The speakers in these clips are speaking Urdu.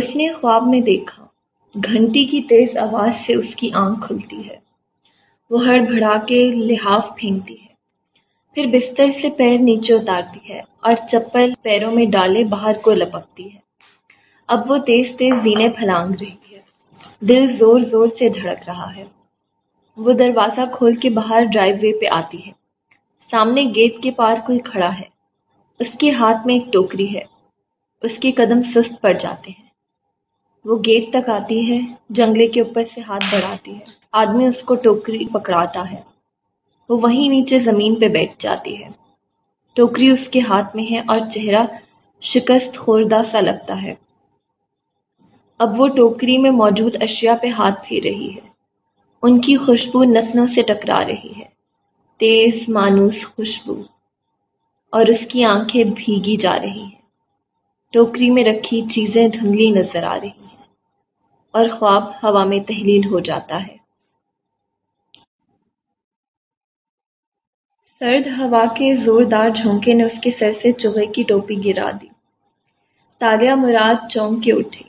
اس نے خواب میں دیکھا، گھنٹی کی تیز آواز سے اس کی آنکھ کھلتی ہے۔ وہ ہڑ بڑھا کے لحاف پھینکتی ہے۔ پھر بستر سے پیر نیچے اتارتی ہے اور چپل پیروں میں ڈالے باہر کو لپکتی ہے۔ اب وہ تیز تیز زینے پھلانگ رہی ہے۔ دل زور زور سے دھڑک رہا ہے۔ وہ دروازہ کھول کے باہر ڈرائیو وے پہ آتی ہے۔ سامنے گیٹ کے پار کوئی کھڑا ہے۔ اس کے ہاتھ میں ایک ٹوکری ہے۔ اس کے قدم سست پڑ جاتے ہیں۔ وہ گیٹ تک آتی ہے، جنگلے کے اوپر سے ہاتھ بڑھاتی ہے۔ آدمی اس کو ٹوکری پکڑاتا ہے۔ وہ وہیں نیچے زمین پہ بیٹھ جاتی ہے۔ ٹوکری اس کے ہاتھ میں ہے اور چہرہ شکست خوردہ سا لگتا ہے۔ اب وہ ٹوکری میں موجود اشیاء پہ ہاتھ پھیر رہی ہے۔ ان کی خوشبو نسنوں سے ٹکرا رہی ہے۔ تیز، مانوس خوشبو۔ اور اس کی آنکھیں بھیگی جا رہی ہیں۔ ٹوکری میں رکھی چیزیں دھندلی نظر آ رہی ہیں۔ اور خواب ہوا میں تحلیل ہو جاتا ہے۔ سرد ہوا کے زوردار جھونکے نے اس کے سر سے چوہے کی ٹوپی گرا دی۔ تالیہ مراد چونک کے اٹھی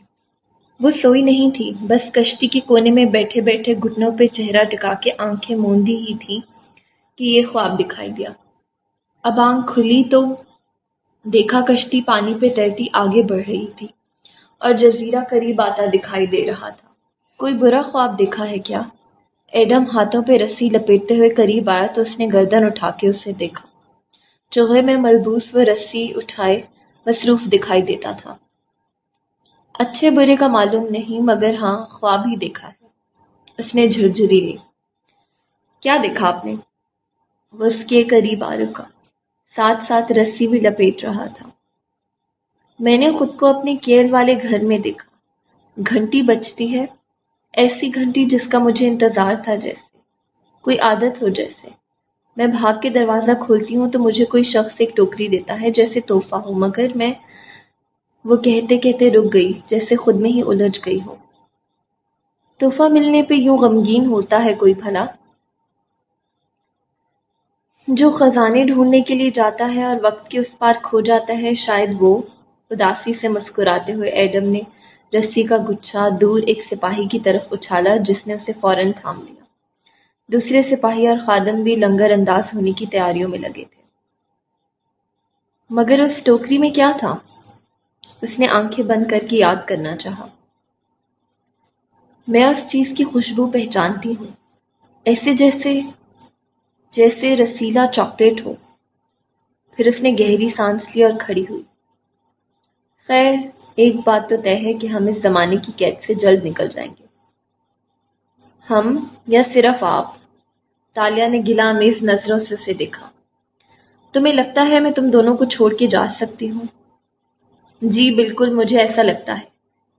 وہ سوئی نہیں تھی، بس کشتی کے کونے میں بیٹھے بیٹھے گھٹنوں پہ چہرہ ٹکا کے آنکھیں موندی ہی تھی کہ یہ خواب دکھائی دیا۔ اب آنکھ کھلی تو دیکھا کشتی پانی پہ تیرتی آگے بڑھ رہی تھی۔ اور جزیرہ قریب آتا دکھائی دے رہا تھا۔ کوئی برا خواب دیکھا ہے کیا؟ ایڈم ہاتھوں پہ رسی لپیٹتے ہوئے قریب آیا تو اس نے گردن اٹھا کے اسے دیکھا۔ چوہے میں ملبوس وہ رسی اٹھائے مصروف دکھائی دیتا تھا۔ اچھے برے کا معلوم نہیں، مگر ہاں خواب ہی دیکھا ہے۔ اس نے جھرجھری لی۔ کیا دیکھا آپ نے؟ وہ اس کے قریب آ رکا ساتھ ساتھ رسی بھی لپیٹ رہا تھا۔ میں نے خود کو اپنے کیل والے گھر میں دیکھا۔ گھنٹی بجتی ہے، ایسی گھنٹی جس کا مجھے انتظار تھا جیسے، کوئی عادت ہو جیسے۔ میں بھاگ کے دروازہ کھولتی ہوں تو مجھے کوئی شخص ایک ٹوکری دیتا ہے جیسے تحفہ ہو مگر میں وہ کہتے کہتے رک گئی جیسے خود میں ہی الجھ گئی ہو تحفہ ملنے پہ یوں غمگین ہوتا ہے کوئی بھلا۔ جو خزانے ڈھونڈنے کے لیے جاتا ہے اور وقت کے اس پار کھو جاتا ہے، شاید وہ اداسی سے مسکراتے ہوئے ایڈم نے رسی کا گچھا دور ایک سپاہی کی طرف اچھالا جس نے اسے فوراً تھام لیا۔ دوسرے سپاہی اور خادم بھی لنگر انداز ہونے کی تیاریوں میں لگے تھے۔ مگر اس ٹوکری میں کیا تھا؟ اس نے آنکھیں بند کر کے یاد کرنا چاہا۔ میں اس چیز کی خوشبو پہچانتی ہوں۔ ایسے جیسے جیسے رسیلا چاکلیٹ ہو۔ پھر اس نے گہری سانس لی اور کھڑی ہوئی۔ خیر، ایک بات تو طے ہے کہ ہم اس زمانے کی قید سے جلد نکل جائیں گے۔ ہم یا صرف آپ تالیہ نے گلا امیز نظروں سے اسے دیکھا۔ تمہیں لگتا ہے میں تم دونوں کو چھوڑ کے جا سکتی ہوں؟ جی بالکل، مجھے ایسا لگتا ہے،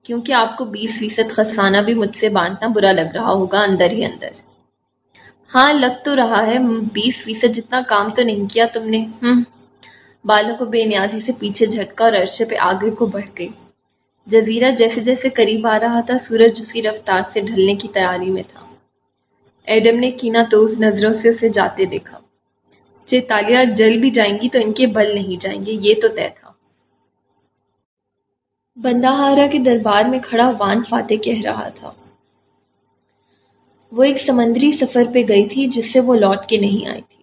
کیونکہ آپ کو بیس فیصد خسانہ بھی مجھ سے بانٹنا برا لگ رہا ہوگا اندر ہی اندر۔ ہاں لگ تو رہا ہے، بیس فیصد جتنا کام تو نہیں کیا تم نے؟ ہم بالوں کو بے نیازی سے پیچھے جھٹکا اور عرصے پہ آگے کو بڑھ گئی۔ جزیرہ جیسے جیسے قریب آ رہا تھا، سورج اسی رفتار سے ڈھلنے کی تیاری میں تھا۔ ایڈم نے کینا توز نظروں سے اسے جاتے دیکھا۔ چیتالیاں جل بھی جائیں گی تو ان کے بل نہیں جائیں گے، یہ تو طے تھا۔ بندہ ہارا کے دربار میں کھڑا وان فاتح کہہ رہا تھا۔ وہ ایک سمندری سفر پہ گئی تھی جس سے وہ لوٹ کے نہیں آئی تھی۔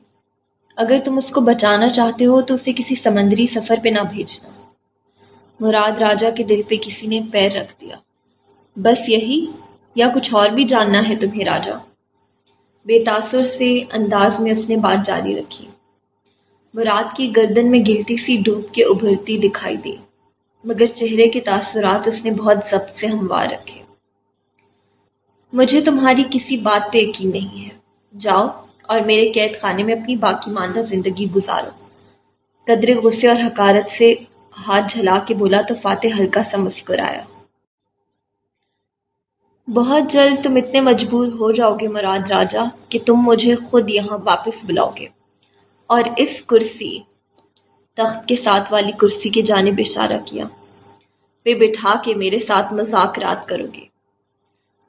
اگر تم اس کو بچانا چاہتے ہو تو اسے کسی سمندری سفر پہ نہ بھیجنا۔ مراد راجا کے دل پہ کسی نے پیر رکھ دیا۔ بس یہی یا کچھ اور بھی جاننا ہے تمہیں راجا۔ بے تاثر سے انداز میں اس نے بات جاری رکھی۔ مراد کی گردن میں گلتی سی ڈوب کے ابھرتی دکھائی دی۔ مگر چہرے کے تاثرات اس نے بہت ضبط سے ہموار رکھے۔ مجھے تمہاری کسی بات پہ یقین نہیں ہے۔ جاؤ۔ اور میرے قید خانے میں اپنی باقی ماندہ زندگی گزارو۔ قدرے غصے اور حکارت سے ہاتھ جھلا کے بولا تو فاتح ہلکا سا مسکرایا۔ بہت جلد تم اتنے مجبور ہو جاؤ گے مراد راجا کہ تم مجھے خود یہاں واپس بلاؤ گے۔ اور اس کرسی تخت کے ساتھ والی کرسی کی جانب اشارہ کیا۔ پہ بٹھا کے میرے ساتھ مذاکرات کرو گے۔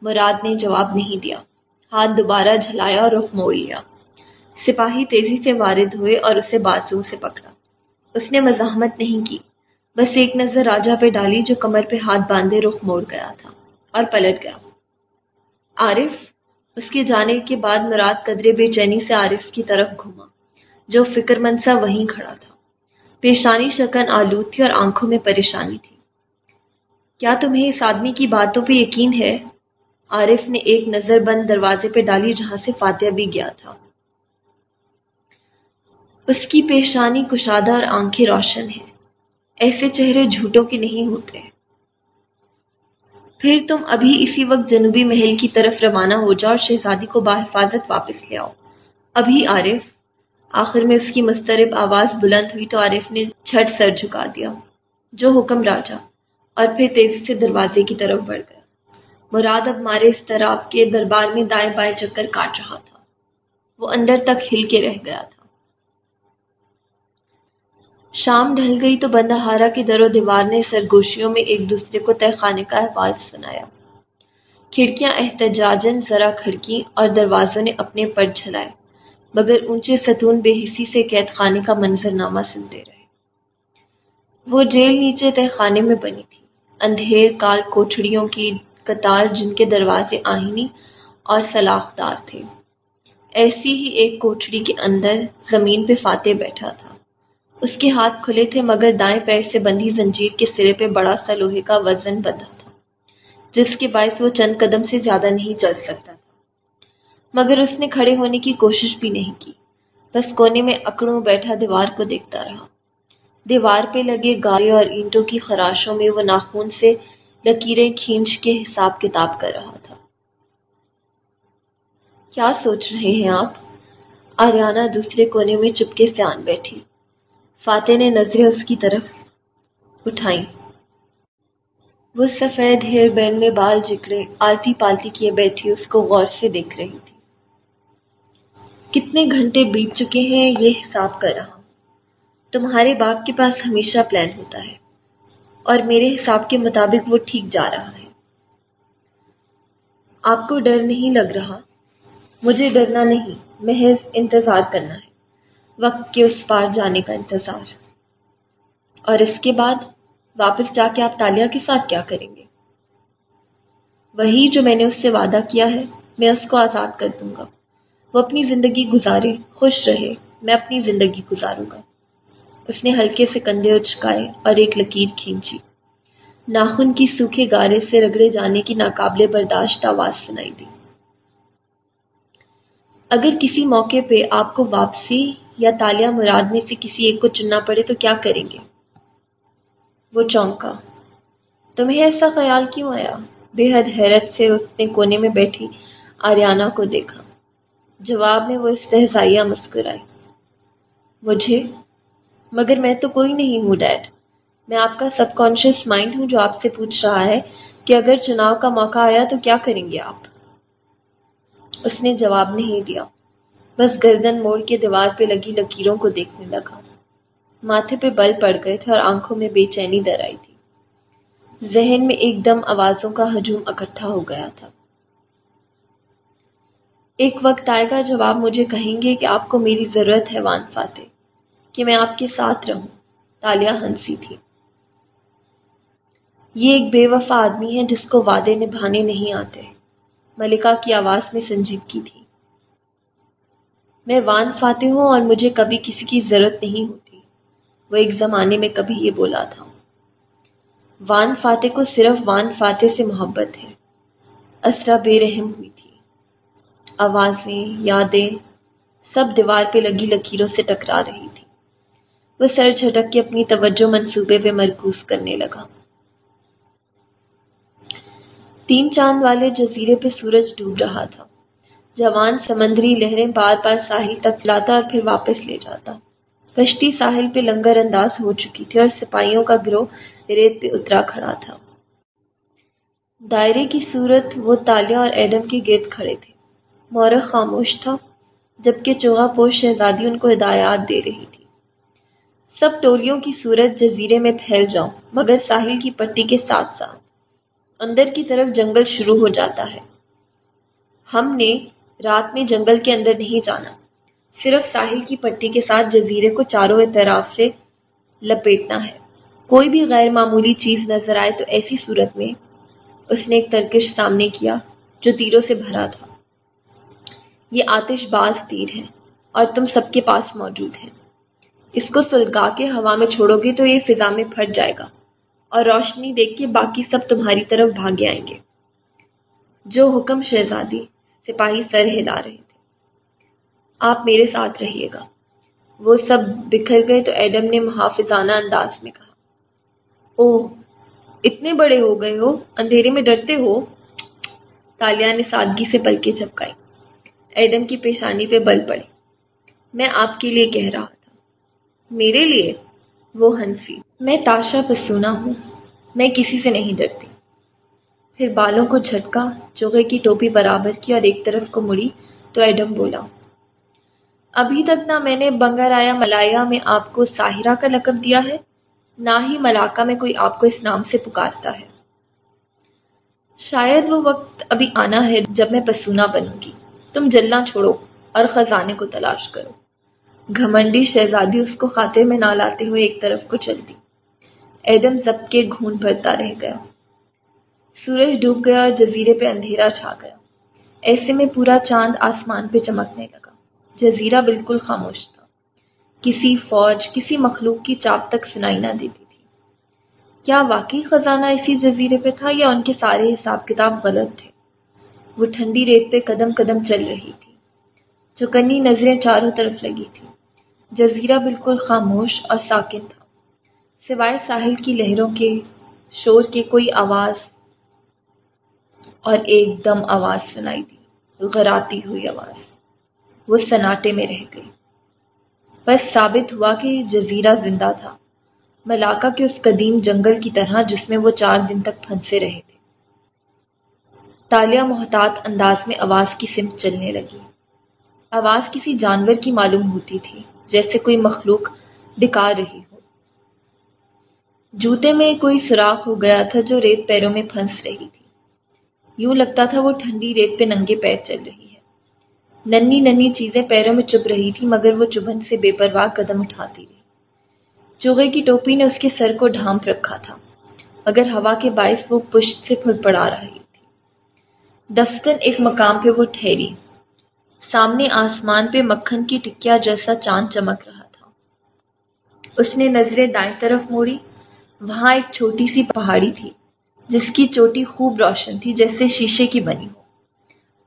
مراد نے جواب نہیں دیا۔ ہاتھ دوبارہ جھلایا اور رخ موڑ لیا۔ سپاہی تیزی سے وارد ہوئے اور اسے بازو سے پکڑا۔ اس نے مزاحمت نہیں کی۔ بس ایک نظر راجا پہ ڈالی جو کمر پہ ہاتھ باندھے رخ موڑ گیا تھا اور پلٹ گیا۔ عارف؟ اس کے جانے کے بعد مراد قدرے بے چینی سے عارف کی طرف گھوما، جو فکر مند سا وہیں کھڑا تھا۔ پیشانی شکن آلود تھی اور آنکھوں میں پریشانی تھی۔ کیا تمہیں اس آدمی کی باتوں پہ یقین ہے؟ عارف نے ایک نظر بند دروازے پہ ڈالی جہاں سے فاتحہ بھی گیا تھا۔ اس کی پیشانی کشادہ اور آنکھیں روشن ہیں۔ ایسے چہرے جھوٹوں کے نہیں ہوتے۔ پھر تم ابھی اسی وقت جنوبی محل کی طرف روانہ ہو جاؤ اور شہزادی کو باحفاظت واپس لے آؤ۔ ابھی عارف، آخر میں اس کی مسترب آواز بلند ہوئی تو عارف نے چھٹ سر جھکا دیا، جو حکم راجا اور پھر تیزی سے دروازے کی طرف بڑھ گیا مراد اب مارے اس طرح کے دربار میں دائیں بائیں چکر کاٹ رہا تھا۔ وہ اندر تک ہل کے رہ گیا تھا۔ شام ڈھل گئی تو بندہارا کی در و دیوار نے سرگوشیوں میں ایک دوسرے کو تہ خانے کا احواز سنایا۔ کھڑکیاں احتجاجن ذرا کھڑکی اور دروازوں نے اپنے پر جھلائے، مگر اونچے ستون بے حسی سے قید خانے کا منظر نامہ سنتے رہے۔ وہ جیل نیچے تہ خانے میں بنی تھی۔ اندھیر کال کوٹڑیوں کی قطار جن کے دروازے آہنی اور سلاخدار تھے۔ ایسی ہی ایک کوٹڑی کے اندر زمین پہ فاتح بیٹھا تھا۔ اس کے ہاتھ کھلے تھے مگر دائیں پیر سے بندھی زنجیر کے سرے پہ بڑا سا لوہے کا وزن بندھا تھا، جس کے باعث وہ چند قدم سے زیادہ نہیں چل سکتا تھا۔ مگر اس نے کھڑے ہونے کی کوشش بھی نہیں کی۔ بس کونے میں اکڑوں بیٹھا دیوار کو دیکھتا رہا۔ دیوار پہ لگے گارے اور اینٹوں کی خراشوں میں وہ ناخون سے لکیریں کھینچ کے حساب کتاب کر رہا تھا۔ کیا سوچ رہے ہیں آپ؟ آریانہ دوسرے کونے میں چپکے سے آن بیٹھی۔ فاتح نے نظریں اس کی طرف اٹھائیں۔ وہ سفید ہیئر بینڈ میں بال جکڑے، آلتی پالتی کیے بیٹھی، اس کو غور سے دیکھ رہی تھی۔ کتنے گھنٹے بیت چکے ہیں یہ حساب کر رہا۔ ہوں تمہارے باپ کے پاس ہمیشہ پلان ہوتا ہے۔ اور میرے حساب کے مطابق وہ ٹھیک جا رہا ہے۔ آپ کو ڈر نہیں لگ رہا؟ مجھے ڈرنا نہیں، محض انتظار کرنا ہے۔ وقت کے اس پار جانے کا انتظار۔ اور اس کے بعد واپس جا کے آپ تالیہ کے ساتھ کیا کریں گے؟ وہی جو میں نے اس سے وعدہ کیا ہے، میں اس کو آزاد کر دوں گا۔ وہ اپنی زندگی گزارے، خوش رہے، میں اپنی زندگی گزاروں گا۔ اس نے ہلکے سے کندھے اچکائے اور ایک لکیر کھینچی۔ ناخن کی سوکھے گارے سے رگڑے جانے کی ناقابل برداشت آواز سنائی دی۔ اگر کسی موقع پہ آپ کو واپسی یا تالیہ مراد میں سے کسی ایک کو چننا پڑے تو کیا کریں گے؟ وہ چونکا۔ تمہیں ایسا خیال کیوں آیا؟ بے حد حیرت سے اس نے کونے میں بیٹھی آریانہ کو دیکھا۔ جواب میں وہ استحزائیہ مسکرائی مجھے؟ مگر میں تو کوئی نہیں ہوں ڈیڈ۔ میں آپ کا سب کانشیس مائنڈ ہوں جو آپ سے پوچھ رہا ہے کہ اگر چناؤ کا موقع آیا تو کیا کریں گے آپ؟ اس نے جواب نہیں دیا۔ بس گردن موڑ کے دیوار پہ لگی لکیروں کو دیکھنے لگا۔ ماتھے پہ بل پڑ گئے تھے اور آنکھوں میں بے چینی در آئی تھی۔ ذہن میں ایک دم آوازوں کا ہجوم اکٹھا ہو گیا تھا۔ ایک وقت آئے گا جب آپ مجھے کہیں گے کہ آپ کو میری ضرورت ہے وان فاتح۔ کہ میں آپ کے ساتھ رہوں۔ تالیہ ہنسی تھی۔ یہ ایک بے وفا آدمی ہے جس کو وعدے نبھانے نہیں آتے۔ ملکہ کی آواز میں سنجیدگی تھی۔ میں وان فاتح ہوں اور مجھے کبھی کسی کی ضرورت نہیں ہوتی۔ وہ ایک زمانے میں کبھی یہ بولا تھا۔ وان فاتح کو صرف وان فاتح سے محبت ہے۔ اسرا بے رحم ہوئی تھی۔ آوازیں، یادیں سب دیوار پہ لگی لکیروں سے ٹکرا رہی۔ تھی وہ سر جھٹک کے اپنی توجہ منصوبے پہ مرکوز کرنے لگا۔ تین چاند والے جزیرے پہ سورج ڈوب رہا تھا۔ جوان سمندری لہریں بار بار ساحل تک لاتا اور پھر واپس لے جاتا۔ کشتی ساحل پہ لنگر انداز ہو چکی تھی اور سپاہیوں کا گروہ ریت پہ اترا کھڑا تھا۔ دائرے کی صورت وہ تالیہ اور ایڈم کے گرد کھڑے تھے۔ مورخ خاموش تھا، جبکہ چوہا پوش شہزادی ان کو ہدایات دے رہی تھی۔ سب ٹولیوں کی صورت جزیرے میں پھیل جاؤں مگر ساحل کی پٹی کے ساتھ ساتھ۔ اندر کی طرف جنگل شروع ہو جاتا ہے۔ ہم نے رات میں جنگل کے اندر نہیں جانا۔ صرف ساحل کی پٹی کے ساتھ جزیرے کو چاروں اطراف سے لپیٹنا ہے۔ کوئی بھی غیر معمولی چیز نظر آئے تو ایسی صورت میں اس نے ایک ترکش سامنے کیا جو تیروں سے بھرا تھا۔ یہ آتش باز تیر ہے اور تم سب کے پاس موجود ہے۔ اس کو سلگا کے ہوا میں چھوڑو گے تو یہ فضا میں پھٹ جائے گا اور روشنی دیکھ کے باقی سب تمہاری طرف بھاگے آئیں گے۔ جو حکم شہزادی سپاہی سر ہلا رہے تھے۔ آپ میرے ساتھ رہیے گا۔ وہ سب بکھر گئے تو ایڈم نے محافظانہ انداز میں کہا، اوہ، اتنے بڑے ہو گئے ہو، اندھیرے میں ڈرتے ہو۔ تالیہ نے سادگی سے پل کے چپکائی۔ ایڈم کی پیشانی پہ بل پڑے میں آپ کے لیے کہہ رہا میرے لیے وہ ہنسی۔ میں تاشا پسونا ہوں۔ میں کسی سے نہیں ڈرتی۔ پھر بالوں کو جھٹکا چوغے کی ٹوپی برابر کی اور ایک طرف کو مڑی، تو ایڈم بولا، ابھی تک نہ میں نے بنگرایا ملایا میں آپ کو ساحرہ کا لقب دیا ہے، نہ ہی ملاقہ میں کوئی آپ کو اس نام سے پکارتا ہے۔ شاید وہ وقت ابھی آنا ہے جب میں پسونا بنوں گی۔ تم جلنا چھوڑو اور خزانے کو تلاش کرو۔ گھمنڈی شہزادی اس کو خاتے میں نہ لاتے ہوئے ایک طرف کو چل دی۔ ایڈم زب کے گھون بھرتا رہ گیا۔ سورج ڈوب گیا اور جزیرے پہ اندھیرا چھا گیا۔ ایسے میں پورا چاند آسمان پہ چمکنے لگا۔ جزیرہ بالکل خاموش تھا۔ کسی فوج، کسی مخلوق کی چاپ تک سنائی نہ دیتی تھی۔ کیا واقعی خزانہ اسی جزیرے پہ تھا یا ان کے سارے حساب کتاب غلط تھے؟ وہ ٹھنڈی ریت پہ قدم قدم چل رہی تھی۔ چوکنی نظریں چاروں طرف لگی تھی جزیرہ بالکل خاموش اور ساکن تھا۔ سوائے ساحل کی لہروں کے شور کے کوئی آواز اور ایک دم آواز سنائی دی، غراتی ہوئی آواز۔ وہ سناٹے میں رہ گئی۔ بس ثابت ہوا کہ جزیرہ زندہ تھا۔ ملاقہ کے اس قدیم جنگل کی طرح جس میں وہ چار دن تک پھنسے رہے تھے۔ تالیہ محتاط انداز میں آواز کی سمت چلنے لگی۔ آواز کسی جانور کی معلوم ہوتی تھی۔ جیسے کوئی مخلوق ڈکا رہی ہو۔ جوتے میں کوئی سوراخ ہو گیا تھا جو ریت پیروں میں پھنس رہی تھی۔ یوں لگتا تھا وہ ٹھنڈی ریت پہ ننگے پیر چل رہی ہے۔ ننی ننی چیزیں پیروں میں چپ رہی تھی مگر وہ چبھن سے بے پرواہ قدم اٹھاتی رہی۔ چوغے کی ٹوپی نے اس کے سر کو ڈھانپ رکھا تھا، مگر ہوا کے باعث وہ پشت سے پھڑ پڑا رہی تھی۔ دفتن ایک مقام پہ وہ ٹھہری۔ سامنے آسمان پہ مکھن کی ٹکیا جیسا چاند چمک رہا تھا۔ اس نے نظریں دائیں طرف موڑی۔ وہاں ایک چھوٹی سی پہاڑی تھی، جس کی چوٹی خوب روشن تھی، جیسے شیشے کی بنی ہو۔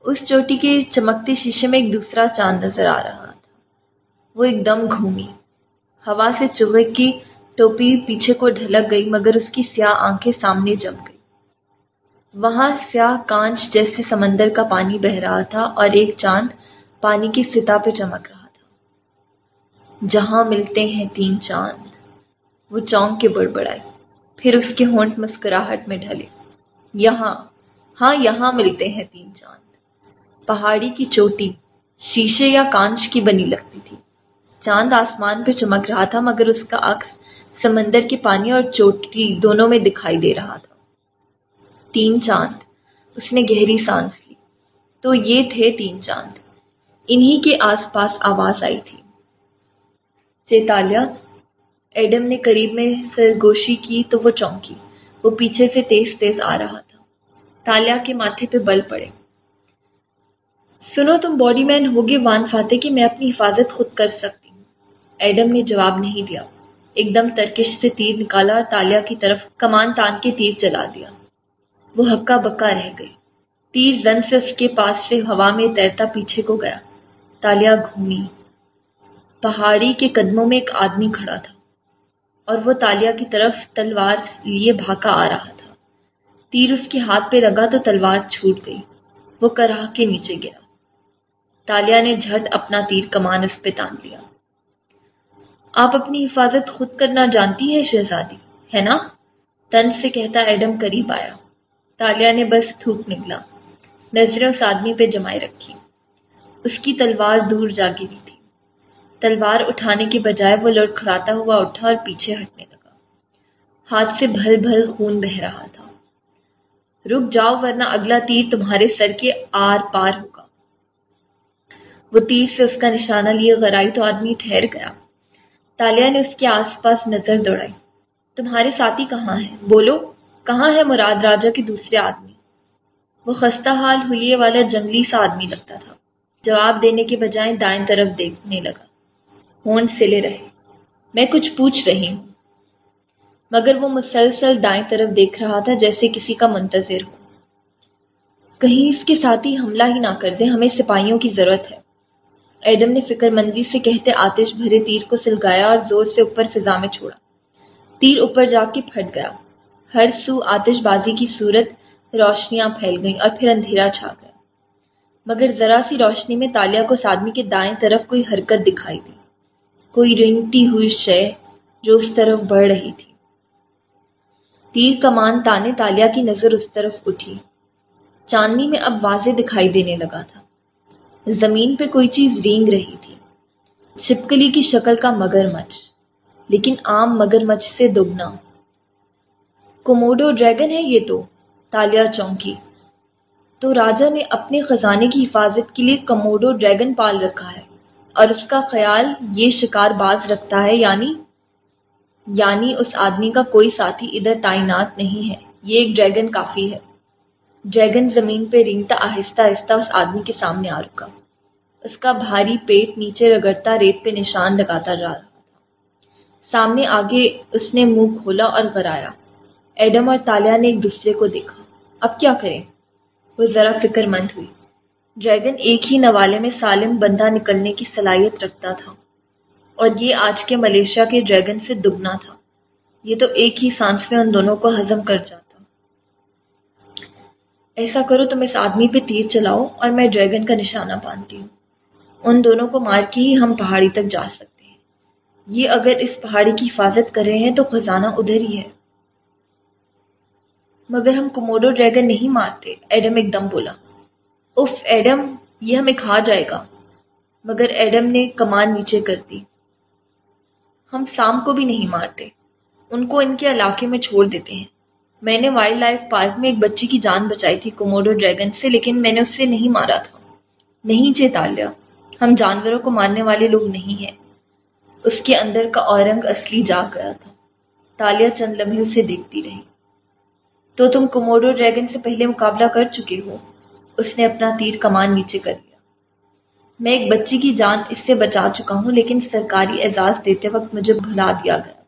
اس چوٹی کے چمکتے شیشے میں ایک دوسرا چاند نظر آ رہا تھا۔ وہ ایک دم گھومی۔ ہوا سے چوہے کی ٹوپی پیچھے کو ڈھلک گئی، مگر اس کی سیاہ آنکھیں سامنے جم گئی وہاں سیاہ کانچ جیسے سمندر کا پانی بہ رہا تھا اور ایک چاند پانی کی سطح پہ چمک رہا تھا۔ جہاں ملتے ہیں تین چاند، وہ چونک کے بڑ بڑائی پھر اس کے ہونٹ مسکراہٹ میں ڈھلے۔ یہاں ہاں یہاں ملتے ہیں تین چاند۔ پہاڑی کی چوٹی، شیشے یا کانچ کی بنی لگتی تھی۔ چاند آسمان پہ چمک رہا تھا، مگر اس کا عکس سمندر کے پانی اور چوٹی دونوں میں دکھائی دے رہا تھا۔ تین چاند، اس نے گہری سانس لی۔ تو یہ تھے تین چاند۔ انہی کے آس پاس آواز آئی تھی۔ چیتالیہ، ایڈم نے قریب میں سرگوشی کی تو وہ چونکی۔ وہ پیچھے سے تیز تیز آ رہا تھا۔ تالیا کے ماتھے پہ بل پڑے۔ سنو تم باڈی مین ہوگے وان فاتح کہ میں اپنی حفاظت خود کر سکتی ہوں۔ ایڈم نے جواب نہیں دیا۔ ایک دم ترکش سے تیر نکالا اور تالیا کی طرف کمان تان کے تیر چلا دیا۔ وہ ہکا بکا رہ گئی۔ تیر زن سے اس کے پاس سے ہوا میں تیرتا پیچھے کو گیا۔ تالیا گھومی۔ پہاڑی کے قدموں میں ایک آدمی کھڑا تھا اور وہ تالیا کی طرف تلوار لیے بھاگا آ رہا تھا۔ تیر اس کے ہاتھ پہ لگا تو تلوار چھوٹ گئی۔ وہ کراہ کے نیچے گیا۔ تالیا نے جھٹ اپنا تیر کمان اس پہ تان لیا۔ آپ اپنی حفاظت خود کرنا جانتی ہے شہزادی، ہے نا؟ تن سے کہتا ایڈم قریب آیا۔ تالیا نے بس تھوک نکلا۔ نظریں اس آدمی پہ جمائے رکھی اس کی تلوار دور جا گری تھی۔ تلوار اٹھانے کے بجائے وہ لڑکھڑاتا ہوا اٹھا اور پیچھے ہٹنے لگا۔ ہاتھ سے بھل بھل خون بہ رہا تھا۔ رک جاؤ ورنہ اگلا تیر تمہارے سر کے آر پار ہوگا۔ وہ تیر سے اس کا نشانہ لیے غرائی تو آدمی ٹھہر گیا۔ تالیا نے اس کے آس پاس نظر دوڑائی۔ تمہارے ساتھی کہاں ہیں؟ بولو، کہاں ہے مراد راجا کے دوسرے آدمی؟ وہ خستہ حال ہوئیے والا جنگلی سا آدمی لگتا تھا۔ جواب دینے کے بجائے دائیں طرف دیکھنے لگا۔ ہون سلے رہے۔ میں کچھ پوچھ رہی ہوں۔ مگر وہ مسلسل دائیں طرف دیکھ رہا تھا جیسے کسی کا منتظر ہو۔ کہیں اس کے ساتھی حملہ ہی نہ کر دے، ہمیں سپاہیوں کی ضرورت ہے۔ ایڈم نے فکر مندی سے کہتے آتش بھرے تیر کو سلگایا اور زور سے اوپر فضا میں چھوڑا۔ تیر اوپر جا کے پھٹ گیا۔ ہر سو آتش بازی کی صورت روشنیاں پھیل گئیں اور پھر اندھیرا چھا گیا۔ مگر ذرا سی روشنی میں تالیا کو آدمی کے دائیں طرف کوئی حرکت دکھائی دی۔ کوئی رنگتی ہوئی شے جو اس طرف بڑھ رہی تھی۔ تیر کمان تانے تالیا کی نظر اس طرف اٹھی۔ چاندنی میں اب واضح دکھائی دینے لگا تھا۔ زمین پہ کوئی چیز رینگ رہی تھی۔ چھپکلی کی شکل کا مگر مچھ، لیکن عام مگر مچھ سے دگنا۔ کوموڈو ڈریگن ہے یہ تو، تالیا چونکی۔ تو راجا نے اپنے خزانے کی حفاظت کے لیے کموڈو ڈریگن پال رکھا ہے اور اس کا خیال یہ شکار باز رکھتا ہے یعنی یعنی اس آدمی کا کوئی ساتھی ادھر تعینات نہیں ہے۔ یہ ایک ڈریگن کافی ہے۔ ڈریگن زمین پہ رینگتا آہستہ آہستہ اس آدمی کے سامنے آ رکا۔ اس کا بھاری پیٹ نیچے رگڑتا ریت پہ نشان لگاتا جا رہا۔ تھا سامنے آگے اس نے منہ کھولا اور غرایا ایڈم اور تالیا نے ایک دوسرے کو دیکھا۔ اب کیا کریں؟ وہ ذرا فکر مند ہوئی۔ ڈریگن ایک ہی نوالے میں سالم بندہ نکلنے کی صلاحیت رکھتا تھا۔ اور یہ آج کے ملیشیا کے ڈریگن سے دگنا تھا۔ یہ تو ایک ہی سانس میں ان دونوں کو ہضم کر جاتا۔ ایسا کرو تم اس آدمی پہ تیر چلاؤ اور میں ڈریگن کا نشانہ باندھتی ہوں۔ ان دونوں کو مار کے ہی ہم پہاڑی تک جا سکتے ہیں۔ یہ اگر اس پہاڑی کی حفاظت کر رہے ہیں تو خزانہ ادھر ہی ہے۔ مگر ہم کموڈو ڈریگن نہیں مارتے۔ ایڈم ایک دم بولا۔ اف ایڈم، یہ ہمیں کھا جائے گا۔ مگر ایڈم نے کمان نیچے کر دی۔ ہم سام کو بھی نہیں مارتے۔ ان کو ان کے علاقے میں چھوڑ دیتے ہیں۔ میں نے وائلڈ لائف پارک میں ایک بچی کی جان بچائی تھی کوموڈو ڈریگن سے، لیکن میں نے اس سے نہیں مارا تھا۔ نہیں چیتالیہ ہم جانوروں کو مارنے والے لوگ نہیں ہیں۔ اس کے اندر کا اورنگ اصلی جا گیا تھا۔ تالیا چند لمحے اسے دیکھتی رہی۔ تو تم کوموڈو ڈریگن سے پہلے مقابلہ کر چکے ہو۔ اس نے اپنا تیر کمان نیچے کر لیا میں ایک بچی کی جان اس سے بچا چکا ہوں، لیکن سرکاری اعزاز دیتے وقت مجھے بھلا دیا گیا۔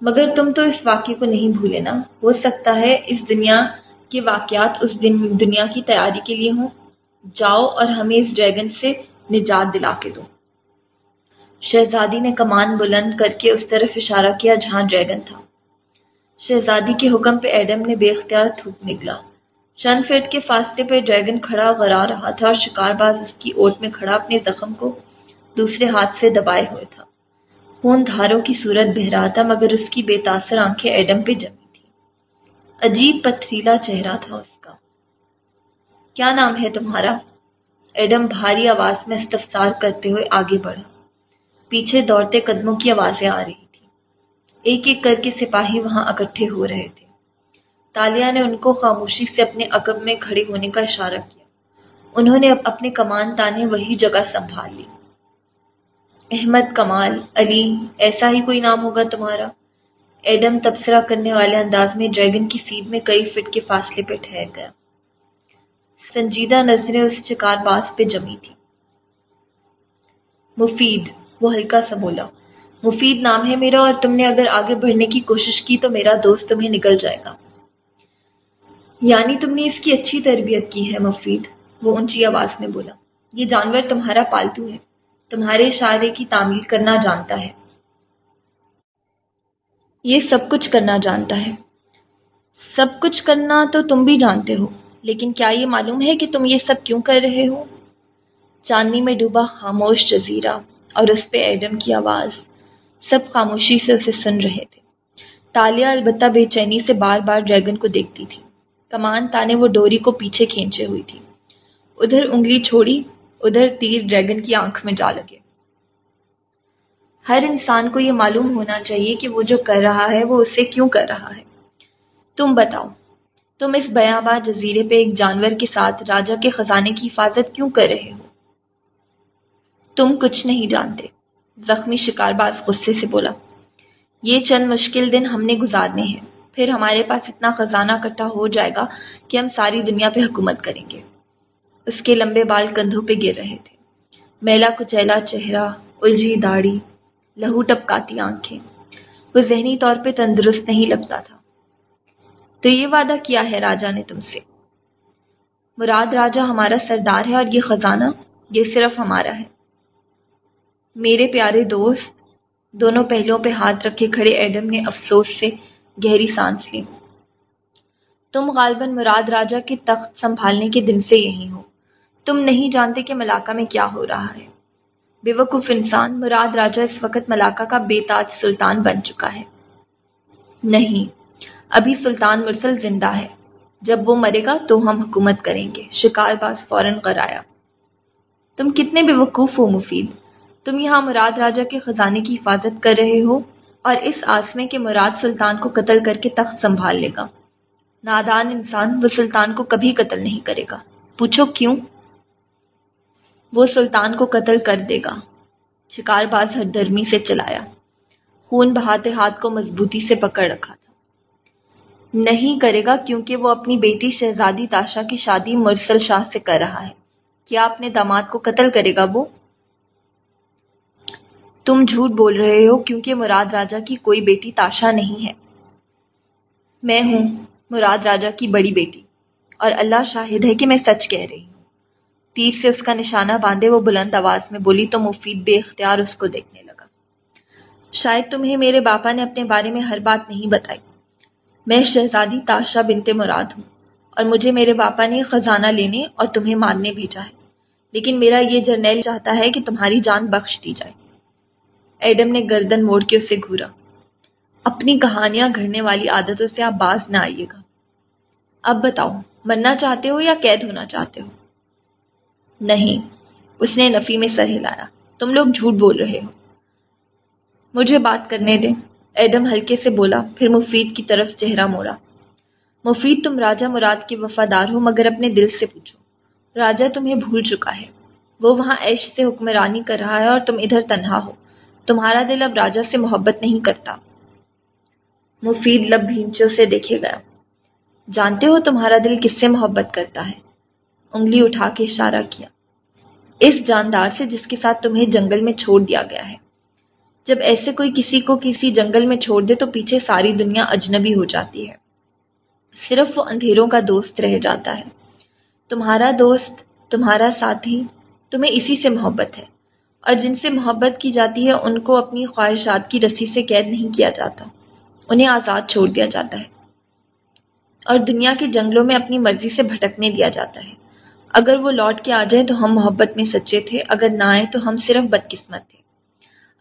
مگر تم تو اس واقعے کو نہیں بھولے نا؟ ہو سکتا ہے اس دنیا کے واقعات اس دن دنیا کی تیاری کے لیے ہوں۔ جاؤ اور ہمیں اس ڈریگن سے نجات دلا کے دو۔ شہزادی نے کمان بلند کر کے اس طرف اشارہ کیا جہاں ڈریگن تھا۔ شہزادی کے حکم پہ ایڈم نے بے اختیار تھوک نکلا۔ چند فٹ کے فاصلے پہ ڈریگن کھڑا غرا رہا تھا اور شکار باز اس کی اوٹ میں کھڑا اپنے زخم کو دوسرے ہاتھ سے دبائے ہوئے تھا۔ خون دھاروں کی صورت بہ رہا تھا، مگر اس کی بے تاثر آنکھیں ایڈم پہ جمی تھی عجیب پتھریلا چہرہ تھا اس کا۔ کیا نام ہے تمہارا؟ ایڈم بھاری آواز میں استفسار کرتے ہوئے آگے بڑھا۔ پیچھے دوڑتے قدموں کی آوازیں آ رہی۔ ایک ایک کر کے سپاہی وہاں اکٹھے ہو رہے تھے۔ تالیا نے ان کو خاموشی سے اپنے عقب میں کھڑے ہونے کا اشارہ کیا۔ انہوں نے اپنے کمان تانے وہی جگہ سنبھال لی۔ احمد، کمال، علی، ایسا ہی کوئی نام ہوگا تمہارا؟ ایڈم تبصرہ کرنے والے انداز میں ڈریگن کی سیٹ میں کئی فٹ کے فاصلے پہ ٹھہر گیا۔ سنجیدہ نظریں اس چکار باز پہ جمی تھی مفید، وہ ہلکا سا بولا۔ مفید نام ہے میرا اور تم نے اگر آگے بڑھنے کی کوشش کی تو میرا دوست تمہیں نکل جائے گا۔ یعنی تم نے اس کی اچھی تربیت کی ہے مفید، وہ اونچی آواز میں بولا۔ یہ جانور تمہارا پالتو ہے، تمہارے اشارے کی تعمیل کرنا جانتا ہے۔ یہ سب کچھ کرنا جانتا ہے۔ سب کچھ کرنا تو تم بھی جانتے ہو، لیکن کیا یہ معلوم ہے کہ تم یہ سب کیوں کر رہے ہو؟ چاندنی میں ڈوبا خاموش جزیرہ اور اس پہ ایڈم کی آواز۔ سب خاموشی سے اسے سن رہے تھے۔ تالیا البتہ بے چینی سے بار بار ڈریگن کو دیکھتی تھی۔ کمان تانے وہ ڈوری کو پیچھے کھینچے ہوئی تھی۔ ادھر انگلی چھوڑی، ادھر تیر ڈریگن کی آنکھ میں جا لگے۔ ہر انسان کو یہ معلوم ہونا چاہیے کہ وہ جو کر رہا ہے، وہ اسے کیوں کر رہا ہے۔ تم بتاؤ، تم اس بیابا جزیرے پہ ایک جانور کے ساتھ راجا کے خزانے کی حفاظت کیوں کر رہے ہو؟ تم کچھ نہیں جانتے۔ زخمی شکار باز غصے سے بولا، یہ چند مشکل دن ہم نے گزارنے ہیں، پھر ہمارے پاس اتنا خزانہ اکٹھا ہو جائے گا کہ ہم ساری دنیا پہ حکومت کریں گے. اس کے لمبے بال کندھوں پہ گر رہے تھے۔ میلا کچیلا چہرہ، الجھی داڑھی، لہو ٹپکاتی آنکھیں۔ وہ ذہنی طور پہ تندرست نہیں لگتا تھا۔ تو یہ وعدہ کیا ہے راجا نے تم سے؟ مراد راجا ہمارا سردار ہے اور یہ خزانہ یہ صرف ہمارا ہے۔ میرے پیارے دوست، دونوں پہلوؤں پہ ہاتھ رکھے کھڑے ایڈم نے افسوس سے گہری سانس لی۔ تم غالباً مراد راجا کے تخت سنبھالنے کے دن سے یہی ہو۔ تم نہیں جانتے کہ ملاقہ میں کیا ہو رہا ہے۔ بے وقوف انسان، مراد راجا اس وقت ملاقہ کا بے تاج سلطان بن چکا ہے۔ نہیں، ابھی سلطان مرسل زندہ ہے۔ جب وہ مرے گا تو ہم حکومت کریں گے۔ شکار باز فوراً کرایا تم کتنے بے وقوف ہو مفید۔ تم یہاں مراد راجا کے خزانے کی حفاظت کر رہے ہو اور اس آس میں کہ مراد سلطان کو قتل کر کے تخت سنبھال لے گا۔ نادان انسان وہ سلطان کو کبھی قتل نہیں کرے گا۔ پوچھو کیوں؟ وہ سلطان کو قتل کر دے گا۔ شکار باز ہردرمی سے چلایا۔ خون بہاتے ہاتھ کو مضبوطی سے پکڑ رکھا تھا۔ نہیں کرے گا کیونکہ وہ اپنی بیٹی شہزادی تاشا کی شادی مرسل شاہ سے کر رہا ہے۔ کیا اپنے داماد کو قتل کرے گا وہ؟ تم جھوٹ بول رہے ہو کیونکہ مراد راجا کی کوئی بیٹی تاشا نہیں ہے۔ میں ہوں مراد راجا کی بڑی بیٹی اور اللہ شاہد ہے کہ میں سچ کہہ رہی ہوں۔ تیر سے اس کا نشانہ باندھے وہ بلند آواز میں بولی تو مفید بے اختیار اس کو دیکھنے لگا۔ شاید تمہیں میرے باپا نے اپنے بارے میں ہر بات نہیں بتائی۔ میں شہزادی تاشا بنتے مراد ہوں اور مجھے میرے باپا نے خزانہ لینے اور تمہیں ماننے بھیجا ہے لیکن میرا یہ جرنیل چاہتا ہے کہ تمہاری جان بخش دی جائے۔ ایڈم نے گردن موڑ کے اسے گھورا۔ اپنی کہانیاں گھڑنے والی عادتوں سے آپ باز نہ آئیے گا۔ اب بتاؤ، مرنا چاہتے ہو یا قید ہونا چاہتے ہو؟ نہیں، اس نے نفی میں سر ہلایا۔ تم لوگ جھوٹ بول رہے ہو۔ مجھے بات کرنے دیں۔ ایڈم ہلکے سے بولا، پھر مفید کی طرف چہرہ موڑا۔ مفید، تم راجا مراد کے وفادار ہو، مگر اپنے دل سے پوچھو۔ راجا تمہیں بھول چکا ہے۔ وہ وہاں عیش سے حکمرانی کر رہا ہے اور تم ادھر تنہا ہو۔ تمہارا دل اب راجا سے محبت نہیں کرتا۔ مفید لب بھینچوں سے دیکھے گیا۔ جانتے ہو تمہارا دل کس سے محبت کرتا ہے؟ انگلی اٹھا کے اشارہ کیا۔ اس جاندار سے جس کے ساتھ تمہیں جنگل میں چھوڑ دیا گیا ہے۔ جب ایسے کوئی کسی کو کسی جنگل میں چھوڑ دے تو پیچھے ساری دنیا اجنبی ہو جاتی ہے۔ صرف وہ اندھیروں کا دوست رہ جاتا ہے۔ تمہارا دوست، تمہارا ساتھی، تمہیں اسی سے محبت ہے۔ اور جن سے محبت کی جاتی ہے، ان کو اپنی خواہشات کی رسی سے قید نہیں کیا جاتا۔ انہیں آزاد چھوڑ دیا جاتا ہے۔ اور دنیا کے جنگلوں میں اپنی مرضی سے بھٹکنے دیا جاتا ہے۔ اگر وہ لوٹ کے آ جائیں تو ہم محبت میں سچے تھے، اگر نہ آئے تو ہم صرف بدقسمت تھے۔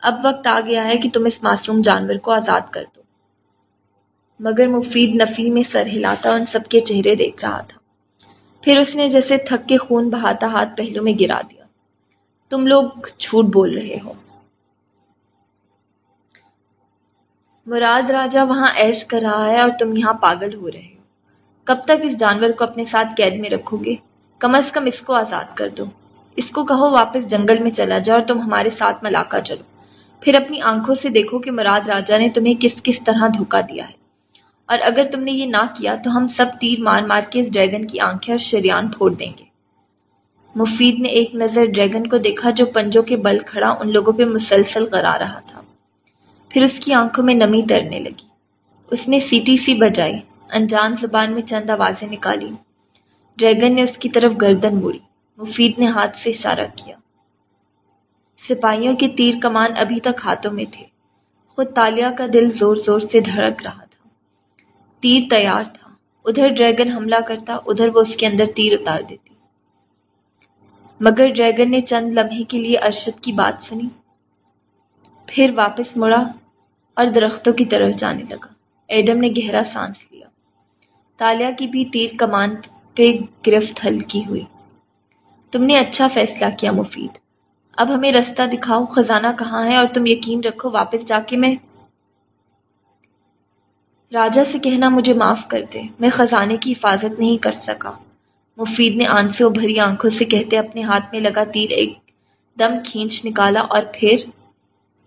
اب وقت آ گیا ہے کہ تم اس معصوم جانور کو آزاد کر دو۔ مگر مفید نفی میں سر ہلاتا ان سب کے چہرے دیکھ رہا تھا۔ پھر اس نے جیسے تھک کے خون بہاتا ہاتھ پہلو میں گرا دیا۔ تم لوگ جھوٹ بول رہے ہو۔ مراد راجا وہاں ایش کر رہا ہے اور تم یہاں پاگل ہو رہے ہو۔ کب تک اس جانور کو اپنے ساتھ قید میں رکھو گے؟ کم از کم اس کو آزاد کر دو۔ اس کو کہو واپس جنگل میں چلا جاؤ اور تم ہمارے ساتھ ملاقہ چلو۔ پھر اپنی آنکھوں سے دیکھو کہ مراد راجا نے تمہیں کس کس طرح دھوکا دیا ہے۔ اور اگر تم نے یہ نہ کیا تو ہم سب تیر مار مار کے اس ڈریگن کی آنکھیں اور شریان پھوڑ دیں گے۔ مفید نے ایک نظر ڈریگن کو دیکھا جو پنجوں کے بل کھڑا ان لوگوں پہ مسلسل کرا رہا تھا۔ پھر اس کی آنکھوں میں نمی تیرنے لگی۔ اس نے سیٹی سی بجائی، انجان زبان میں چند آوازیں نکالی۔ ڈریگن نے اس کی طرف گردن موڑی مفید نے ہاتھ سے اشارہ کیا۔ سپاہیوں کے تیر کمان ابھی تک ہاتھوں میں تھے۔ خود تالیا کا دل زور زور سے دھڑک رہا تھا۔ تیر تیار تھا۔ ادھر ڈریگن حملہ کرتا، ادھر وہ اس کے اندر تیر اتار دیتی۔ مگر ڈریگن نے چند لمحے کے لیے ارشد کی بات سنی۔ پھر واپس مڑا اور درختوں کی طرف جانے لگا۔ ایڈم نے گہرا سانس لیا۔ تالیا کی بھی تیر کمان پہ گرفت ہلکی ہوئی۔ تم نے اچھا فیصلہ کیا مفید۔ اب ہمیں رستہ دکھاؤ، خزانہ کہاں ہے اور تم یقین رکھو واپس جا کے میں راجا سے کہنا مجھے معاف کر دے۔ میں خزانے کی حفاظت نہیں کر سکا۔ مفید نے آن سے ابھری آنکھوں سے کہتے اپنے ہاتھ میں لگا تیر ایک دم کھینچ نکالا اور پھر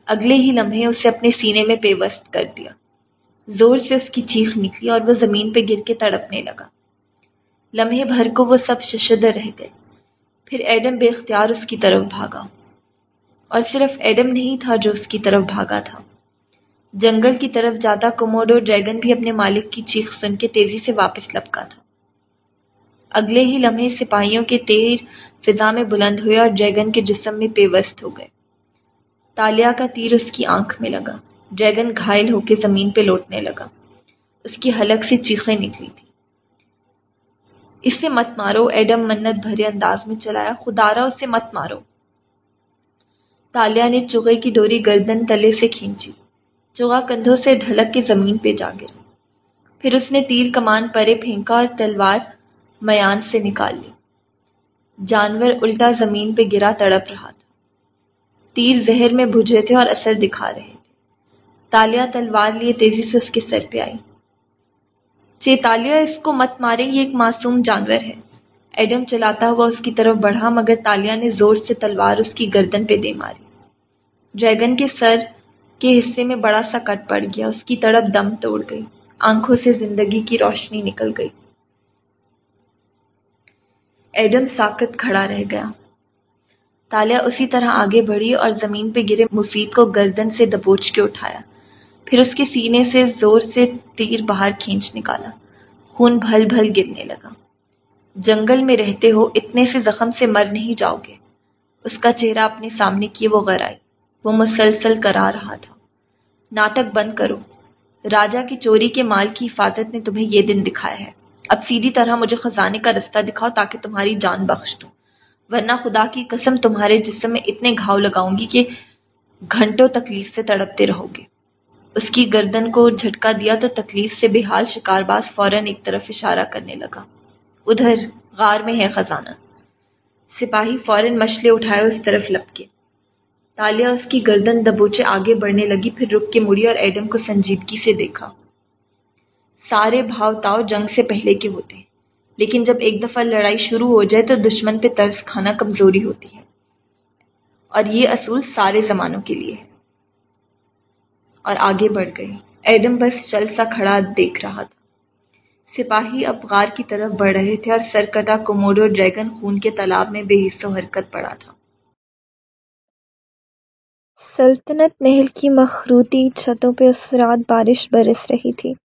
اگلے ہی لمحے اسے اپنے سینے میں پیوست کر دیا۔ زور سے اس کی چیخ نکلی اور وہ زمین پہ گر کے تڑپنے لگا۔ لمحے بھر کو وہ سب ششدر رہ گئے۔ پھر ایڈم بے اختیار اس کی طرف بھاگا۔ اور صرف ایڈم نہیں تھا جو اس کی طرف بھاگا تھا۔ جنگل کی طرف جاتا کوموڈو ڈریگن بھی اپنے مالک کی چیخ سن کے تیزی سے واپس لپکا تھا۔ اگلے ہی لمحے سپاہیوں کے تیر فضا میں بلند ہوئے اور ڈریگن کے جسم میں پیوست ہو گئے۔ تالیا کا تیر اس کی آنکھ میں لگا۔ ڈریگن گھائل ہو کے زمین پہ لوٹنے لگا۔ اس کی حلق سے چیخیں نکلی تھی اس سے مت مارو ایڈم منت بھرے انداز میں چلایا۔ خدارا اسے مت مارو۔ تالیا نے چوہے کی ڈوری گردن تلے سے کھینچی۔ چوہا کندھوں سے ڈھلک کے زمین پہ جا گرا۔ پھر اس نے تیر کمان پرے پھینکا اور تلوار میان سے نکال لی۔ جانور الٹا زمین پہ گرا تڑپ رہا تھا۔ تیر زہر میں بجھے تھے اور اثر دکھا رہے تھے۔ تالیا تلوار لیے تیزی سے اس کے سر پہ آئی۔ چیتالیہ اس کو مت مارے، یہ ایک معصوم جانور ہے۔ ایڈم چلاتا ہوا اس کی طرف بڑھا، مگر تالیا نے زور سے تلوار اس کی گردن پہ دے ماری۔ ڈریگن کے سر کے حصے میں بڑا سا کٹ پڑ گیا۔ اس کی تڑپ دم توڑ گئی۔ آنکھوں سے زندگی کی روشنی نکل گئی۔ ایڈم ساکت کھڑا رہ گیا۔ تالیا اسی طرح آگے بڑھی اور زمین پہ گرے مفید کو گردن سے دبوچ کے اٹھایا۔ پھر اس کے سینے سے زور سے تیر باہر کھینچ نکالا۔ خون بھل بھل گرنے لگا۔ جنگل میں رہتے ہو اتنے سے زخم سے مر نہیں جاؤ گے۔ اس کا چہرہ اپنے سامنے کیے وہ غر آئی وہ مسلسل کرا رہا تھا۔ ناٹک بند کرو۔ راجا کی چوری کے مال کی حفاظت نے تمہیں یہ دن دکھایا ہے۔ اب سیدھی طرح مجھے خزانے کا رستہ دکھاؤ تاکہ تمہاری جان بخش دوں۔ ورنہ خدا کی قسم تمہارے جسم میں اتنے گھاؤ لگاؤں گی کہ گھنٹوں تکلیف سے تڑپتے رہو گے۔ اس کی گردن کو جھٹکا دیا تو تکلیف سے بے حال شکار باز فوراً ایک طرف اشارہ کرنے لگا۔ ادھر غار میں ہے خزانہ۔ سپاہی فوراً مچھلے اٹھائے اس طرف لپکے۔ تالیا اس کی گردن دبوچے آگے بڑھنے لگی، پھر رک کے مڑی اور ایڈم کو سنجیدگی سے دیکھا۔ سارے بھاؤ تاؤ جنگ سے پہلے کے ہوتے ہیں۔ لیکن جب ایک دفعہ لڑائی شروع ہو جائے تو دشمن پہ طرز کھانا کمزوری ہوتی ہے۔ اور یہ اصول سارے زمانوں کے لیے ہے۔ اور آگے بڑھ گئی ایڈم بس چل سا کھڑا دیکھ رہا تھا۔ سپاہی اب غار کی طرف بڑھ رہے تھے اور سرکٹا کوموڈو ڈریگن خون کے تالاب میں بے حص و حرکت پڑا تھا۔ سلطنت محل کی مخروطی چھتوں پہ اس رات بارش برس رہی تھی۔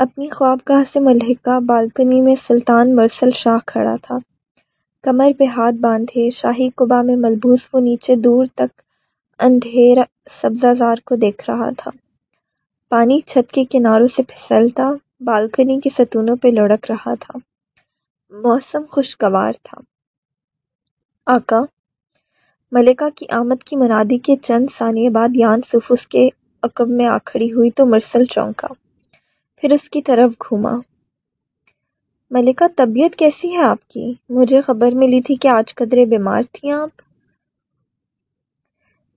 اپنی خوابگاہ سے ملحقہ بالکنی میں سلطان مرسل شاہ کھڑا تھا۔ کمر پہ ہاتھ باندھے شاہی قبا میں ملبوس وہ نیچے دور تک اندھیر سبزہ زار کو دیکھ رہا تھا۔ پانی چھت کے کناروں سے پھسلتا بالکنی کی ستونوں پہ لڑک رہا تھا۔ موسم خوشگوار تھا۔ آقا ملکہ کی آمد کی منادی کے چند ثانیے بعد یان سفس کے عقب میں آکھڑی ہوئی تو مرسل چونکا۔ پھر اس کی طرف گھوما۔ ملکہ، طبیعت کیسی ہے آپ کی؟ مجھے خبر ملی تھی کہ آج قدرے بیمار تھیں آپ۔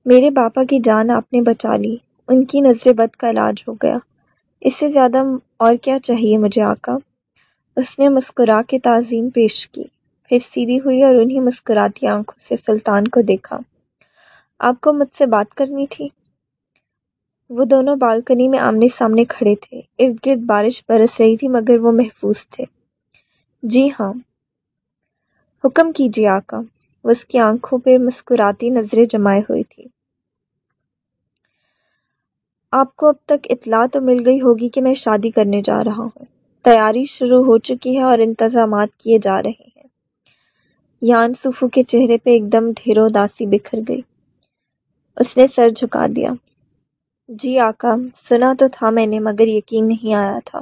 میرے باپا کی جان آپ نے بچا لی۔ ان کی نظر بد کا علاج ہو گیا۔ اس سے زیادہ اور کیا چاہیے مجھے آقا؟ اس نے مسکرا کے تعظیم پیش کی۔ پھر سیدھی ہوئی اور انہیں مسکراتی آنکھوں سے سلطان کو دیکھا۔ آپ کو مجھ سے بات کرنی تھی؟ وہ دونوں بالکنی میں آمنے سامنے کھڑے تھے۔ ارد گرد بارش برس رہی تھی مگر وہ محفوظ تھے۔ جی ہاں۔ حکم کیجیے آقا۔ وہ اس کی آنکھوں پہ مسکراتی نظریں جمائے ہوئی تھی۔ آپ کو اب تک اطلاع تو مل گئی ہوگی کہ میں شادی کرنے جا رہا ہوں۔ تیاری شروع ہو چکی ہے اور انتظامات کیے جا رہے ہیں۔ یان سوفو کے چہرے پہ ایک دم ڈھیرو داسی بکھر گئی۔ اس نے سر جھکا دیا۔ جی آقا، سنا تو تھا میں نے، مگر یقین نہیں آیا تھا۔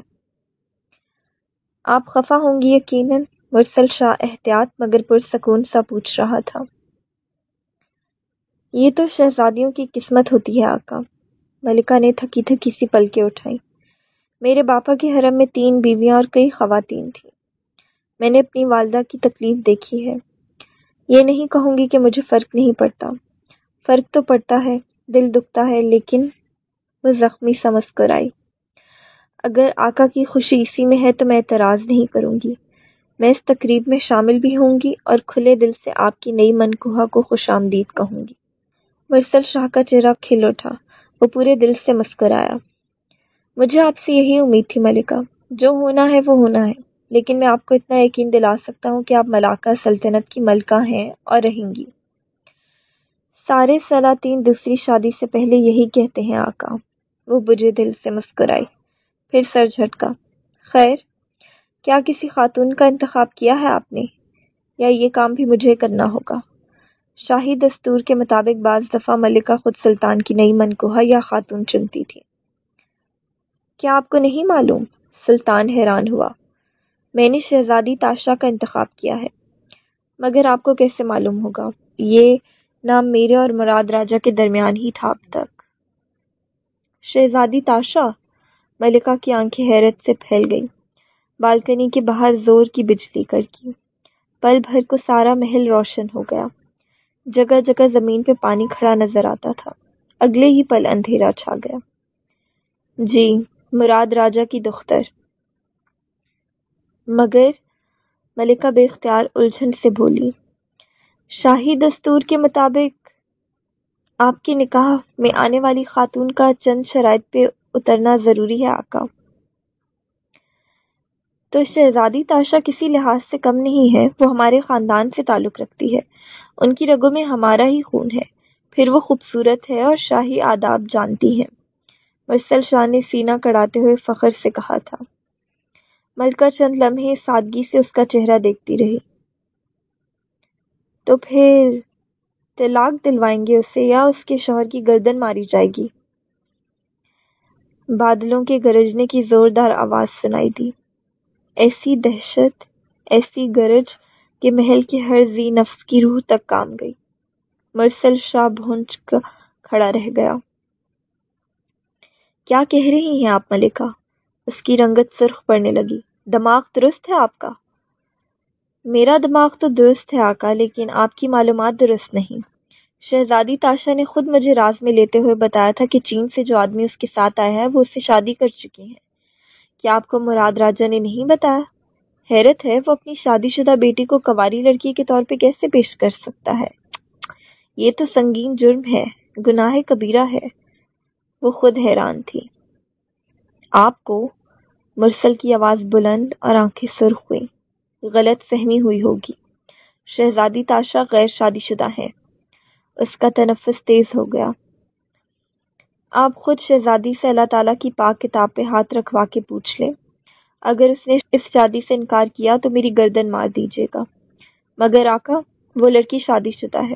آپ خفا ہوں گی یقیناً؟ مرسل شاہ احتیاط، مگر پرسکون سا پوچھ رہا تھا۔ یہ تو شہزادیوں کی قسمت ہوتی ہے آقا۔ ملکہ نے تھکی تھکی سی پل کے اٹھائی میرے باپا کے حرم میں تین بیویاں اور کئی خواتین تھیں۔ میں نے اپنی والدہ کی تکلیف دیکھی ہے۔ یہ نہیں کہوں گی کہ مجھے فرق نہیں پڑتا۔ فرق تو پڑتا ہے، دل دکھتا ہے، لیکن وہ زخمی سمجھ کر آئی۔ اگر آقا کی خوشی اسی میں ہے تو میں اعتراض نہیں کروں گی۔ میں اس تقریب میں شامل بھی ہوں گی اور کھلے دل سے آپ کی نئی منکوہا کو خوش آمدید کہوں گی۔ مرسل شاہ کا چہرہ کھل اٹھا، وہ پورے دل سے مسکرایا مجھے آپ سے یہی امید تھی ملکہ، جو ہونا ہے وہ ہونا ہے، لیکن میں آپ کو اتنا یقین دلا سکتا ہوں کہ آپ ملاقہ سلطنت کی ملکہ ہیں اور رہیں گی۔ سارے سلاطین دوسری شادی سے پہلے یہی کہتے ہیں آقا۔ وہ بجے دل سے مسکرائی۔ پھر سر جھٹکا۔ خیر، کیا کسی خاتون کا انتخاب کیا ہے آپ نے؟ یا یہ کام بھی مجھے کرنا ہوگا؟ شاہی دستور کے مطابق بعض دفعہ ملکہ خود سلطان کی نئی منکوہا یا خاتون چنتی تھی۔ کیا آپ کو نہیں معلوم؟ سلطان حیران ہوا۔ میں نے شہزادی تاشا کا انتخاب کیا ہے۔ مگر آپ کو کیسے معلوم ہوگا؟ یہ نام میرے اور مراد راجہ کے درمیان ہی تھا اب تک۔ شہزادی تاشا ملکہ کی آنکھیں حیرت سے پھیل گئی بالکنی کے باہر زور کی بجلی کر کی پل بھر کو سارا محل روشن ہو گیا۔ جگہ جگہ زمین پہ پانی کھڑا نظر آتا تھا۔ اگلے ہی پل اندھیرا چھا گیا۔ جی مراد راجہ کی دختر۔ مگر ملکہ بے اختیار الجھن سے بولی، شاہی دستور کے مطابق آپ کے نکاح میں آنے والی خاتون کا چند شرائط پہ اترنا ضروری ہے، آقا۔ تو شہزادی تاشا کسی لحاظ سے کم نہیں ہے، وہ ہمارے خاندان سے تعلق رکھتی ہے۔ ان کی رگوں میں ہمارا ہی خون ہے۔ پھر وہ خوبصورت ہے اور شاہی آداب جانتی ہے مرسل شاہ نے سینہ کڑاتے ہوئے فخر سے کہا تھا۔ ملکہ چند لمحے سادگی سے اس کا چہرہ دیکھتی رہی۔ تو پھر طلاق دلوائیں گے اسے یا اس کے شوہر کی گردن ماری جائے گی۔ بادلوں کے گرجنے کی زوردار آواز سنائی دی۔ ایسی دہشت، ایسی گرج کہ محل کے ہر زی نفس کی روح تک کام گئی۔ مرسل شاہ بھونچ کھڑا رہ گیا۔ کیا کہہ رہی ہیں آپ ملکہ؟ اس کی رنگت سرخ پڑنے لگی۔ دماغ درست ہے آپ کا؟ میرا دماغ تو درست ہے آقا، لیکن آپ کی معلومات درست نہیں۔ شہزادی تاشا نے خود مجھے راز میں لیتے ہوئے بتایا تھا کہ چین سے جو آدمی اس کے ساتھ آیا ہے، وہ اس سے شادی کر چکی ہیں۔ کیا آپ کو مراد راجہ نے نہیں بتایا؟ حیرت ہے وہ اپنی شادی شدہ بیٹی کو کواری لڑکی کے طور پہ کیسے پیش کر سکتا ہے؟ یہ تو سنگین جرم ہے، گناہ کبیرہ ہے۔ وہ خود حیران تھی۔ آپ کو مرسل کی آواز بلند اور آنکھیں سرخ ہوئی غلط فہمی ہوئی ہوگی۔ شہزادی تاشا غیر شادی شدہ ہے اس کا تنفس تیز ہو گیا۔ آپ خود شہزادی سے اللہ تعالیٰ کی پاک کتاب پہ ہاتھ رکھوا کے پوچھ لیں۔ اگر اس نے اس شادی سے انکار کیا تو میری گردن مار دیجیے گا۔ مگر آقا، وہ لڑکی شادی شدہ ہے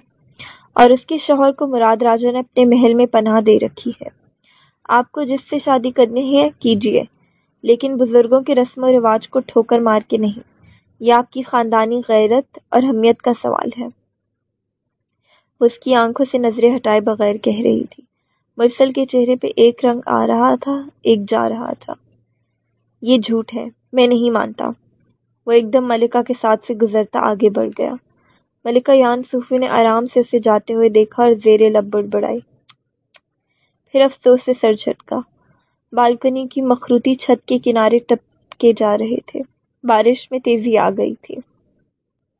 اور اس کے شوہر کو مراد راجہ نے اپنے محل میں پناہ دے رکھی ہے۔ آپ کو جس سے شادی کرنی ہے، کیجیے۔ لیکن بزرگوں کے رسم و رواج کو ٹھوکر مار کے نہیں۔ یہ آپ کی خاندانی غیرت اور اہمیت کا سوال ہے۔ اس کی آنکھوں سے نظریں ہٹائے بغیر کہہ رہی تھی۔ مرسل کے چہرے پہ ایک رنگ آ رہا تھا، ایک جا رہا تھا۔ یہ جھوٹ ہے، میں نہیں مانتا۔ وہ ایک دم ملکہ کے ساتھ سے گزرتا آگے بڑھ گیا۔ ملکہ یان صوفی نے آرام سے اسے جاتے ہوئے دیکھا اور زیر لب بڑ بڑائی پھر افسوس سے سر جھٹکا۔ بالکنی کی مخروطی چھت کے کنارے ٹپ کے جا رہے تھے۔ بارش میں تیزی آ گئی تھی۔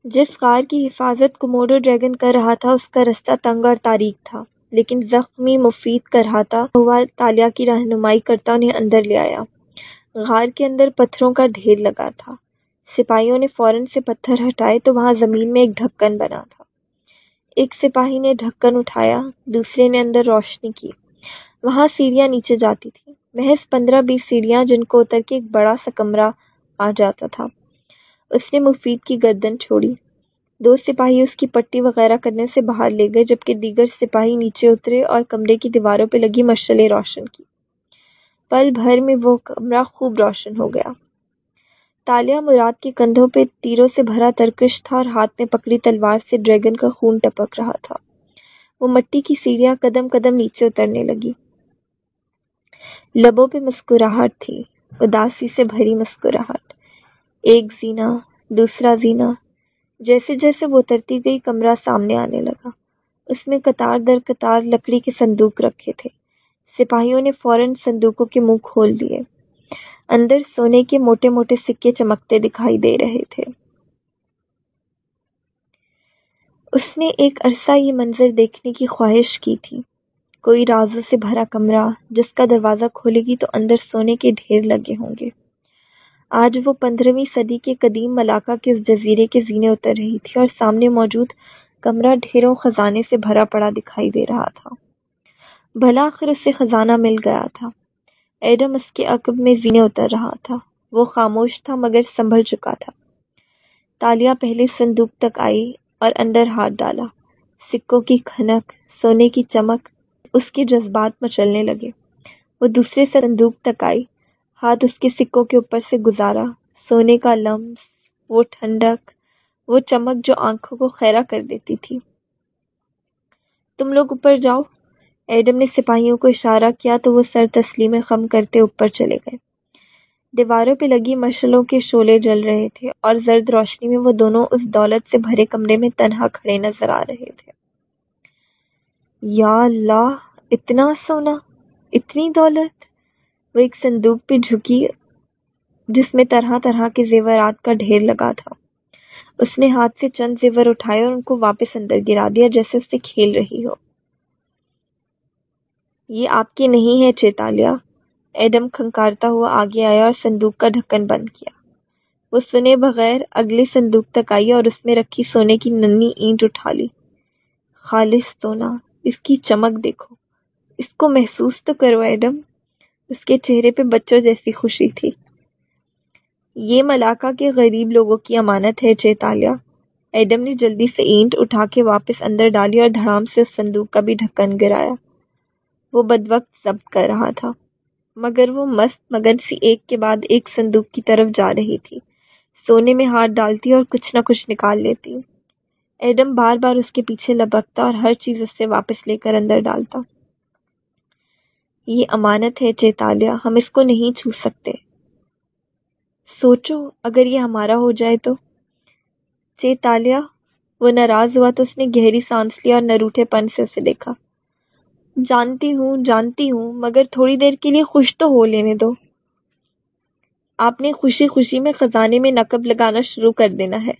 جس غار کی حفاظت کموڈو ڈریگن کر رہا تھا، اس کا رستہ تنگ اور تاریخ تھا، لیکن زخمی مفید کرہاتا ہوا تالیا کی رہنمائی کرتا انہیں اندر لے آیا۔ غار کے اندر پتھروں کا ڈھیر لگا تھا۔ سپاہیوں نے فوراً سے پتھر ہٹائے تو وہاں زمین میں ایک ڈھکن بنا تھا۔ ایک سپاہی نے ڈھکن اٹھایا، دوسرے نے اندر روشنی کی۔ وہاں سیڑھیاں نیچے جاتی تھی محض پندرہ بیس سیڑھیاں جن کو اتر کے ایک بڑا سا کمرہ آ جاتا تھا۔ اس نے مفید کی گردن چھوڑی۔ دو سپاہی اس کی پٹی وغیرہ کرنے سے باہر لے گئے، جبکہ دیگر سپاہی نیچے اترے اور کمرے کی دیواروں پہ لگی مشلیں روشن کی۔ پل بھر میں وہ کمرہ خوب روشن ہو گیا۔ تالیہ مراد کے کندھوں پہ تیروں سے بھرا ترکش تھا اور ہاتھ میں پکڑی تلوار سے ڈریگن کا خون ٹپک رہا تھا۔ وہ مٹی کی سیڑھیاں قدم قدم نیچے اترنے لگی۔ لبوں پہ مسکراہٹ تھی، اداسی سے بھری مسکراہٹ۔ ایک زینہ دوسرا زینہ جیسے جیسے وہ اترتی گئی، کمرہ سامنے آنے لگا۔ اس میں قطار در قطار لکڑی کے صندوق رکھے تھے۔ سپاہیوں نے فوراً صندوقوں کے منہ کھول دیے۔ اندر سونے کے موٹے موٹے سکے چمکتے دکھائی دے رہے تھے۔ اس نے ایک عرصہ یہ منظر دیکھنے کی خواہش کی تھی۔ کوئی رازوں سے بھرا کمرہ جس کا دروازہ کھولے گی تو اندر سونے کے ڈھیر لگے ہوں گے۔ آج وہ پندرہویں صدی کے قدیم ملاقہ کے اس جزیرے کے زینے اتر رہی تھی اور سامنے موجود کمرہ ڈھیروں خزانے سے بھرا پڑا دکھائی دے رہا تھا۔ بھلا آخر اسے خزانہ مل گیا تھا۔ ایڈم اس کے عقب میں زینے اتر رہا تھا۔ وہ خاموش تھا مگر سنبھل چکا تھا۔ تالیا پہلے صندوق تک آئی اور اندر ہاتھ ڈالا۔ سکوں کی کھنک، سونے کی چمک، اس کے جذبات مچلنے لگے۔ وہ دوسرے صندوق تک آئی۔ ہاتھ اس کے سکوں کے اوپر سے گزارا۔ سونے کا لمس، وہ ٹھنڈک، وہ چمک جو آنکھوں کو خیرہ کر دیتی تھی۔ تم لوگ اوپر جاؤ۔ ایڈم نے سپاہیوں کو اشارہ کیا تو وہ سر تسلیم خم کرتے اوپر چلے گئے۔ دیواروں پہ لگی مشلوں کے شولے جل رہے تھے اور زرد روشنی میں وہ دونوں اس دولت سے بھرے کمرے میں تنہا کھڑے نظر آ رہے تھے۔ یا اللہ، اتنا سونا، اتنی دولت۔ وہ ایک صندوق پہ جھکی، جس میں طرح طرح کے زیورات کا ڈھیر لگا تھا۔ اس نے ہاتھ سے چند زیور اٹھائے اور ان کو واپس اندر گرا دیا، جیسے اس سے کھیل رہی ہو۔ یہ آپ کی نہیں ہے، چیتالیا۔ ایڈم کھنکارتا ہوا آگے آیا اور صندوق کا ڈھکن بند کیا۔ وہ سنے بغیر اگلے صندوق تک آئی اور اس میں رکھی سونے کی ننی اینٹ اٹھا لی۔ خالص سونا، اس کی چمک دیکھو۔ اس کو محسوس تو کرو ایڈم۔ اس کے چہرے پہ بچوں جیسی خوشی تھی۔ یہ ملاقہ کے غریب لوگوں کی امانت ہے، چیتالیہ۔ ایڈم نے جلدی سے اینٹ اٹھا کے واپس اندر ڈالی اور دھڑام سے اس صندوق کا بھی ڈھکن گرایا۔ وہ بد وقت ضبط کر رہا تھا۔ مگر وہ مست مگن سی ایک کے بعد ایک صندوق کی طرف جا رہی تھی۔ سونے میں ہاتھ ڈالتی اور کچھ نہ کچھ نکال لیتی۔ ایڈم بار بار اس کے پیچھے لبکتا اور ہر چیز اس سے واپس لے کر اندر ڈالتا۔ یہ امانت ہے چیتالیہ ہم اس کو نہیں چھو سکتے۔ سوچو، اگر یہ ہمارا ہو جائے تو۔ چیتالیہ وہ ناراض ہوا تو اس نے گہری سانس لیا اور نروٹے پن سے اسے دیکھا۔ جانتی ہوں جانتی ہوں، مگر تھوڑی دیر کے لیے خوش تو ہو لینے دو۔ آپ نے خوشی خوشی میں خزانے میں نقب لگانا شروع کر دینا ہے۔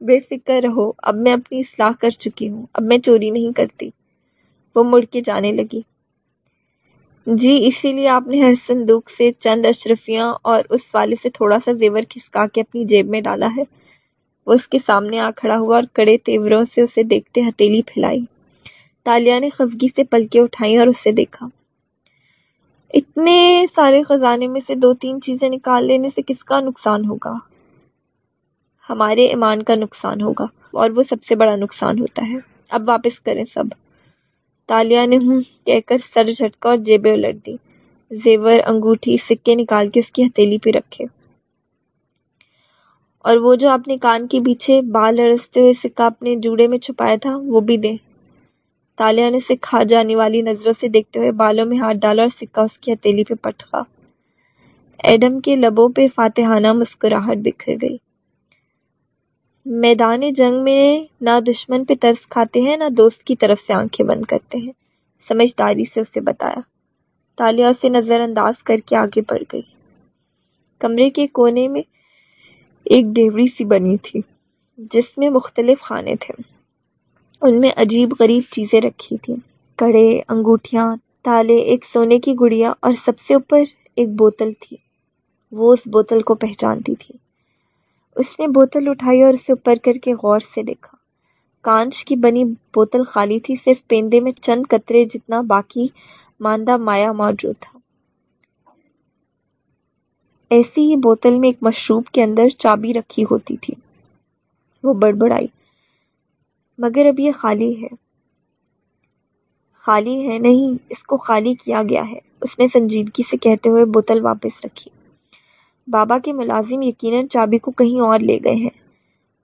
بے فکر رہو، اب میں اپنی اصلاح کر چکی ہوں، اب میں چوری نہیں کرتی۔ وہ مڑ کے جانے لگی۔ جی اسی لیے آپ نے ہر صندوق سے چند اشرفیاں اور اس والے سے تھوڑا سا زیور کھسکا کے اپنی جیب میں ڈالا ہے۔ وہ اس کے سامنے آ کھڑا ہوا اور کڑے تیوروں سے اسے دیکھتے ہتیلی پھیلائی۔ تالیا نے خزگی سے پلکیں اٹھائی اور اسے دیکھا۔ اتنے سارے خزانے میں سے دو تین چیزیں نکال لینے سے کس کا نقصان ہوگا؟ ہمارے ایمان کا نقصان ہوگا اور وہ سب سے بڑا نقصان ہوتا ہے۔ اب واپس کریں سب۔ تالیا نے ہوں کہہ کر سر جھٹکا اور جیبیں الٹ دی زیور، انگوٹھی، سکے نکال کے اس کی ہتھیلی پہ رکھے۔ اور وہ جو آپ نے کان کے پیچھے بال اڑستے ہوئے سکہ اپنے جوڑے میں چھپایا تھا، وہ بھی دے تالیا نے اسے کھا جانے والی نظروں سے دیکھتے ہوئے بالوں میں ہاتھ ڈالا اور سکہ اس کی ہتھیلی پہ پٹخا ایڈم کے لبوں پہ فاتحانہ مسکراہٹ بکھر گئی۔ میدان جنگ میں نہ دشمن پہ ترس کھاتے ہیں، نہ دوست کی طرف سے آنکھیں بند کرتے ہیں۔ سمجھداری سے اسے بتایا۔ تالیا اسے نظر انداز کر کے آگے بڑھ گئی۔ کمرے کے کونے میں ایک ڈیوڑی سی بنی تھی، جس میں مختلف خانے تھے۔ ان میں عجیب غریب چیزیں رکھی تھیں۔ کڑے انگوٹھیاں، تالے، ایک سونے کی گڑیا اور سب سے اوپر ایک بوتل تھی۔ وہ اس بوتل کو پہچانتی تھی۔ اس نے بوتل اٹھائی اور اسے اوپر کر کے غور سے دیکھا۔ کانچ کی بنی بوتل خالی تھی، صرف پیندے میں چند قطرے جتنا باقی ماندہ مایا موجود تھا۔ ایسی ہی بوتل میں ایک مشروب کے اندر چابی رکھی ہوتی تھی۔ وہ بڑبڑائی۔ مگر اب یہ خالی ہے۔ خالی ہے نہیں، اس کو خالی کیا گیا ہے۔ اس نے سنجیدگی سے کہتے ہوئے بوتل واپس رکھی۔ بابا کے ملازم یقیناً چابی کو کہیں اور لے گئے ہیں۔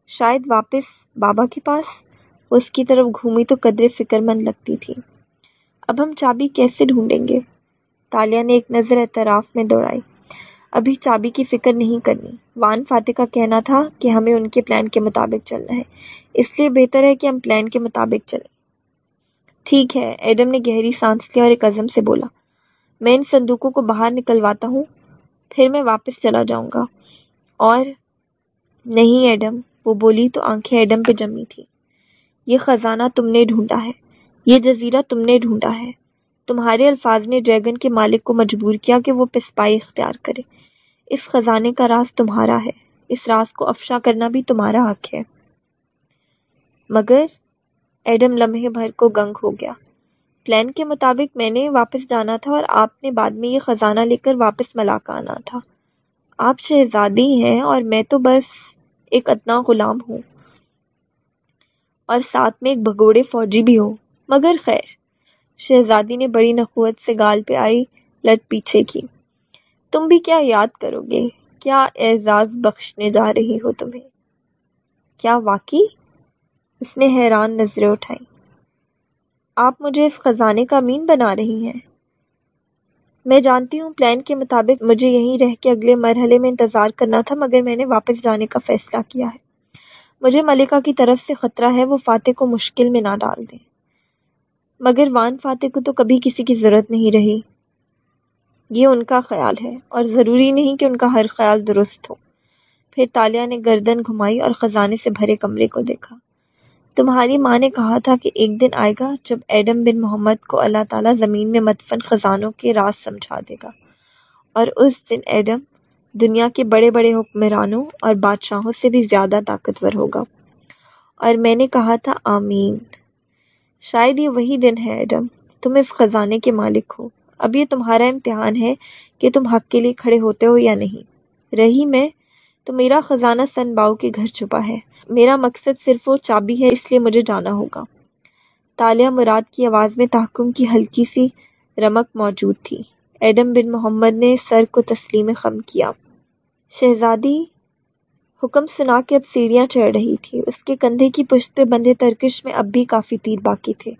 شاید واپس بابا کے پاس؟ وہ اس کی طرف گھومی تو قدرے فکر مند لگتی تھی۔ اب ہم چابی کیسے ڈھونڈیں گے؟ تالیا نے ایک نظر اعتراف میں دوڑائی۔ ابھی چابی کی فکر نہیں کرنی۔ وان فاتح کا کہنا تھا کہ ہمیں ان کے پلان کے مطابق چلنا ہے۔ اس لیے بہتر ہے کہ ہم پلان کے مطابق چلیں۔ ٹھیک ہے، ایڈم نے گہری سانس لیا اور ایک عزم سے بولا، میں ان صندوقوں کو باہر نکلواتا ہوں۔ پھر میں واپس چلا جاؤں گا۔ اور نہیں ایڈم، وہ بولی تو آنکھیں ایڈم پہ جمی تھی یہ خزانہ تم نے ڈھونڈا ہے۔ یہ جزیرہ تم نے ڈھونڈا ہے۔ تمہارے الفاظ نے ڈریگن کے مالک کو مجبور کیا کہ وہ پسپائی اختیار کرے۔ اس خزانے کا راز تمہارا ہے۔ اس راز کو افشا کرنا بھی تمہارا حق ہے۔ مگر ایڈم لمحے بھر کو گنگ ہو گیا۔ پلان کے مطابق میں نے واپس جانا تھا اور آپ نے بعد میں یہ خزانہ لے کر واپس ملاقہ آنا تھا۔ آپ شہزادی ہیں اور میں تو بس ایک اتنا غلام ہوں۔ اور ساتھ میں ایک بھگوڑے فوجی بھی ہوں۔ مگر خیر، شہزادی نے بڑی نخوت سے گال پہ آئی لٹ پیچھے کی۔ تم بھی کیا یاد کرو گے؟ کیا اعزاز بخشنے جا رہی ہو تمہیں؟ کیا واقعی؟ اس نے حیران نظریں اٹھائی آپ مجھے اس خزانے کا امین بنا رہی ہیں۔ میں جانتی ہوں پلان کے مطابق مجھے یہیں رہ کے اگلے مرحلے میں انتظار کرنا تھا، مگر میں نے واپس جانے کا فیصلہ کیا ہے۔ مجھے ملکہ کی طرف سے خطرہ ہے وہ فاتح کو مشکل میں نہ ڈال دیں مگر وان فاتح کو تو کبھی کسی کی ضرورت نہیں رہی۔ یہ ان کا خیال ہے، اور ضروری نہیں کہ ان کا ہر خیال درست ہو۔ پھر تالیہ نے گردن گھمائی اور خزانے سے بھرے کمرے کو دیکھا۔ تمہاری ماں نے کہا تھا کہ ایک دن آئے گا جب ایڈم بن محمد کو اللہ تعالیٰ زمین میں مدفن خزانوں کے راز سمجھا دے گا۔ اور اس دن ایڈم دنیا کے بڑے بڑے حکمرانوں اور بادشاہوں سے بھی زیادہ طاقتور ہوگا۔ اور میں نے کہا تھا، آمین۔ شاید یہ وہی دن ہے ایڈم، تم اس خزانے کے مالک ہو۔ اب یہ تمہارا امتحان ہے کہ تم حق کے لیے کھڑے ہوتے ہو یا نہیں۔ رہی میں تو میرا خزانہ سن باؤ کے گھر چھپا ہے۔ میرا مقصد صرف وہ چابی ہے، اس لیے مجھے جانا ہوگا۔ تالیہ مراد کی آواز میں تحکم کی ہلکی سی رمک موجود تھی۔ ایڈم بن محمد نے سر کو تسلیم خم کیا۔ شہزادی، حکم سنا کے اب سیڑھیاں چڑھ رہی تھی۔ اس کے کندھے کی پشت پہ بندھے ترکش میں اب بھی کافی تیر باقی تھے۔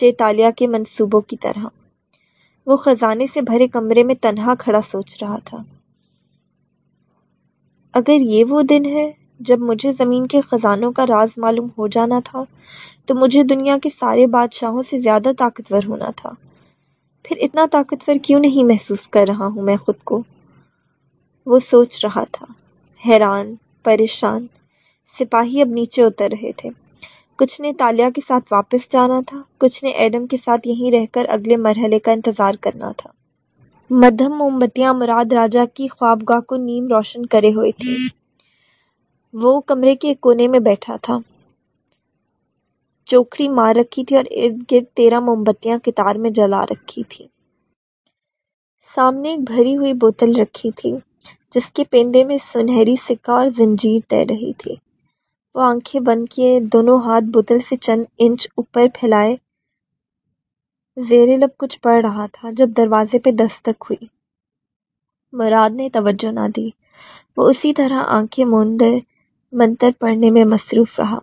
چیتالیہ کے منصوبوں کی طرح۔ وہ خزانے سے بھرے کمرے میں تنہا کھڑا سوچ رہا تھا۔ اگر یہ وہ دن ہے جب مجھے زمین کے خزانوں کا راز معلوم ہو جانا تھا، تو مجھے دنیا کے سارے بادشاہوں سے زیادہ طاقتور ہونا تھا۔ پھر اتنا طاقتور کیوں نہیں محسوس کر رہا ہوں میں خود کو؟ وہ سوچ رہا تھا۔ حیران، پریشان، سپاہی اب نیچے اتر رہے تھے۔ کچھ نے تالیہ کے ساتھ واپس جانا تھا، کچھ نے ایڈم کے ساتھ یہیں رہ کر اگلے مرحلے کا انتظار کرنا تھا۔ مدھم موم بتیاں مراد راجا کی خوابگاہ کو نیم روشن کرے ہوئے تھی وہ کمرے کے ایک کونے میں بیٹھا تھا۔ چوکری مار رکھی تھی اور ارد گرد تیرہ موم بتیاں کتار میں جلا رکھی تھی۔ سامنے ایک بھری ہوئی بوتل رکھی تھی، جس کے پیندے میں سنہری سکہ اور زنجیر تیر رہی تھی۔ وہ آنکھیں بند کیے، دونوں ہاتھ بوتل سے چند انچ اوپر پھیلائے زیر لب کچھ پڑھ رہا تھا جب دروازے پہ دستک ہوئی۔ مراد نے توجہ نہ دی۔ وہ اسی طرح آنکھیں موندے منتر پڑھنے میں مصروف رہا۔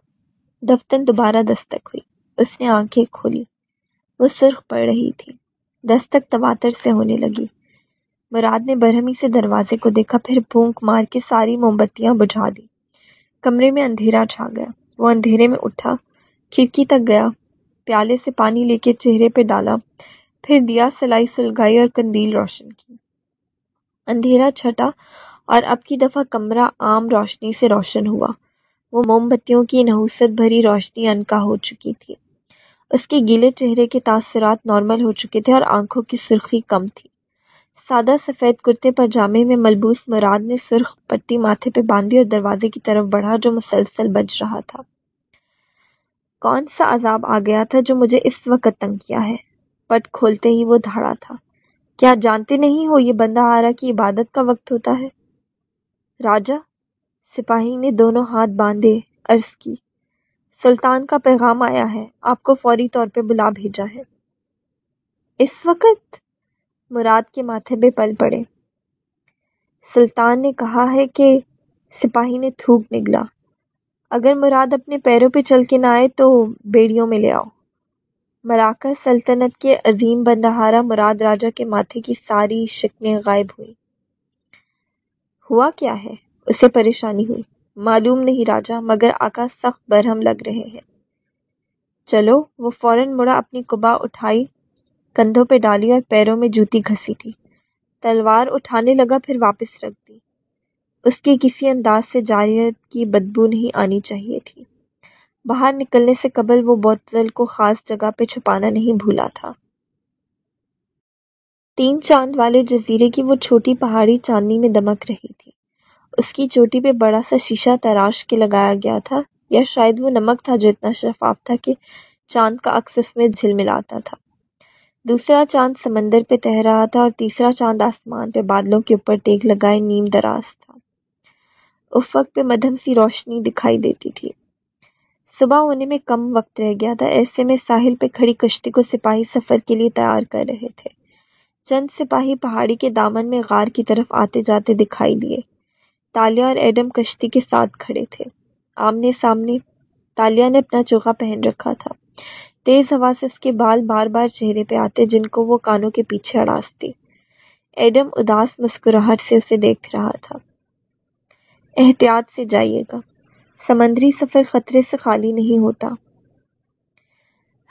دفتن دوبارہ دستک ہوئی۔ اس نے آنکھیں کھولی۔ وہ سرخ پڑ رہی تھی۔ دستک تواتر سے ہونے لگی۔ مراد نے برہمی سے دروازے کو دیکھا، پھر پھونک مار کے ساری موم بتیاں بجھا دی۔ کمرے میں اندھیرا چھا گیا۔ وہ اندھیرے میں اٹھا، کھڑکی تک گیا۔ پیالے سے پانی لے کے چہرے پہ ڈالا۔ پھر دیا سلائی سلگائی اور کندیل روشن کی۔ اندھیرا چھٹا اور اب کی دفعہ کمرہ عام روشنی سے روشن ہوا۔ وہ موم بتیوں کی نحوست بھری روشنی انکا ہو چکی تھی۔ اس کے گیلے چہرے کے تاثرات نارمل ہو چکے تھے اور آنکھوں کی سرخی کم تھی۔ سادہ سفید کرتے پاجامے میں ملبوس مراد نے سرخ پٹی ماتھے پہ باندھی اور دروازے کی طرف بڑھا جو مسلسل بج رہا تھا۔ کون سا عذاب آ گیا تھا جو مجھے اس وقت تنگ کیا ہے؟ پٹ کھولتے ہی وہ دھاڑا تھا۔ کیا جانتے نہیں ہو یہ بندہ آ رہا کی عبادت کا وقت ہوتا ہے؟ راجا، سپاہی نے دونوں ہاتھ باندھے، عرض کی، سلطان کا پیغام آیا ہے، آپ کو فوری طور پہ بلا بھیجا ہے۔ اس وقت مراد کے ماتھے پہ پل پڑے۔ سلطان نے کہا ہے کہ سپاہی نے تھوک نگلا۔ اگر مراد اپنے پیروں پہ چل کے نہ آئے تو بیڑیوں میں لے آؤ۔ مراکز سلطنت کے عظیم بندہارا مراد راجا کے ماتھے کی ساری شکلیں غائب ہوئی ہوا کیا ہے؟ اسے پریشانی ہوئی۔ معلوم نہیں راجا مگر آقا سخت برہم لگ رہے ہیں۔ چلو، وہ فوراً مڑا اپنی کبا اٹھائی، کندھوں پہ ڈالی اور پیروں میں جوتی گھسی تھی۔ تلوار اٹھانے لگا، پھر واپس رکھ دی۔ اس کی کسی انداز سے جاریت کی بدبو نہیں آنی چاہیے تھی۔ باہر نکلنے سے قبل وہ بوتل کو خاص جگہ پہ چھپانا نہیں بھولا تھا۔ تین چاند والے جزیرے کی وہ چھوٹی پہاڑی چاندنی میں دمک رہی تھی۔ اس کی چوٹی پہ بڑا سا شیشہ تراش کے لگایا گیا تھا، یا شاید وہ نمک تھا جو اتنا شفاف تھا کہ چاند کا عکس اس میں جھل ملاتا تھا۔ دوسرا چاند سمندر پہ تہ رہا تھا اور تیسرا چاند آسمان پہ بادلوں کے اوپر ٹیک لگائے نیم دراز تھا افق پہ مدھم سی روشنی دکھائی دیتی تھی۔ صبح ہونے میں کم وقت رہ گیا تھا، ایسے میں ساحل پہ کھڑی کشتی کو سپاہی سفر کے لیے تیار کر رہے تھے۔ چند سپاہی پہاڑی کے دامن میں غار کی طرف آتے جاتے دکھائی دیے۔ تالیا اور ایڈم کشتی کے ساتھ کھڑے تھے۔ آمنے سامنے تالیا نے اپنا چوکا پہن رکھا تھا۔ تیز ہوا سے اس کے بال بار بار چہرے پہ آتے، جن کو وہ کانوں کے پیچھے اڑاستی ایڈم اداس مسکراہٹ سے اسے دیکھ رہا تھا۔ احتیاط سے جائیے گا۔ سمندری سفر خطرے سے خالی نہیں ہوتا۔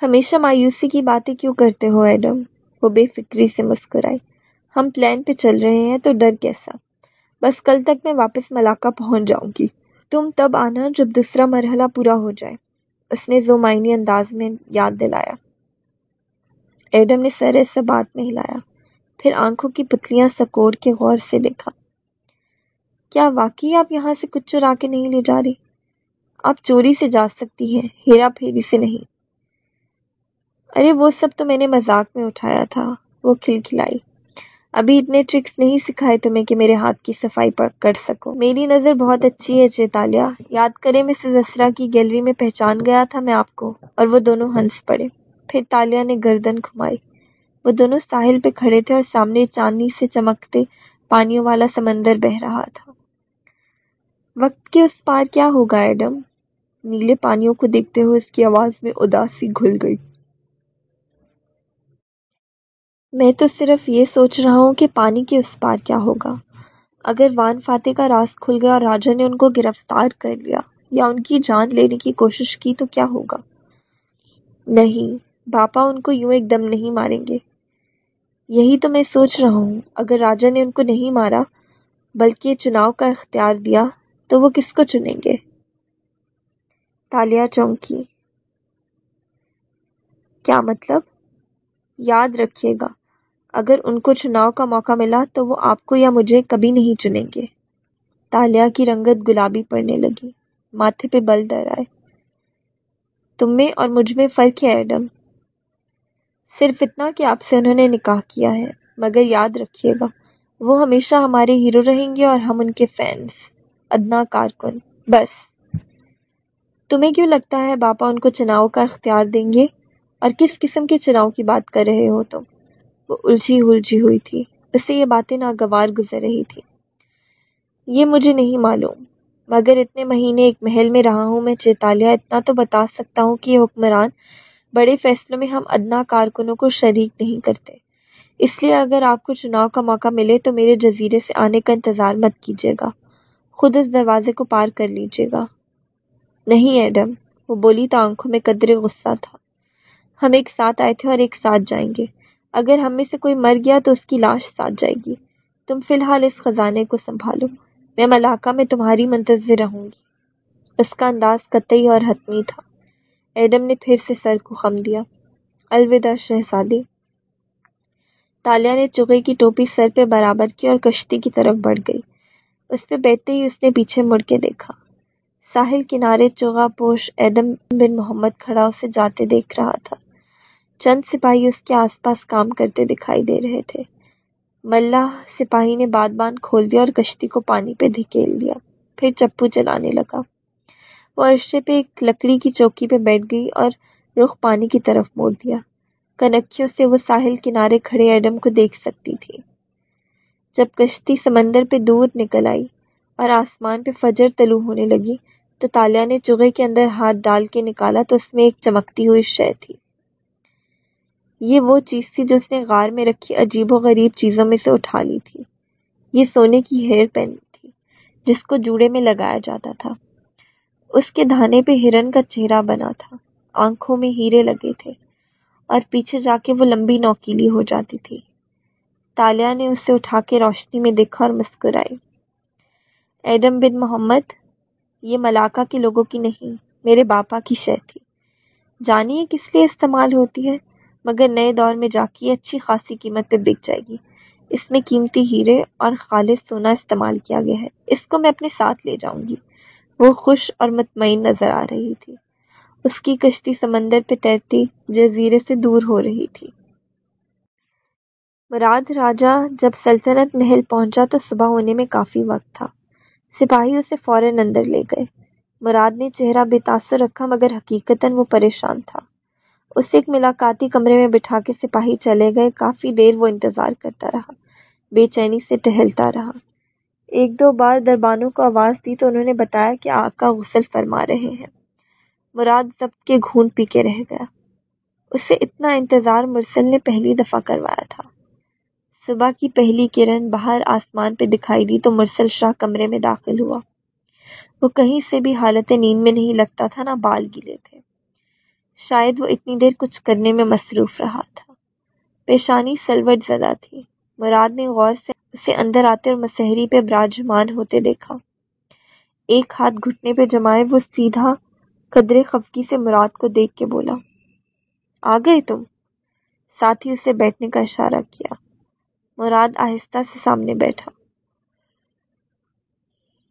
ہمیشہ مایوسی کی باتیں کیوں کرتے ہو ایڈم؟ وہ بے فکری سے مسکرائی ہم پلان پہ چل رہے ہیں تو ڈر کیسا؟ بس کل تک میں واپس ملاقہ پہنچ جاؤں گی۔ تم تب آنا جب دوسرا مرحلہ پورا ہو جائے۔ اس نے زومائنی انداز میں یاد دلایا۔ ایڈم نے سر ایسا بات میں ہلایا پھر آنکھوں کی پتلیاں سکوڑ کے غور سے دیکھا۔ کیا واقعی آپ یہاں سے کچھ چرا کے نہیں لے جا رہی؟ آپ چوری سے جا سکتی ہیں، ہیرا پھیری سے نہیں۔ ارے، وہ سب تو میں نے مذاق میں اٹھایا تھا، وہ کھلکھلائی۔ ابھی اتنے ٹرکس نہیں سکھائے تمہیں کہ میرے ہاتھ کی صفائی کر سکو۔ میری نظر بہت اچھی ہے چیتالیہ یاد کرے مسز اسرا کی گیلری میں پہچان گیا تھا میں آپ کو، اور وہ دونوں ہنس پڑے۔ پھر تالیا نے گردن گھمائی وہ دونوں ساحل پہ کھڑے تھے اور سامنے چاندنی سے چمکتے پانیوں والا سمندر بہ رہا تھا۔ وقت کے اس پار کیا ہوگا، ایڈم؟ نیلے پانیوں کو دیکھتے ہوئے اس کی آواز میں اداسی گھل گئی۔ میں تو صرف یہ سوچ رہا ہوں کہ پانی کے اس پار کیا ہوگا۔ اگر وان فاتح کا راز کھل گیا اور راجا نے ان کو گرفتار کر لیا یا ان کی جان لینے کی کوشش کی تو کیا ہوگا؟ نہیں، باپا ان کو یوں ایک دم نہیں ماریں گے۔ یہی تو میں سوچ رہا ہوں، اگر راجا نے ان کو نہیں مارا، بلکہ چناؤ کا اختیار دیا تو وہ کس کو چنیں گے؟ تالیا چونکی۔ کیا مطلب؟ یاد رکھیے گا، اگر ان کو چناؤ کا موقع ملا تو وہ آپ کو یا مجھے کبھی نہیں چنیں گے۔ تالیا کی رنگت گلابی پڑنے لگی، ماتھے پہ بل ڈر آئے۔ تم میں اور مجھ میں فرق ہے، ایڈم۔ صرف اتنا کہ آپ سے انہوں نے نکاح کیا ہے، مگر یاد رکھیے گا، وہ ہمیشہ ہمارے ہیرو رہیں گے اور ہم ان کے فینس ادنا کارکن۔ بس۔ تمہیں کیوں لگتا ہے باپا ان کو چناؤ کا اختیار دیں گے؟ اور کس قسم کے چناؤ کی بات کر رہے ہو تم؟ وہ الجھی الجھی ہوئی تھی۔ اسے یہ باتیں ناگوار گزر رہی تھی۔ یہ مجھے نہیں معلوم۔ مگر اتنے مہینے ایک محل میں رہا ہوں، میں چیتالیہ اتنا تو بتا سکتا ہوں کہ یہ حکمران بڑے فیصلوں میں ہم ادنا کارکنوں کو شریک نہیں کرتے۔ اس لیے اگر آپ کو چناؤ کا موقع ملے تو میرے جزیرے سے آنے کا انتظار مت کیجیے گا۔ خود اس دروازے کو پار کر لیجیے گا۔ نہیں، ایڈم، وہ بولی تو آنکھوں میں قدرے غصہ تھا۔ ہم ایک ساتھ آئے تھے اور ایک ساتھ جائیں گے۔ اگر ہم میں سے کوئی مر گیا تو اس کی لاش ساتھ جائے گی۔ تم فی الحال اس خزانے کو سنبھالو۔ میں ملاقہ میں تمہاری منتظر رہوں گی۔ اس کا انداز قطعی اور حتمی تھا۔ ایڈم نے پھر سے سر کو خم دیا۔ الوداع شہزادی۔ تالیا نے چگئی کی ٹوپی سر پہ برابر کی اور کشتی کی طرف بڑھ گئی۔ اس پہ بیٹھتے ہی اس نے پیچھے مڑ کے دیکھا۔ ساحل کنارے چوغا پوش ایڈم بن محمد کھڑا اسے جاتے دیکھ رہا تھا۔ چند سپاہی اس کے آس پاس کام کرتے دکھائی دے رہے تھے۔ ملا سپاہی نے باد بان کھول دیا اور کشتی کو پانی پہ دھکیل دیا۔ پھر چپو چلانے لگا۔ وہ عرصے پہ ایک لکڑی کی چوکی پہ بیٹھ گئی اور رخ پانی کی طرف موڑ دیا۔ کنکھیوں سے وہ ساحل کنارے کھڑے ایڈم کو دیکھ سکتی تھی۔ جب کشتی سمندر پہ دور نکل آئی اور آسمان پہ فجر تلو ہونے لگی تو تالیا نے چوہے کے اندر ہاتھ ڈال کے نکالا تو اس میں ایک چمکتی ہوئی شے تھی۔ یہ وہ چیز تھی جو اس نے غار میں رکھی عجیب و غریب چیزوں میں سے اٹھا لی تھی۔ یہ سونے کی ہیئر پین تھی جس کو جوڑے میں لگایا جاتا تھا۔ اس کے دھانے پہ ہرن کا چہرہ بنا تھا۔ آنکھوں میں ہیرے لگے تھے اور پیچھے جا کے وہ لمبی نوکیلی ہو جاتی تھی۔ تالیا نے اسے اٹھا کے روشنی میں دیکھا اور مسکرائی۔ ایڈم بن محمد، یہ ملاقہ کے لوگوں کی نہیں، میرے باپا کی شے تھی۔ جانیے کس لیے استعمال ہوتی ہے، مگر نئے دور میں جا کے اچھی خاصی قیمت پہ بک جائے گی۔ اس میں قیمتی ہیرے اور خالص سونا استعمال کیا گیا ہے۔ اس کو میں اپنے ساتھ لے جاؤں گی۔ وہ خوش اور مطمئن نظر آ رہی تھی۔ اس کی کشتی سمندر پہ تیرتی جزیرے سے دور ہو رہی تھی۔ مراد راجہ جب سلطنت محل پہنچا تو صبح ہونے میں کافی وقت تھا۔ سپاہی اسے فوراً اندر لے گئے۔ مراد نے چہرہ بے تاثر رکھا مگر حقیقتاً وہ پریشان تھا۔ اسے ایک ملاقاتی کمرے میں بٹھا کے سپاہی چلے گئے۔ کافی دیر وہ انتظار کرتا رہا۔ بے چینی سے ٹہلتا رہا۔ ایک دو بار دربانوں کو آواز دی تو انہوں نے بتایا کہ آقا غسل فرما رہے ہیں۔ مراد ضبط کے گھون پی کے رہ گیا۔ اسے اتنا انتظار مرسل نے پہلی دفعہ کروایا تھا۔ صبح کی پہلی کرن باہر آسمان پہ دکھائی دی تو مرسل شاہ کمرے میں داخل ہوا۔ وہ کہیں سے بھی حالت نیند میں نہیں لگتا تھا، نہ بال گیلے تھے۔ شاید وہ اتنی دیر کچھ کرنے میں مصروف رہا تھا۔ پیشانی سلوٹ زدہ تھی۔ مراد نے غور سے اسے اندر آتے اور مسحری پہ براجمان ہوتے دیکھا۔ ایک ہاتھ گھٹنے پہ جمائے وہ سیدھا قدرے خفکی سے مراد کو دیکھ کے بولا، آ گئے تم؟ ساتھ ہی اسے بیٹھنے کا اشارہ کیا۔ مراد آہستہ سے سامنے بیٹھا۔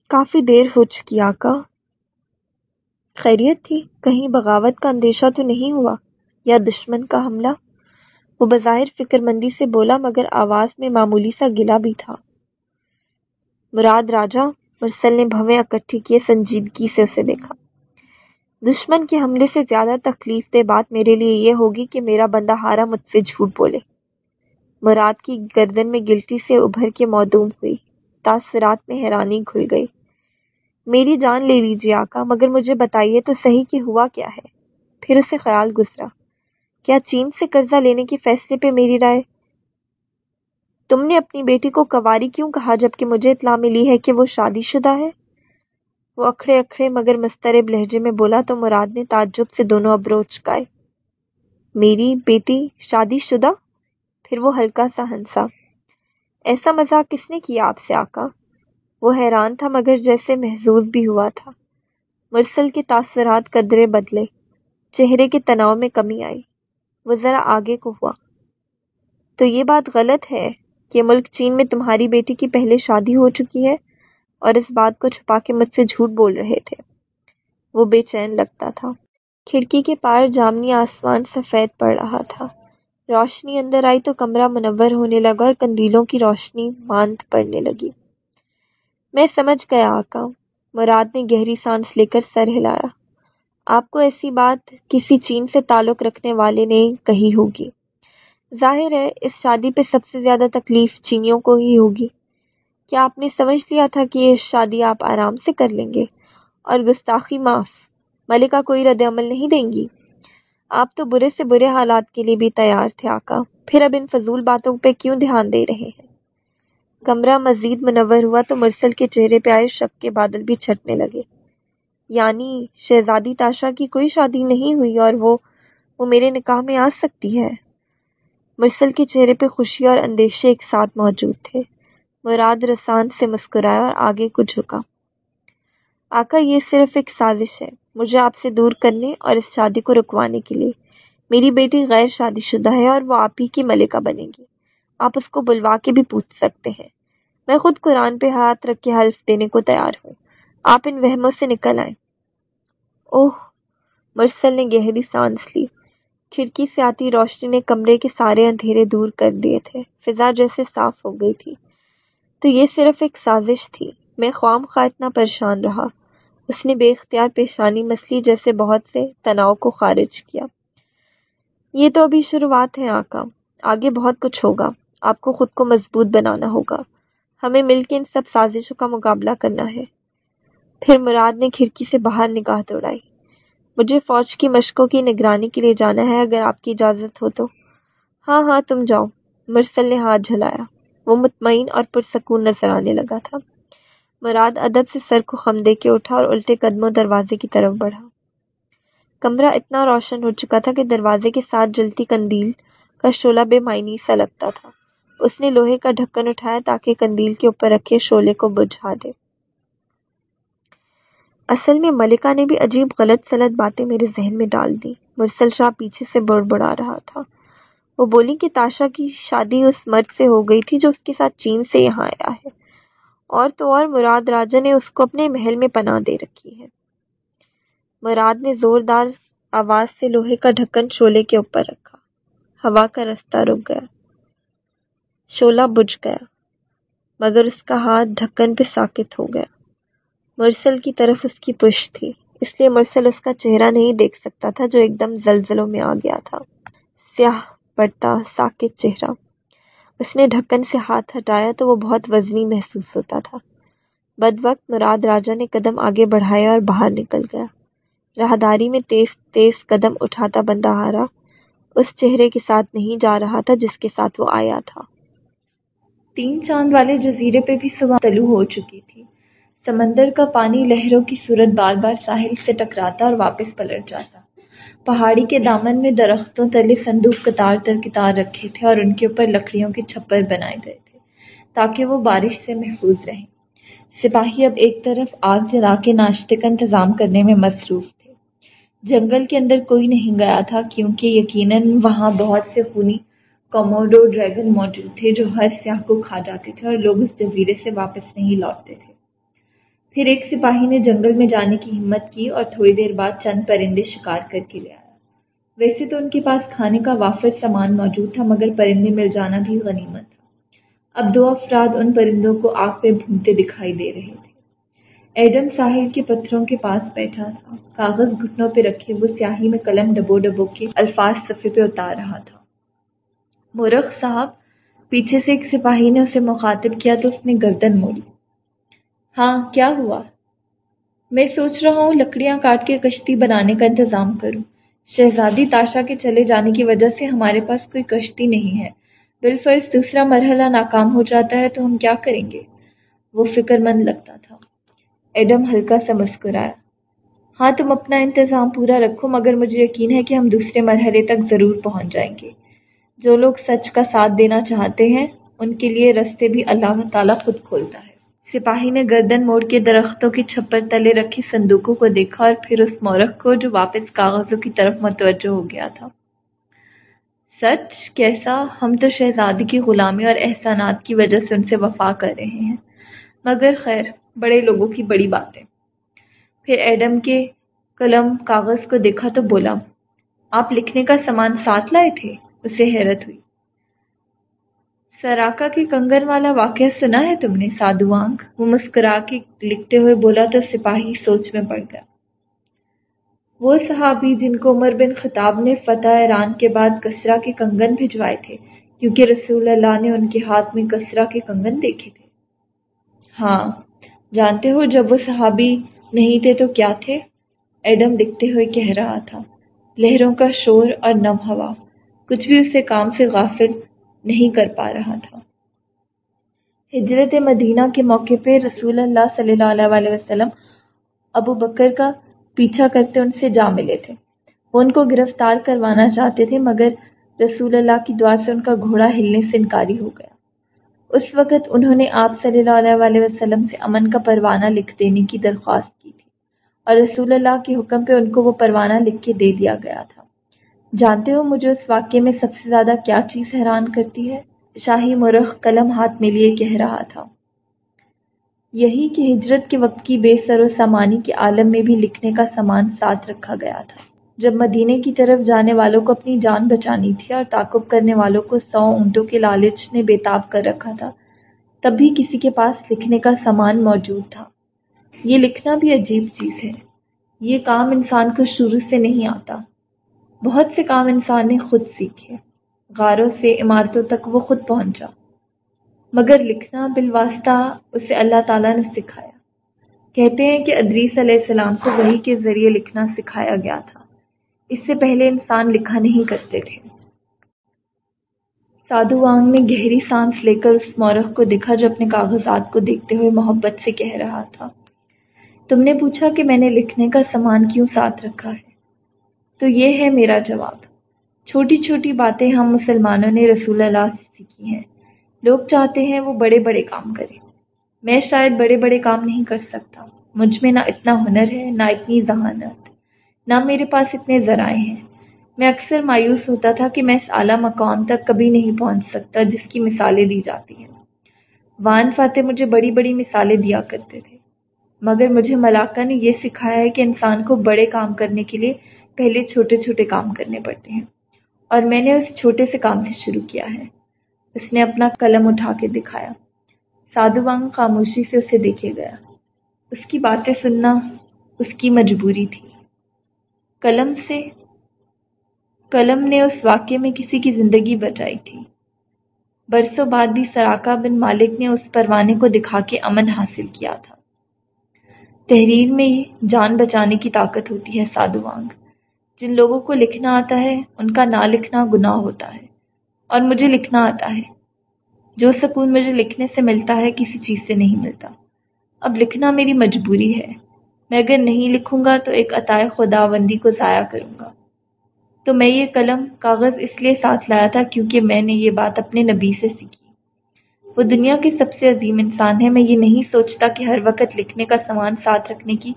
کافی دیر ہو چکی آقا۔ خیریت تھی، کہیں بغاوت کا اندیشہ تو نہیں ہوا یا دشمن کا حملہ؟ وہ بظاہر فکر مندی سے بولا، مگر آواز میں معمولی سا گلا بھی تھا۔ مراد راجا، مرسل نے بھویں اکٹھی کیے سنجیدگی سے اسے دیکھا۔ دشمن کے حملے سے زیادہ تکلیف دہ بات میرے لیے یہ ہوگی کہ میرا بندہ ہارا مجھ سے جھوٹ بولے۔ مراد کی گردن میں گلٹی سے ابھر کے مودوم ہوئی۔ تاثرات میں حیرانی کھل گئی۔ میری جان لے لیجیے آقا، مگر مجھے بتائیے تو صحیح کہ ہوا کیا ہے۔ پھر اسے خیال گزرا۔ کیا چین سے قرضہ لینے کے فیصلے پہ میری رائے؟ تم نے اپنی بیٹی کو کواری کیوں کہا جبکہ مجھے اطلاع ملی ہے کہ وہ شادی شدہ ہے؟ وہ اکھڑے اکھڑے مگر مسترب لہجے میں بولا تو مراد نے تعجب سے دونوں ابروچ چکائے میری بیٹی شادی شدہ؟ پھر وہ ہلکا سا ہنسا۔ ایسا مزاق کس نے کیا آپ سے آقا؟ وہ حیران تھا مگر جیسے محظوظ بھی ہوا تھا۔ مرسل کے تاثرات قدرے بدلے۔ چہرے کے تناؤ میں کمی آئی۔ وہ ذرا آگے کو ہوا۔ تو یہ بات غلط ہے کہ ملک چین میں تمہاری بیٹی کی پہلے شادی ہو چکی ہے اور اس بات کو چھپا کے مجھ سے جھوٹ بول رہے تھے۔ وہ بے چین لگتا تھا۔ کھڑکی کے پار جامنی آسمان سفید پڑ رہا تھا۔ روشنی اندر آئی تو کمرہ منور ہونے لگا اور کندیلوں کی روشنی ماند پڑنے لگی۔ میں سمجھ گیا آقا، مراد نے گہری سانس لے کر سر ہلایا۔ آپ کو ایسی بات کسی چین سے تعلق رکھنے والے نے کہی ہوگی۔ ظاہر ہے، اس شادی پہ سب سے زیادہ تکلیف چینیوں کو ہی ہوگی۔ کیا آپ نے سمجھ لیا تھا کہ یہ شادی آپ آرام سے کر لیں گے؟ اور گستاخی معاف۔ ملکہ کوئی رد عمل نہیں دیں گی۔ آپ تو برے سے برے حالات کے لیے بھی تیار تھے، آقا۔ پھر اب ان فضول باتوں پہ کیوں دھیان دے رہے ہیں؟ کمرہ مزید منور ہوا تو مرسل کے چہرے پہ آئے شک کے بادل بھی چھٹنے لگے۔ یعنی شہزادی تاشا کی کوئی شادی نہیں ہوئی اور وہ وہ میرے نکاح میں آ سکتی ہے۔ مرسل کے چہرے پہ خوشی اور اندیشے ایک ساتھ موجود تھے۔ مراد رسان سے مسکرایا اور آگے کو جھکا آقا، یہ صرف ایک سازش ہے، مجھے آپ سے دور کرنے اور اس شادی کو رکوانے کے لیے۔ میری بیٹی غیر شادی شدہ ہے اور وہ آپ ہی کی ملکہ بنے گی۔ آپ اس کو بلوا کے بھی پوچھ سکتے ہیں۔ میں خود قرآن پہ ہاتھ رکھ کے حلف دینے کو تیار ہوں۔ آپ ان وہموں سے نکل آئیں۔ اوہ، مرسل نے گہری سانس لی۔ کھڑکی سے آتی روشنی نے کمرے کے سارے اندھیرے دور کر دیے تھے۔ فضا جیسے صاف ہو گئی تھی۔ تو یہ صرف ایک سازش تھی۔ میں خوام خواہ اتنا پریشان رہا۔ اس نے بے اختیار پیشانی مسلی جیسے بہت سے تناؤ کو خارج کیا۔ یہ تو ابھی شروعات ہے آقا۔ آگے بہت کچھ ہوگا۔ آپ کو خود کو مضبوط بنانا ہوگا۔ ہمیں مل کے ان سب سازشوں کا مقابلہ کرنا ہے۔ پھر مراد نے کھڑکی سے باہر نگاہ دوڑائی۔ مجھے فوج کی مشقوں کی نگرانی کے لیے جانا ہے اگر آپ کی اجازت ہو تو۔ ہاں ہاں تم جاؤ۔ مرسل نے ہاتھ جھلایا۔ وہ مطمئن اور پرسکون نظر آنے لگا تھا۔ مراد ادب سے سر کو خم دے کے اٹھا اور الٹے قدموں دروازے کی طرف بڑھا۔ کمرہ اتنا روشن ہو چکا تھا کہ دروازے کے ساتھ جلتی کندیل کا شولہ بے معنی سا لگتا تھا۔ اس نے لوہے کا ڈھکن اٹھایا تاکہ کندیل کے اوپر رکھے شولے کو بجھا دے۔ اصل میں ملکہ نے بھی عجیب غلط سلط باتیں میرے ذہن میں ڈال دی مرسل شاہ پیچھے سے بڑ بڑا رہا تھا۔ وہ بولی کہ تاشا کی شادی اس مرد سے ہو گئی تھی جو اس کے ساتھ چین سے یہاں آیا ہے۔ اور تو اور مراد راجا نے اس کو اپنے محل میں پناہ دے رکھی ہے۔ مراد نے زوردار آواز سے لوہے کا ڈھکن شولے کے اوپر رکھا۔ ہوا کا رستہ رک گیا۔ شولہ بجھ گیا۔ مگر اس کا ہاتھ ڈھکن پہ ساکت ہو گیا۔ مرسل کی طرف اس کی پشت تھی۔ اس لیے مرسل اس کا چہرہ نہیں دیکھ سکتا تھا جو ایک دم زلزلوں میں آ گیا تھا۔ سیاہ پڑتا ساکت چہرہ۔ اس نے ڈھکن سے ہاتھ ہٹایا تو وہ بہت وزنی محسوس ہوتا تھا۔ بد وقت مراد راجا نے قدم آگے بڑھایا اور باہر نکل گیا۔ راہداری میں تیز تیز قدم اٹھاتا بندہ ہارا۔ اس چہرے کے ساتھ نہیں جا رہا تھا جس کے ساتھ وہ آیا تھا۔ تین چاند والے جزیرے پہ بھی صبح طلوع ہو چکی تھی۔ سمندر کا پانی لہروں کی صورت بار بار ساحل سے ٹکراتا اور واپس پلٹ جاتا۔ پہاڑی کے دامن میں درختوں تلے صندوق قطار تر کتار رکھے تھے اور ان کے اوپر لکڑیوں کے چھپر بنائے گئے تھے تاکہ وہ بارش سے محفوظ رہیں۔ سپاہی اب ایک طرف آگ جلا کے ناشتے کا انتظام کرنے میں مصروف تھے۔ جنگل کے اندر کوئی نہیں گیا تھا کیونکہ یقیناً وہاں بہت سے خونی کوموڈو ڈریگن موجود تھے جو ہر سیاح کو کھا جاتے تھے اور لوگ اس جزیرے سے واپس نہیں لوٹتے تھے۔ پھر ایک سپاہی نے جنگل میں جانے کی ہمت کی اور تھوڑی دیر بعد چند پرندے شکار کر کے لے آیا۔ ویسے تو ان کے پاس کھانے کا وافر سامان موجود تھا، مگر پرندے مل جانا بھی غنیمت تھا۔ اب دو افراد ان پرندوں کو آگ پہ بھونتے دکھائی دے رہے تھے۔ ایڈم ساحل کے پتھروں کے پاس بیٹھا تھا۔ کاغذ گھٹنوں پہ رکھے وہ سیاہی میں قلم ڈبو ڈبو کے الفاظ صفحے پہ اتار رہا تھا۔ مورخ صاحب، پیچھے سے ایک سپاہی نے اسے مخاطب کیا تو اس نے گردن موڑی۔ ہاں کیا ہوا؟ میں سوچ رہا ہوں لکڑیاں کاٹ کے کشتی بنانے کا انتظام کروں۔ شہزادی تاشا کے چلے جانے کی وجہ سے ہمارے پاس کوئی کشتی نہیں ہے۔ بالفرض دوسرا مرحلہ ناکام ہو جاتا ہے تو ہم کیا کریں گے؟ وہ فکر مند لگتا تھا۔ ایڈم ہلکا سا مسکرایا۔ ہاں تم اپنا انتظام پورا رکھو، مگر مجھے یقین ہے کہ ہم دوسرے مرحلے تک ضرور پہنچ جائیں گے۔ جو لوگ سچ کا ساتھ دینا چاہتے ہیں، ان کے لیے رستے بھی اللہ تعالیٰ خود کھولتا ہے۔ سپاہی نے گردن موڑ کے درختوں کی چھپر تلے رکھی صندوقوں کو دیکھا اور پھر اس مورخ کو جو واپس کاغذوں کی طرف متوجہ ہو گیا تھا۔ سچ؟ کیسا؟ ہم تو شہزادی کی غلامی اور احسانات کی وجہ سے ان سے وفا کر رہے ہیں۔ مگر خیر، بڑے لوگوں کی بڑی باتیں۔ پھر ایڈم کے قلم کاغذ کو دیکھا تو بولا، آپ لکھنے کا سامان ساتھ لائے تھے؟ اسے حیرت ہوئی۔ سراکا کے کنگن والا واقعہ سنا ہے تم نے؟ سادو آنکھ۔ وہ مسکرا کے لکھتے ہوئے بولا، تو سپاہی سوچ میں پڑ گیا۔ وہ صحابی جن کو عمر بن خطاب نے فتح ایران کے بعد کسرا کے کنگن بھجوائے تھے، کیونکہ رسول اللہ نے ان کے ہاتھ میں کسرا کے کنگن دیکھے تھے ہاں جانتے ہو، جب وہ صحابی نہیں تھے تو کیا تھے؟ ایڈم لکھتے ہوئے کہہ رہا تھا، لہروں کا شور اور نم ہوا۔ کچھ بھی اسے کام سے غافل نہیں کر پا رہا تھا۔ ہجرت مدینہ کے موقع پہ رسول اللہ صلی اللہ علیہ وسلم ابو بکر کا پیچھا کرتے ان سے جا ملے تھے۔ وہ ان کو گرفتار کروانا چاہتے تھے، مگر رسول اللہ کی دعا سے ان کا گھوڑا ہلنے سے انکاری ہو گیا۔ اس وقت انہوں نے آپ صلی اللہ علیہ وسلم سے امن کا پروانہ لکھ دینے کی درخواست کی تھی، اور رسول اللہ کے حکم پہ ان کو وہ پروانہ لکھ کے دے دیا گیا تھا۔ جانتے ہو مجھے اس واقعے میں سب سے زیادہ کیا چیز حیران کرتی ہے؟ شاہی مرخ قلم ہاتھ میں لیے کہہ رہا تھا۔ یہی کہ ہجرت کے وقت کی بے سر و سامانی کے عالم میں بھی لکھنے کا سامان ساتھ رکھا گیا تھا۔ جب مدینے کی طرف جانے والوں کو اپنی جان بچانی تھی اور تعقب کرنے والوں کو سو اونٹوں کے لالچ نے بےتاب کر رکھا تھا، تب بھی کسی کے پاس لکھنے کا سامان موجود تھا۔ یہ لکھنا بھی عجیب چیز ہے۔ یہ کام انسان کو شروع سے نہیں آتا۔ بہت سے کام انسان نے خود سیکھے۔ غاروں سے، عمارتوں تک وہ خود پہنچا۔ مگر لکھنا بالواسطہ اسے اللہ تعالیٰ نے سکھایا۔ کہتے ہیں کہ ادریس علیہ السلام کو وہی کے ذریعے لکھنا سکھایا گیا تھا۔ اس سے پہلے انسان لکھا نہیں کرتے تھے۔ سادھو وانگ نے گہری سانس لے کر اس مورخ کو دیکھا جو اپنے کاغذات کو دیکھتے ہوئے محبت سے کہہ رہا تھا۔ تم نے پوچھا کہ میں نے لکھنے کا سامان کیوں ساتھ رکھا ہے؟ تو یہ ہے میرا جواب۔ چھوٹی چھوٹی باتیں ہم مسلمانوں نے رسول اللہ سے سیکھی ہیں۔ لوگ چاہتے ہیں وہ بڑے بڑے کام کریں۔ میں شاید بڑے بڑے کام نہیں کر سکتا۔ مجھ میں نہ اتنا ہنر ہے، نہ اتنی ذہانت۔ نہ میرے پاس اتنے ذرائع ہیں۔ میں اکثر مایوس ہوتا تھا کہ میں اس اعلیٰ مقام تک کبھی نہیں پہنچ سکتا جس کی مثالیں دی جاتی ہیں۔ وان فاتح مجھے بڑی بڑی مثالیں دیا کرتے تھے۔ مگر مجھے ملاقہ نے یہ سکھایا ہے کہ انسان کو بڑے کام کرنے کے لیے پہلے چھوٹے چھوٹے کام کرنے پڑتے ہیں۔ اور میں نے اس چھوٹے سے کام سے شروع کیا ہے۔ اس نے اپنا قلم اٹھا کے دکھایا۔ سادھو وانگ خاموشی سے اسے دیکھے گیا۔ اس کی باتیں سننا اس کی مجبوری تھی۔ قلم سے، قلم نے اس واقعے میں کسی کی زندگی بچائی تھی۔ برسوں بعد بھی سراکا بن مالک نے اس پروانے کو دکھا کے امن حاصل کیا تھا۔ تحریر میں جان بچانے کی طاقت ہوتی ہے سادھو وانگ۔ جن لوگوں کو لکھنا آتا ہے، ان کا نہ لکھنا گناہ ہوتا ہے۔ اور مجھے لکھنا آتا ہے۔ جو سکون مجھے لکھنے سے ملتا ہے، کسی چیز سے نہیں ملتا۔ اب لکھنا میری مجبوری ہے۔ میں اگر نہیں لکھوں گا تو ایک عطائے خدا بندی کو ضائع کروں گا۔ تو میں یہ قلم، کاغذ اس لیے ساتھ لایا تھا کیونکہ میں نے یہ بات اپنے نبی سے سیکھی۔ وہ دنیا کے سب سے عظیم انسان ہے۔ میں یہ نہیں سوچتا کہ ہر وقت لکھنے کا سامان ساتھ رکھنے کی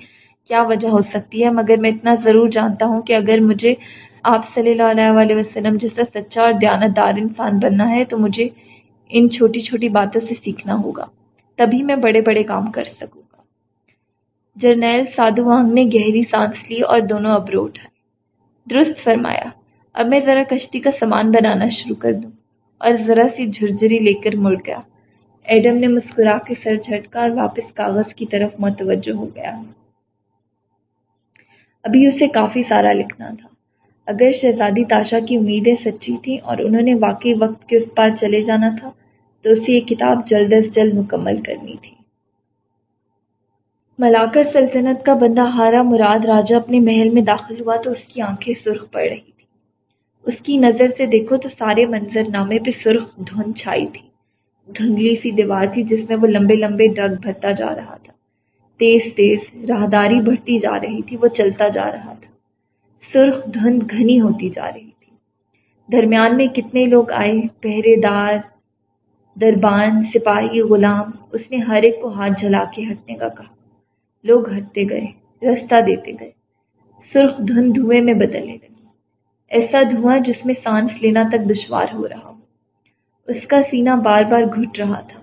کیا وجہ ہو سکتی ہے؟ مگر میں اتنا ضرور جانتا ہوں کہ اگر مجھے آپ صلی اللہ علیہ وسلم جیسا سچا اور دیانت دار انسان بننا ہے، تو مجھے ان چھوٹی چھوٹی باتوں سے سیکھنا ہوگا۔ تبھی میں بڑے بڑے کام کر سکوں گا۔ جرنیل سادھو وانگ نے گہری سانس لی اور دونوں ابرو اٹھائے درست فرمایا۔ اب میں ذرا کشتی کا سامان بنانا شروع کر دوں۔ اور ذرا سی جھرجری لے کر مڑ گیا۔ ایڈم نے مسکرا کے سر جھٹکا اور واپس کاغذ کی طرف متوجہ ہو گیا۔ ابھی اسے کافی سارا لکھنا تھا۔ اگر شہزادی تاشا کی امیدیں سچی تھیں اور انہوں نے واقعی وقت کے اس پار چلے جانا تھا، تو اسے یہ کتاب جلد از جلد مکمل کرنی تھی۔ ملاکر سلطنت کا بندہ ہارا مراد راجہ اپنے محل میں داخل ہوا تو اس کی آنکھیں سرخ پڑ رہی تھی اس کی نظر سے دیکھو تو سارے منظر نامے پہ سرخ دھند چھائی تھی۔ دھندلی سی دیوار تھی جس میں وہ لمبے لمبے ڈگ بھرتا جا رہا تھا۔ تیز تیز راہداری بڑھتی جا رہی تھی، وہ چلتا جا رہا تھا۔ سرخ دھند گھنی ہوتی جا رہی تھی۔ درمیان میں کتنے لوگ آئے پہرے دار دربان، سپاہی، غلام، اس نے ہر ایک کو ہاتھ جلا کے ہٹنے کا کہا۔ لوگ ہٹتے گئے، رستہ دیتے گئے۔ سرخ دھند دھوئے میں بدلنے لگی۔ ایسا دھواں جس میں سانس لینا تک دشوار ہو رہا ہو۔ اس کا سینہ بار بار گھٹ رہا تھا۔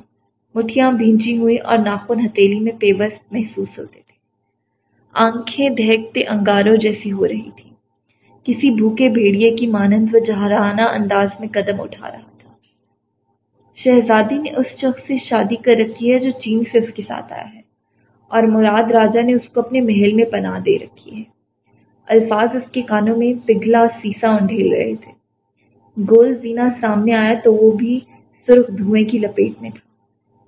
مٹھیاں بھینجی ہوئی اور ناخن ہتیلی میں پیوست محسوس ہوتے تھے۔ آنکھیں دہکتے انگاروں جیسی ہو رہی تھی کسی بھوکے بھیڑیے کی مانند و جہرانہ انداز میں قدم اٹھا رہا تھا۔ شہزادی نے اس شخص سے شادی کر رکھی ہے جو چین سے اس کے ساتھ آیا ہے اور مراد راجا نے اس کو اپنے محل میں پناہ دے رکھی ہے۔ الفاظ اس کے کانوں میں پگھلا سیسا انڈھیل رہے تھے۔ گول زینا سامنے آیا تو وہ بھی سرخ دھوئیں کی لپیٹ میں تھا۔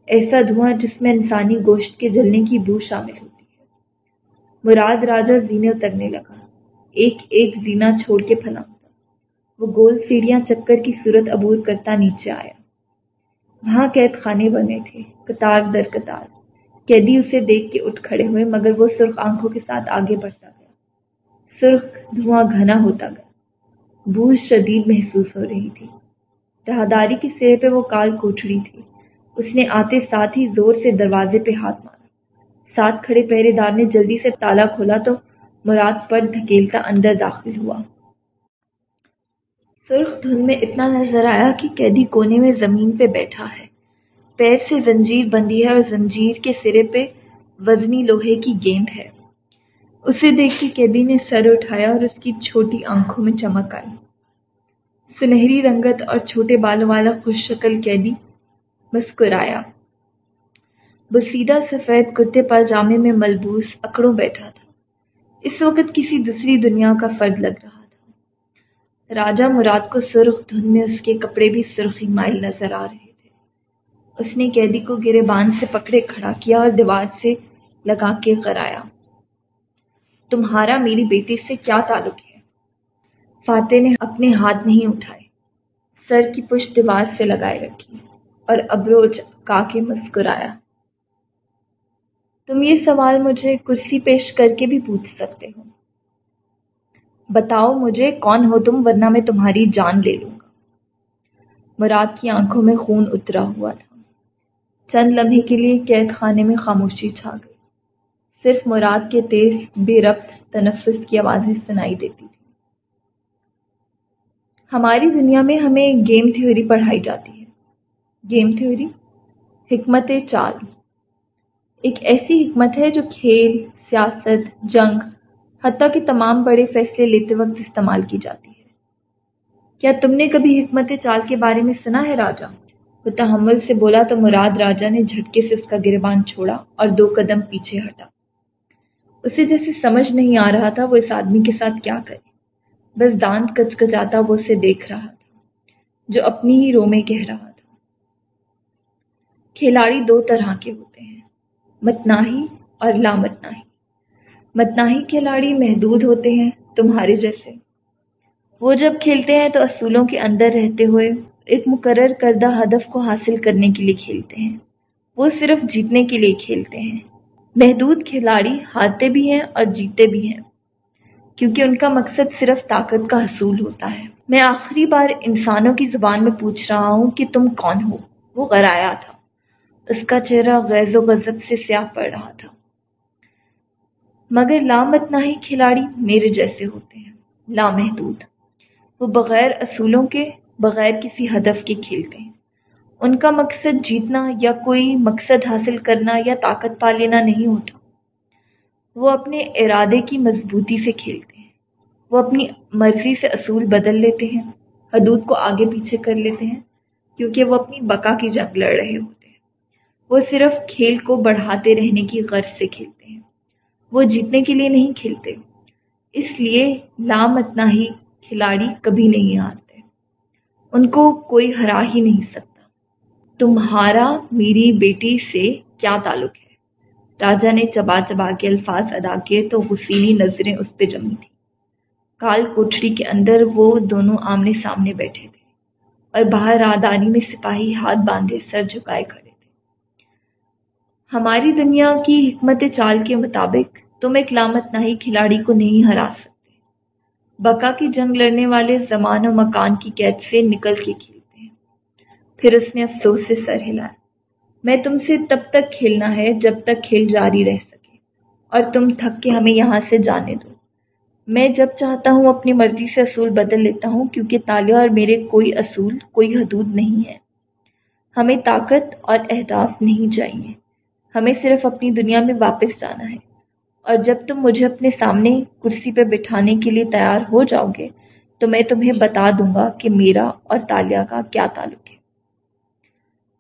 ایسا دھواں جس میں انسانی گوشت کے جلنے کی بو شامل ہوتی ہے۔ مراد راجا زینے اترنے لگا۔ ایک ایک زینا چھوڑ کے پھلا وہ گول سیڑھیاں چکر کی صورت عبور کرتا نیچے آیا۔ وہاں قید خانے بنے تھے۔ قطار در قطار۔ قیدی اسے دیکھ کے اٹھ کھڑے ہوئے، مگر وہ سرخ آنکھوں کے ساتھ آگے بڑھتا گیا۔ سرخ دھواں گھنا ہوتا گیا۔ بوجھ شدید محسوس ہو رہی تھی۔ راہداری کی سیر پہ وہ کال کوٹڑی تھی۔ اس نے آتے ساتھ ہی زور سے دروازے پہ ہاتھ مارا۔ ساتھ کھڑے پہرے دار نے جلدی سے تالا کھولا تو مراد پر دھکیلتا اندر داخل ہوا۔ سرخ دھن میں اتنا نظر آیا کہ قیدی کونے میں زمین پہ بیٹھا ہے۔ پیر سے زنجیر بندی ہے اور زنجیر کے سرے پہ وزنی لوہے کی گیند ہے۔ اسے دیکھ کے قیدی نے سر اٹھایا اور اس کی چھوٹی آنکھوں میں چمک آئی۔ سنہری رنگت اور چھوٹے بالوں والا خوش شکل قیدی مسکرایا۔ بسیدہ سفید کرتے پاجامے میں ملبوس اکڑوں بیٹھا تھا۔ اس وقت کسی دوسری دنیا کا فرد لگ رہا تھا۔ راجا مراد کو سرخ دھن میں اس کے کپڑے بھی سرخی مائل نظر آ رہے تھے۔ اس نے قیدی کو گرے باندھ سے پکڑے کھڑا کیا اور دیوار سے لگا کے کرایا تمہارا میری بیٹی سے کیا تعلق ہے؟ فاتح نے اپنے ہاتھ نہیں اٹھائے۔ سر کی پشت دیوار سے لگائے رکھی۔ اور ابرو چکا کے مسکرایا۔ تم یہ سوال مجھے کرسی پیش کر کے بھی پوچھ سکتے ہو۔ بتاؤ مجھے کون ہو تم ورنہ میں تمہاری جان لے لوں گا۔ مراد کی آنکھوں میں خون اترا ہوا تھا۔ چند لمحے کے لیے قید خانے میں خاموشی چھا گئی۔ صرف مراد کے تیز، بے ربط، تنفس کی آوازیں سنائی دیتی تھی ہماری دنیا میں ہمیں گیم تھیوری پڑھائی جاتی گیم تھیوری، حکمت چال۔ ایک ایسی حکمت ہے جو کھیل، سیاست، جنگ، حتیٰ کہ تمام بڑے فیصلے لیتے وقت استعمال کی جاتی ہے۔ کیا تم نے کبھی حکمت چال کے بارے میں سنا ہے راجا؟ وہ تحمل سے بولا تو مراد راجا نے جھٹکے سے اس کا گربان چھوڑا اور دو قدم پیچھے ہٹا۔ اسے جیسے سمجھ نہیں آ رہا تھا وہ اس آدمی کے ساتھ کیا کرے۔ بس دانت کچ کچاتا وہ اسے دیکھ رہا تھا، جو اپنی ہی رو میں کہہ رہا تھا۔ کھلاڑی دو طرح کے ہوتے ہیں، متناہی اور لامتناہی۔ متناہی کھلاڑی محدود ہوتے ہیں تمہارے جیسے۔ وہ جب کھیلتے ہیں تو اصولوں کے اندر رہتے ہوئے ایک مقرر کردہ ہدف کو حاصل کرنے کے لیے کھیلتے ہیں۔ وہ صرف جیتنے کے لیے کھیلتے ہیں۔ محدود کھلاڑی ہارتے بھی ہیں اور جیتے بھی ہیں۔ کیونکہ ان کا مقصد صرف طاقت کا حصول ہوتا ہے۔ میں آخری بار انسانوں کی زبان میں پوچھ رہا ہوں کہ تم کون ہو؟ وہ غرایا تھا اس کا چہرہ غیظ و غضب سے سیاہ پڑ رہا تھا۔ مگر لامتناہی کھلاڑی میرے جیسے ہوتے ہیں، لامحدود۔ وہ بغیر اصولوں کے، بغیر کسی ہدف کے کھیلتے ہیں۔ ان کا مقصد جیتنا یا کوئی مقصد حاصل کرنا یا طاقت پا لینا نہیں ہوتا۔ وہ اپنے ارادے کی مضبوطی سے کھیلتے ہیں۔ وہ اپنی مرضی سے اصول بدل لیتے ہیں، حدود کو آگے پیچھے کر لیتے ہیں، کیونکہ وہ اپنی بقا کی جنگ لڑ رہے ہوتے ہیں۔ وہ صرف کھیل کو بڑھاتے رہنے کی غرض سے کھیلتے ہیں۔ وہ جیتنے کے لیے نہیں کھیلتے۔ اس لیے لامتنا ہی کھلاڑی کبھی نہیں ہارتے۔ ان کو کوئی ہرا ہی نہیں سکتا۔ تمہارا میری بیٹی سے کیا تعلق ہے؟ راجا نے چبا چبا کے الفاظ ادا کیے تو حسینی نظریں اس پہ جمی تھیں۔ کال کوٹڑی کے اندر وہ دونوں آمنے سامنے بیٹھے تھے اور باہر راداری میں سپاہی ہاتھ باندھے سر جھکائے کھڑے۔ ہماری دنیا کی حکمت چال کے مطابق تم ایک لامت ناہی کھلاڑی کو نہیں ہرا سکتے۔ بقا کی جنگ لڑنے والے زمان و مکان کی قید سے نکل کے کھیلتے ہیں۔ پھر اس نے افسوس سے سر ہلایا۔ میں تم سے تب تک کھیلنا ہے جب تک کھیل جاری رہ سکے۔ اور تم تھک کے ہمیں یہاں سے جانے دو۔ میں جب چاہتا ہوں اپنی مرضی سے اصول بدل لیتا ہوں کیونکہ تالیہ اور میرے کوئی اصول، کوئی حدود نہیں ہے۔ ہمیں طاقت اور اہداف نہیں چاہیے۔ ہمیں صرف اپنی دنیا میں واپس جانا ہے۔ اور جب تم مجھے اپنے سامنے کرسی پہ بٹھانے کے لیے تیار ہو جاؤ گے، تو میں تمہیں بتا دوں گا کہ میرا اور تالیہ کا کیا تعلق ہے۔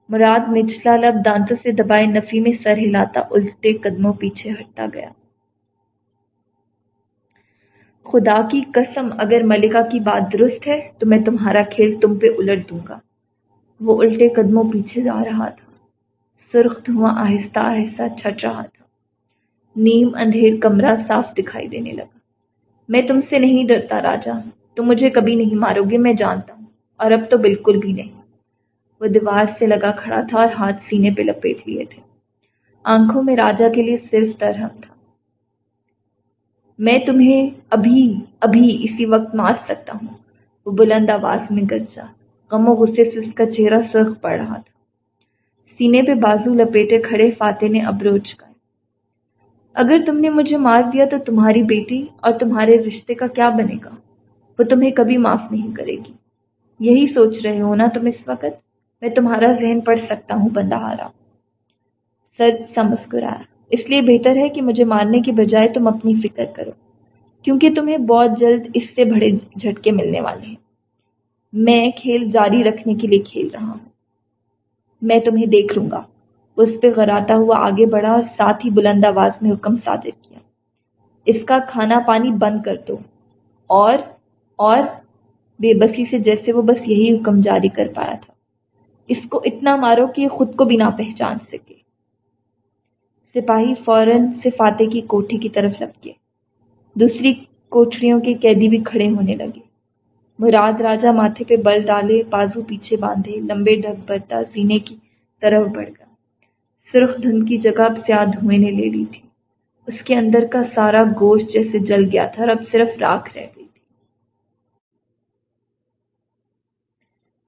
مراد نچلا لب دانتوں سے دبائے نفی میں سر ہلاتا الٹے قدموں پیچھے ہٹتا گیا۔ خدا کی قسم، اگر ملکہ کی بات درست ہے، تو میں تمہارا کھیل تم پہ الٹ دوں گا۔ وہ الٹے قدموں پیچھے جا رہا تھا۔ سرخ دھواں آہستہ آہستہ چھٹ رہا تھا۔ نیم اندھیر کمرہ صاف دکھائی دینے لگا۔ میں تم سے نہیں ڈرتا راجا، تم مجھے کبھی نہیں مارو گے، میں جانتا ہوں۔ اور اب تو بالکل بھی نہیں۔ وہ دیوار سے لگا کھڑا تھا اور ہاتھ سینے پہ لپیٹ لیے تھے۔ آنکھوں میں راجا کے لیے صرف ترہم تھا۔ میں تمہیں ابھی ابھی اسی وقت مار سکتا ہوں۔ وہ بلند آواز میں گرجا۔ غم و غصے سے اس کا چہرہ سرخ پڑ رہا تھا۔ سینے پہ بازو لپیٹے کھڑے فاتح نے ابروچ کا اگر تم نے مجھے مار دیا تو تمہاری بیٹی اور تمہارے رشتے کا کیا بنے گا؟ وہ تمہیں کبھی معاف نہیں کرے گی۔ یہی سوچ رہے ہو نا تم اس وقت؟ میں تمہارا ذہن پڑھ سکتا ہوں، بندہ ہارا۔ سر سمسکرایا اس لیے بہتر ہے کہ مجھے مارنے کی بجائے تم اپنی فکر کرو، کیونکہ تمہیں بہت جلد اس سے بڑے جھٹکے ملنے والے ہیں۔ میں کھیل جاری رکھنے کے لیے کھیل رہا ہوں۔ میں تمہیں دیکھ لوں گا۔ اس پہ غراتا ہوا آگے بڑھا اور ساتھ ہی بلند آواز میں حکم صادر کیا۔ اس کا کھانا پانی بند کر دو۔ اور اور، بے بسی سے جیسے وہ بس یہی حکم جاری کر پایا تھا۔ اس کو اتنا مارو کہ خود کو بھی نہ پہچان سکے۔ سپاہی فوراً سے فاتح کی کوٹھی کی طرف لپکے۔ دوسری کوٹھریوں کے قیدی بھی کھڑے ہونے لگے۔ مراد راجا ماتھے پہ بل ڈالے، بازو پیچھے باندھے، لمبے ڈھک برتا سینے کی طرف بڑھ گیا۔ سرخ دھند کی جگہ اب سیاہ دھوئیں نے لے لی تھی۔ اس کے اندر کا سارا گوشت جیسے جل گیا تھا اور اب صرف راکھ رہ گئی تھی۔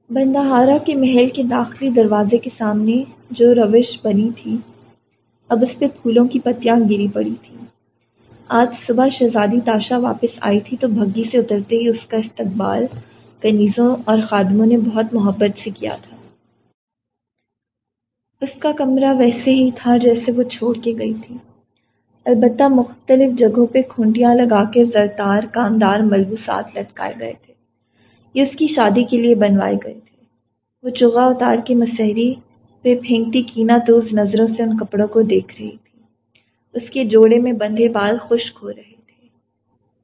بندہارا کے محل کے داخلی دروازے کے سامنے جو روش بنی تھی، اب اس پہ پھولوں کی پتیاں گری پڑی تھی آج صبح شہزادی تاشا واپس آئی تھی تو بھگی سے اترتے ہی اس کا استقبال کنیزوں اور خادموں نے بہت محبت سے کیا تھا۔ اس کا کمرہ ویسے ہی تھا جیسے وہ چھوڑ کے گئی تھی۔ البتہ مختلف جگہوں پہ کھونٹیاں لگا کے زرتار کامدار ملبوسات لٹکائے گئے تھے۔ یہ اس کی شادی کے لیے بنوائے گئے تھے۔ وہ چگا اتار کے مسحری پہ پھینکتی کینا تو اس نظروں سے ان کپڑوں کو دیکھ رہی تھی۔ اس کے جوڑے میں بندھے بال خشک ہو رہے تھے۔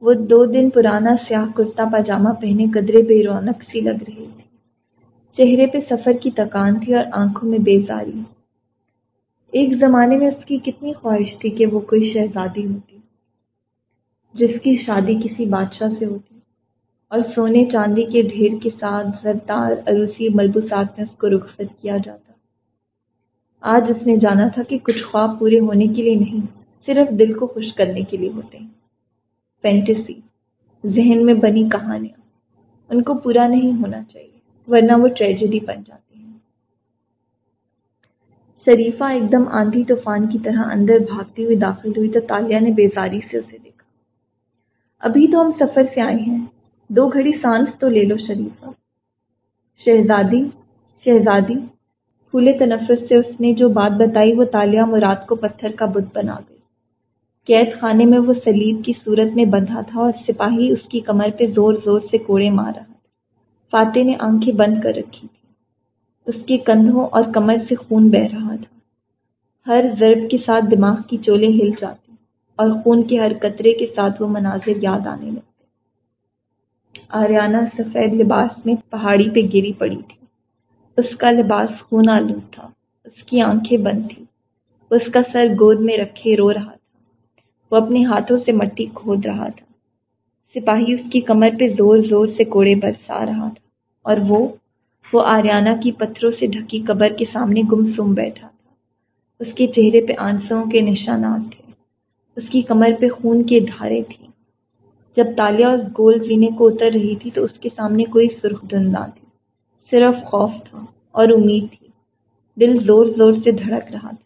وہ دو دن پرانا سیاہ کرتا پاجامہ پہنے قدرے بے رونق سی لگ رہی تھی چہرے پہ سفر کی تکان تھی اور آنکھوں میں بیزاری۔ ایک زمانے میں اس کی کتنی خواہش تھی کہ وہ کوئی شہزادی ہوتی، جس کی شادی کسی بادشاہ سے ہوتی۔ اور سونے چاندی کے ڈھیر کے ساتھ زرتار عروسی ملبوسات میں اس کو رخصت کیا جاتا۔ آج اس نے جانا تھا کہ کچھ خواب پورے ہونے کے لیے نہیں۔ صرف دل کو خوش کرنے کے لیے ہوتے ہیں۔ فینٹیسی ذہن میں بنی کہانیاں۔ ان کو پورا نہیں ہونا چاہیے، ورنہ وہ ٹریجڈی بن جاتی ہیں۔ شریفہ ایک دم آندھی طوفان کی طرح اندر بھاگتی ہوئی داخل ہوئی تو تالیہ نے بیزاری سے اسے دیکھا۔ ابھی تو ہم سفر سے آئے ہیں، دو گھڑی سانس تو لے لو شریفہ۔ شہزادی شہزادی، پھولے تنفس سے اس نے جو بات بتائی وہ تالیہ مراد کو پتھر کا بت بنا گئی۔ قید خانے میں وہ سلیب کی صورت میں بندھا تھا اور سپاہی اس کی کمر پہ زور زور سے کوڑے مار رہا تھا فاتح نے آنکھیں بند کر رکھی تھی اس کے کندھوں اور کمر سے خون بہ رہا تھا۔ ہر ضرب کے ساتھ دماغ کی چولے ہل جاتی اور خون کے ہر قطرے کے ساتھ وہ مناظر یاد آنے لگے آریانہ سفید لباس میں پہاڑی پہ گری پڑی تھی۔ اس کا لباس خون آلود تھا۔ اس کی آنکھیں بند تھی اس کا سر گود میں رکھے رو رہا تھا۔ وہ اپنے ہاتھوں سے مٹی کھود رہا تھا۔ سپاہی اس کی کمر پہ زور زور سے کوڑے برسا رہا تھا اور وہ وہ آریانہ کی پتھروں سے ڈھکی قبر کے سامنے گم سم بیٹھا تھا۔ اس کے چہرے پہ آنسوں کے نشانات تھے۔ اس کی کمر پہ خون کے دھارے تھیں جب تالیہ اس گول زینے کو اتر رہی تھی تو اس کے سامنے کوئی سرخ دھند نہ تھی صرف خوف تھا اور امید تھی۔ دل زور زور سے دھڑک رہا تھا۔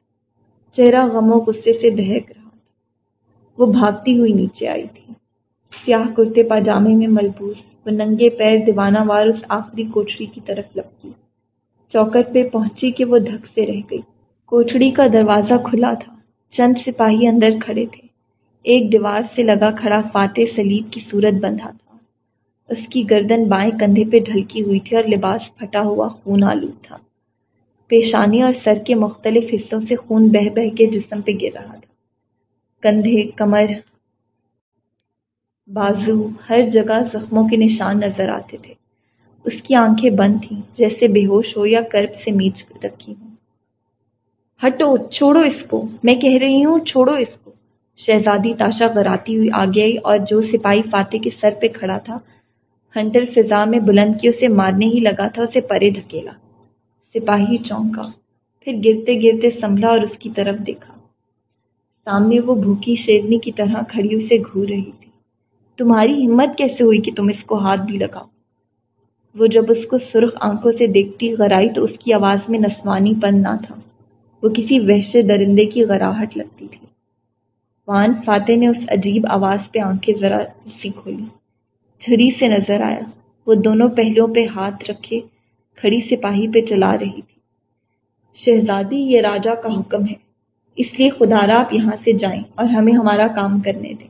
چہرہ غم و غصے سے دہک وہ بھاگتی ہوئی نیچے آئی تھی۔ سیاہ کرتے پاجامے میں ملبوس، وہ ننگے پیر دیوانہ وار اس آخری کوٹڑی کی طرف لپکی۔ چوکٹ پہ پہنچی کہ وہ دھک سے رہ گئی۔ کوٹڑی کا دروازہ کھلا تھا۔ چند سپاہی اندر کھڑے تھے۔ ایک دیوار سے لگا کھڑا فاتح سلیب کی صورت بندھا تھا۔ اس کی گردن بائیں کندھے پہ ڈھلکی ہوئی تھی اور لباس پھٹا ہوا خون آلود تھا۔ پیشانی اور سر کے مختلف حصوں سے خون بہ بہ کے جسم پہ گر رہا تھا کندھے، کمر، بازو، ہر جگہ زخموں کے نشان نظر آتے تھے۔ اس کی آنکھیں بند تھیں، جیسے بے ہوش ہو یا کرب سے میچ رکھی ہوں۔ ہٹو، چھوڑو اس کو۔ میں کہہ رہی ہوں، چھوڑو اس کو۔ شہزادی تاشا غراتی ہوئی آگے آئی اور جو سپاہی فاتح کے سر پہ کھڑا تھا، ہنٹر فضا میں بلند کی اسے مارنے ہی لگا تھا، اسے پرے دھکیلا۔ سپاہی چونکا۔ پھر گرتے گرتے سنبھلا اور اس کی طرف دیکھا۔ سامنے وہ بھوکی شیرنی کی طرح کھڑی اسے گھور رہی تھی۔ تمہاری ہمت کیسے ہوئی کہ تم اس کو ہاتھ بھی لگاؤ؟ وہ جب اس کو سرخ آنکھوں سے دیکھتی غرائی تو اس کی آواز میں نسوانی پن نہ تھا۔ وہ کسی وحش درندے کی غراہٹ لگتی تھی۔ وان فاتح نے اس عجیب آواز پہ آنکھیں ذرا سی کھولی۔ چھری سے نظر آیا۔ وہ دونوں پہلوؤں پہ ہاتھ رکھے کھڑی سپاہی پہ چلا رہی تھی۔ شہزادی، یہ راجا کا حکم ہے۔ اس لیے خدا را آپ یہاں سے جائیں اور ہمیں ہمارا کام کرنے دیں۔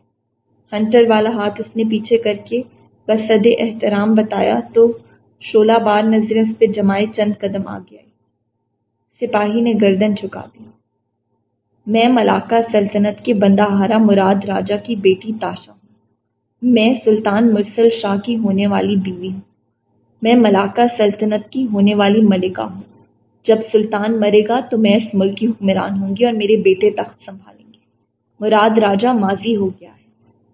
ہنٹر والا ہاتھ اس نے پیچھے کر کے بسد احترام بتایا تو شولہ بار نظریں اس پہ جمائے چند قدم آ گیا سپاہی نے گردن چکا دی۔ میں ملاقہ سلطنت کے بندہ ہارا مراد راجا کی بیٹی تاشا ہوں۔ میں سلطان مرسل شاہ کی ہونے والی بیوی ہوں۔ میں ملاقہ سلطنت کی ہونے والی ملکہ ہوں۔ جب سلطان مرے گا تو میں اس ملک کی حکمران ہوں گی اور میرے بیٹے تخت سنبھالیں گے۔ مراد راجا ماضی ہو گیا ہے۔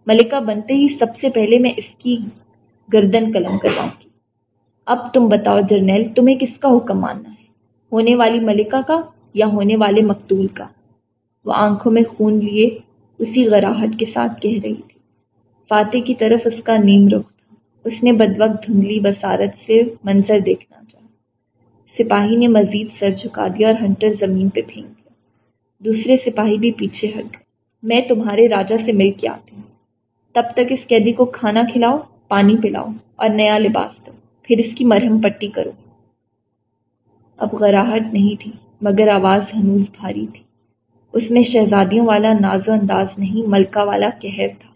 ملکہ بنتے ہی سب سے پہلے میں اس کی گردن قلم کرواؤں گی۔ اب تم بتاؤ جرنیل، تمہیں کس کا حکم ماننا ہے؟ ہونے والی ملکہ کا یا ہونے والے مقتول کا؟ وہ آنکھوں میں خون لیے اسی غراہٹ کے ساتھ کہہ رہی تھی۔ فاتح کی طرف اس کا نیم رخ تھا۔ اس نے بدوقت دھندلی بصارت سے منظر دیکھنا سپاہی نے مزید سر جھکا دیا اور ہنٹر زمین پہ پھینک دیا۔ دوسرے سپاہی بھی پیچھے ہٹ گئے۔ میں تمہارے راجا سے مل کے آتی ہوں۔ تب تک اس قیدی کو کھانا کھلاؤ، پانی پلاؤ اور نیا لباس دو۔ پھر اس کی مرہم پٹی کرو۔ اب غراہٹ نہیں تھی، مگر آواز ہنوز بھاری تھی۔ اس میں شہزادیوں والا ناز و انداز نہیں، ملکہ والا کہر تھا۔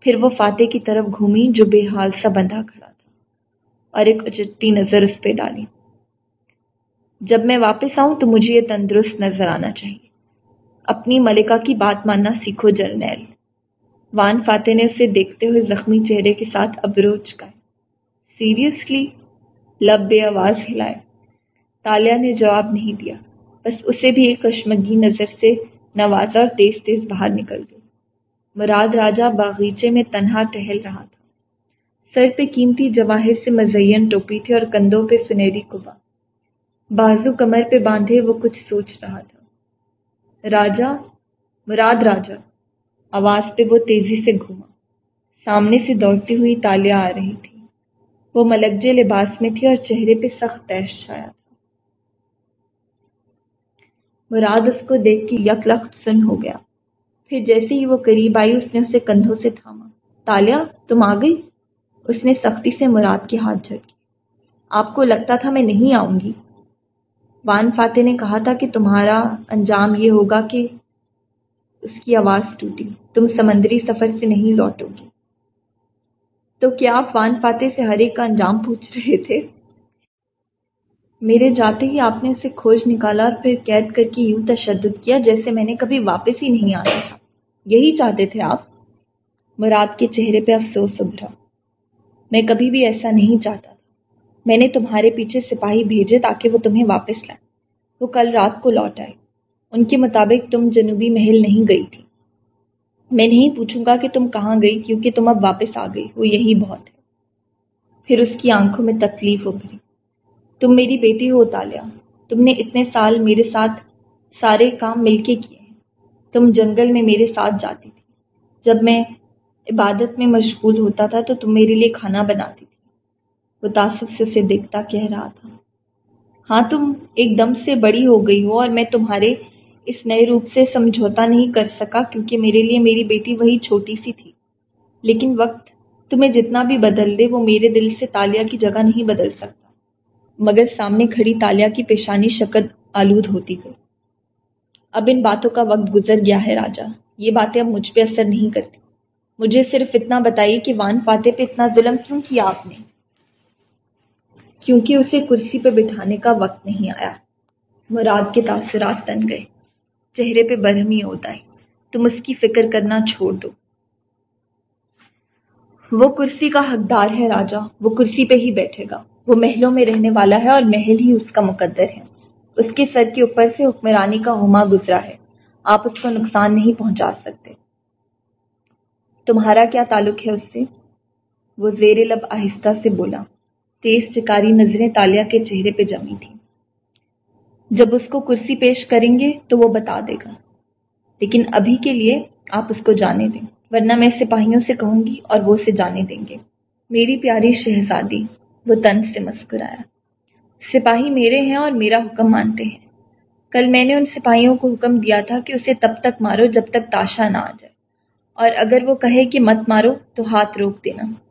پھر وہ فاتح کی طرف گھومی، جو بے حال سا بندھا کھڑا تھا۔ اور ایک اچتی نظر اس پہ ڈالی۔ جب میں واپس آؤں تو مجھے یہ تندرست نظر آنا چاہیے۔ اپنی ملکہ کی بات ماننا سیکھو جرنیل۔ وان فاتح نے اسے دیکھتے ہوئے زخمی چہرے کے ساتھ ابروچ کا سیریسلی؟ لب بے آواز ہلائے۔ تالیا نے جواب نہیں دیا۔ بس اسے بھی ایک کشمگی نظر سے نوازا اور تیز تیز باہر نکل گئی۔ مراد راجا باغیچے میں تنہا ٹہل رہا تھا۔ سر پہ قیمتی جواہر سے مزین ٹوپی تھی اور کندھوں پہ سنہری کبا بازو کمر پہ باندھے وہ کچھ سوچ رہا تھا۔ راجا، مراد راجا، آواز پہ وہ تیزی سے گھوما۔ سامنے سے دوڑتی ہوئی تالیا آ رہی تھی۔ وہ ملکجے لباس میں تھی اور چہرے پہ سخت تیش چھایا تھا۔ مراد اس کو دیکھ کے یک لخت سن ہو گیا۔ پھر جیسے ہی وہ قریب آئی، اس نے اسے کندھوں سے تھاما۔ تالیا، تم آ گئی؟ اس نے سختی سے مراد کے ہاتھ جھٹکی آپ کو لگتا تھا میں نہیں آؤں گی۔ وان فاتح نے کہا تھا کہ تمہارا انجام یہ ہوگا کہ اس کی آواز ٹوٹی۔ تم سمندری سفر سے نہیں لوٹو گی۔ تو کیا آپ وان فاتح سے ہر ایک کا انجام پوچھ رہے تھے؟ میرے جاتے ہی آپ نے اسے کھوج نکالا اور پھر قید کر کے یوں تشدد کیا جیسے میں نے کبھی واپس ہی نہیں آنا تھا۔ یہی چاہتے تھے آپ؟ مراد کے چہرے پہ افسوس ابھرا۔ میں کبھی بھی ایسا نہیں چاہتا۔ تھا میں نے تمہارے پیچھے سپاہی بھیجے تاکہ وہ تمہیں واپس لائیں۔ وہ کل رات کو لوٹ آئے۔ ان کے مطابق تم جنوبی محل نہیں گئی تھی۔ میں نہیں پوچھوں گا کہ تم کہاں گئی کیونکہ تم اب واپس آ گئی۔ وہ یہی بہت ہے۔ پھر اس کی آنکھوں میں تکلیف ابھری تم میری بیٹی ہو تالیا تم نے اتنے سال میرے ساتھ سارے کام مل کے کیے ہیں۔ تم جنگل میں میرے ساتھ جاتی تھی۔ جب میں عبادت میں مشغول ہوتا تھا تو تم میرے لیے کھانا بناتی تھی۔ وہ تعصب سے اسے دیکھتا کہہ رہا تھا۔ ہاں تم ایک دم سے بڑی ہو گئی ہو اور میں تمہارے اس نئے روپ سے سمجھوتا نہیں کر سکا کیونکہ میرے لیے میری بیٹی وہی چھوٹی سی تھی۔ لیکن وقت تمہیں جتنا بھی بدل دے، وہ میرے دل سے تالیا کی جگہ نہیں بدل سکتا۔ مگر سامنے کھڑی تالیا کی پیشانی شکل آلود ہوتی گئی۔ اب ان باتوں کا وقت گزر گیا ہے راجا۔ یہ باتیں اب مجھ پہ اثر نہیں کرتی۔ مجھے صرف اتنا بتائیے کہ وان فاتح پہ اتنا ظلم کیوں کیا آپ نے؟ کیونکہ اسے کرسی پہ بٹھانے کا وقت نہیں آیا۔ مراد کے تاثرات تن گئے۔ چہرے پہ برہمی ہوتا ہے۔ تم اس کی فکر کرنا چھوڑ دو۔ وہ کرسی کا حقدار ہے راجا۔ وہ کرسی پہ ہی بیٹھے گا۔ وہ محلوں میں رہنے والا ہے اور محل ہی اس کا مقدر ہے۔ اس کے سر کے اوپر سے حکمرانی کا ہما گزرا ہے۔ آپ اس کو نقصان نہیں پہنچا سکتے۔ تمہارا کیا تعلق ہے اس سے؟ وہ زیر لب آہستہ سے بولا۔ تیز چکاری نظریں تالیا کے چہرے پہ جمی تھی جب اس کو کرسی پیش کریں گے تو وہ بتا دے گا۔ لیکن ابھی کے لیے آپ اس کو جانے دیں، ورنہ میں سپاہیوں سے کہوں گی اور وہ اسے جانے دیں گے۔ میری پیاری شہزادی، وہ تن سے مسکرایا۔ سپاہی میرے ہیں اور میرا حکم مانتے ہیں۔ کل میں نے ان سپاہیوں کو حکم دیا تھا کہ اسے تب تک مارو جب تک تاشا نہ آ جائے۔ اور اگر وہ کہے کہ مت مارو تو ہاتھ روک دینا۔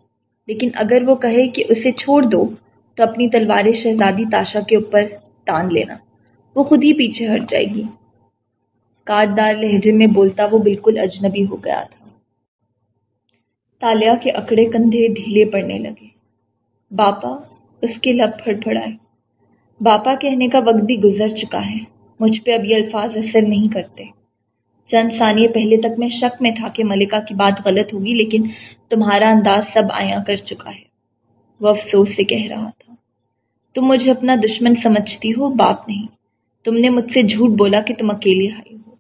لیکن اگر وہ کہے کہ اسے چھوڑ دو، تو اپنی تلوار شہزادی تاشا کے اوپر تان لینا۔ وہ خود ہی پیچھے ہٹ جائے گی۔ کاٹدار لہجے میں بولتا وہ بالکل اجنبی ہو گیا تھا۔ تالیا کے اکڑے کندھے ڈھیلے پڑنے لگے۔ باپا، اس کے لب پھڑ پھڑائے باپا کہنے کا وقت بھی گزر چکا ہے۔ مجھ پہ اب یہ الفاظ اثر نہیں کرتے۔ چند ثانیے پہلے تک میں شک میں تھا کہ ملکہ کی بات غلط ہوگی، لیکن تمہارا انداز سب آیا کر چکا ہے۔ وہ افسوس سے کہہ رہا تھا۔ تم مجھے اپنا دشمن سمجھتی ہو؟ باپ نہیں۔ تم نے مجھ سے جھوٹ بولا کہ تم اکیلے آئی ہو۔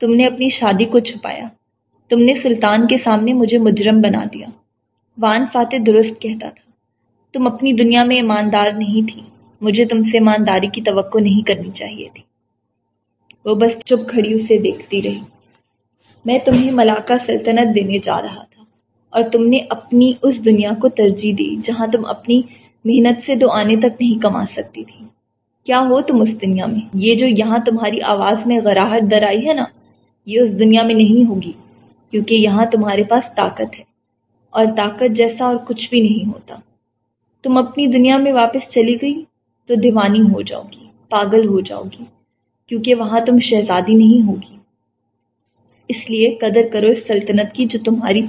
تم نے اپنی شادی کو چھپایا۔ تم نے سلطان کے سامنے مجھے مجرم بنا دیا۔ وان فاتح درست کہتا تھا۔ تم اپنی دنیا میں ایماندار نہیں تھی۔ مجھے تم سے ایمانداری کی توقع نہیں کرنی چاہیے تھی۔ وہ بس چپ کھڑی اسے دیکھتی رہی۔ میں تمہیں ملاقہ سلطنت دینے جا رہا تھا اور تم نے اپنی اس دنیا کو ترجیح دی جہاں تم اپنی محنت سے دو آنے تک نہیں کما سکتی تھی۔ کیا ہو تم اس دنیا میں؟ یہ جو یہاں تمہاری آواز میں غراہٹ در آئی ہے نا، یہ اس دنیا میں نہیں ہوگی، کیونکہ یہاں تمہارے پاس طاقت ہے اور طاقت جیسا اور کچھ بھی نہیں ہوتا۔ تم اپنی دنیا میں واپس چلی گئی تو دیوانی ہو جاؤ گی پاگل ہو جاؤ گی کیونکہ وہاں تم شہزادی نہیں ہوگی۔ اس لیے قدر کرو اس سلطنت کی جو تمہاری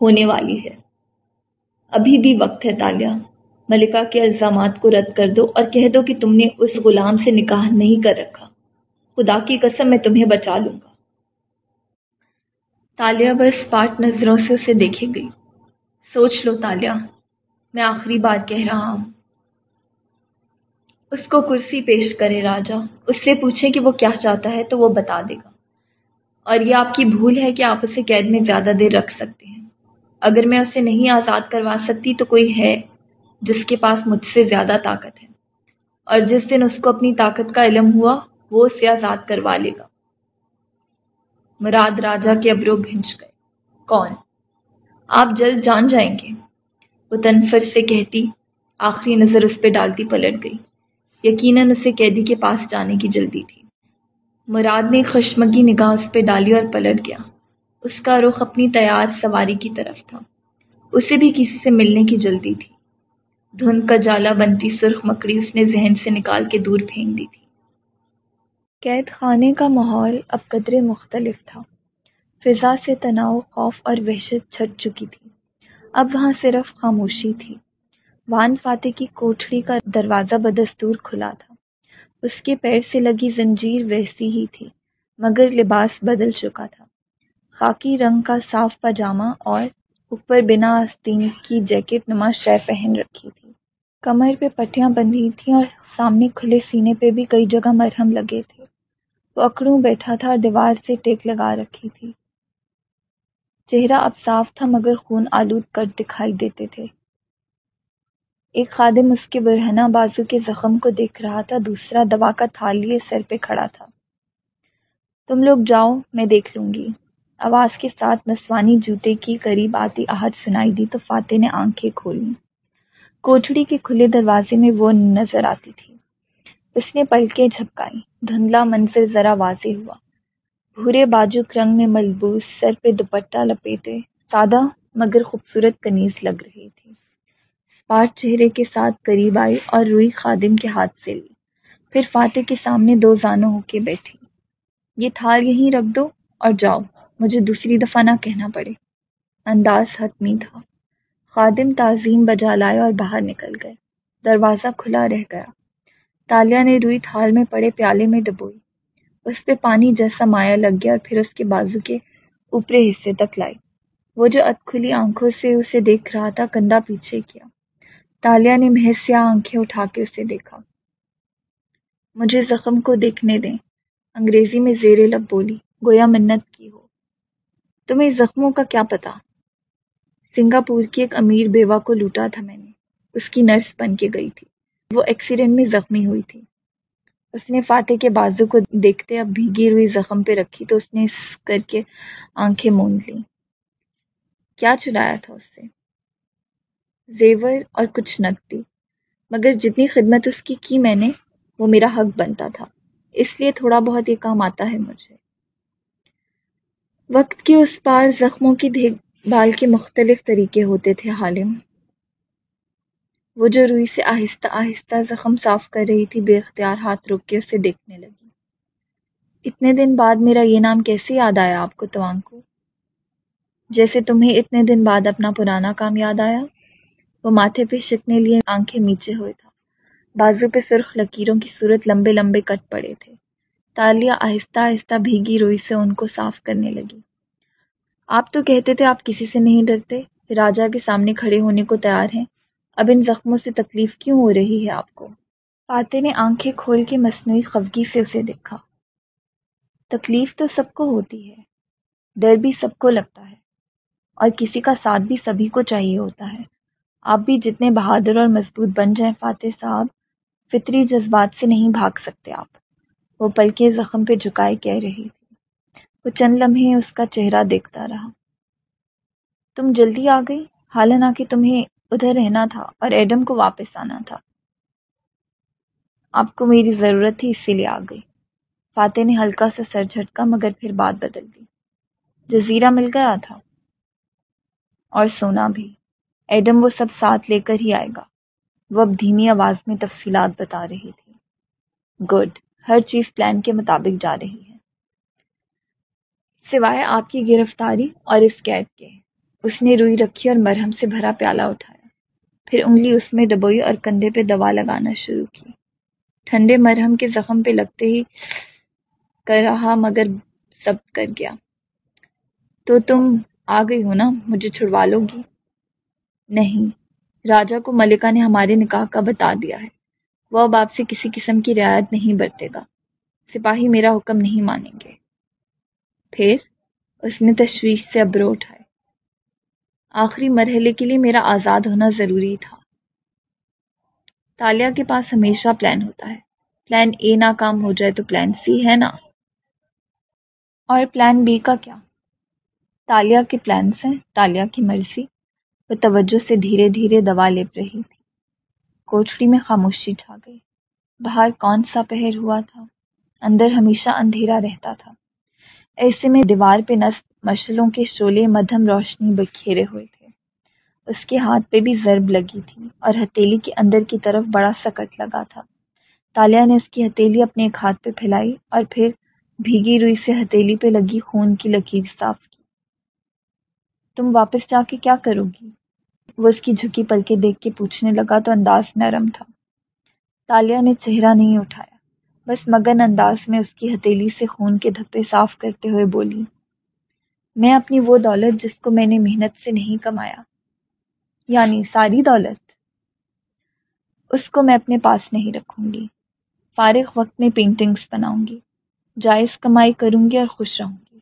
ہونے والی ہے۔ ابھی بھی وقت ہے تالیہ۔ ملکہ کے الزامات کو رد کر دو اور کہہ دو کہ تم نے اس غلام سے نکاح نہیں کر رکھا۔ خدا کی قسم میں تمہیں بچا لوں گا۔ تالیہ بس پاٹ نظروں سے اسے دیکھے گئی۔ سوچ لو تالیہ، میں آخری بار کہہ رہا ہوں۔ اس کو کرسی پیش کرے راجا، اس سے پوچھے کہ وہ کیا چاہتا ہے تو وہ بتا دے گا۔ اور یہ آپ کی بھول ہے کہ آپ اسے قید میں زیادہ دیر رکھ سکتے ہیں۔ اگر میں اسے نہیں آزاد کروا سکتی تو کوئی ہے جس کے پاس مجھ سے زیادہ طاقت ہے۔ اور جس دن اس کو اپنی طاقت کا علم ہوا، وہ اسے آزاد کروا لے گا۔ مراد راجا کے ابرو بھنج گئے۔ کون؟ آپ جلد جان جائیں گے۔ وہ تنفر سے کہتی، آخری نظر اس پہ ڈالتی پلٹ گئی۔ یقیناً اسے قیدی کے پاس جانے کی جلدی تھی۔ مراد نے خشمگی نگاہ اس پہ ڈالی اور پلٹ گیا۔ اس کا رخ اپنی تیار سواری کی طرف تھا۔ اسے بھی کسی سے ملنے کی جلدی تھی۔ دھند کا جالا بنتی سرخ مکڑی اس نے ذہن سے نکال کے دور پھینک دی تھی۔ قید خانے کا ماحول اب قدرے مختلف تھا۔ فضا سے تناؤ، خوف اور وحشت چھٹ چکی تھی۔ اب وہاں صرف خاموشی تھی۔ وان فاتح کی کوٹڑی کا دروازہ بدستور کھلا تھا۔ اس کے پیر سے لگی زنجیر ویسی ہی تھی، مگر لباس بدل چکا تھا۔ خاکی رنگ کا صاف پاجامہ اور اوپر بنا آستین کی جیکٹ نما شے پہن رکھی تھی۔ کمر پہ پٹیاں بندھی تھیں اور سامنے کھلے سینے پہ بھی کئی جگہ مرہم لگے تھے۔ وہ اکڑوں بیٹھا تھا اور دیوار سے ٹیک لگا رکھی تھی۔ چہرہ اب صاف تھا مگر خون آلود کر دکھائی دیتے تھے۔ ایک خادم اس کے برہنا بازو کے زخم کو دیکھ رہا تھا، دوسرا دوا کا تھال لیے سر پہ کھڑا تھا۔ تم لوگ جاؤ، میں دیکھ لوں گی۔ آواز کے ساتھ نسوانی جوتے کی قریب آتی آہٹ سنائی دی تو فاتح نے آنکھیں کھولی۔ کوٹڑی کے کھلے دروازے میں وہ نظر آتی تھی۔ اس نے پلکیں جھپکائی دھندلا منظر ذرا واضح ہوا۔ بھورے باجوک رنگ میں ملبوس، سر پہ دوپٹہ لپیٹے۔ سادہ مگر خوبصورت کنیز لگ رہی تھی۔ اسپاٹ چہرے کے ساتھ قریب آئی اور روئی خادم کے ہاتھ سے لی۔ پھر فاتح کے سامنے دو زانوں ہو کے بیٹھی۔ یہ تھال یہیں رکھ دو اور جاؤ، مجھے دوسری دفعہ نہ کہنا پڑے۔ انداز حتمی تھا۔ خادم تعظیم بجا لائے اور باہر نکل گئے۔ دروازہ کھلا رہ گیا۔ تالیا نے روئی تھال میں پڑے پیالے میں ڈبوئی۔ اس پہ پانی جیسا مایا لگ گیا اور پھر اس کے بازو کے اوپرے حصے تک لائی۔ وہ جو ات کھلی آنکھوں سے اسے دیکھ رہا تھا، کندھا پیچھے کیا۔ تالیا نے محض سیاہ آنکھیں اٹھا کے اسے دیکھا۔ مجھے زخم کو دیکھنے دیں۔ انگریزی میں زیر لب بولی، گویا منت کی ہو۔ تمہیں زخموں کا کیا پتا سنگاپور کی ایک امیر بیوہ کو لوٹا تھا میں نے۔ اس کی نرس بن کے گئی تھی۔ وہ ایکسیڈنٹ میں زخمی ہوئی تھی۔ اس نے فاتح کے بازو کو دیکھتے اب بھیگی ہوئی زخم پہ رکھی تو اس نے اس کر کے آنکھیں موند لی کیا چلایا تھا اس سے؟ زیور اور کچھ نقدی، مگر جتنی خدمت اس کی کی میں نے، وہ میرا حق بنتا تھا۔ اس لیے تھوڑا بہت یہ کام آتا ہے مجھے۔ وقت کے اس پار زخموں کی دیکھ بھال کے مختلف طریقے ہوتے تھے حالم۔ وہ جو روئی سے آہستہ آہستہ زخم صاف کر رہی تھی، بے اختیار ہاتھ روک کے اسے دیکھنے لگی۔ اتنے دن بعد میرا یہ نام کیسے یاد آیا آپ کو توان کو جیسے تمہیں اتنے دن بعد اپنا پرانا کام یاد آیا؟ وہ ماتھے پہ شکنے لیے آنکھیں نیچے ہوئے تھا۔ بازو پہ سرخ لکیروں کی صورت لمبے لمبے کٹ پڑے تھے۔ تالیاں آہستہ آہستہ بھیگی روئی سے ان کو صاف کرنے لگی۔ آپ تو کہتے تھے آپ کسی سے نہیں ڈرتے راجا کے سامنے کھڑے ہونے کو تیار ہیں۔ اب ان زخموں سے تکلیف کیوں ہو رہی ہے آپ کو؟ فاتح نے آنکھیں کھول کے مصنوعی خفگی سے اسے دیکھا۔ تکلیف تو سب کو ہوتی ہے، ڈر بھی سب کو لگتا ہے، اور کسی کا ساتھ بھی سبھی کو چاہیے ہوتا ہے۔ آپ بھی جتنے بہادر اور مضبوط بن جائیں فاتح صاحب، فطری جذبات سے نہیں بھاگ سکتے آپ۔ وہ پل کے زخم پہ جھکائے کہہ رہی تھی۔ وہ چند لمحے اس کا چہرہ دیکھتا رہا۔ تم جلدی آ گئی؟ حالانکہ تمہیں ادھر رہنا تھا اور ایڈم کو واپس آنا تھا۔ آپ کو میری ضرورت تھی، اسی لیے آ گئی۔ فاتح نے ہلکا سا سر جھٹکا مگر پھر بات بدل دی۔ جزیرہ مل گیا تھا اور سونا بھی۔ ایڈم وہ سب ساتھ لے کر ہی آئے گا۔ وہ اب دھیمی آواز میں تفصیلات بتا رہی تھی۔ گڈ، ہر چیز پلان کے مطابق جا رہی ہے۔ سوائے آپ کی گرفتاری اور اس قید کے۔ اس نے روئی رکھی اور مرہم سے بھرا پیالہ اٹھایا۔ پھر انگلی اس میں دبوئی اور کندھے پہ دوا لگانا شروع کی۔ ٹھنڈے مرہم کے زخم پہ لگتے ہی کر رہا مگر سب کر گیا۔ تو تم آ گئی ہو نا؟ مجھے چھڑوا لو گی۔ نہیں۔ راجا کو ملکہ نے ہمارے نکاح کا بتا دیا ہے۔ وہ اب آپ سے کسی قسم کی رعایت نہیں برتے گا۔ سپاہی میرا حکم نہیں مانیں گے۔ پھر اس نے تشویش سے ابرو اٹھائے۔ آخری مرحلے کے لیے میرا آزاد ہونا ضروری تھا۔ تالیہ کے پاس ہمیشہ پلان ہوتا ہے۔ پلان اے ناکام ہو جائے تو پلان سی ہے نا؟ اور پلان بی کا کیا؟ تالیہ کے پلانس ہیں، تالیہ کی مرضی۔ وہ توجہ سے دھیرے دھیرے دوا لیپ رہی تھی۔ کوٹڑی میں خاموشی چھا گئی۔ باہر کون سا پہر ہوا تھا؟ اندر ہمیشہ اندھیرا رہتا تھا۔ ایسے میں دیوار پہ نصب مشلوں کے شولے مدھم روشنی بکھیرے ہوئے تھے۔ اس کے ہاتھ پہ بھی ضرب لگی تھی اور ہتیلی کے اندر کی طرف بڑا سکٹ لگا تھا۔ تالیا نے اس کی ہتیلی اپنے ایک ہاتھ پہ پھیلائی اور پھر بھیگی روئی سے ہتیلی پہ لگی خون کی لکیر صاف کی۔ تم واپس جا کے کیا کرو گی؟ وہ اس کی جھکی پل کے دیکھ کے پوچھنے لگا تو انداز نرم تھا۔ تالیا نے چہرہ نہیں اٹھایا، بس مگن انداز میں اس کی ہتیلی سے خون کے دھپے صاف کرتے ہوئے بولی، میں اپنی وہ دولت جس کو میں نے محنت سے نہیں کمایا یعنی ساری دولت، اس کو میں اپنے پاس نہیں رکھوں گی۔ فارغ وقت میں پینٹنگز بناؤں گی، جائز کمائی کروں گی اور خوش رہوں گی۔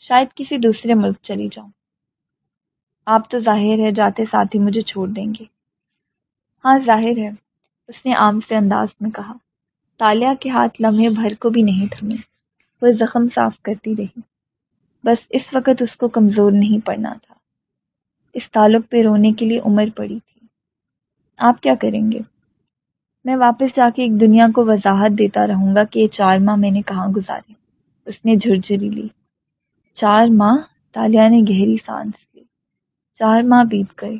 شاید کسی دوسرے ملک چلی جاؤں۔ آپ تو ظاہر ہے جاتے ساتھ ہی مجھے چھوڑ دیں گے۔ ہاں ظاہر ہے، اس نے عام سے انداز میں کہا۔ تالیا کے ہاتھ لمحے بھر کو بھی نہیں تھمے، وہ زخم صاف کرتی رہی۔ بس اس وقت اس کو کمزور نہیں پڑنا تھا۔ اس تعلق پہ رونے کے لیے عمر پڑی تھی۔ آپ کیا کریں گے؟ میں واپس جا کے ایک دنیا کو وضاحت دیتا رہوں گا کہ یہ چار ماہ میں نے کہاں گزارے۔ اس نے جھرجری لی۔ چار ماہ؟ تالیا نے گہری سانس لی۔ چار ماہ بیت گئے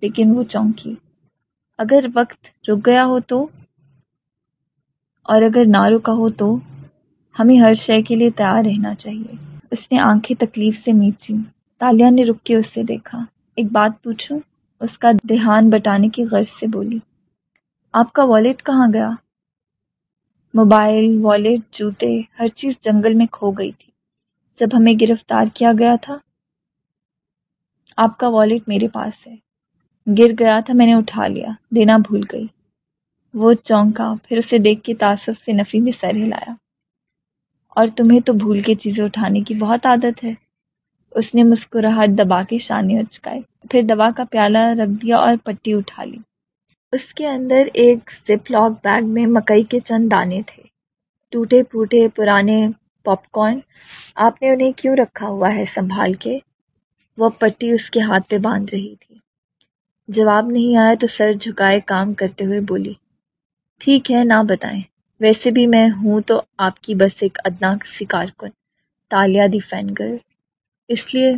لیکن وہ چونکی۔ اگر وقت رک گیا ہو تو، اور اگر نہ رکا ہو تو، ہمیں ہر شے کے لیے تیار رہنا چاہیے۔ اس نے آنکھیں تکلیف سے میچی۔ تالیہ نے رک کے اس سے دیکھا۔ ایک بات پوچھوں اس کا دھیان بٹانے کی غرض سے بولی۔ آپ کا والیٹ کہاں گیا؟ موبائل والیٹ جوتے، ہر چیز جنگل میں کھو گئی تھی۔ جب ہمیں گرفتار کیا گیا تھا آپ کا والیٹ میرے پاس ہے۔ گر گیا تھا، میں نے اٹھا لیا۔ دینا بھول گئی۔ وہ چونکا، پھر اسے دیکھ کے تعصب سے نفی میں سر ہلایا۔ اور تمہیں تو بھول کے چیزیں اٹھانے کی بہت عادت ہے۔ اس نے مسکراہٹ دبا کے شانے اچکائے۔ پھر دوا کا پیالہ رکھ دیا اور پٹی اٹھا لی۔ اس کے اندر ایک زپ لاک بیگ میں مکئی کے چند دانے تھے۔ ٹوٹے پھوٹے پرانے پاپ کارن، آپ نے انہیں کیوں رکھا ہوا ہے سنبھال کے؟ وہ پٹی اس کے ہاتھ پہ باندھ رہی تھی۔ جواب نہیں آیا تو سر جھکائے کام کرتے ہوئے بولی، ٹھیک ہے، نہ بتائیں۔ ویسے بھی میں ہوں تو آپ کی بس ایک ادنا سی کارکن تالیا دی فینگر اس لیے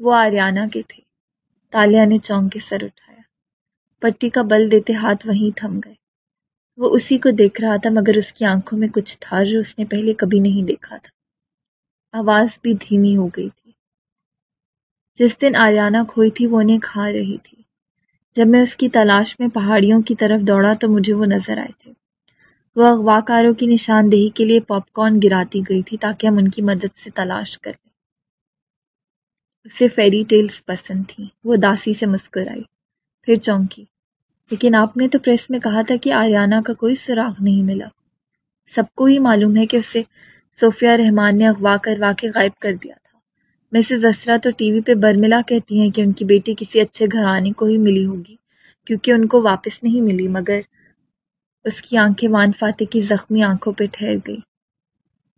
وہ آریانہ کے تھے۔ تالیا نے چونک کے سر اٹھایا۔ پٹی کا بل دیتے ہاتھ وہیں تھم گئے۔ وہ اسی کو دیکھ رہا تھا، مگر اس کی آنکھوں میں کچھ تھا جو اس نے پہلے کبھی نہیں دیکھا تھا۔ آواز بھی دھیمی ہو گئی تھی۔ جس دن آریانہ کھوئی تھی وہ انہیں کھا رہی تھی۔ جب میں اس کی تلاش میں پہاڑیوں کی طرف دوڑا تو مجھے وہ نظر آئے تھے۔ وہ اغوا کاروں کی نشاندہی کے لیے پاپ کارن گراتی گئی تھی تاکہ ہم ان کی مدد سے تلاش کر لیں۔ اسے فیری ٹیلز پسند تھیں۔ وہ داسی سے مسکرائی پھر چونکی۔ لیکن آپ نے تو پریس میں کہا تھا کہ آریانہ کا کوئی سراغ نہیں ملا۔ سب کو ہی معلوم ہے کہ اسے صوفیہ رحمان نے اغوا کروا کے غائب کر دیا۔ تھا مسز اسرا تو ٹی وی پہ برملا کہتی ہیں کہ ان کی بیٹی کسی اچھے گھرانے کو ہی ملی ہوگی، کیونکہ ان کو واپس نہیں ملی، مگر اس کی آنکھیں وان فاتح کی زخمی آنکھوں پہ ٹھہر گئی۔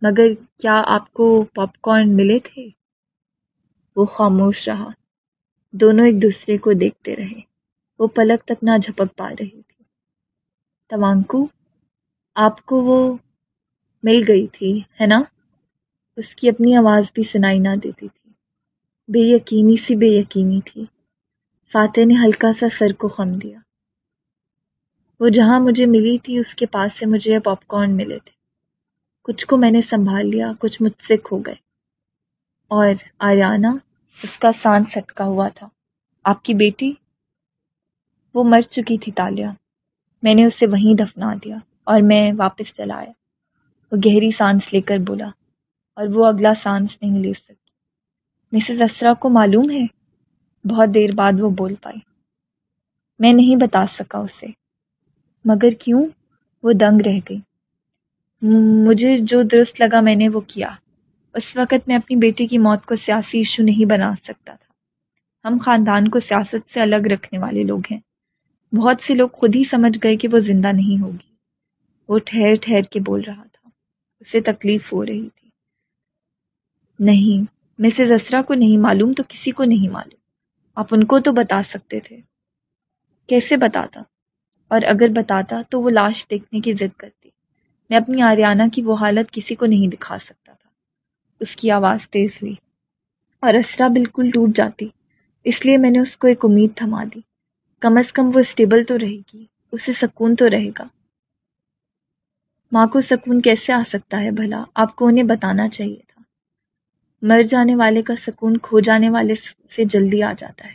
مگر کیا آپ کو پاپ کارن ملے تھے؟ وہ خاموش رہا۔ دونوں ایک دوسرے کو دیکھتے رہے۔ وہ پلک تک نہ جھپک پا رہی تھی۔ توانکو، آپ کو وہ مل گئی تھی، ہے نا؟ اس کی اپنی آواز بھی سنائی نہ دیتی تھی۔ بے یقینی سی بے یقینی تھی۔ فاتح نے ہلکا سا سر کو خم دیا۔ وہ جہاں مجھے ملی تھی، اس کے پاس سے مجھے پاپ کارن ملے تھے۔ کچھ کو میں نے سنبھال لیا، کچھ مجھ سے کھو گئے۔ اور آریانہ اس کا سانس سٹکا ہوا تھا۔ آپ کی بیٹی؟ وہ مر چکی تھی تالیا۔ میں نے اسے وہیں دفنا دیا اور میں واپس چلایا وہ گہری سانس لے کر بولا اور وہ اگلا سانس نہیں لے سکی مسز اسرا کو معلوم ہے؟ بہت دیر بعد وہ بول پائی۔ میں نہیں بتا سکا اسے۔ مگر کیوں؟ وہ دنگ رہ گئی۔ مجھے جو درست لگا میں نے وہ کیا۔ اس وقت میں اپنی بیٹی کی موت کو سیاسی ایشو نہیں بنا سکتا تھا۔ ہم خاندان کو سیاست سے الگ رکھنے والے لوگ ہیں۔ بہت سے لوگ خود ہی سمجھ گئے کہ وہ زندہ نہیں ہوگی۔ وہ ٹھہر ٹھہر کے بول رہا تھا۔ اسے تکلیف ہو رہی تھی۔ نہیں مسز اسرا کو نہیں معلوم تو کسی کو نہیں معلوم۔ آپ ان کو تو بتا سکتے تھے۔ کیسے بتاتا؟ اور اگر بتاتا تو وہ لاش دیکھنے کی ضد کرتی۔ میں اپنی آریانہ کی وہ حالت کسی کو نہیں دکھا سکتا تھا۔ اس کی آواز تیز ہوئی۔ اور اسرا بالکل ٹوٹ جاتی۔ اس لیے میں نے اس کو ایک امید تھما دی۔ کم از کم وہ اسٹیبل تو رہے گی۔ اسے سکون تو رہے گا۔ ماں کو سکون کیسے آ سکتا ہے بھلا؟ آپ کو انہیں بتانا چاہیے تھا۔ مر جانے والے کا سکون کھو جانے والے سے جلدی آ جاتا ہے۔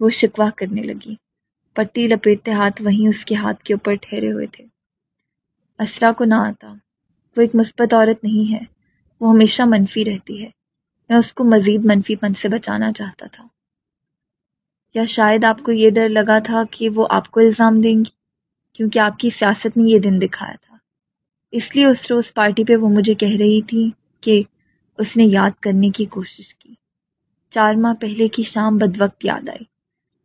وہ شکوا کرنے لگی۔ پٹی لپیٹتے ہاتھ وہیں اس کے ہاتھ کے اوپر ٹھہرے ہوئے تھے۔ اسرا کو نہ آتا۔ وہ ایک مثبت عورت نہیں ہے۔ وہ ہمیشہ منفی رہتی ہے۔ میں اس کو مزید منفی پن سے بچانا چاہتا تھا۔ یا شاید آپ کو یہ ڈر لگا تھا کہ وہ آپ کو الزام دیں گی؟ کیونکہ آپ کی سیاست نے یہ دن دکھایا تھا۔ اس لیے اس روز پارٹی پہ وہ مجھے کہہ رہی تھی کہ اس نے یاد کرنے کی کوشش کی۔ چار ماہ پہلے کی شام بد وقت یاد آئی۔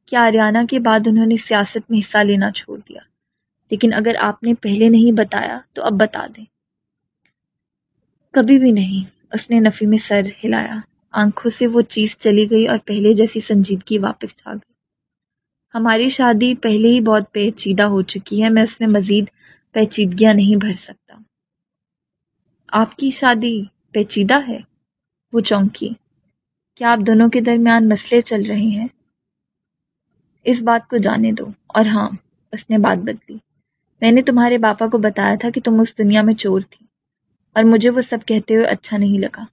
کہ آریانہ کے بعد انہوں نے سیاست میں حصہ لینا چھوڑ دیا؟ لیکن اگر آپ نے پہلے نہیں بتایا تو اب بتا دیں۔ کبھی بھی نہیں۔ اس نے نفی میں سر ہلایا۔ آنکھوں سے وہ چیز چلی گئی اور پہلے جیسی سنجیدگی واپس آ گئی۔ ہماری شادی پہلے ہی بہت پیچیدہ ہو چکی ہے۔ میں اس میں مزید پیچیدگیاں نہیں بھر سکتا۔ آپ کی شادی پیچیدہ ہے۔ وہ چونکی۔ کیا آپ دونوں کے درمیان مسئلے چل رہے ہیں؟ اس بات کو جانے دو۔ اور ہاں اس نے بات بدلی۔ میں نے تمہارے باپا کو بتایا تھا کہ تم اس دنیا میں چور تھی، اور مجھے وہ سب کہتے ہوئے اچھا نہیں لگا۔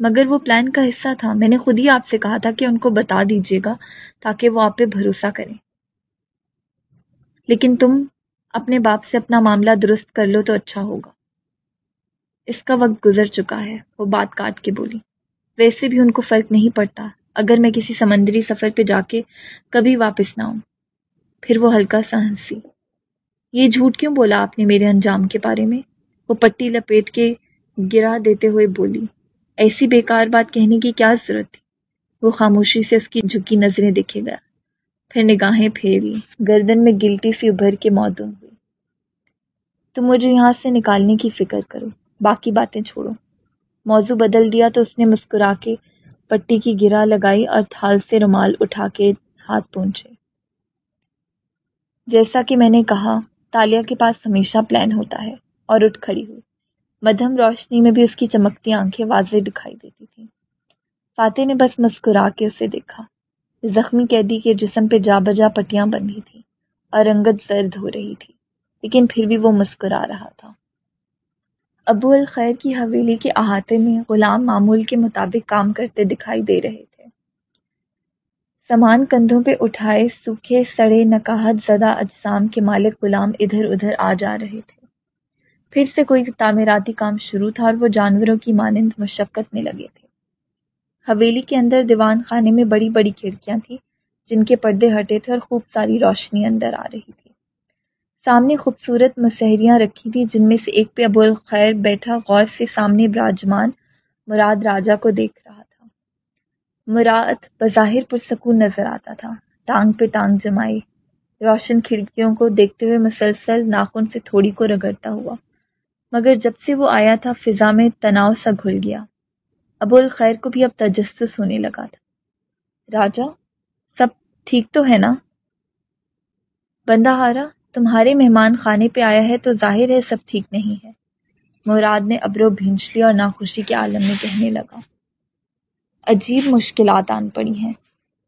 مگر وہ پلان کا حصہ تھا۔ میں نے خود ہی آپ سے کہا تھا کہ ان کو بتا دیجیے گا تاکہ وہ آپ پہ بھروسہ کریں۔ لیکن تم اپنے باپ سے اپنا معاملہ درست کر لو تو اچھا ہوگا۔ اس کا وقت گزر چکا ہے، وہ بات کاٹ کے بولی۔ ویسے بھی ان کو فرق نہیں پڑتا۔ اگر میں کسی سمندری سفر پہ جا کے کبھی واپس نہ ہوں پھر وہ ہلکا سا ہنسی۔ یہ جھوٹ کیوں بولا آپ نے میرے انجام کے بارے میں؟ وہ پٹی لپیٹ کے گرا دیتے ہوئے بولی۔ ایسی بیکار بات کہنے کی کیا ضرورت تھی؟ وہ خاموشی سے اس کی جھکی نظریں دیکھے گیا پھر نگاہیں پھیری گردن میں گلٹی سی ابھر کے مودوم ہوئی تم مجھے یہاں سے نکالنے کی فکر کرو۔ باقی باتیں چھوڑو۔ موضوع بدل دیا تو اس نے مسکرا کے پٹی کی گرا لگائی اور تھال سے رومال اٹھا کے ہاتھ پہنچے جیسا کہ میں نے کہا تالیا کے پاس ہمیشہ پلان ہوتا ہے اور اٹھ کھڑی ہوئی۔ مدھم روشنی میں بھی اس کی چمکتی آنکھیں واضح دکھائی دیتی تھیں۔ فاتح نے بس مسکرا کے اسے دیکھا۔ زخمی قیدی کے جسم پہ جا بجا پٹیاں بندھی تھیں اور رنگت زرد ہو رہی تھی، لیکن پھر بھی وہ مسکرا رہا تھا۔ ابو الخیر کی حویلی کے احاطے میں غلام معمول کے مطابق کام کرتے دکھائی دے رہے تھے۔ سامان کندھوں پہ اٹھائے سوکھے سڑے نکاہت زدہ اجسام کے مالک غلام ادھر ادھر آ جا رہے تھے۔ پھر سے کوئی تعمیراتی کام شروع تھا اور وہ جانوروں کی مانند مشقت میں لگے تھے۔ حویلی کے اندر دیوان خانے میں بڑی بڑی کھڑکیاں تھیں جن کے پردے ہٹے تھے اور خوب ساری روشنی اندر آ رہی تھی۔ سامنے خوبصورت مسحریاں رکھی تھی جن میں سے ایک پہ ابو الخیر بیٹھا غور سے سامنے براجمان مراد راجا کو دیکھ رہا تھا۔ مراد بظاہر پرسکون نظر آتا تھا، ٹانگ پہ ٹانگ جمائی۔ روشن کھڑکیوں کو دیکھتے ہوئے مسلسل ناخن سے تھوڑی کو رگڑتا ہوا۔ مگر جب سے وہ آیا تھا، فضا میں تناؤ سا گھل گیا۔ ابو الخیر کو بھی اب تجسس ہونے لگا تھا۔ راجا سب ٹھیک تو ہے نا؟ بندہ ہارا؟ تمہارے مہمان خانے پہ آیا ہے تو ظاہر ہے سب ٹھیک نہیں ہے۔ مراد نے ابرو بھینچ لیا اور ناخوشی کے عالم میں کہنے لگا، عجیب مشکلات آن پڑی ہیں۔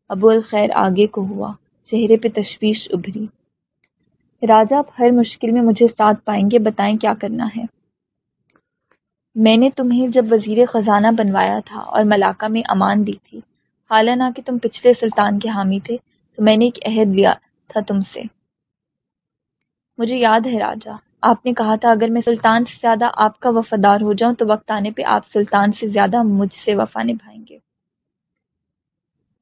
ابو الخیر آگے کو ہوا، چہرے پہ تشویش ابھری۔ راجا آپ ہر مشکل میں مجھے ساتھ پائیں گے، بتائیں کیا کرنا ہے۔ میں نے تمہیں جب وزیر خزانہ بنوایا تھا اور ملاقہ میں امان دی تھی حالانہ کہ تم پچھلے سلطان کے حامی تھے، تو میں نے ایک عہد لیا تھا تم سے۔ مجھے یاد ہے راجا۔ آپ نے کہا تھا، اگر میں سلطان سے زیادہ آپ کا وفادار ہو جاؤں تو وقت آنے پہ آپ سلطان سے زیادہ مجھ سے وفا نبھائیں گے۔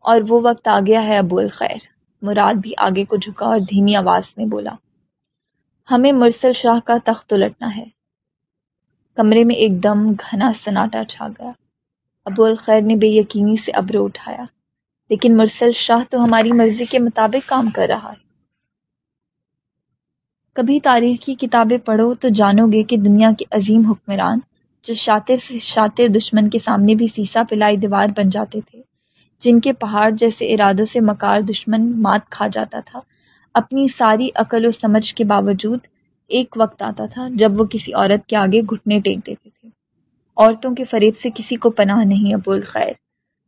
اور وہ وقت آ گیا ہے ابو الخیر۔ مراد بھی آگے کو جھکا اور دھیمی آواز میں بولا، ہمیں مرسل شاہ کا تخت الٹنا ہے۔ کمرے میں ایک دم گھنا سناٹا چھا گیا۔ ابو الخیر نے بے یقینی سے ابرو اٹھایا، لیکن مرسل شاہ تو ہماری مرضی کے مطابق کام کر رہا ہے۔ کبھی تاریخ کی کتابیں پڑھو تو جانو گے کہ دنیا کے عظیم حکمران جو شاطر سے شاطر دشمن کے سامنے بھی سیسا پلائی دیوار بن جاتے تھے، جن کے پہاڑ جیسے ارادوں سے مکار دشمن مات کھا جاتا تھا۔ اپنی ساری عقل و سمجھ کے باوجود ایک وقت آتا تھا جب وہ کسی عورت کے آگے گھٹنے ٹیک دیتے تھے۔ عورتوں کے فریب سے کسی کو پناہ نہیں، ابو الخیر،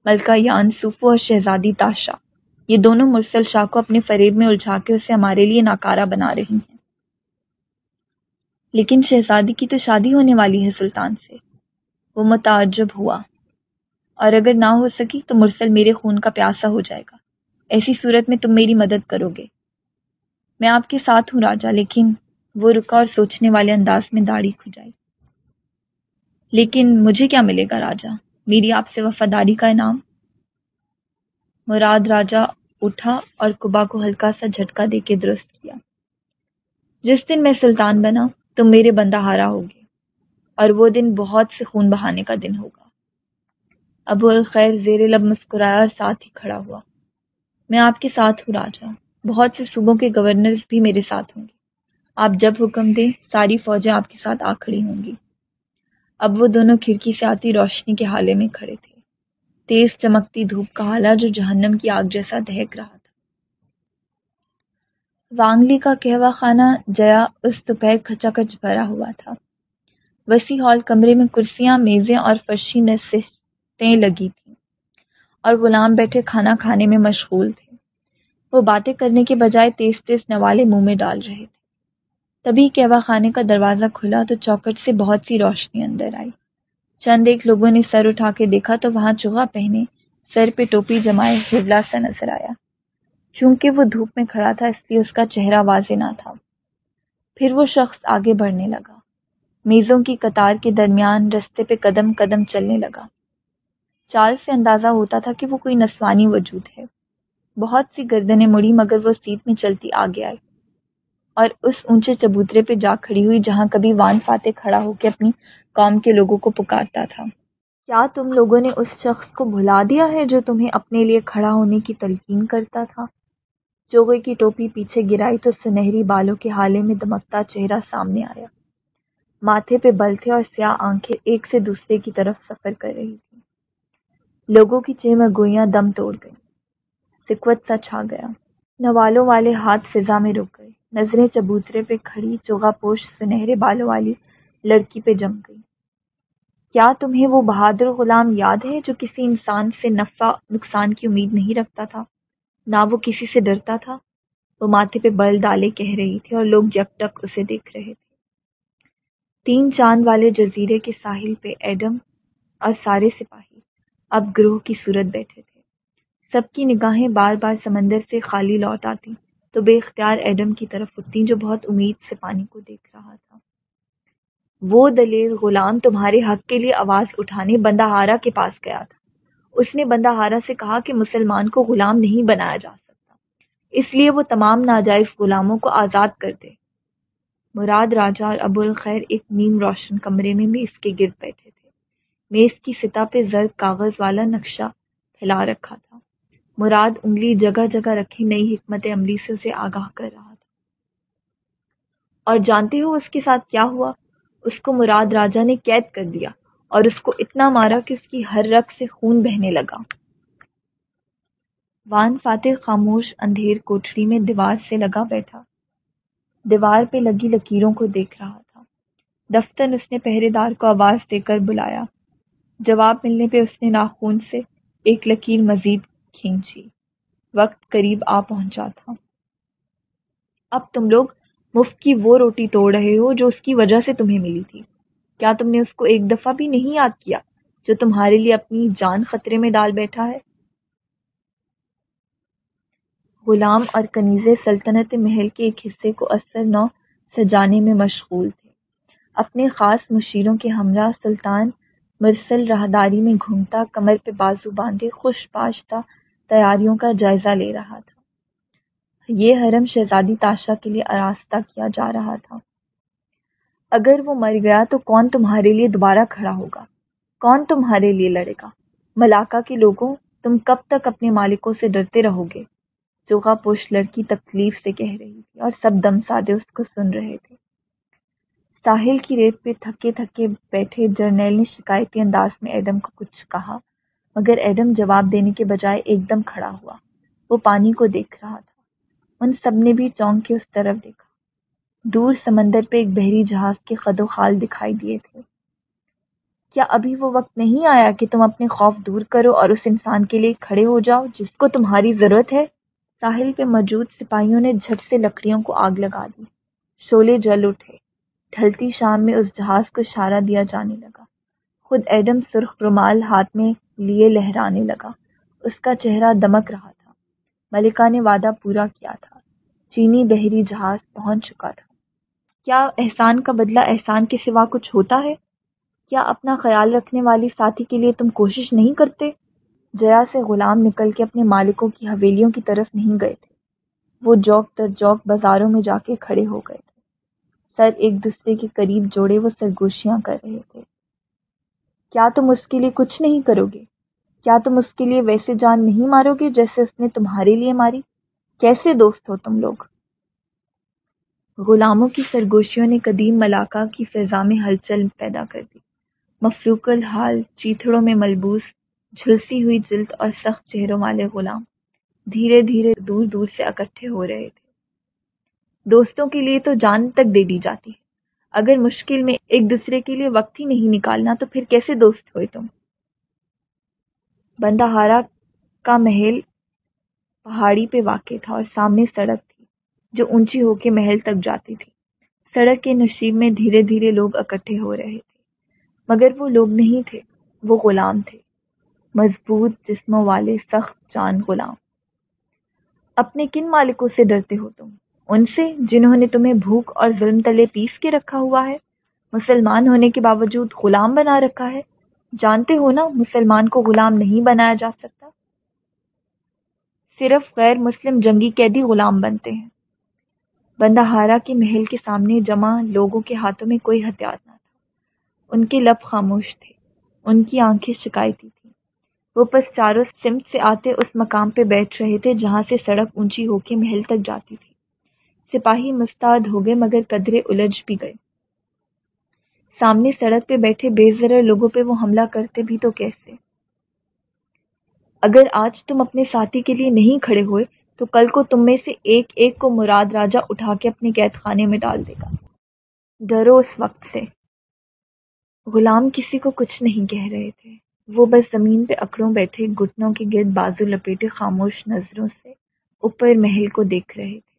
ملکہ یان صوفو اور شہزادی تاشا۔ یہ دونوں مرسل شاہ کو اپنے فریب میں الجھا کے اسے ہمارے لیے ناکارہ بنا رہی ہیں۔ لیکن شہزادی کی تو شادی ہونے والی ہے سلطان سے۔ وہ متعجب ہوا۔ اور اگر نہ ہو سکی تو مرسل میرے خون کا پیاسا ہو جائے گا۔ ایسی صورت میں تم میری مدد کرو گے۔ میں آپ کے ساتھ ہوں راجا، لیکن وہ رکا اور سوچنے والے انداز میں داڑھی کھجائی لیکن مجھے کیا ملے گا راجا؟ میری آپ سے وفاداری کا انعام۔ مراد راجا اٹھا اور کبا کو ہلکا سا جھٹکا دے کے درست کیا۔ جس دن میں سلطان بنا تم میرے بندہ ہارا ہوگے اور وہ دن بہت سے خون بہانے کا دن ہوگا۔ ابو الخیر زیر لب مسکرایا اور ساتھ ہی کھڑا ہوا۔ میں آپ کے ساتھ ہوں راجا، بہت سے صوبوں کے گورنر بھی میرے ساتھ ہوں گے۔ آپ جب حکم دیں، ساری فوجیں آپ کے ساتھ آ کھڑی ہوں گی۔ اب وہ دونوں کھڑکی سے آتی روشنی کے حالے میں کھڑے تھے۔ تیز چمکتی دھوپ کا حالہ جو جہنم کی آگ جیسا دہک رہا تھا۔ وانگلی کا کہوا خانہ جیا اس دوپہر کھچا کچ بھرا ہوا تھا۔ وسیع ہال کمرے میں کرسیاں، میزیں اور فرشی نشستیں لگی تھیں اور غلام بیٹھے کھانا کھانے میں مشغول تھے۔ وہ باتیں کرنے کے بجائے تیز تیز نوالے منہ میں ڈال رہے تھے۔ تبھی کہوا خانے کا دروازہ کھلا تو چوکٹ سے بہت سی روشنی اندر آئی۔ چند ایک لوگوں نے سر اٹھا کے دیکھا تو وہاں چوہا پہنے سر پہ ٹوپی جمائے ہبلا سا نظر آیا۔ چونکہ وہ دھوپ میں کھڑا تھا، اس لیے اس کا چہرہ واضح نہ تھا۔ پھر وہ شخص آگے بڑھنے لگا۔ میزوں کی قطار کے درمیان رستے پہ قدم قدم چلنے لگا۔ چال سے اندازہ ہوتا تھا کہ وہ کوئی نسوانی وجود ہے۔ بہت سی گردنیں مڑی، مگر وہ سیٹ میں چلتی آگے آئی۔ اور اس اونچے چبوترے پہ جا کھڑی ہوئی، جہاں کبھی وان فاتح کھڑا ہو کے اپنی قوم کے لوگوں کو پکارتا تھا۔ کیا تم لوگوں نے اس شخص کو بھلا دیا ہے جو تمہیں اپنے لیے کھڑا ہونے کی تلقین کرتا تھا؟ چوغے کی ٹوپی پیچھے گرائی تو سنہری بالوں کے حالے میں دمکتا چہرہ سامنے آیا۔ ماتھے پہ بل تھے اور سیاہ آنکھیں ایک سے دوسرے کی طرف سفر کر رہی تھی لوگوں کی چہ میں گوئیاں دم توڑ گئی سکوت سا چھا گیا۔ نوالوں والے ہاتھ فضا میں رک گئے۔ نظریں چبوترے پہ کھڑی چوگا پوش سنہرے بالوں والی لڑکی پہ جم گئی۔ کیا تمہیں وہ بہادر غلام یاد ہے جو کسی انسان سے نفع نقصان کی امید نہیں رکھتا تھا؟ نہ وہ کسی سے ڈرتا تھا۔ وہ ماتھے پہ بل ڈالے کہہ رہی تھی اور لوگ جب تک اسے دیکھ رہے تھے۔ تین چاند والے جزیرے کے ساحل پہ ایڈم اور سارے سپاہی اب گروہ کی صورت بیٹھے تھے۔ سب کی نگاہیں بار بار سمندر سے خالی لوٹ آتی۔ تو بے اختیار ایڈم کی طرف اٹھتی، جو بہت امید سے پانی کو دیکھ رہا تھا۔ وہ دلیل غلام تمہارے حق کے لیے آواز اٹھانے بندہ ہارا کے پاس گیا تھا۔ اس نے بندہ ہارا سے کہا کہ مسلمان کو غلام نہیں بنایا جا سکتا۔ اس لیے وہ تمام ناجائز غلاموں کو آزاد کر دے۔ مراد راجا اور ابو الخیر ایک نیم روشن کمرے میں میز کے گرد بیٹھے تھے۔ میز کی سطح پہ زرد کاغذ والا نقشہ پھیلا رکھا تھا۔ مراد انگلی جگہ جگہ رکھی نئی حکمت عملی سے اسے آگاہ کر رہا تھا۔ اور جانتے ہو اس کے ساتھ کیا ہوا؟ اس کو مراد راجا نے قید کر دیا۔ اور اس کو اتنا مارا کہ اس کی ہر رگ سے خون بہنے لگا۔ وان فاتح خاموش اندھیر کوٹری میں دیوار سے لگا بیٹھا۔ دیوار پہ لگی لکیروں کو دیکھ رہا تھا۔ دفتن اس نے پہرے دار کو آواز دے کر بلایا۔ جواب ملنے پہ اس نے ناخون سے ایک لکیر مزید کھینچی۔ وقت قریب آ پہنچا تھا۔ اب تم لوگ مفت کی وہ روٹی توڑ رہے ہو جو اس کی وجہ سے تمہیں ملی تھی۔ کیا تم نے اس کو ایک دفعہ بھی نہیں یاد کیا جو تمہارے لیے اپنی جان خطرے میں ڈال بیٹھا ہے؟ غلام اور کنیز سلطنت محل کے ایک حصے کو اثر نو سجانے میں مشغول تھے۔ اپنے خاص مشیروں کے ہمراہ سلطان مرسل راہداری میں گھومتا کمر پہ بازو باندھے خوش پاشتا تیاریوں کا جائزہ لے رہا تھا۔ یہ حرم شہزادی تاشا کے لیے آراستہ کیا جا رہا تھا۔ اگر وہ مر گیا تو کون تمہارے لیے دوبارہ کھڑا ہوگا؟ کون تمہارے لیے لڑے گا؟ ملاقہ کے لوگوں، تم کب تک اپنے مالکوں سے ڈرتے رہو گے چوکا پوش لڑکی تکلیف سے کہہ رہی تھی اور سب دم سادے اس کو سن رہے تھے۔ ساحل کی ریت پہ تھکے تھکے بیٹھے جرنیل نے شکایتی انداز میں ایڈم کو کچھ کہا، مگر ایڈم جواب دینے کے بجائے ایک دم کھڑا ہوا۔ وہ پانی کو دیکھ رہا تھا۔ ان سب نے بھی چونک کے اس طرف دیکھا۔ دور سمندر پہ ایک بحری جہاز کے قد و خال دکھائی دیے تھے۔ کیا ابھی وہ وقت نہیں آیا کہ تم اپنے خوف دور کرو اور اس انسان کے لیے کھڑے ہو جاؤ جس کو تمہاری ضرورت ہے؟ ساحل پہ موجود سپاہیوں نے جھٹ سے لکڑیوں کو آگ لگا دی۔ شولے جل اٹھے۔ ڈھلتی شام میں اس جہاز کو اشارہ دیا جانے لگا۔ خود ایڈم سرخ رومال ہاتھ میں لیے لہرانے لگا۔ اس کا چہرہ دمک رہا تھا۔ ملکہ نے وعدہ پورا کیا تھا۔ چینی بحری جہاز پہنچ چکا تھا۔ کیا احسان کا بدلہ احسان کے سوا کچھ ہوتا ہے؟ کیا اپنا خیال رکھنے والی ساتھی کے لیے تم کوشش نہیں کرتے؟ جیا سے غلام نکل کے اپنے مالکوں کی حویلیوں کی طرف نہیں گئے تھے۔ وہ جوک در جوک بازاروں میں جا کے کھڑے ہو گئے تھے۔ سر ایک دوسرے کے قریب جوڑے وہ سرگوشیاں کر رہے تھے۔ کیا تم اس کے لیے کچھ نہیں کرو گے؟ کیا تم اس کے لیے ویسے جان نہیں مارو گے جیسے اس نے تمہارے لیے ماری؟ کیسے دوست ہو تم لوگ؟ غلاموں کی سرگوشیوں نے قدیم ملاقہ کی فضا میں ہلچل پیدا کر دی۔ مفروق الحال چیتڑوں میں ملبوس، جھلسی ہوئی جلد اور سخت چہروں والے غلام دھیرے دھیرے دور دور سے اکٹھے ہو رہے تھے۔ دوستوں کے لیے تو جان تک دے دی جاتی ہے۔ اگر مشکل میں ایک دوسرے کے لیے وقت ہی نہیں نکالنا تو پھر کیسے دوست ہوئے تم؟ بندہ ہارا کا محل پہاڑی پہ واقع تھا اور سامنے سڑک جو اونچی ہو کے محل تک جاتی تھی۔ سڑک کے نشیب میں دھیرے دھیرے لوگ اکٹھے ہو رہے تھے۔ مگر وہ لوگ نہیں تھے، وہ غلام تھے۔ مضبوط جسموں والے سخت جان غلام۔ اپنے کن مالکوں سے ڈرتے ہو تم؟ ان سے جنہوں نے تمہیں بھوک اور ظلم تلے پیس کے رکھا ہوا ہے۔ مسلمان ہونے کے باوجود غلام بنا رکھا ہے۔ جانتے ہو نا، مسلمان کو غلام نہیں بنایا جا سکتا؟ صرف غیر مسلم جنگی قیدی غلام بنتے ہیں۔ بندہارا کے محل کے سامنے جمع لوگوں کے ہاتھوں میں کوئی ہتھیار نہ تھا۔ ان کے لب خاموش تھے ان کی آنکھیں شکایتی تھیں۔ وہ پس چاروں سمت سے آتے اس مقام پہ بیٹھ رہے تھے جہاں سے سڑک اونچی ہو کے محل تک جاتی تھی۔ سپاہی مستعد ہو گئے مگر قدرے الجھ بھی گئے۔ سامنے سڑک پہ بیٹھے بے ذرا لوگوں پہ وہ حملہ کرتے بھی تو کیسے؟ اگر آج تم اپنے ساتھی کے لیے نہیں کھڑے ہوئے تو کل کو تم میں سے ایک ایک کو مراد راجہ اٹھا کے اپنے قید خانے میں ڈال دے گا۔ ڈرو اس وقت سے۔ غلام کسی کو کچھ نہیں کہہ رہے تھے۔ وہ بس زمین پہ اکڑوں بیٹھے، گھٹنوں کے گرد بازو لپیٹے خاموش نظروں سے اوپر محل کو دیکھ رہے تھے۔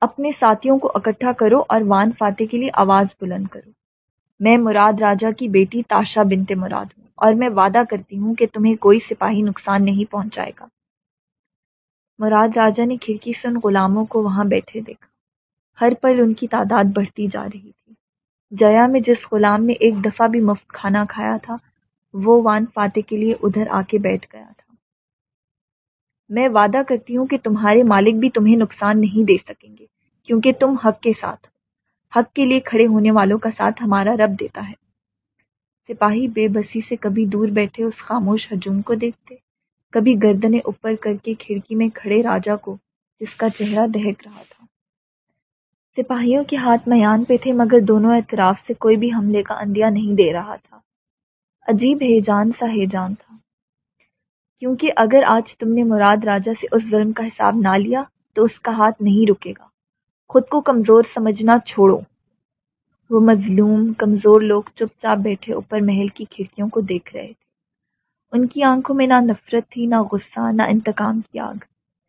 اپنے ساتھیوں کو اکٹھا کرو اور وان فاتح کے لیے آواز بلند کرو۔ میں مراد راجا کی بیٹی تاشا بنتے مراد ہوں اور میں وعدہ کرتی ہوں کہ تمہیں کوئی سپاہی نقصان نہیں پہنچائے گا۔ مراد راجا نے کھڑکی سے ان غلاموں کو وہاں بیٹھے دیکھا۔ ہر پل ان کی تعداد بڑھتی جا رہی تھی۔ جیا میں جس غلام نے ایک دفعہ بھی مفت کھانا کھایا تھا، وہ وان فاتح کے لیے ادھر آ کے بیٹھ گیا تھا۔ میں وعدہ کرتی ہوں کہ تمہارے مالک بھی تمہیں نقصان نہیں دے سکیں گے، کیونکہ تم حق کے ساتھ ہو حق کے لیے کھڑے ہونے والوں کا ساتھ ہمارا رب دیتا ہے۔ سپاہی بے بسی سے کبھی دور بیٹھے اس خاموش ہجوم کو دیکھتے کبھی گردنے اوپر کر کے کھڑکی میں کھڑے راجا کو جس کا چہرہ دہک رہا تھا۔ سپاہیوں کے ہاتھ میان پہ تھے مگر دونوں اعتراف سے کوئی بھی حملے کا اندیہ نہیں دے رہا تھا۔ عجیب ہے جان سا ہے جان تھا۔ کیونکہ اگر آج تم نے مراد راجا سے اس ظلم کا حساب نہ لیا تو اس کا ہاتھ نہیں رکے گا۔ خود کو کمزور سمجھنا چھوڑو۔ وہ مظلوم، کمزور لوگ چپ چاپ بیٹھے اوپر محل کی کھڑکیوں کو دیکھ رہے تھے۔ ان کی آنکھوں میں نہ نفرت تھی، نہ غصہ، نہ انتقام کی آگ،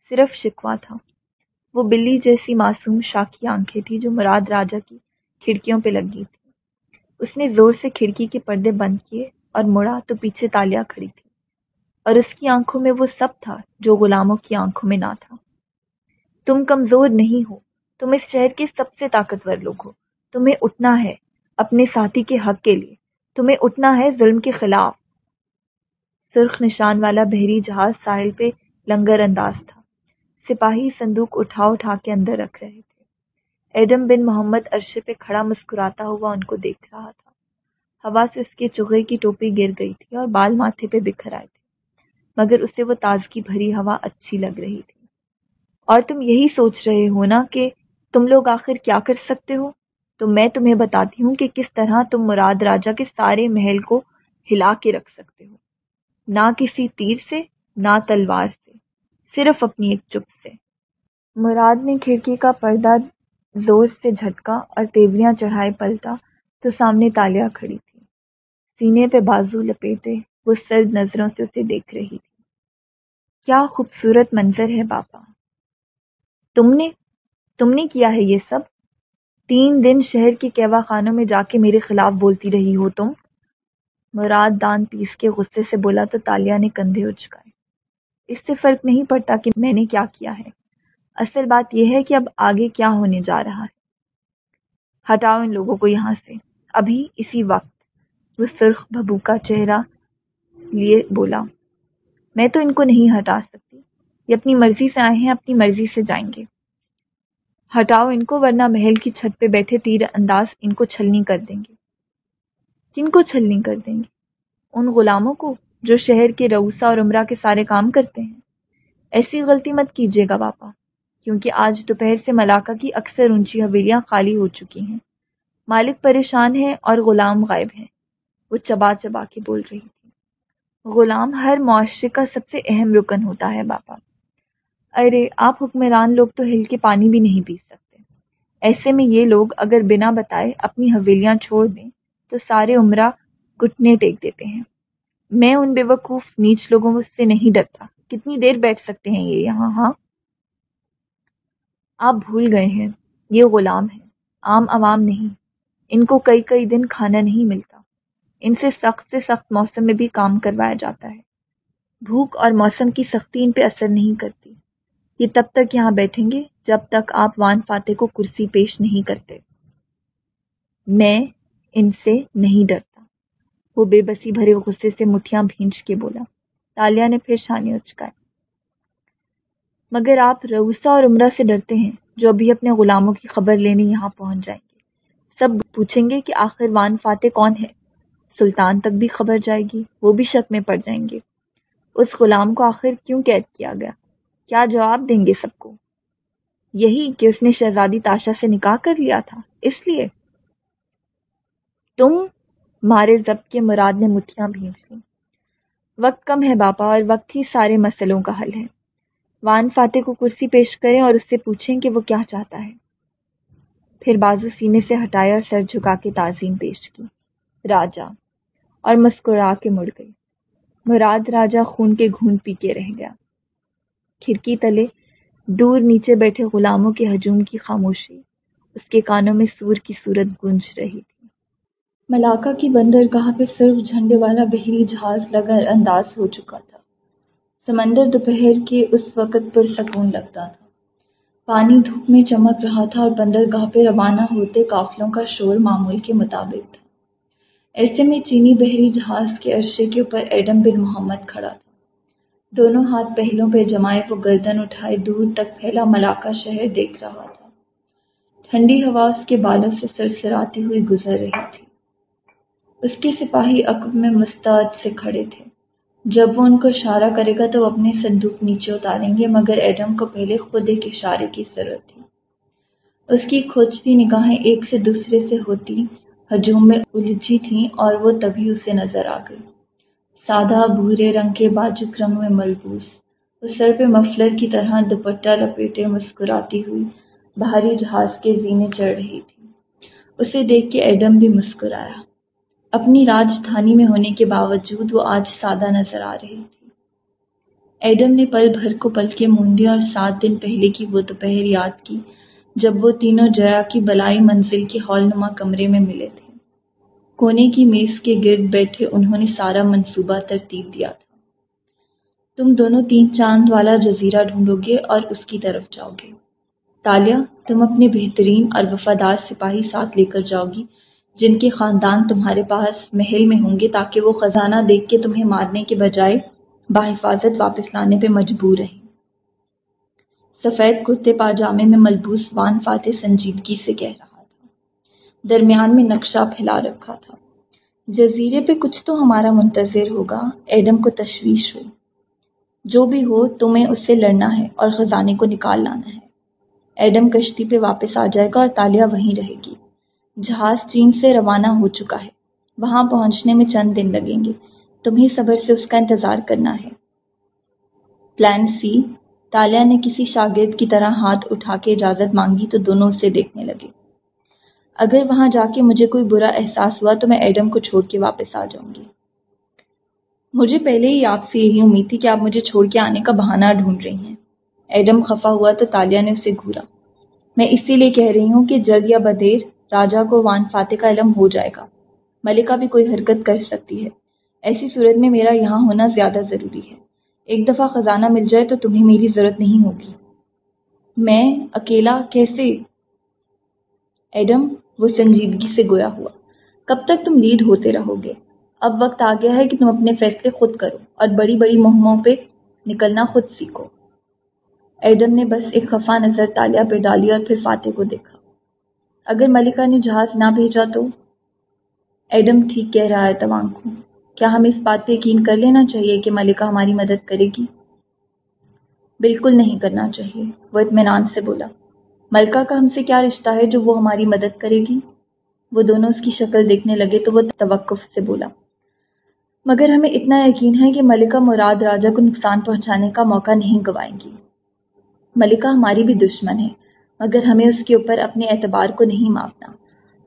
صرف شکوا تھا۔ وہ بلی جیسی معصوم شاخی آنکھیں تھی جو مراد راجا کی کھڑکیوں پہ لگی تھی اس نے زور سے کھڑکی کے پردے بند کیے اور مڑا تو پیچھے تالیاں کھڑی تھی۔ اور اس کی آنکھوں میں وہ سب تھا جو غلاموں کی آنکھوں میں نہ تھا۔ تم کمزور نہیں ہو، تم اس شہر کے سب سے طاقتور لوگ ہو۔ تمہیں اٹھنا ہے اپنے ساتھی کے حق کے لیے۔ تمہیں اٹھنا ہے ظلم کے خلاف۔ سرخ نشان والا بحری جہاز ساحل پہ لنگر انداز تھا۔ سپاہی صندوق اٹھا اٹھا کے اندر رکھ رہے تھے۔ ایڈم بن محمد عرشے پہ کھڑا مسکراتا ہوا ان کو دیکھ رہا تھا۔ ہوا سے اس کے چغے کی ٹوپی گر گئی تھی اور بال ماتھے پہ بکھر آئے تھے۔ مگر اسے وہ تازگی بھری ہوا اچھی لگ رہی تھی۔ اور تم یہی سوچ رہے ہو نا کہ تم لوگ آخر کیا کر سکتے ہو؟ تو میں تمہیں بتاتی ہوں کہ کس طرح تم مراد راجا کے سارے محل کو ہلا کے رکھ سکتے ہو۔ نہ کسی تیر سے، نہ تلوار سے، صرف اپنی ایک چپ سے۔ مراد نے کھڑکی کا پردہ زور سے جھٹکا اور تیوریاں چڑھائے پلٹا تو سامنے تالیاں کھڑی تھی۔ سینے پہ بازو لپیٹے، وہ سرد نظروں سے اسے دیکھ رہی تھی۔ کیا خوبصورت منظر ہے باپا۔ تم نے تم نے کیا ہے یہ سب؟ تین دن شہر کے کیوا خانوں میں جا کے میرے خلاف بولتی رہی ہو تم؟ مراد دان پیس کے غصے سے بولا تو تالیا نے کندھے اچکائے اس سے فرق نہیں پڑتا کہ میں نے کیا کیا ہے۔ اصل بات یہ ہے کہ اب آگے کیا ہونے جا رہا ہے۔ ہٹاؤ ان لوگوں کو یہاں سے۔ ابھی اسی وقت وہ سرخ بھبو کا چہرہ لیے بولا، میں تو ان کو نہیں ہٹا سکتی۔ یہ اپنی مرضی سے آئے ہیں، اپنی مرضی سے جائیں گے۔ ہٹاؤ ان کو، ورنہ محل کی چھت پہ بیٹھے تیر انداز ان کو چھلنی کر دیں گے۔ کن کو چھلنی کر دیں گے۔ ان غلاموں کو جو شہر کے روسا اور عمرہ کے سارے کام کرتے ہیں۔ ایسی غلطی مت کیجیے گا پاپا کیونکہ آج دوپہر سے ملاقہ کی اکثر اونچی حویلیاں خالی ہو چکی ہیں۔ مالک پریشان ہے اور غلام غائب ہیں۔ وہ چبا چبا کے بول رہی تھی۔ غلام ہر معاشرے کا سب سے اہم رکن ہوتا ہے باپا۔ ارے، آپ حکمران لوگ تو ہل کے پانی بھی نہیں پی سکتے۔ ایسے میں یہ لوگ اگر بنا بتائے اپنی حویلیاں چھوڑ دیں تو سارے عمرہ گھٹنے ٹیک دیتے ہیں۔ میں ان بے وقوف نیچ لوگوں سے نہیں ڈرتا۔ کتنی دیر بیٹھ سکتے ہیں یہ یہاں؟ ہاں۔ آپ بھول گئے ہیں۔ یہ غلام ہے عام عوام نہیں۔ ان کو کئی کئی دن کھانا نہیں ملتا۔ ان سے سخت سے سخت موسم میں بھی کام کروایا جاتا ہے۔ بھوک اور موسم کی سختی ان پہ اثر نہیں کرتی۔ یہ تب تک یہاں بیٹھیں گے جب تک آپ وان فاتح کو کرسی پیش نہیں کرتے۔ میں ان سے نہیں ڈرتا۔ وہ بے بسی بھرے غصے سے مٹھیاں بھینچ کے بولا، تالیا نے پھر شانے اچکائے مگر آپ روسا اور عمرہ سے ڈرتے ہیں جو ابھی اپنے غلاموں کی خبر لینے یہاں پہنچ جائیں گے۔ سب پوچھیں گے کہ آخر وان فاتح کون ہے۔ سلطان تک بھی خبر جائے گی، وہ بھی شک میں پڑ جائیں گے۔ اس غلام کو آخر کیوں قید کیا گیا؟ کیا جواب دیں گے سب کو؟ یہی کہ اس نے شہزادی تاشا سے نکاح کر لیا تھا، اس لیے۔ تم مارے ضبط کے مراد نے مٹھیاں بھیج لی وقت کم ہے باپا اور وقت ہی سارے مسئلوں کا حل ہے۔ وان فاتح کو کرسی پیش کریں اور اس سے پوچھیں کہ وہ کیا چاہتا ہے۔ پھر بازو سینے سے ہٹایا اور سر جھکا کے تعظیم پیش کی۔ راجا، اور مسکرا کے مڑ گئی۔ مراد راجا خون کے گھون پی کے رہ گیا۔ کھڑکی تلے دور نیچے بیٹھے غلاموں کے ہجوم کی خاموشی۔ اس کے کانوں میں سور کی صورت گونج رہی تھی۔ ملاقہ کی بندرگاہ پہ صرف جھنڈے والا بحری جہاز لگا انداز ہو چکا تھا۔ سمندر دوپہر کے اس وقت پر سکون لگتا تھا۔ پانی دھوپ میں چمک رہا تھا اور بندرگاہ پہ روانہ ہوتے قافلوں کا شور معمول کے مطابق تھا۔ ایسے میں چینی بحری جہاز کے عرصے کے اوپر ایڈم بن محمد کھڑا تھا۔ دونوں ہاتھ پہلوں پہ جمائے وہ گردن اٹھائے دور تک پھیلا ملاقہ شہر دیکھ رہا تھا۔ ٹھنڈی ہوا اس کے بالوں سے سرسراتی ہوئی گزر رہی تھی۔ اس کے سپاہی عقب میں مستعد سے کھڑے تھے۔ جب وہ ان کو اشارہ کرے گا تو وہ اپنے صندوق نیچے اتاریں گے، مگر ایڈم کو پہلے خود ایک اشارے کی ضرورت تھی۔ اس کی کھوجتی نگاہیں ایک سے دوسرے سے ہوتی، ہجوم میں الجھی تھیں اور وہ تبھی اسے نظر آ گئی۔ سادہ بھورے رنگ کے باجک رنگ میں ملبوس وہ سر پہ مفلر کی طرح دوپٹہ لپیٹے مسکراتی ہوئی، بھاری جہاز کے زینے چڑھ رہی تھی۔ اسے دیکھ کے ایڈم بھی مسکرایا۔ اپنی راجدھانی میں ہونے کے باوجود وہ آج سادہ نظر آ رہی تھی۔ ایڈم نے پل بھر کو پل کے مونڈے اور سات دن پہلے کی وہ دوپہر یاد کی، جب وہ تینوں جیا کی بلائی منزل کے ہال نما کمرے میں ملے تھے۔ کونے کی میز کے گرد بیٹھے انہوں نے سارا منصوبہ ترتیب دیا تھا۔ تم دونوں تین چاند والا جزیرہ ڈھونڈو گے اور اس کی طرف جاؤ گے۔ تالیہ تم اپنے بہترین اور وفادار سپاہی ساتھ لے کر جاؤ گی۔ جن کے خاندان تمہارے پاس محل میں ہوں گے تاکہ وہ خزانہ دیکھ کے تمہیں مارنے کے بجائے بحفاظت واپس لانے پہ مجبور رہیں۔ سفید کرتے پاجامے میں ملبوس وان فاتح سنجیدگی سے کہہ رہا تھا۔ درمیان میں نقشہ پھیلا رکھا تھا۔ جزیرے پہ کچھ تو ہمارا منتظر ہوگا، ایڈم کو تشویش ہوئی۔ جو بھی ہو، تمہیں اس سے لڑنا ہے اور خزانے کو نکال لانا ہے۔ ایڈم کشتی پہ واپس آ جائے گا اور تالیہ وہیں رہے گی۔ جہاز چین سے روانہ ہو چکا ہے۔ وہاں پہنچنے میں چند دن لگیں گے۔ تمہیں صبر سے اس کا انتظار کرنا ہے۔ پلان سی تالیہ نے کسی شاگرد کی طرح ہاتھ اٹھا کے اجازت مانگی تو دونوں اسے دیکھنے لگے۔ اگر وہاں جا کے مجھے کوئی برا احساس ہوا تو میں ایڈم کو چھوڑ کے واپس آ جاؤں گی۔ مجھے پہلے ہی آپ سے یہی امید تھی کہ آپ مجھے چھوڑ کے آنے کا بہانہ ڈھونڈ رہی ہیں۔ ایڈم خفا ہوا تو تالیہ نے اسے گھورا۔ میں اسی لیے کہہ رہی ہوں کہ جلد یا بدیر راجا کو وان فاتح کا علم ہو جائے گا۔ ملکہ بھی کوئی حرکت کر سکتی ہے۔ ایسی صورت میں میرا یہاں ہونا زیادہ ضروری ہے۔ ایک دفعہ خزانہ مل جائے تو تمہیں میری ضرورت نہیں ہوگی۔ میں اکیلا کیسے؟ ایڈم وہ سنجیدگی سے گویا ہوا۔ کب تک تم لیڈ ہوتے رہو گے؟ اب وقت آ گیا ہے کہ تم اپنے فیصلے خود کرو اور بڑی بڑی مہموں پہ نکلنا خود سیکھو۔ ایڈم نے بس ایک خفا نظر تالیا پہ ڈالی اور پھر فاتح کو دیکھا۔ اگر ملکہ نے جہاز نہ بھیجا تو؟ ایڈم ٹھیک کہہ رہا ہے توانگ کو۔ کیا ہمیں اس بات پہ یقین کر لینا چاہیے کہ ملکہ ہماری مدد کرے گی؟ بالکل نہیں کرنا چاہیے، وہ اطمینان سے بولا۔ ملکہ کا ہم سے کیا رشتہ ہے جو وہ ہماری مدد کرے گی؟ وہ دونوں اس کی شکل دیکھنے لگے تو وہ توقف سے بولا۔ مگر ہمیں اتنا یقین ہے کہ ملکہ مراد راجا کو نقصان پہنچانے کا موقع نہیں گوائیں گی۔ ملکہ ہماری بھی دشمن ہے۔ مگر ہمیں اس کے اوپر اپنے اعتبار کو نہیں ماپنا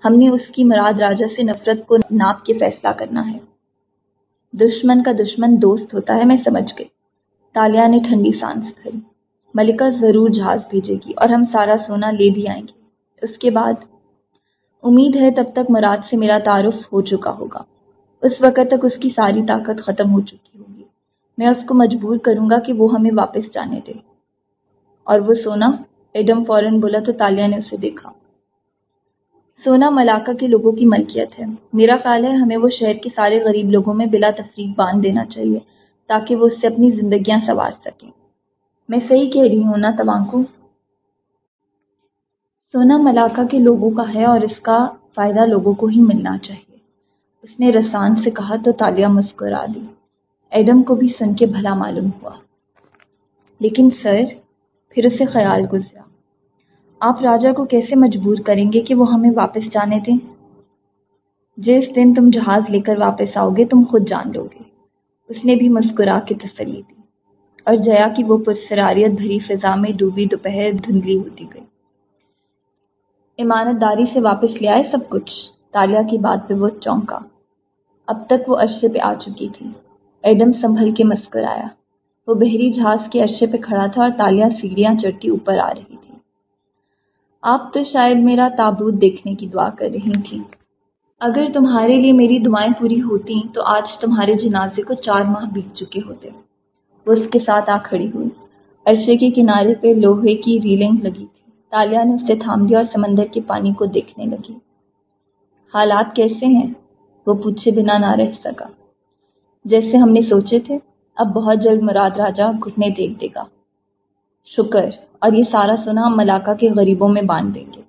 ہم نے اس کی مراد راجا سے نفرت کو ناپ کے فیصلہ کرنا ہے۔ دشمن کا دشمن دوست ہوتا ہے، میں سمجھ گئی۔ تالیہ نے ٹھنڈی سانس بھری۔ ملکہ ضرور جہاز بھیجے گی اور ہم سارا سونا لے بھی آئیں گے۔ اس کے بعد امید ہے تب تک مراد سے میرا تعارف ہو چکا ہوگا۔ اس وقت تک اس کی ساری طاقت ختم ہو چکی ہوگی۔ میں اس کو مجبور کروں گا کہ وہ ہمیں واپس جانے دے۔ اور وہ سونا ایڈم فوراً بولا تو تالیہ نے اسے دیکھا۔ سونا ملاقہ کے لوگوں کی ملکیت ہے۔ میرا خیال ہے ہمیں وہ شہر کے سارے غریب لوگوں میں بلا تفریق باندھ دینا چاہیے تاکہ وہ اس سے اپنی زندگیاں سنوار سکیں۔ میں صحیح کہہ رہی ہوں نا توانکو؟ سونا ملاقہ کے لوگوں کا ہے اور اس کا فائدہ لوگوں کو ہی ملنا چاہیے۔ اس نے رسان سے کہا تو تالیہ مسکرا دی۔ ایڈم کو بھی سن کے بھلا معلوم ہوا۔ لیکن سر، پھر اسے خیال گزرا۔ آپ راجا کو کیسے مجبور کریں گے کہ وہ ہمیں واپس جانے دیں؟ جس دن تم جہاز لے کر واپس آؤ گے، تم خود جان لو گے۔ اس نے بھی مسکرا کے تسلی دی اور جیا کی وہ پرسراریت بھری فضا میں ڈوبی دوپہر دھندلی ہوتی گئی۔ امانت داری سے واپس لے آئے سب کچھ۔ تالیہ کی بات پہ وہ چونکا۔ اب تک وہ عرصے پہ آ چکی تھی۔ ایڈم سنبھل کے مسکر آیا وہ بحری جہاز کے عرصے پہ کھڑا تھا اور تالیاں سیڑھیاں چڑھتی اوپر آ رہی تھی۔ آپ تو شاید میرا تابوت دیکھنے کی دعا کر رہی تھیں۔ اگر تمہارے لیے میری دعائیں پوری ہوتی تو آج تمہارے جنازے کو چار ماہ بیت چکے ہوتے۔ وہ اس کے ساتھ آ کھڑی ہوئی۔ عرصے کے کنارے پہ لوہے کی ریلنگ لگی تھی تالیہ نے اسے تھام دیا اور سمندر کے پانی کو دیکھنے لگی۔ حالات کیسے ہیں؟ وہ پوچھے بنا نہ رہ سکا۔ جیسے ہم نے سوچے تھے، اب بہت جلد مراد راجا گھٹنے دیکھ دے گا۔ شکر۔ اور یہ سارا سنا ہم ملاقہ کے غریبوں میں باندھ دیں گے۔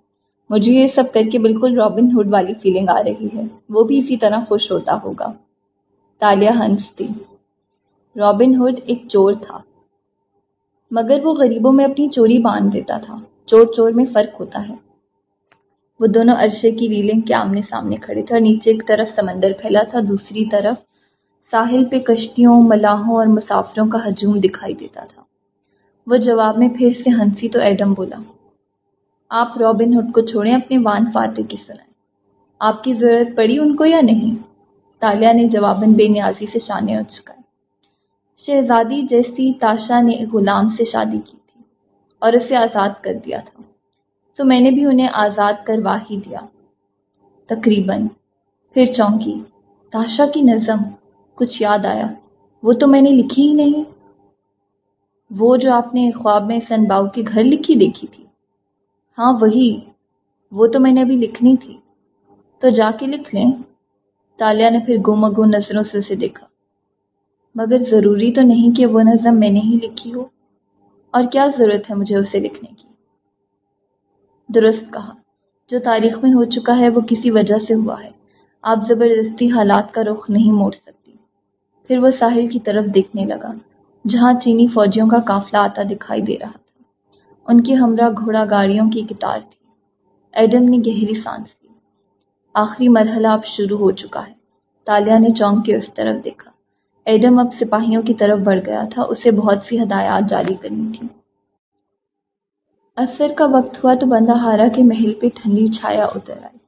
مجھے یہ سب کر کے بالکل رابن ہوڈ والی فیلنگ آ رہی ہے۔ وہ بھی اسی طرح خوش ہوتا ہوگا۔ تالیہ ہنس تھی رابن ہوڈ ایک چور تھا۔ مگر وہ غریبوں میں اپنی چوری باندھ دیتا تھا۔ چور چور میں فرق ہوتا ہے۔ وہ دونوں عرصے کی ریلنگ کے آمنے سامنے کھڑے تھے۔ اور نیچے ایک طرف سمندر پھیلا تھا، دوسری طرف ساحل پہ کشتیوں، ملاحوں اور مسافروں کا ہجوم دکھائی دیتا تھا۔ وہ جواب میں پھر سے ہنسی تو ایڈم بولا، آپ رابن ہڈ کو چھوڑیں اپنے وان فاتح کی سنائیں آپ کی ضرورت پڑی ان کو یا نہیں؟ تالیہ نے جواباً بے نیازی سے شانے اچکائے شہزادی جیسی تاشا نے ایک غلام سے شادی کی تھی اور اسے آزاد کر دیا تھا۔ تو میں نے بھی انہیں آزاد کروا ہی دیا۔ تقریباً۔ پھر چونکی۔ تاشا کی نظم، کچھ یاد آیا۔ وہ تو میں نے لکھی ہی نہیں۔ وہ جو آپ نے خواب میں سن باؤ کے گھر لکھی دیکھی تھی۔ ہاں وہی۔ وہ تو میں نے ابھی لکھنی تھی۔ تو جا کے لکھ لیں۔ تالیہ نے پھر گو نظروں سے اسے دیکھا۔ مگر ضروری تو نہیں کہ وہ نظم میں نے ہی لکھی ہو۔ اور کیا ضرورت ہے مجھے اسے لکھنے کی؟ درست کہا۔ جو تاریخ میں ہو چکا ہے وہ کسی وجہ سے ہوا ہے۔ آپ زبردستی حالات کا رخ نہیں موڑ سکتی۔ پھر وہ ساحل کی طرف دیکھنے لگا۔ جہاں چینی فوجیوں کا قافلہ آتا دکھائی دے رہا تھا۔ ان کی ہمراہ گھوڑا گاڑیوں کی کتار تھی۔ ایڈم نے گہری سانس لی۔ آخری مرحلہ اب شروع ہو چکا ہے۔ تالیہ نے چونک کے اس طرف دیکھا۔ ایڈم اب سپاہیوں کی طرف بڑھ گیا تھا۔ اسے بہت سی ہدایات جاری کرنی تھی اثر کا وقت ہوا تو بندہ ہارا کے محل پہ ٹھنڈی چھایا اتر آئی۔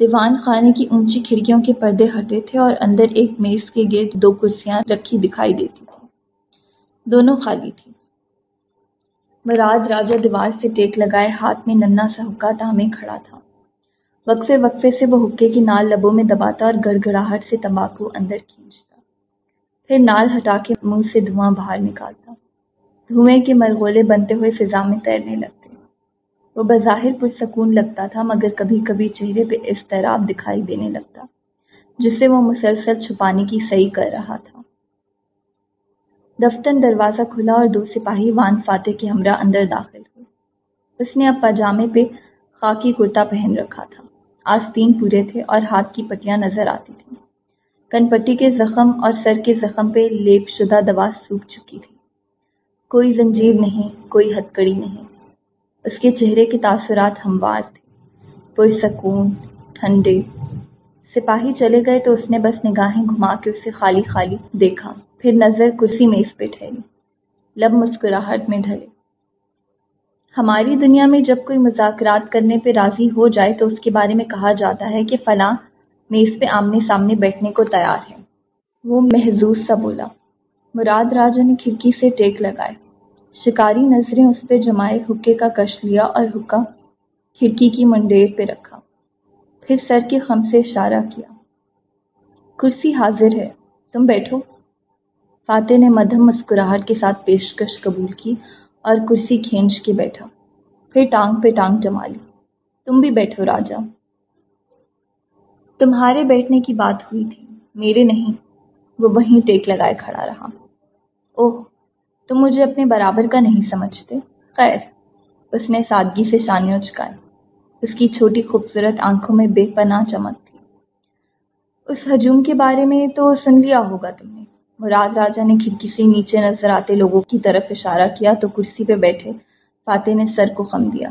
دیوان خانے کی اونچی کھڑکیوں کے پردے ہٹے تھے اور اندر ایک میز کے گرد دو کرسیاں رکھی دکھائی دیتی تھی دونوں خالی تھی مراد راجا دیوار سے ٹیک لگائے ہاتھ میں ننا سا حکا ٹامے کھڑا تھا۔ وقفے وقفے سے وہ حکے کی نال لبوں میں دباتا اور گڑ گڑاہٹ سے تمباکو اندر کھینچتا۔ پھر نال ہٹا کے منہ سے دھواں باہر نکالتا۔ دھوئیں کے مرغولے بنتے ہوئے فضا میں تیرنے لگتے وہ بظاہر پرسکون لگتا تھا، مگر کبھی کبھی چہرے پہ اضطراب دکھائی دینے لگتا جسے وہ مسلسل چھپانے کی صحیح کر رہا تھا۔ دفتر دروازہ کھلا اور دو سپاہی وان فاتح کے ہمراہ اندر داخل ہوئے۔ اس نے اب پاجامے پہ خاکی کرتا پہن رکھا تھا۔ آستین پورے تھے اور ہاتھ کی پٹیاں نظر آتی تھیں۔ کن پٹی کے زخم اور سر کے زخم پہ لیپ شدہ دوا سوکھ چکی تھی۔ کوئی زنجیر نہیں، کوئی ہتکڑی نہیں۔ اس کے چہرے کے تاثرات ہموار تھے پرسکون، ٹھنڈے، سپاہی چلے گئے تو اس نے بس نگاہیں گھما کے اسے خالی خالی دیکھا۔ پھر نظر کرسی میں اس پہ ٹھہری۔ لب مسکراہٹ میں ڈھلے۔ ہماری دنیا میں جب کوئی مذاکرات کرنے پہ راضی ہو جائے تو اس کے بارے میں کہا جاتا ہے کہ فلاں میز پہ آمنے سامنے بیٹھنے کو تیار ہے وہ محظوظ سا بولا۔ مراد راجا نے کھڑکی سے ٹیک لگائے شکاری نظریں اس پہ جمائے حکے کا کش لیا اور حکا کھڑکی کی منڈیر پہ رکھا۔ پھر سر کے خم سے اشارہ کیا۔ کرسی حاضر ہے، تم بیٹھو۔ فاتح نے مدھم مسکراہٹ کے ساتھ پیشکش قبول کی اور کرسی کھینچ کے بیٹھا۔ پھر ٹانگ پہ ٹانگ جما لی۔ تم بھی بیٹھو راجا۔ تمہارے بیٹھنے کی بات ہوئی تھی، میرے نہیں، وہ وہیں ٹیک لگائے کھڑا رہا۔ اوہ تم مجھے اپنے برابر کا نہیں سمجھتے۔ خیر، اس نے سادگی سے شانیوں چکائے اس کی چھوٹی خوبصورت آنکھوں میں بے پناہ چمک تھی۔ اس ہجوم کے بارے میں تو سن لیا ہوگا تم نے۔ مراد راجا نے کھڑکی سے نیچے نظر آتے لوگوں کی طرف اشارہ کیا تو کرسی پہ بیٹھے فاتح نے سر کو خم دیا۔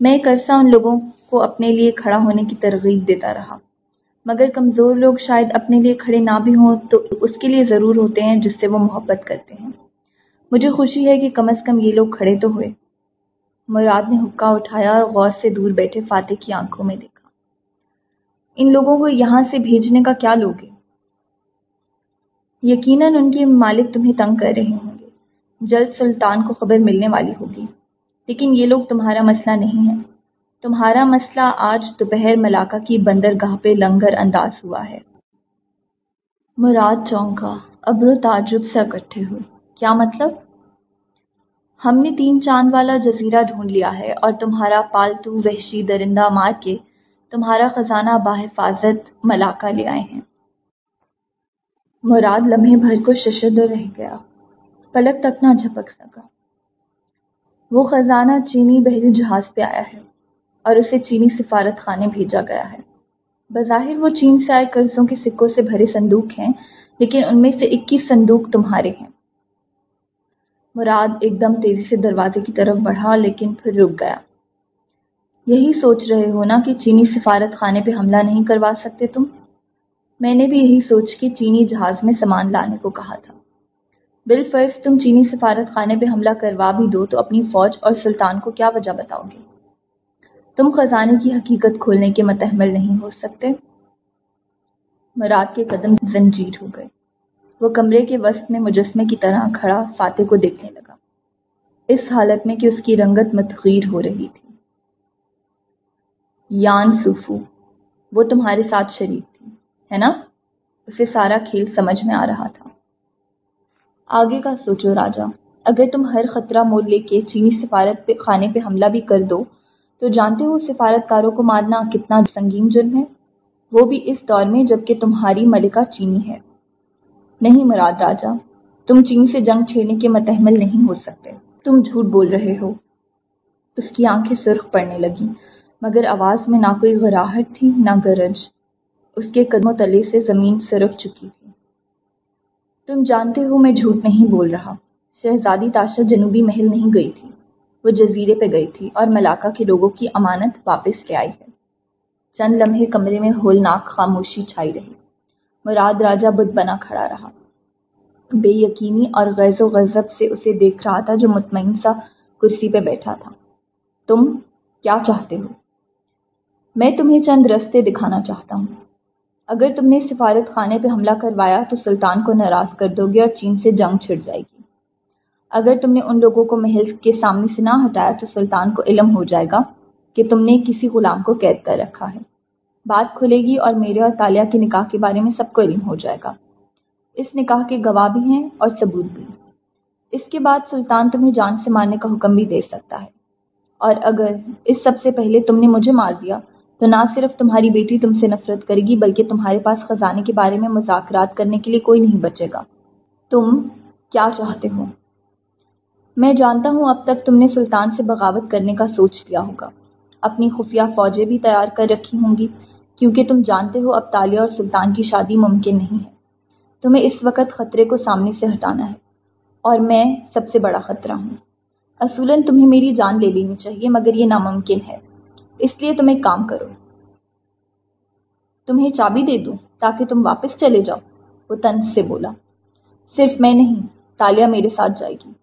میں ایک عرصہ ان لوگوں کو اپنے لیے کھڑا ہونے کی ترغیب دیتا رہا۔ مگر کمزور لوگ شاید اپنے لیے کھڑے نہ بھی ہوں تو اس کے لیے ضرور ہوتے ہیں جس سے وہ محبت کرتے ہیں۔ مجھے خوشی ہے کہ کم از کم یہ لوگ کھڑے تو ہوئے۔ مراد نے حکا اٹھایا اور غور سے دور بیٹھے فاتح کی آنکھوں میں دیکھا۔ ان لوگوں کو یہاں سے بھیجنے کا کیا لوگے یقیناً ان کے مالک تمہیں تنگ کر رہے ہوں گے۔ جلد سلطان کو خبر ملنے والی ہوگی۔ لیکن یہ لوگ تمہارا مسئلہ نہیں ہے تمہارا مسئلہ آج دوپہر ملاقہ کی بندرگاہ پہ لنگر انداز ہوا ہے۔ مراد چونکا ابرو تعجب سے اکٹھے ہوئے۔ کیا مطلب؟ ہم نے تین چاند والا جزیرہ ڈھونڈ لیا ہے اور تمہارا پالتو وحشی درندہ مار کے تمہارا خزانہ بحفاظت ملاقہ لے آئے ہیں۔ مراد لمحے بھر کو ششد رہ گیا۔ پلک تک نہ جھپک سکا۔ وہ خزانہ چینی بحری جہاز پہ آیا ہے۔ اور اسے چینی سفارت خانے بھیجا گیا ہے۔ بظاہر وہ چین سے آئے قرضوں کے سکوں سے بھرے صندوق ہیں، لیکن ان میں سے اکیس صندوق تمہارے ہیں۔ مراد ایک دم تیزی سے دروازے کی طرف بڑھا، لیکن پھر رک گیا۔ یہی سوچ رہے ہو نا کہ چینی سفارت خانے پہ حملہ نہیں کروا سکتے تم؟ میں نے بھی یہی سوچ کے چینی جہاز میں سامان لانے کو کہا تھا۔ بال فرض تم چینی سفارت خانے پہ حملہ کروا بھی دو تو اپنی فوج اور سلطان کو کیا وجہ بتاؤ گے؟ تم خزانے کی حقیقت کھولنے کے متحمل نہیں ہو سکتے۔ مراد کے قدم زنجیر ہو گئے۔ وہ کمرے کے وسط میں مجسمے کی طرح کھڑا فاتح کو دیکھنے لگا۔ اس حالت میں کہ اس کی رنگت متغیر ہو رہی تھی۔ یان سوفو وہ تمہارے ساتھ شریک تھی، ہے نا؟ اسے سارا کھیل سمجھ میں آ رہا تھا۔ آگے کا سوچو راجا، اگر تم ہر خطرہ مول لے کے چینی سفارت پہ، خانے پہ حملہ بھی کر دو تو جانتے ہو سفارت کاروں کو مارنا کتنا سنگین جرم ہے؟ وہ بھی اس دور میں جبکہ تمہاری ملکہ چینی ہے۔ نہیں مراد راجا، تم چین سے جنگ چھیڑنے کے متحمل نہیں ہو سکتے۔ تم جھوٹ بول رہے ہو۔ اس کی آنکھیں سرخ پڑنے لگیں۔ مگر آواز میں نہ کوئی غراہٹ تھی، نہ گرج۔ اس کے قدموں تلے سے زمین سرک چکی تھی۔ تم جانتے ہو میں جھوٹ نہیں بول رہا۔ شہزادی تاشا جنوبی محل نہیں گئی تھی۔ وہ جزیرے پہ گئی تھی اور ملاقہ کے لوگوں کی امانت واپس لے آئی ہے۔ چند لمحے کمرے میں ہولناک خاموشی چھائی رہی۔ مراد راجہ بدھ بنا کھڑا رہا۔ بے یقینی اور غیظ و غضب سے اسے دیکھ رہا تھا جو مطمئن سا کرسی پہ بیٹھا تھا۔ تم کیا چاہتے ہو؟ میں تمہیں چند رستے دکھانا چاہتا ہوں۔ اگر تم نے سفارت خانے پہ حملہ کروایا تو سلطان کو ناراض کر دو گے اور چین سے جنگ چھڑ جائے گی۔ اگر تم نے ان لوگوں کو محل کے سامنے سے نہ ہٹایا تو سلطان کو علم ہو جائے گا کہ تم نے کسی غلام کو قید کر رکھا ہے۔ بات کھلے گی اور میرے اور تالیہ کے نکاح کے بارے میں سب کو علم ہو جائے گا۔ اس نکاح کے گواہ بھی ہیں اور ثبوت بھی۔ اس کے بعد سلطان تمہیں جان سے مارنے کا حکم بھی دے سکتا ہے۔ اور اگر اس سب سے پہلے تم نے مجھے مار دیا تو نہ صرف تمہاری بیٹی تم سے نفرت کرے گی، بلکہ تمہارے پاس خزانے کے بارے میں مذاکرات کرنے کے لیے کوئی نہیں بچے گا۔ تم کیا چاہتے ہو؟ میں جانتا ہوں اب تک تم نے سلطان سے بغاوت کرنے کا سوچ لیا ہوگا۔ اپنی خفیہ فوجیں بھی تیار کر رکھی ہوں گی، کیونکہ تم جانتے ہو اب تالیہ اور سلطان کی شادی ممکن نہیں ہے۔ تمہیں اس وقت خطرے کو سامنے سے ہٹانا ہے، اور میں سب سے بڑا خطرہ ہوں۔ اصولاً تمہیں میری جان لے لینی چاہیے، مگر یہ ناممکن ہے۔ اس لیے تم ایک کام کرو۔ تمہیں چابی دے دوں تاکہ تم واپس چلے جاؤ، وہ تنس سے بولا۔ صرف میں نہیں، تالیہ میرے ساتھ جائے گی۔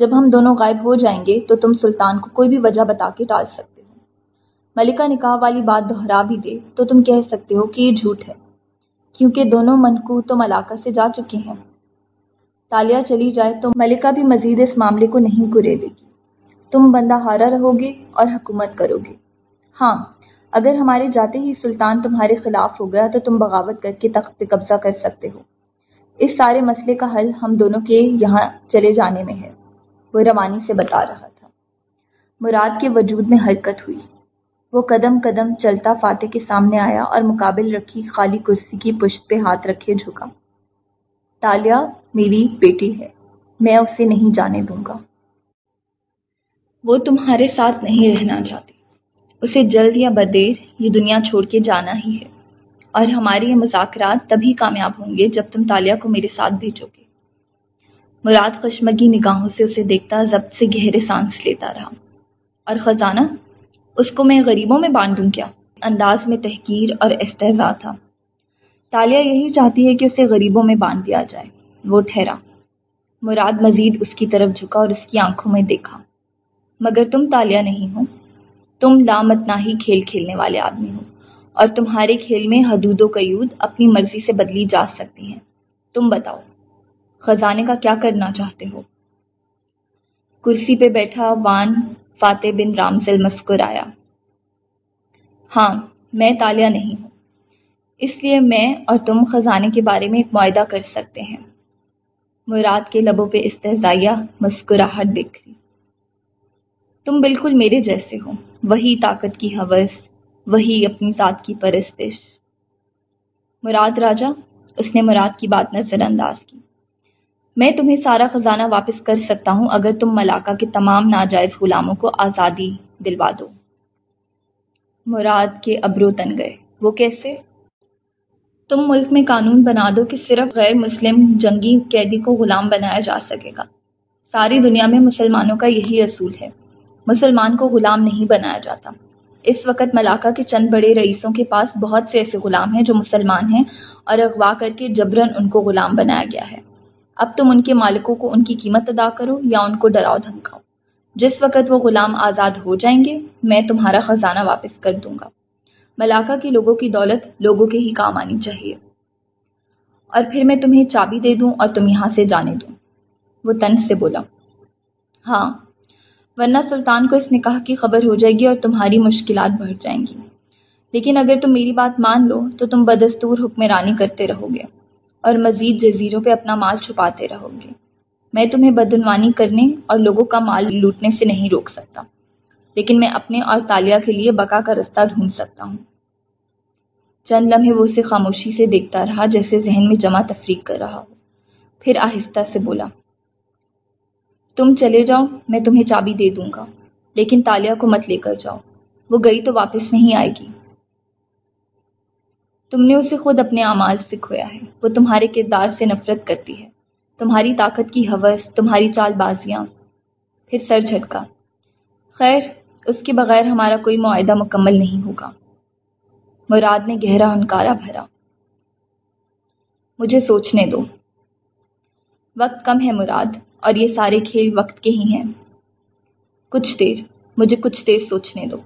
جب ہم دونوں غائب ہو جائیں گے تو تم سلطان کو کوئی بھی وجہ بتا کے ٹال سکتے ہو۔ ملکہ نکاح والی بات دہرا بھی دے تو تم کہہ سکتے ہو کہ یہ جھوٹ ہے، کیونکہ دونوں منقو تو ملاقہ سے جا چکے ہیں۔ تالیہ چلی جائے تو ملکہ بھی مزید اس معاملے کو نہیں کرے دے گی۔ تم بندہ ہارا رہو گے اور حکومت کرو گے۔ ہاں اگر ہمارے جاتے ہی سلطان تمہارے خلاف ہو گیا تو تم بغاوت کر کے تخت پہ قبضہ کر سکتے ہو۔ اس سارے مسئلے کا حل ہم دونوں کے یہاں چلے جانے میں ہے۔ وہ روانی سے بتا رہا تھا۔ مراد کے وجود میں حرکت ہوئی۔ وہ قدم قدم چلتا فاتح کے سامنے آیا اور مقابل رکھی خالی کرسی کی پشت پہ ہاتھ رکھے جھکا۔ تالیہ میری بیٹی ہے، میں اسے نہیں جانے دوں گا۔ وہ تمہارے ساتھ نہیں رہنا چاہتی۔ اسے جلد یا بدیر یہ دنیا چھوڑ کے جانا ہی ہے۔ اور ہمارے یہ مذاکرات تبھی کامیاب ہوں گے جب تم تالیہ کو میرے ساتھ بھیجو گے۔ مراد خشمگی نگاہوں سے اسے دیکھتا، ضبط سے گہرے سانس لیتا رہا۔ اور خزانہ، اس کو میں غریبوں میں باندھوں کیا؟ انداز میں تحقیر اور استحضا تھا۔ تالیہ یہی چاہتی ہے کہ اسے غریبوں میں باندھ دیا جائے۔ وہ ٹھہرا۔ مراد مزید اس کی طرف جھکا اور اس کی آنکھوں میں دیکھا۔ مگر تم تالیہ نہیں ہو۔ تم لامت نہ ہی کھیل کھیلنے والے آدمی ہو۔ اور تمہارے کھیل میں حدود و قیود اپنی مرضی سے بدلی جا سکتی ہیں۔ تم بتاؤ۔ خزانے کا کیا کرنا چاہتے ہو؟ کرسی پہ بیٹھا وان فاتح بن رامزل مسکرایا۔ ہاں میں تالیہ نہیں ہوں۔ اس لیے میں اور تم خزانے کے بارے میں ایک معاہدہ کر سکتے ہیں۔ مراد کے لبوں پہ استحزائیہ مسکراہٹ بکھری۔ تم بالکل میرے جیسے ہو۔ وہی طاقت کی حوث، وہی اپنی ذات کی پرستش۔ مراد راجا، اس نے مراد کی بات نظر انداز میں تمہیں سارا خزانہ واپس کر سکتا ہوں اگر تم ملاقہ کے تمام ناجائز غلاموں کو آزادی دلوا دو۔ مراد کے ابرو تن گئے۔ وہ کیسے؟ تم ملک میں قانون بنا دو کہ صرف غیر مسلم جنگی قیدی کو غلام بنایا جا سکے گا۔ ساری دنیا میں مسلمانوں کا یہی اصول ہے۔ مسلمان کو غلام نہیں بنایا جاتا۔ اس وقت ملاقہ کے چند بڑے رئیسوں کے پاس بہت سے ایسے غلام ہیں جو مسلمان ہیں اور اغوا کر کے جبرن ان کو غلام بنایا گیا ہے۔ اب تم ان کے مالکوں کو ان کی قیمت ادا کرو یا ان کو ڈراؤ دھمکاؤ۔ جس وقت وہ غلام آزاد ہو جائیں گے، میں تمہارا خزانہ واپس کر دوں گا۔ ملاقہ کے لوگوں کی دولت لوگوں کے ہی کام آنی چاہیے۔ اور پھر میں تمہیں چابی دے دوں اور تم یہاں سے جانے دوں وہ تن سے بولا ہاں ورنہ سلطان کو اس نکاح کی خبر ہو جائے گی اور تمہاری مشکلات بڑھ جائیں گی۔ لیکن اگر تم میری بات مان لو تو تم بدستور حکمرانی کرتے رہو گے۔ اور مزید جزیروں پہ اپنا مال چھپاتے رہو گے۔ میں تمہیں بدعنوانی کرنے اور لوگوں کا مال لوٹنے سے نہیں روک سکتا، لیکن میں اپنے اور تالیہ کے لیے بقا کا رستہ ڈھونڈ سکتا ہوں۔ چند لمحے وہ اسے خاموشی سے دیکھتا رہا جیسے ذہن میں جمع تفریق کر رہا ہو۔ پھر آہستہ سے بولا، تم چلے جاؤ، میں تمہیں چابی دے دوں گا، لیکن تالیہ کو مت لے کر جاؤ، وہ گئی تو واپس نہیں آئے گی۔ تم نے اسے خود اپنے اعمال سے کھویا ہے۔ وہ تمہارے کردار سے نفرت کرتی ہے۔ تمہاری طاقت کی حوث، تمہاری چال بازیاں۔ پھر سر جھٹکا۔ خیر، اس کے بغیر ہمارا کوئی معاہدہ مکمل نہیں ہوگا۔ مراد نے گہرا ہنکارا بھرا۔ مجھے سوچنے دو۔ وقت کم ہے مراد، اور یہ سارے کھیل وقت کے ہی ہیں۔ کچھ دیر، مجھے کچھ دیر سوچنے دو۔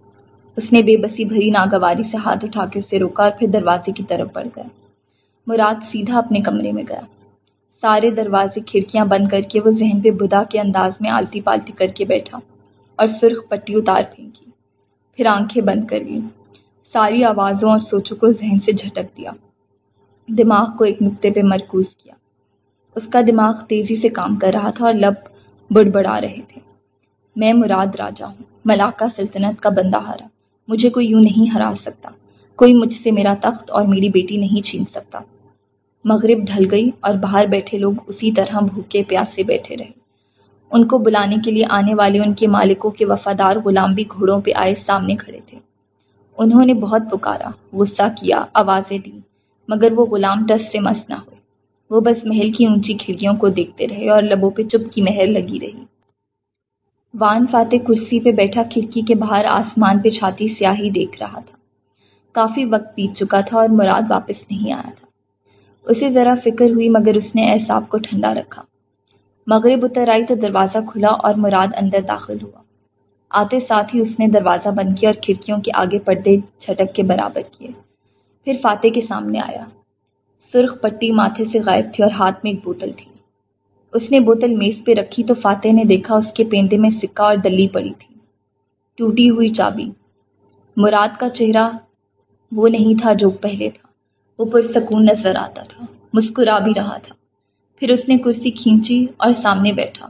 اس نے بے بسی بھری ناگواری سے ہاتھ اٹھا کے اسے روکا اور پھر دروازے کی طرف بڑھ گیا۔ مراد سیدھا اپنے کمرے میں گیا۔ سارے دروازے کھڑکیاں بند کر کے وہ ذہن پہ بدا کے انداز میں آلتی پالتی کر کے بیٹھا اور سرخ پٹی اتار پھینکی۔ پھر آنکھیں بند کر لی ساری آوازوں اور سوچوں کو ذہن سے جھٹک دیا۔ دماغ کو ایک نقطے پہ مرکوز کیا۔ اس کا دماغ تیزی سے کام کر رہا تھا اور لب بڑبڑا رہے تھے۔ میں مراد راجا ہوں ملاقہ سلطنت کا بندہ ہارا مجھے کوئی یوں نہیں ہرا سکتا۔ کوئی مجھ سے میرا تخت اور میری بیٹی نہیں چھین سکتا۔ مغرب ڈھل گئی اور باہر بیٹھے لوگ اسی طرح بھوکے پیاسے بیٹھے رہے۔ ان کو بلانے کے لیے آنے والے ان کے مالکوں کے وفادار غلام بھی گھوڑوں پہ آئے سامنے کھڑے تھے۔ انہوں نے بہت پکارا، غصہ کیا، آوازیں دی مگر وہ غلام ٹس سے مس نہ ہوئے۔ وہ بس محل کی اونچی کھڑکیوں کو دیکھتے رہے اور لبوں پہ چپ کی مہر لگی رہی۔ وان فاتح کرسی پہ بیٹھا کھڑکی کے باہر آسمان پہ چھاتی سیاہی دیکھ رہا تھا۔ کافی وقت بیت چکا تھا اور مراد واپس نہیں آیا تھا۔ اسے ذرا فکر ہوئی مگر اس نے احساب کو ٹھنڈا رکھا۔ مغرب اتر آئی تو دروازہ کھلا اور مراد اندر داخل ہوا۔ آتے ساتھ ہی اس نے دروازہ بند کیا اور کھڑکیوں کے آگے پردے چھٹک کے برابر کیے۔ پھر فاتح کے سامنے آیا۔ سرخ پٹی ماتھے سے غائب تھی اور ہاتھ میں ایک بوتل تھی۔ اس نے بوتل میز پہ رکھی تو فاتح نے دیکھا اس کے پینڈے میں سکہ اور دلی پڑی تھی۔ ٹوٹی ہوئی چابی۔ مراد کا چہرہ وہ نہیں تھا جو پہلے تھا۔ وہ پرسکون نظر آتا تھا۔ مسکرا بھی رہا تھا۔ پھر اس نے کرسی کھینچی اور سامنے بیٹھا۔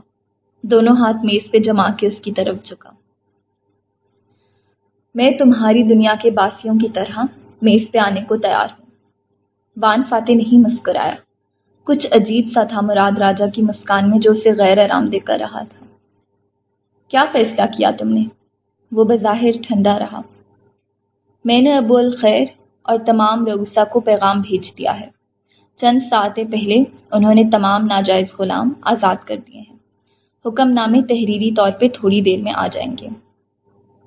دونوں ہاتھ میز پہ جما کے اس کی طرف جھکا۔ میں تمہاری دنیا کے باسیوں کی طرح میز پہ آنے کو تیار ہوں۔ وان فاتح نہیں مسکرایا۔ کچھ عجیب سا تھا مراد راجا کی مسکان میں جو اسے غیر آرام دے کر رہا تھا۔ کیا فیصلہ کیا تم نے؟ وہ بظاہر ٹھنڈا رہا۔ میں نے ابو الخیر اور تمام رغسا کو پیغام بھیج دیا ہے۔ چند ساعتیں پہلے انہوں نے تمام ناجائز غلام آزاد کر دیے ہیں۔ حکم نامے تحریری طور پہ تھوڑی دیر میں آ جائیں گے۔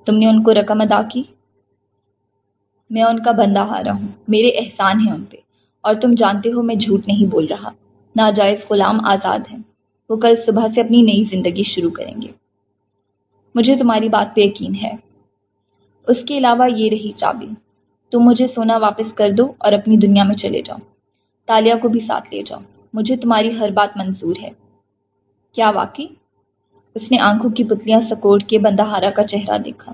تم نے ان کو رقم ادا کی؟ میں ان کا بندہ ہارا ہوں۔ میرے احسان ہیں ان پہ۔ اور تم جانتے ہو میں جھوٹ نہیں بول رہا۔ ناجائز غلام آزاد ہیں۔ وہ کل صبح سے اپنی نئی زندگی شروع کریں گے۔ مجھے تمہاری بات پہ یقین ہے۔ اس کے علاوہ یہ رہی چابی۔ تم مجھے سونا واپس کر دو اور اپنی دنیا میں چلے جاؤ۔ تالیا کو بھی ساتھ لے جاؤ۔ مجھے تمہاری ہر بات منظور ہے۔ کیا واقعی؟ اس نے آنکھوں کی پتلیاں سکوڑ کے بندہارا کا چہرہ دیکھا۔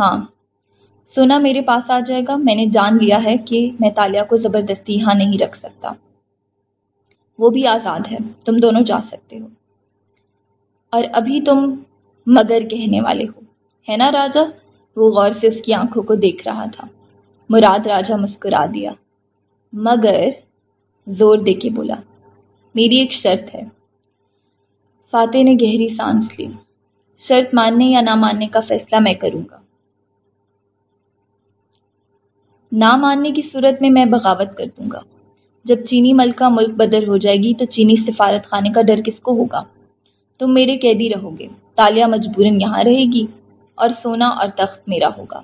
ہاں سونا میرے پاس آ جائے گا۔ میں نے جان لیا ہے کہ میں تالیا کو زبردستی یہاں نہیں رکھ سکتا۔ وہ بھی آزاد ہے۔ تم دونوں جا سکتے ہو۔ اور ابھی تم مگر کہنے والے ہو۔ ہے نا راجا؟ وہ غور سے اس کی آنکھوں کو دیکھ رہا تھا۔ مراد راجا مسکرا دیا۔ مگر زور دے کے بولا، میری ایک شرط ہے۔ فاتح نے گہری سانس لی۔ شرط ماننے یا نہ ماننے کا فیصلہ میں کروں گا۔ نہ ماننے کی صورت میں میں بغاوت کر دوں گا۔ جب چینی ملکہ ملک بدر ہو جائے گی تو چینی سفارت خانے کا ڈر کس کو ہوگا؟ تم میرے قیدی رہو گے تالیہ مجبوراً یہاں رہے گی اور سونا اور تخت میرا ہوگا۔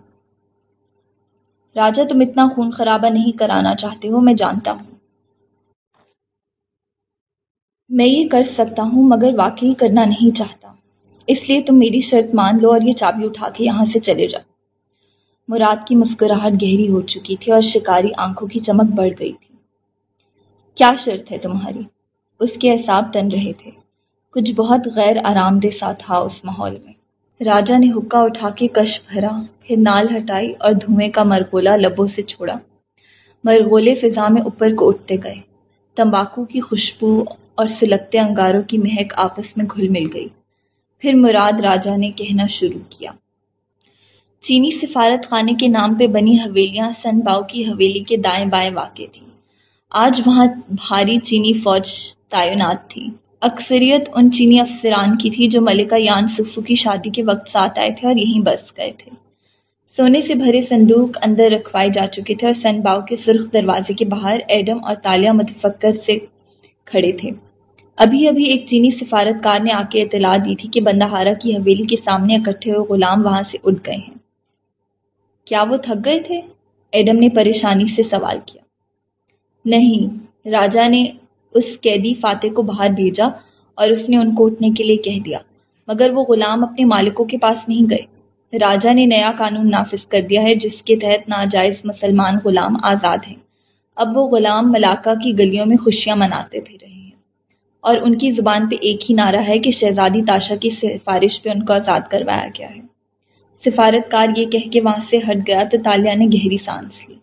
راجا تم اتنا خون خرابہ نہیں کرانا چاہتے ہو، میں جانتا ہوں۔ میں یہ کر سکتا ہوں، مگر واقعی کرنا نہیں چاہتا۔ اس لیے تم میری شرط مان لو اور یہ چابی اٹھا کے یہاں سے چلے جاؤ۔ مراد کی مسکراہٹ گہری ہو چکی تھی اور شکاری آنکھوں کی چمک بڑھ گئی تھی۔ کیا شرط ہے تمہاری؟ اس کے احساب تن رہے تھے۔ کچھ بہت غیر آرام دہ سا تھا اس ماحول میں۔ راجا نے حکا اٹھا کے کش بھرا، پھر نال ہٹائی اور دھوئیں کا مرغولا لبوں سے چھوڑا۔ مرغولے فضا میں اوپر کو اٹھتے گئے۔ تمباکو کی خوشبو اور سلگتے انگاروں کی مہک آپس میں گھل مل گئی۔ پھر مراد راجا نے کہنا شروع کیا۔ چینی سفارت خانے کے نام پہ بنی حویلیاں سن باؤ کی حویلی کے دائیں بائیں واقع تھیں۔ آج وہاں بھاری چینی فوج تعینات تھی۔ اکثریت ان چینی افسران کی تھی جو ملکہ یان سفو کی شادی کے وقت ساتھ آئے تھے اور یہیں بس گئے تھے۔ سونے سے بھرے صندوق اندر رکھوائے جا چکے تھے اور سن باؤ کے سرخ دروازے کے باہر ایڈم اور تالیا متفکر سے کھڑے تھے۔ ابھی ابھی ایک چینی سفارتکار نے آ کے اطلاع دی تھی کہ بندہارا کی حویلی کے سامنے اکٹھے ہوئے غلام وہاں سے اٹھ گئے ہیں۔ کیا وہ تھک گئے تھے؟ ایڈم نے پریشانی سے سوال کیا۔ نہیں، راجا نے اس قیدی فاتح کو باہر بھیجا اور اس نے ان کو اٹھنے کے لیے کہہ دیا، مگر وہ غلام اپنے مالکوں کے پاس نہیں گئے۔ راجا نے نیا قانون نافذ کر دیا ہے، جس کے تحت ناجائز مسلمان غلام آزاد ہیں۔ اب وہ غلام ملاقہ کی گلیوں میں خوشیاں مناتے پھر رہے ہیں۔ اور ان کی زبان پہ ایک ہی نعرہ ہے کہ شہزادی تاشا کی سفارش پہ ان کو آزاد کروایا گیا ہے۔ سفارت کار یہ کہہ کے وہاں سے ہٹ گیا تو تالیہ نے گہری سانس لی۔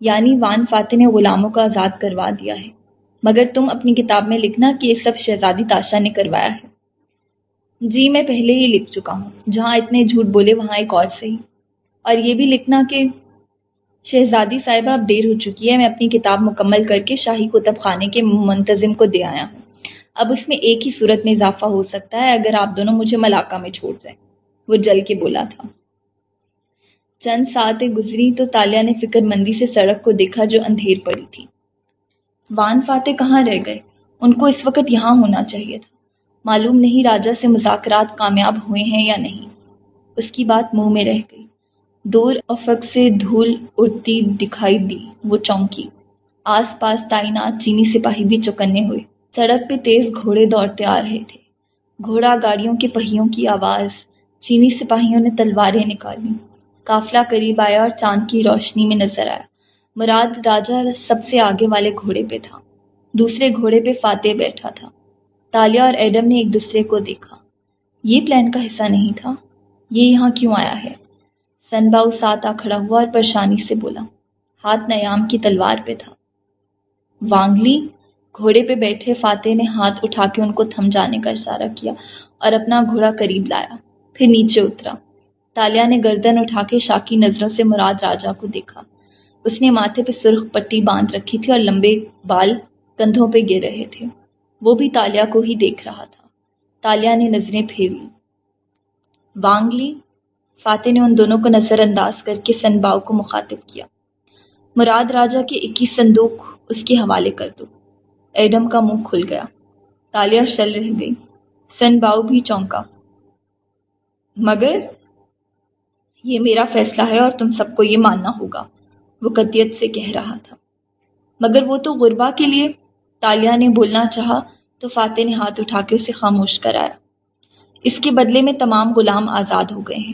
یعنی وان فاتح نے غلاموں کو آزاد کروا دیا ہے۔ مگر تم اپنی کتاب میں لکھنا کہ یہ سب شہزادی تاشا نے کروایا ہے۔ جی میں پہلے ہی لکھ چکا ہوں۔ جہاں اتنے جھوٹ بولے، وہاں ایک اور صحیح۔ اور یہ بھی لکھنا کہ شہزادی صاحبہ، اب دیر ہو چکی ہے۔ میں اپنی کتاب مکمل کر کے شاہی کتب خانے کے منتظم کو دے آیا ہوں۔ اب اس میں ایک ہی صورت میں اضافہ ہو سکتا ہے۔ اگر آپ دونوں مجھے ملاقہ میں چھوڑ جائیں۔ وہ جل کے بولا تھا۔ چند ساتیں گزری تو تالیا نے فکر مندی سے سڑک کو دیکھا جو اندھیر پڑی تھی۔ وان فاتح کہاں رہ گئے؟ ان کو اس وقت یہاں ہونا چاہیے تھا۔ معلوم نہیں راجا سے مذاکرات کامیاب ہوئے ہیں یا نہیں۔ اس کی بات منہ میں رہ گئی۔ دور افق سے دھول اڑتی دکھائی دی وہ چونکی۔ آس پاس تعینات چینی سپاہی بھی چکنے ہوئے۔ سڑک پہ تیز گھوڑے دوڑتے آ رہے تھے۔ گھوڑا گاڑیوں کے پہیوں کی آواز۔ چینی سپاہیوں نے تلواریں نکالی۔ قافلہ قریب آیا اور چاند کی روشنی میں نظر آیا۔ مراد راجا سب سے آگے والے گھوڑے پہ تھا۔ دوسرے گھوڑے پہ فاتح بیٹھا تھا۔ تالیا اور ایڈم نے ایک دوسرے کو دیکھا۔ یہ پلان کا حصہ نہیں تھا۔ یہ یہاں کیوں آیا ہے؟ سن باؤ ساتھ آ کھڑا ہوا اور پریشانی سے بولا۔ ہاتھ نیام کی تلوار پہ تھا۔ وانگلی، گھوڑے پہ بیٹھے فاتح نے ہاتھ اٹھا کے ان کو تھم جانے کا اشارہ کیا اور اپنا گھوڑا قریب لایا۔ پھر نیچے اترا۔ تالیا نے گردن اٹھا کے شاکی نظروں سے مراد راجا کو دیکھا۔ اس نے ماتھے پہ سرخ پٹی باندھ رکھی تھی اور لمبے بال کندھوں پہ گر رہے تھے۔ وہ بھی تالیا کو ہی دیکھ رہا تھا۔ تالیا نے نظریں پھیری وانگ لی فاتح نے ان دونوں کو نظر انداز کر کے سن باؤ کو مخاطب کیا۔ مراد راجا کے اکیس صندوق اس کے حوالے کر دو۔ ایڈم کا منہ کھل گیا۔ تالیا شل رہ گئی۔ سن باؤ بھی چونکا۔ مگر یہ میرا فیصلہ ہے اور تم سب کو یہ ماننا ہوگا۔ وہ قطیت سے کہہ رہا تھا۔ مگر وہ تو غربا کے لیے تالیہ نے بولنا چاہا تو فاتح نے ہاتھ اٹھا کے اسے خاموش کرایا۔ اس کے بدلے میں تمام غلام آزاد ہو گئے ہیں۔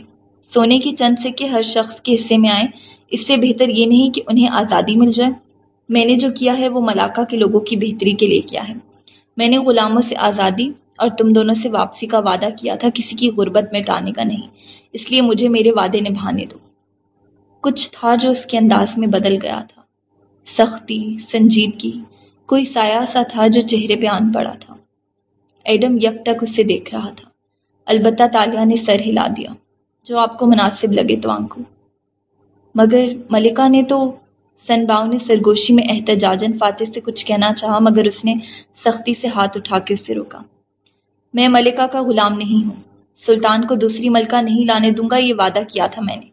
سونے کی چند سے کہ ہر شخص کے حصے میں آئے اس سے بہتر یہ نہیں کہ انہیں آزادی مل جائے۔ میں نے جو کیا ہے وہ ملاقہ کے لوگوں کی بہتری کے لیے کیا ہے۔ میں نے غلاموں سے آزادی اور تم دونوں سے واپسی کا وعدہ کیا تھا، کسی کی غربت میں ٹانے کا نہیں۔ اس لیے مجھے میرے وعدے نبھانے دو۔ کچھ تھا جو اس کے انداز میں بدل گیا تھا۔ سختی، سنجیدگی، کوئی سایہ سا تھا جو چہرے پہ آن پڑا تھا۔ ایڈم یک تک اسے دیکھ رہا تھا۔ البتہ تالیہ نے سر ہلا دیا، جو آپ کو مناسب لگے تو آنکھوں۔ مگر ملکہ نے تو سن باؤ نے سرگوشی میں احتجاجن فاتح سے کچھ کہنا چاہا، مگر اس نے سختی سے ہاتھ اٹھا کے اسے روکا۔ میں ملکہ کا غلام نہیں ہوں۔ سلطان کو دوسری ملکہ نہیں لانے دوں گا، یہ وعدہ کیا تھا میں نے۔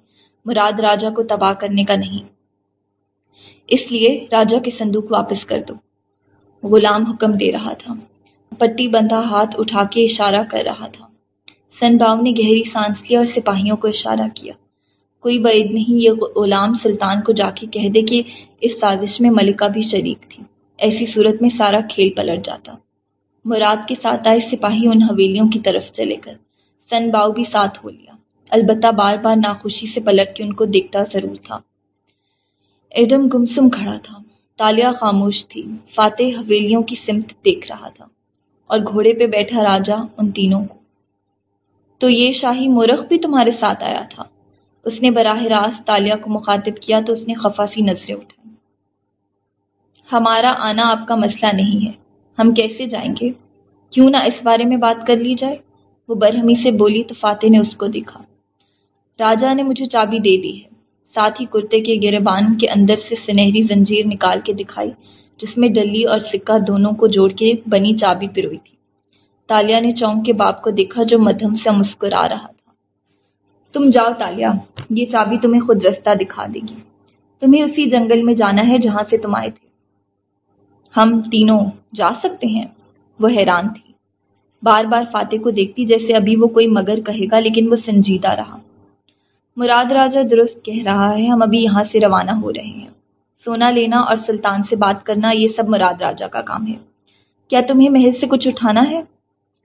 مراد راجا کو تباہ کرنے کا نہیں۔ اس لیے راجا کے صندوق واپس کر دو۔ غلام حکم دے رہا تھا۔ پٹی بندھا ہاتھ اٹھا کے اشارہ کر رہا تھا۔ سن باؤ نے گہری سانس لیا اور سپاہیوں کو اشارہ کیا۔ کوئی بعید نہیں، یہ غلام سلطان کو جا کے کہہ دے کہ اس سازش میں ملکہ بھی شریک تھی۔ ایسی صورت میں سارا کھیل پلٹ جاتا۔ مراد کے ساتھ آئے سپاہی ان حویلیوں کی طرف چلے کر۔ سن باؤ بھی ساتھ ہو لیا۔ البتہ بار بار ناخوشی سے پلٹ کے ان کو دیکھتا ضرور تھا۔ ایڈم گمسم کھڑا تھا۔ تالیا خاموش تھی۔ فاتح حویلیوں کی سمت دیکھ رہا تھا۔ اور گھوڑے پہ بیٹھا راجا ان تینوں کو۔ تو یہ شاہی مورخ بھی تمہارے ساتھ آیا تھا۔ اس نے براہ راست تالیا کو مخاطب کیا تو اس نے خفا سی نظریں اٹھائی ہمارا آنا آپ کا مسئلہ نہیں ہے۔ ہم کیسے جائیں گے؟ کیوں نہ اس بارے میں بات کر لی جائے؟ وہ برہمی سے بولی تو فاتح نے اس کو دیکھا۔ راجا نے مجھے چابی دے دی ہے۔ ساتھ ہی کرتے کے گربان کے اندر سے سنہری زنجیر نکال کے دکھائی، جس میں ڈلی اور سکہ دونوں کو جوڑ کے بنی چابی پروئی تھی۔ تالیا نے چونک کے باپ کو دیکھا جو مدھم سے مسکرا رہا تھا۔ تم جاؤ تالیا، یہ چابی تمہیں خود رستہ دکھا دے گی۔ تمہیں اسی جنگل میں جانا ہے جہاں سے تم آئے تھے۔ ہم تینوں جا سکتے ہیں۔ وہ حیران تھی۔ بار بار فاتح کو دیکھتی جیسے ابھی وہ کوئی مگر کہے گا، لیکن وہ سنجیدہ رہا۔ مراد راجا درست کہہ رہا ہے، ہم ابھی یہاں سے روانہ ہو رہے ہیں۔ سونا لینا اور سلطان سے بات کرنا، یہ سب مراد راجا کا کام ہے۔ کیا تمہیں محل سے کچھ اٹھانا ہے؟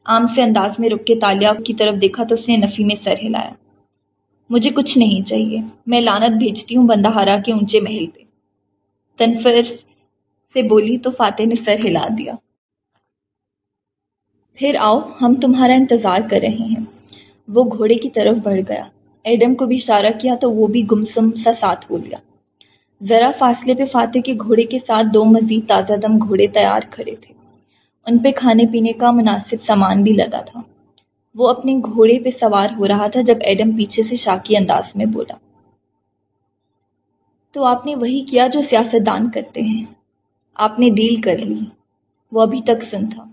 عام سے انداز میں رک کے تالیا کی طرف دیکھا تو اس نے نفی میں سر ہلایا۔ مجھے کچھ نہیں چاہیے، میں لانت بھیجتی ہوں بندہ ہرا کے اونچے محل پہ۔ تنفر سے بولی تو فاتح نے سر ہلا دیا۔ پھر آؤ، ہم تمہارا انتظار کر رہے ہیں۔ وہ گھوڑے کی طرف بڑھ گیا۔ ایڈم کو بھی اشارہ کیا تو وہ بھی گمسم سا ساتھ ہو لیا ذرا فاصلے پہ فاتح کے گھوڑے کے ساتھ دو مزید تازہ دم گھوڑے تیار کھڑے تھے۔ ان پہ کھانے پینے کا مناسب سامان بھی لگا تھا۔ وہ اپنے گھوڑے پہ سوار ہو رہا تھا جب ایڈم پیچھے سے شاکی انداز میں بولا۔ تو آپ نے وہی کیا جو سیاست دان کرتے ہیں؟ آپ نے ڈیل کر لی۔ وہ ابھی تک سن تھا۔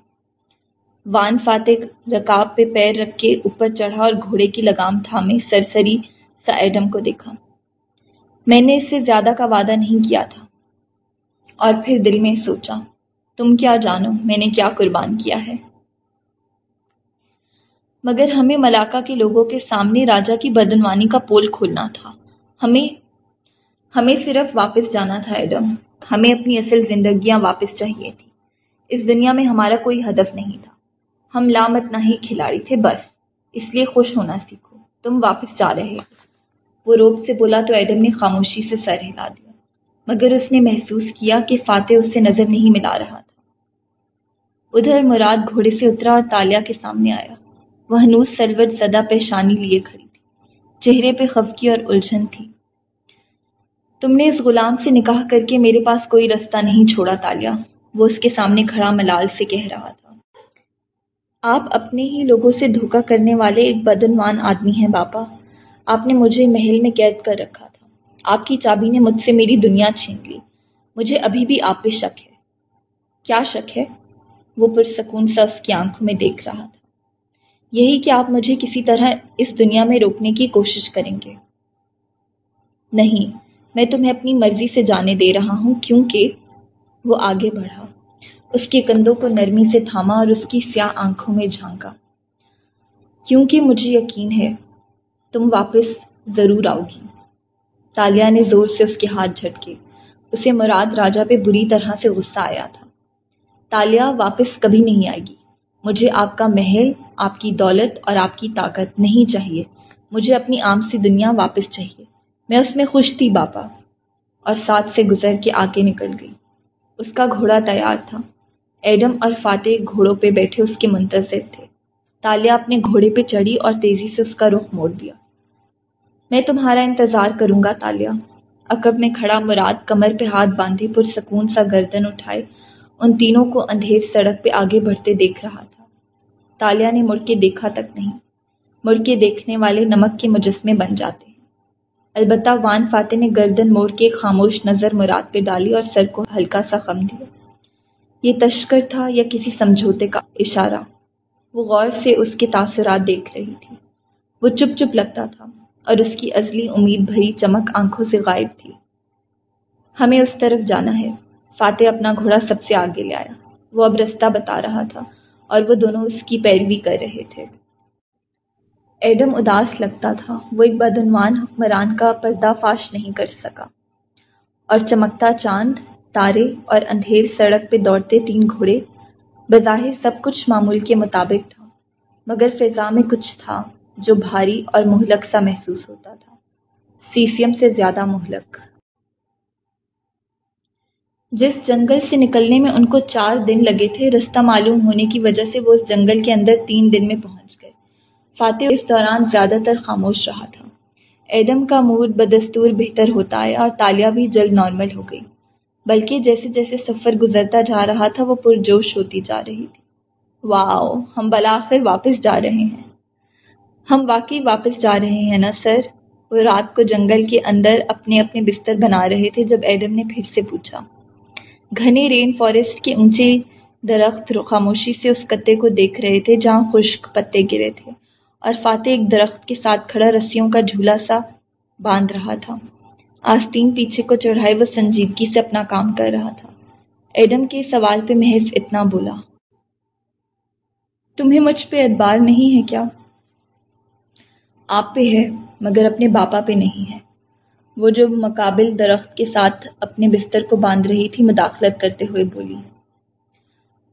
وان فاتح رکاب پہ پیر رکھ کے اوپر چڑھا اور گھوڑے کی لگام تھامے سرسری سا ایڈم کو دیکھا۔ میں نے اس سے زیادہ کا وعدہ نہیں کیا تھا۔ اور پھر دل میں سوچا، تم کیا جانو، میں نے کیا قربان کیا ہے؟ مگر ہمیں ملاقہ کے لوگوں کے سامنے راجا کی بدنوانی کا پول کھولنا تھا۔ ہمیں ہمیں صرف واپس جانا تھا ایڈم۔ ہمیں اپنی اصل زندگیاں واپس چاہیے تھی۔ اس دنیا میں ہمارا کوئی ہدف نہیں تھا۔ ہم لامت نہ ہی کھلاڑی تھے، بس۔ اس لیے خوش ہونا سیکھو۔ تم واپس جا رہے وہ روب سے بولا تو ایڈم نے خاموشی سے سر ہلا دیا۔ مگر اس نے محسوس کیا کہ فاتح اس سے نظر نہیں ملا رہا تھا۔ ادھر مراد گھوڑے سے اترا اور تالیا کے سامنے آیا۔ وہ ہنوز سلوٹ زدہ پیشانی لیے کھڑی تھی۔ چہرے پہ خفکی اور الجھن تھی۔ تم نے اس غلام سے نکاح کر کے میرے پاس کوئی رستہ نہیں چھوڑا تالیا۔ وہ اس کے سامنے کھڑا ملال سے کہہ رہا تھا۔ آپ اپنے ہی لوگوں سے دھوکا کرنے والے ایک بدنوان آدمی ہیں باپا۔ آپ نے مجھے محل میں قید کر رکھا تھا۔ آپ کی چابی نے مجھ سے میری دنیا چھین لی۔ مجھے ابھی بھی آپ پہ شک ہے۔ کیا شک ہے؟ وہ پرسکون سا اس کی آنکھوں میں دیکھ رہا تھا۔ یہی کہ آپ مجھے کسی طرح اس دنیا میں روکنے کی کوشش کریں گے۔ نہیں۔ میں تمہیں اپنی مرضی سے جانے دے رہا ہوں کیونکہ وہ آگے بڑھا۔ اس کے کندھوں کو نرمی سے تھاما اور اس کی سیاہ آنکھوں میں جھانکا۔ کیونکہ مجھے یقین ہے تم واپس ضرور آؤ گی تالیا نے زور سے اس کے ہاتھ جھٹکے۔ اسے مراد راجا پہ بری طرح سے غصہ آیا تھا۔ تالیا واپس کبھی نہیں آئے گی مجھے آپ کا محل، آپ کی دولت اور آپ کی طاقت نہیں چاہیے۔ مجھے اپنی عام سی دنیا واپس چاہیے۔ میں اس میں خوش تھی باپا اور ساتھ سے گزر کے آگے نکل گئی۔ اس کا گھوڑا تیار تھا۔ ایڈم اور فاتح گھوڑوں پہ بیٹھے اس کے منتظر تھے۔ تالیا اپنے گھوڑے پہ چڑھی اور تیزی سے اس کا رخ موڑ دیا میں تمہارا انتظار کروں گا تالیا۔ عقب میں کھڑا مراد کمر پہ ہاتھ باندھے پر سکون سا گردن اٹھائے، ان تینوں کو اندھیر سڑک پہ آگے بڑھتے دیکھ رہا تھا۔ تالیا نے مڑ کے دیکھا تک نہیں۔ مڑ کے دیکھنے والے نمک کے مجسمے بن جاتے۔ البتہ وان فاتح نے گردن موڑ کے خاموش نظر مراد پہ ڈالی اور سر کو ہلکا سا خم دیا۔ یہ تشکر تھا یا کسی سمجھوتے کا اشارہ؟ وہ غور سے اس کے تاثرات دیکھ رہی تھی۔ وہ چپ چپ لگتا تھا اور اس کی ازلی امید بھری چمک آنکھوں سے غائب تھی۔ ہمیں اس طرف جانا ہے۔ فاتح اپنا گھوڑا سب سے آگے لے آیا۔ وہ اب رستہ بتا رہا تھا اور وہ دونوں اس کی پیروی کر رہے تھے۔ ایڈم اداس لگتا تھا۔ وہ ایک بدعنوان حکمران کا پردہ فاش نہیں کر سکا۔ اور چمکتا چاند، تارے اور اندھیر سڑک پہ دوڑتے تین گھوڑے، بظاہر سب کچھ معمول کے مطابق تھا، مگر فضا میں کچھ تھا جو بھاری اور مہلک سا محسوس ہوتا تھا۔ سیسیم سے زیادہ مہلک۔ جس جنگل سے نکلنے میں ان کو چار دن لگے تھے، رستہ معلوم ہونے کی وجہ سے وہ اس جنگل کے اندر تین دن میں پہنچ فاتح اس دوران زیادہ تر خاموش رہا تھا۔ ایڈم کا موڈ بدستور بہتر ہوتا ہے اور تالیہ بھی جلد نارمل ہو گئی۔ بلکہ جیسے جیسے سفر گزرتا جا رہا تھا، وہ پرجوش ہوتی جا رہی تھی۔ واؤ، ہم بلاخر واپس جا رہے ہیں۔ ہم واقعی واپس جا رہے ہیں نا سر؟ وہ رات کو جنگل کے اندر اپنے اپنے بستر بنا رہے تھے جب ایڈم نے پھر سے پوچھا۔ گھنے رین فارسٹ کے اونچے درخت خاموشی سے اس کتے کو دیکھ رہے تھے جہاں خشک پتے گرے تھے۔ اور فاتح ایک درخت کے ساتھ کھڑا رسیوں کا جھولا سا باندھ رہا تھا۔ آستین پیچھے کو چڑھائے وہ سنجیدگی سے اپنا کام کر رہا تھا۔ ایڈم کے سوال پہ محض اتنا بولا۔ تمہیں مجھ پہ اعتبار نہیں ہے کیا؟ آپ پہ ہے، مگر اپنے باپا پہ نہیں ہے۔ وہ جو مقابل درخت کے ساتھ اپنے بستر کو باندھ رہی تھی، مداخلت کرتے ہوئے بولی۔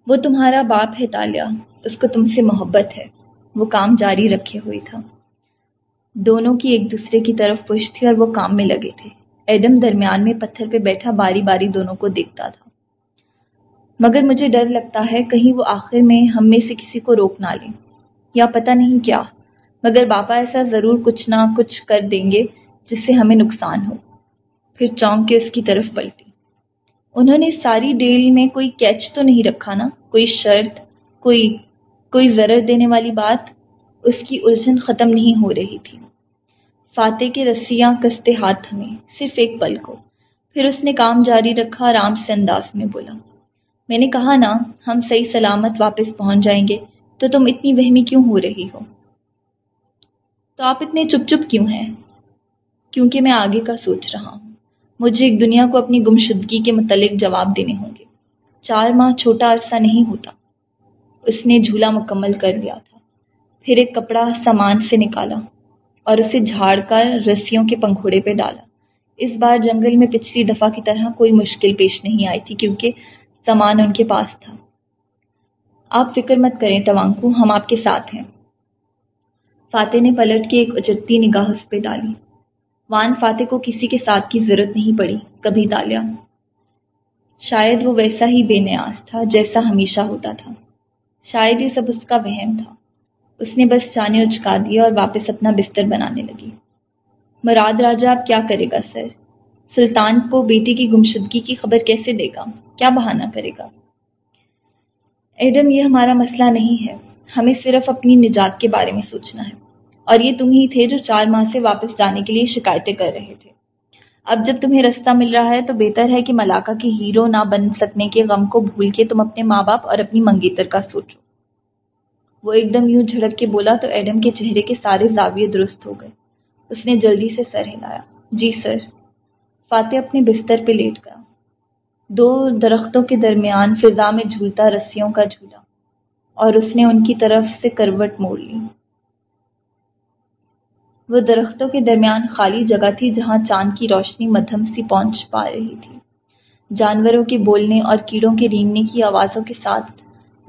وہ تمہارا باپ ہے تالیہ اس کو تم سے محبت ہے۔ وہ کام جاری رکھے ہوئی تھا۔ دونوں کی ایک دوسرے کی طرف پش تھی اور وہ کام میں لگے تھے۔ ایڈم درمیان میں پتھر پہ بیٹھا باری باری دونوں کو دیکھتا تھا۔ مگر مجھے ڈر لگتا ہے کہیں وہ آخر میں ہم میں سے کسی کو روک نہ لیں۔ یا پتہ نہیں کیا، مگر باپا ایسا ضرور کچھ نہ کچھ کر دیں گے جس سے ہمیں نقصان ہو۔ پھر چونک کے اس کی طرف پلٹی۔ انہوں نے ساری ڈیل میں کوئی کیچ تو نہیں رکھا نا؟ کوئی شرط، کوئی کوئی ضرر دینے والی بات اس کی الجھن ختم نہیں ہو رہی تھی۔ فاتح کے رسیاں کستے ہاتھ تھمے، صرف ایک پل کو۔ پھر اس نے کام جاری رکھا، آرام سے انداز میں بولا، میں نے کہا نا، ہم صحیح سلامت واپس پہنچ جائیں گے، تو تم اتنی وہمی کیوں ہو رہی ہو؟ تو آپ اتنے چپ چپ کیوں ہیں؟ کیونکہ میں آگے کا سوچ رہا ہوں۔ مجھے ایک دنیا کو اپنی گمشدگی کے متعلق جواب دینے ہوں گے۔ چار ماہ چھوٹا عرصہ نہیں ہوتا۔ اس نے جھولا مکمل کر لیا تھا۔ پھر ایک کپڑا سامان سے نکالا اور اسے جھاڑ کر رسیوں کے پنکھوڑے پہ ڈالا۔ اس بار جنگل میں پچھلی دفعہ کی طرح کوئی مشکل پیش نہیں آئی تھی کیونکہ سامان ان کے پاس تھا۔ آپ فکر مت کریں توانکو، ہم آپ کے ساتھ ہیں۔ فاتح نے پلٹ کے ایک اچتی نگاہ اس پہ ڈالی۔ وان فاتح کو کسی کے ساتھ کی ضرورت نہیں پڑی، کبھی ڈالیا۔ شاید وہ ویسا ہی بے نیاز تھا جیسا ہمیشہ ہوتا تھا۔ شاید یہ سب اس کا وہم تھا۔ اس نے بس چانے اچکا دیا اور واپس اپنا بستر بنانے لگی۔ مراد راجا اب کیا کرے گا سر؟ سلطان کو بیٹی کی گمشدگی کی خبر کیسے دے گا؟ کیا بہانہ کرے گا؟ ایڈم، یہ ہمارا مسئلہ نہیں ہے۔ ہمیں صرف اپنی نجات کے بارے میں سوچنا ہے۔ اور یہ تم ہی تھے جو چار ماہ سے واپس جانے کے لیے شکایتیں کر رہے تھے۔ اب جب تمہیں رستہ مل رہا ہے تو بہتر ہے کہ ملاقہ کے ہیرو نہ بن سکنے کے غم کو بھول کے تم اپنے ماں باپ اور اپنی منگیتر کا سوچو۔ وہ ایک دم یوں جھڑک کے بولا تو ایڈم کے چہرے کے سارے زاویے درست ہو گئے۔ اس نے جلدی سے سر ہلایا۔ جی سر۔ فاتح اپنے بستر پہ لیٹ گیا۔ دو درختوں کے درمیان فضا میں جھولتا رسیوں کا جھولا اور اس نے ان کی طرف سے کروٹ موڑ لی۔ وہ درختوں کے درمیان خالی جگہ تھی جہاں چاند کی روشنی مدھم سی پہنچ پا رہی تھی۔ جانوروں کے بولنے اور کیڑوں کے رینگنے کی آوازوں کے ساتھ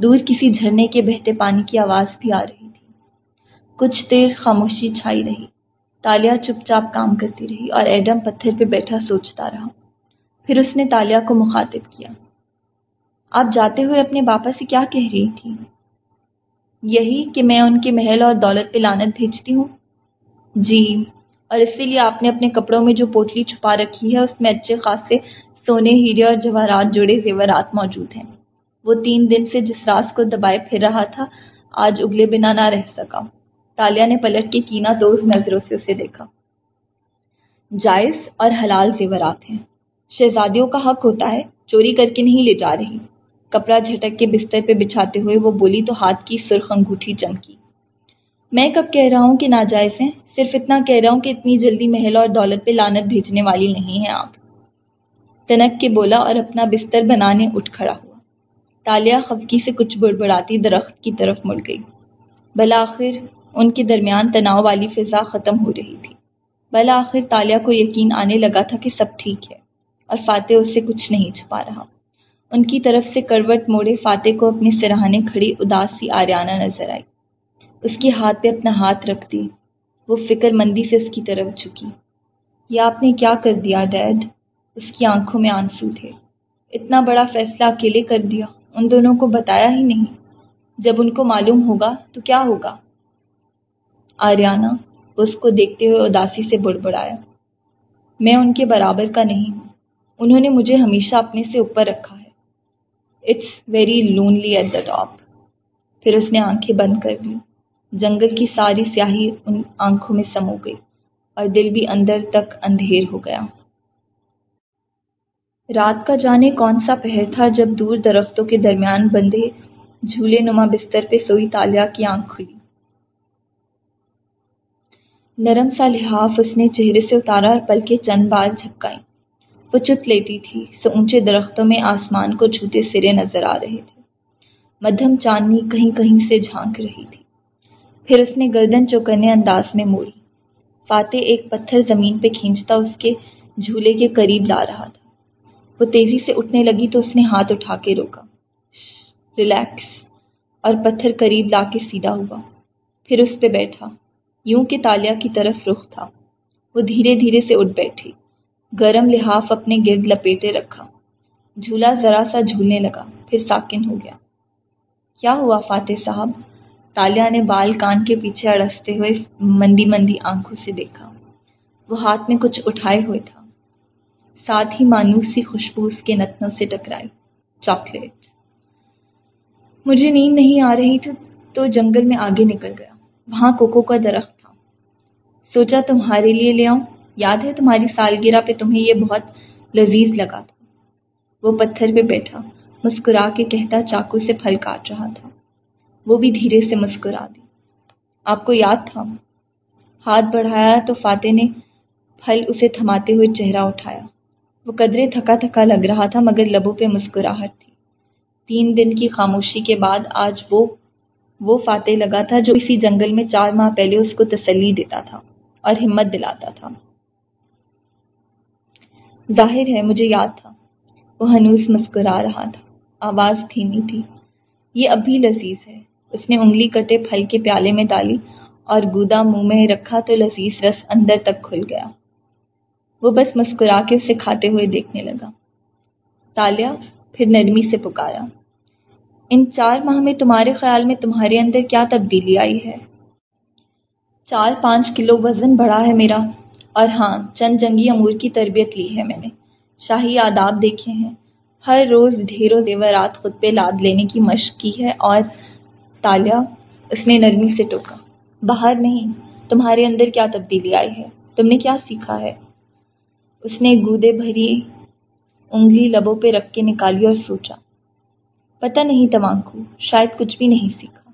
دور کسی جھرنے کے بہتے پانی کی آواز بھی آ رہی تھی۔ کچھ دیر خاموشی چھائی رہی۔ تالیا چپ چاپ کام کرتی رہی اور ایڈم پتھر پہ بیٹھا سوچتا رہا۔ پھر اس نے تالیا کو مخاطب کیا۔ آپ جاتے ہوئے اپنے باپا سے کیا کہہ رہی تھی؟ یہی کہ میں ان کے محل اور دولت پہ لانت بھیجتی ہوں۔ جی اور اسی لیے آپ نے اپنے کپڑوں میں جو پوٹلی چھپا رکھی ہے، اس میں اچھے خاصے سونے، ہیرے اور جواہرات جڑے زیورات موجود ہیں۔ وہ تین دن سے جس راز کو دبائے پھر رہا تھا، آج اگلے بنا نہ رہ سکا۔ تالیا نے پلٹ کے کینا دوز نظروں سے اسے دیکھا۔ جائز اور حلال زیورات ہیں۔ شہزادیوں کا حق ہوتا ہے، چوری کر کے نہیں لے جا رہی۔ کپڑا جھٹک کے بستر پہ بچھاتے ہوئے وہ بولی، تو ہاتھ کی سرخ انگوٹھی چمکی۔ میں کب کہہ رہا ہوں کہ ناجائز ہیں؟ صرف اتنا کہہ رہا ہوں کہ اتنی جلدی محل اور دولت پہ لانت بھیجنے والی نہیں ہیں آپ۔ تنک کے بولا اور اپنا بستر بنانے اٹھ کھڑا ہوا۔ تالیا خفکی سے کچھ بڑبڑاتی درخت کی طرف مڑ گئی۔ بلاخر ان کے درمیان تناؤ والی فضا ختم ہو رہی تھی۔ بلاخر تالیا کو یقین آنے لگا تھا کہ سب ٹھیک ہے اور فاتح اس سے کچھ نہیں چھپا رہا۔ ان کی طرف سے کروٹ موڑے فاتح کو اپنے سراہنے کھڑی اداس سی آریانہ نظر آئی۔ اس کے ہاتھ پہ اپنا ہاتھ رکھ دی وہ فکر مندی سے اس کی طرف جھکی۔ یہ آپ نے کیا کر دیا ڈیڈ؟ اس کی آنکھوں میں آنسو تھے۔ اتنا بڑا فیصلہ اکیلے کر دیا۔ ان دونوں کو بتایا ہی نہیں۔ جب ان کو معلوم ہوگا تو کیا ہوگا؟ آریانہ اس کو دیکھتے ہوئے اداسی سے بڑبڑایا۔ میں ان کے برابر کا نہیں ہوں۔ انہوں نے مجھے ہمیشہ اپنے سے اوپر رکھا ہے۔ It's very lonely at the top. پھر اس نے آنکھیں بند کر دی جنگل کی ساری سیاہی ان آنکھوں میں سمو گئی اور دل بھی اندر تک اندھیر ہو گیا۔ رات کا جانے کون سا پہر تھا جب دور درختوں کے درمیان بندھے جھولے نما بستر پہ سوئی تالیا کی آنکھ کھلی۔ نرم سا لحاف اس نے چہرے سے اتارا اور پل کے چند بار جھپکائی وہ چت لیتی تھی، سو اونچے درختوں میں آسمان کو چھوتے سرے نظر آ رہے تھے۔ مدھم چاندنی کہیں کہیں سے جھانک رہی تھی۔ پھر اس نے گردن چوکنے انداز میں موڑی۔ فاتح ایک پتھر زمین پہ کھینچتا اس کے جھولے کے قریب لا رہا تھا۔ وہ تیزی سے اٹھنے لگی تو اس نے ہاتھ اٹھا کے روکا۔ ریلیکس اور پتھر قریب لا کے سیدھا ہوا۔ پھر اس پہ بیٹھا۔ یوں کہ تالیا کی طرف رخ تھا۔ وہ دھیرے دھیرے سے اٹھ بیٹھی۔ گرم لحاف اپنے گرد لپیٹے رکھا۔ جھولا ذرا سا جھولنے لگا۔ پھر ساکن ہو گیا۔ کیا ہوا فاتح صاحب؟ تالیا نے بال کان کے پیچھے اڑستے ہوئے مندی مندی آنکھوں سے دیکھا۔ وہ ہاتھ میں کچھ اٹھائے ہوئے تھا۔ ساتھ ہی مانوس سی خوشبو اس کے نتنوں سے ٹکرائی۔ چاکلیٹ۔ مجھے نیند نہیں آ رہی تھی تو جنگل میں آگے نکل گیا۔ وہاں کوکو کا درخت تھا۔ سوچا تمہارے لیے لے آؤں۔ یاد ہے تمہاری سالگرہ پہ تمہیں یہ بہت لذیذ لگا تھا۔ وہ پتھر پہ بیٹھا، مسکرا کے کہتا چاقو سے پھل کاٹ رہا تھا۔ وہ بھی دھیرے سے مسکرا دی آپ کو یاد تھا؟ ہاتھ بڑھایا تو فاتح نے پھل اسے تھماتے ہوئے چہرہ اٹھایا۔ وہ قدرے تھکا تھکا لگ رہا تھا مگر لبوں پہ مسکراہٹ تھی۔ تین دن کی خاموشی کے بعد آج وہ وہ فاتح لگا تھا جو اسی جنگل میں چار ماہ پہلے اس کو تسلی دیتا تھا اور ہمت دلاتا تھا۔ ظاہر ہے، مجھے یاد تھا۔ وہ ہنوس مسکرا رہا تھا۔ آواز دھیمی تھی۔ یہ اب بھی لذیذ ہے۔ اس نے انگلی کٹے پھل کے پیالے میں ڈالی اور گودا منہ میں رکھا تو لذیذ رس اندر تک کھل گیا۔ وہ بس مسکرا کے اسے کھاتے ہوئے دیکھنے لگا۔ تالیا پھر نرمی سے پکارا۔ ان چار ماہ میں تمہارے خیال میں تمہارے اندر کیا تبدیلی آئی ہے؟ چار پانچ کلو وزن بڑھا ہے میرا اور ہاں چند جنگی امور کی تربیت لی ہے میں نے۔ شاہی آداب دیکھے ہیں۔ ہر روز ڈھیروں زیورات خود پہ لاد لینے کی مشق کی ہے اور تالیا اس نے نرمی سے ٹوکا۔ باہر نہیں، تمہارے اندر کیا تبدیلی آئی ہے؟ تم نے کیا سیکھا ہے؟ اس نے گودے بھری انگلی لبوں پہ رکھ کے نکالی اور سوچا۔ پتہ نہیں تمانکو شاید کچھ بھی نہیں سیکھا۔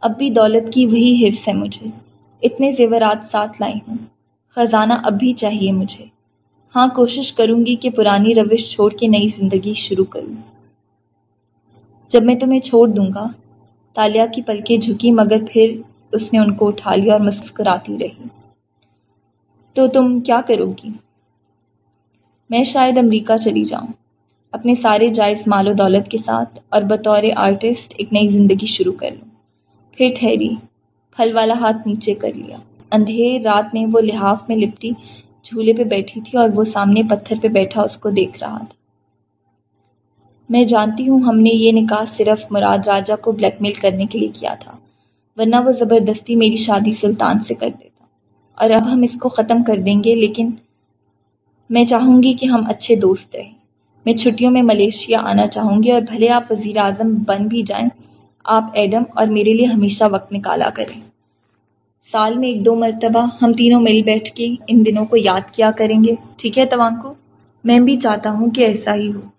اب بھی دولت کی وہی حفظ ہے مجھے۔ اتنے زیورات ساتھ لائی ہوں۔ خزانہ اب بھی چاہیے مجھے۔ ہاں کوشش کروں گی کہ پرانی روش چھوڑ کے نئی زندگی شروع کروں۔ جب میں تمہیں چھوڑ دوں گا تالیا کی پلکیں جھکی مگر پھر اس نے ان کو اٹھا لیا اور مسکراتی رہی۔ تو تم کیا کرو گی؟ میں شاید امریکہ چلی جاؤں۔ اپنے سارے جائز مال و دولت کے ساتھ اور بطور آرٹسٹ ایک نئی زندگی شروع کر لوں۔ پھر ٹھہری، پھل والا ہاتھ نیچے کر لیا۔ اندھیر رات میں وہ لحاف میں لپٹی جھولے پہ بیٹھی تھی اور وہ سامنے پتھر پہ بیٹھا اس کو دیکھ رہا تھا۔ میں جانتی ہوں ہم نے یہ نکاح صرف مراد راجا کو بلیک میل کرنے کے لیے کیا تھا، ورنہ وہ زبردستی میری شادی سلطان سے کر دیتا۔ اور اب ہم اس کو ختم کر دیں گے، لیکن میں چاہوں گی کہ ہم اچھے دوست رہیں۔ میں چھٹیوں میں ملیشیا آنا چاہوں گی اور بھلے آپ وزیر اعظم بن بھی جائیں، آپ ایڈم اور میرے لیے ہمیشہ وقت نکالا کریں۔ سال میں ایک دو مرتبہ ہم تینوں مل بیٹھ کے ان دنوں کو یاد کیا کریں گے۔ ٹھیک ہے توان کو میں بھی چاہتا ہوں کہ ایسا ہی ہو۔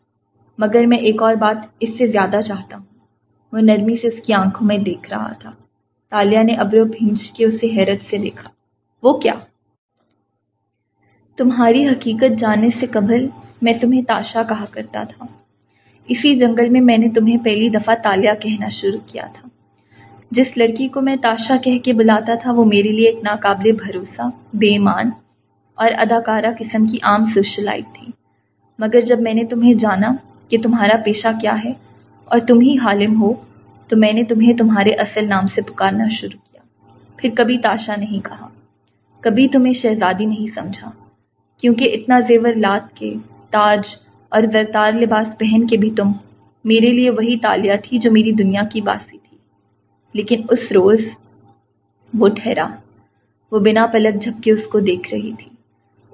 مگر میں ایک اور بات اس سے زیادہ چاہتا ہوں۔ وہ نرمی سے اس کی آنکھوں میں دیکھ رہا تھا۔ تالیا نے ابرو بھینچ کے اسے حیرت سے دیکھا۔ وہ کیا؟ تمہاری حقیقت جاننے سے قبل میں تمہیں تاشا کہا کرتا تھا۔ اسی جنگل میں میں نے تمہیں پہلی دفعہ تالیا کہنا شروع کیا تھا۔ جس لڑکی کو میں تاشا کہہ کے بلاتا تھا وہ میرے لیے ایک ناقابل بھروسہ بے ایمان اور اداکارہ قسم کی عام سوشلائٹ تھی۔ مگر جب میں نے تمہیں جانا کہ تمہارا پیشہ کیا ہے اور تم ہی حالم ہو، تو میں نے تمہیں تمہارے اصل نام سے پکارنا شروع کیا۔ پھر کبھی تاشا نہیں کہا، کبھی تمہیں شہزادی نہیں سمجھا، کیونکہ اتنا زیور لات کے تاج اور زرتار لباس پہن کے بھی تم میرے لیے وہی تالیہ تھی جو میری دنیا کی باسی تھی۔ لیکن اس روز وہ ٹھہرا، وہ بنا پلک جھپ کے اس کو دیکھ رہی تھی۔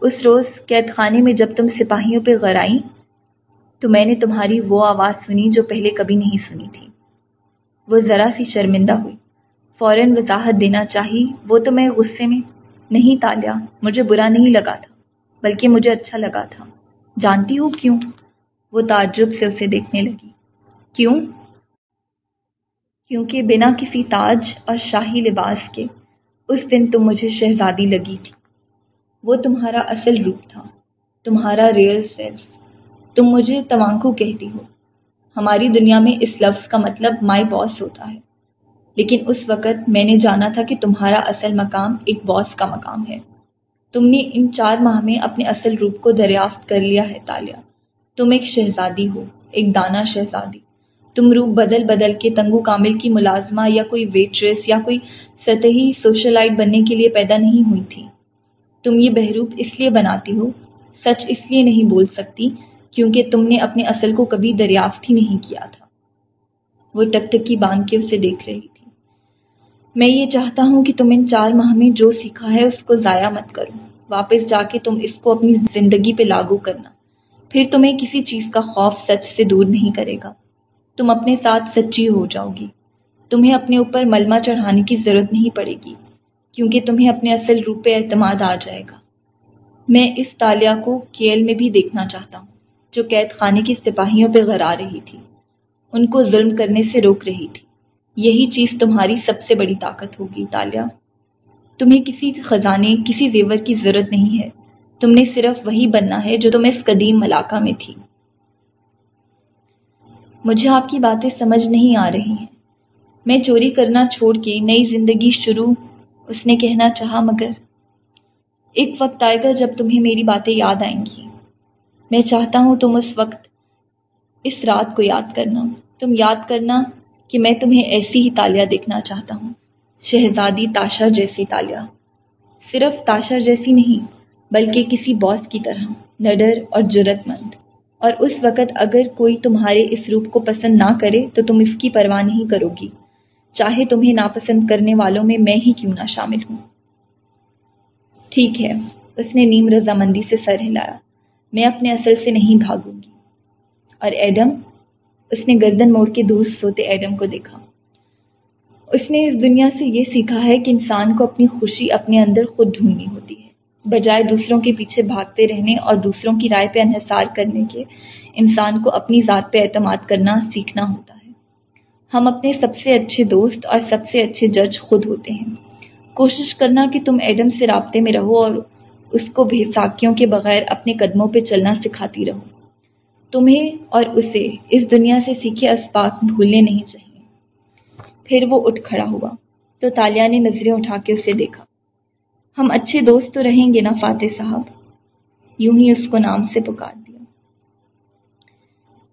اس روز قید خانے میں جب تم سپاہیوں پہ غرائی تو میں نے تمہاری وہ آواز سنی جو پہلے کبھی نہیں سنی تھی۔ وہ ذرا سی شرمندہ ہوئی۔ فوراً وضاحت دینا چاہی، وہ تو میں غصے میں نہیں تالیا مجھے برا نہیں لگا تھا، بلکہ مجھے اچھا لگا تھا۔ جانتی ہو کیوں؟ وہ تعجب سے اسے دیکھنے لگی۔ کیوں؟ کیونکہ بنا کسی تاج اور شاہی لباس کے اس دن تم مجھے شہزادی لگی تھی۔ وہ تمہارا اصل روپ تھا، تمہارا ریئل سیلف تم مجھے توانکو کہتی ہو۔ ہماری دنیا میں اس لفظ کا مطلب مائی باس ہوتا ہے۔ لیکن اس وقت میں نے جانا تھا کہ تمہارا اصل مقام ایک باس کا مقام ہے۔ تم نے ان چار ماہ میں اپنے اصل روپ کو دریافت کر لیا ہے تالیہ تم ایک شہزادی ہو، ایک دانا شہزادی۔ تم روپ بدل بدل کے تنگو کامل کی ملازمہ یا کوئی ویٹریس یا کوئی سطحی سوشلائٹ بننے کے لیے پیدا نہیں ہوئی تھی۔ تم یہ بہروپ اس لیے بناتی ہو، سچ اس لیے نہیں بول سکتی کیونکہ تم نے اپنے اصل کو کبھی دریافت ہی نہیں کیا تھا۔ وہ ٹک ٹکی باندھ کے اسے دیکھ رہی تھی۔ میں یہ چاہتا ہوں کہ تم ان چار ماہ میں جو سیکھا ہے اس کو ضائع مت کرو۔ واپس جا کے تم اس کو اپنی زندگی پہ لاگو کرنا۔ پھر تمہیں کسی چیز کا خوف سچ سے دور نہیں کرے گا۔ تم اپنے ساتھ سچی ہو جاؤ گی۔ تمہیں اپنے اوپر ملمہ چڑھانے کی ضرورت نہیں پڑے گی، کیونکہ تمہیں اپنے اصل روپ پہ اعتماد آ جائے گا۔ میں اس تالیہ کو کیل میں بھی دیکھنا چاہتا ہوں۔ جو قید خانے کی سپاہیوں پہ غرا رہی تھی۔ ان کو ظلم کرنے سے روک رہی تھی۔ یہی چیز تمہاری سب سے بڑی طاقت ہوگی تالیہ تمہیں کسی خزانے، کسی زیور کی ضرورت نہیں ہے۔ تم نے صرف وہی بننا ہے جو تم اس قدیم ملاقہ میں تھی۔ مجھے آپ کی باتیں سمجھ نہیں آ رہی ہیں۔ میں چوری کرنا چھوڑ کے نئی زندگی شروع، اس نے کہنا چاہا مگر۔ ایک وقت آئے گا جب تمہیں میری باتیں یاد آئیں گی۔ میں چاہتا ہوں تم اس وقت اس رات کو یاد کرنا۔ تم یاد کرنا کہ میں تمہیں ایسی ہی تالیاں دیکھنا چاہتا ہوں۔ شہزادی تاشا جیسی تالیاں۔ صرف تاشا جیسی نہیں، بلکہ کسی باس کی طرح، نڈر اور جرت مند۔ اور اس وقت اگر کوئی تمہارے اس روپ کو پسند نہ کرے، تو تم اس کی پرواہ نہیں کرو گی۔ چاہے تمہیں ناپسند کرنے والوں میں میں ہی کیوں نہ شامل ہوں۔ ٹھیک ہے، اس نے نیم رضامندی سے سر ہلایا۔ میں اپنے اصل سے نہیں بھاگوں گی۔ اور ایڈم، اس نے گردن موڑ کے دور سوتے ایڈم کو دیکھا۔ اس نے اس دنیا سے یہ سیکھا ہے کہ انسان کو اپنی خوشی اپنے اندر خود ڈھونڈنی ہوتی ہے۔ بجائے دوسروں کے پیچھے بھاگتے رہنے اور دوسروں کی رائے پہ انحصار کرنے کے، انسان کو اپنی ذات پہ اعتماد کرنا سیکھنا ہوتا ہے۔ ہم اپنے سب سے اچھے دوست اور سب سے اچھے جج خود ہوتے ہیں۔ کوشش کرنا کہ تم ایڈم سے رابطے میں رہو اور اس کو بھیساکیوں کے بغیر اپنے قدموں پہ چلنا سکھاتی رہو۔ تمہیں اور اسے اس دنیا سے سیکھے اسباق بھولنے نہیں چاہیے۔ پھر وہ اٹھ کھڑا ہوا۔ تو تالیہ نے نظریں اٹھا کے اسے دیکھا۔ ہم اچھے دوست تو رہیں گے نا فاتح صاحب؟ یوں ہی اس کو نام سے پکار دیا۔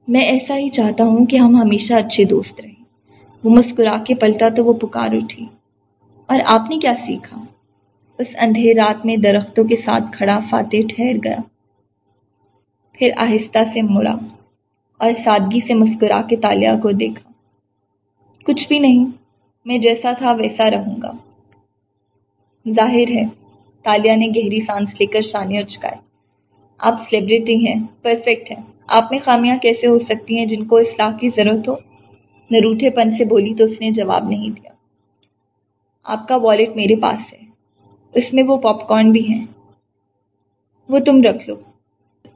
میں ایسا ہی چاہتا ہوں کہ ہم ہمیشہ اچھے دوست رہیں۔ وہ مسکرا کے پلٹا تو وہ پکار اٹھی۔ اور آپ نے کیا سیکھا؟ اس اندھیر رات میں درختوں کے ساتھ کھڑا فاتح ٹھہر گیا۔ پھر آہستہ سے مڑا اور سادگی سے مسکرا کے تالیا کو دیکھا۔ کچھ بھی نہیں، میں جیسا تھا ویسا رہوں گا۔ ظاہر ہے، تالیا نے گہری سانس لے کر شانے چکائے آپ سیلیبریٹی ہیں پرفیکٹ ہیں۔ آپ میں خامیاں کیسے ہو سکتی ہیں جن کو اصلاح کی ضرورت ہو؟ نروٹھے پن سے بولی تو اس نے جواب نہیں دیا۔ آپ کا والیٹ میرے پاس ہے۔ اس میں وہ پاپ کارن بھی ہیں۔ وہ تم رکھ لو۔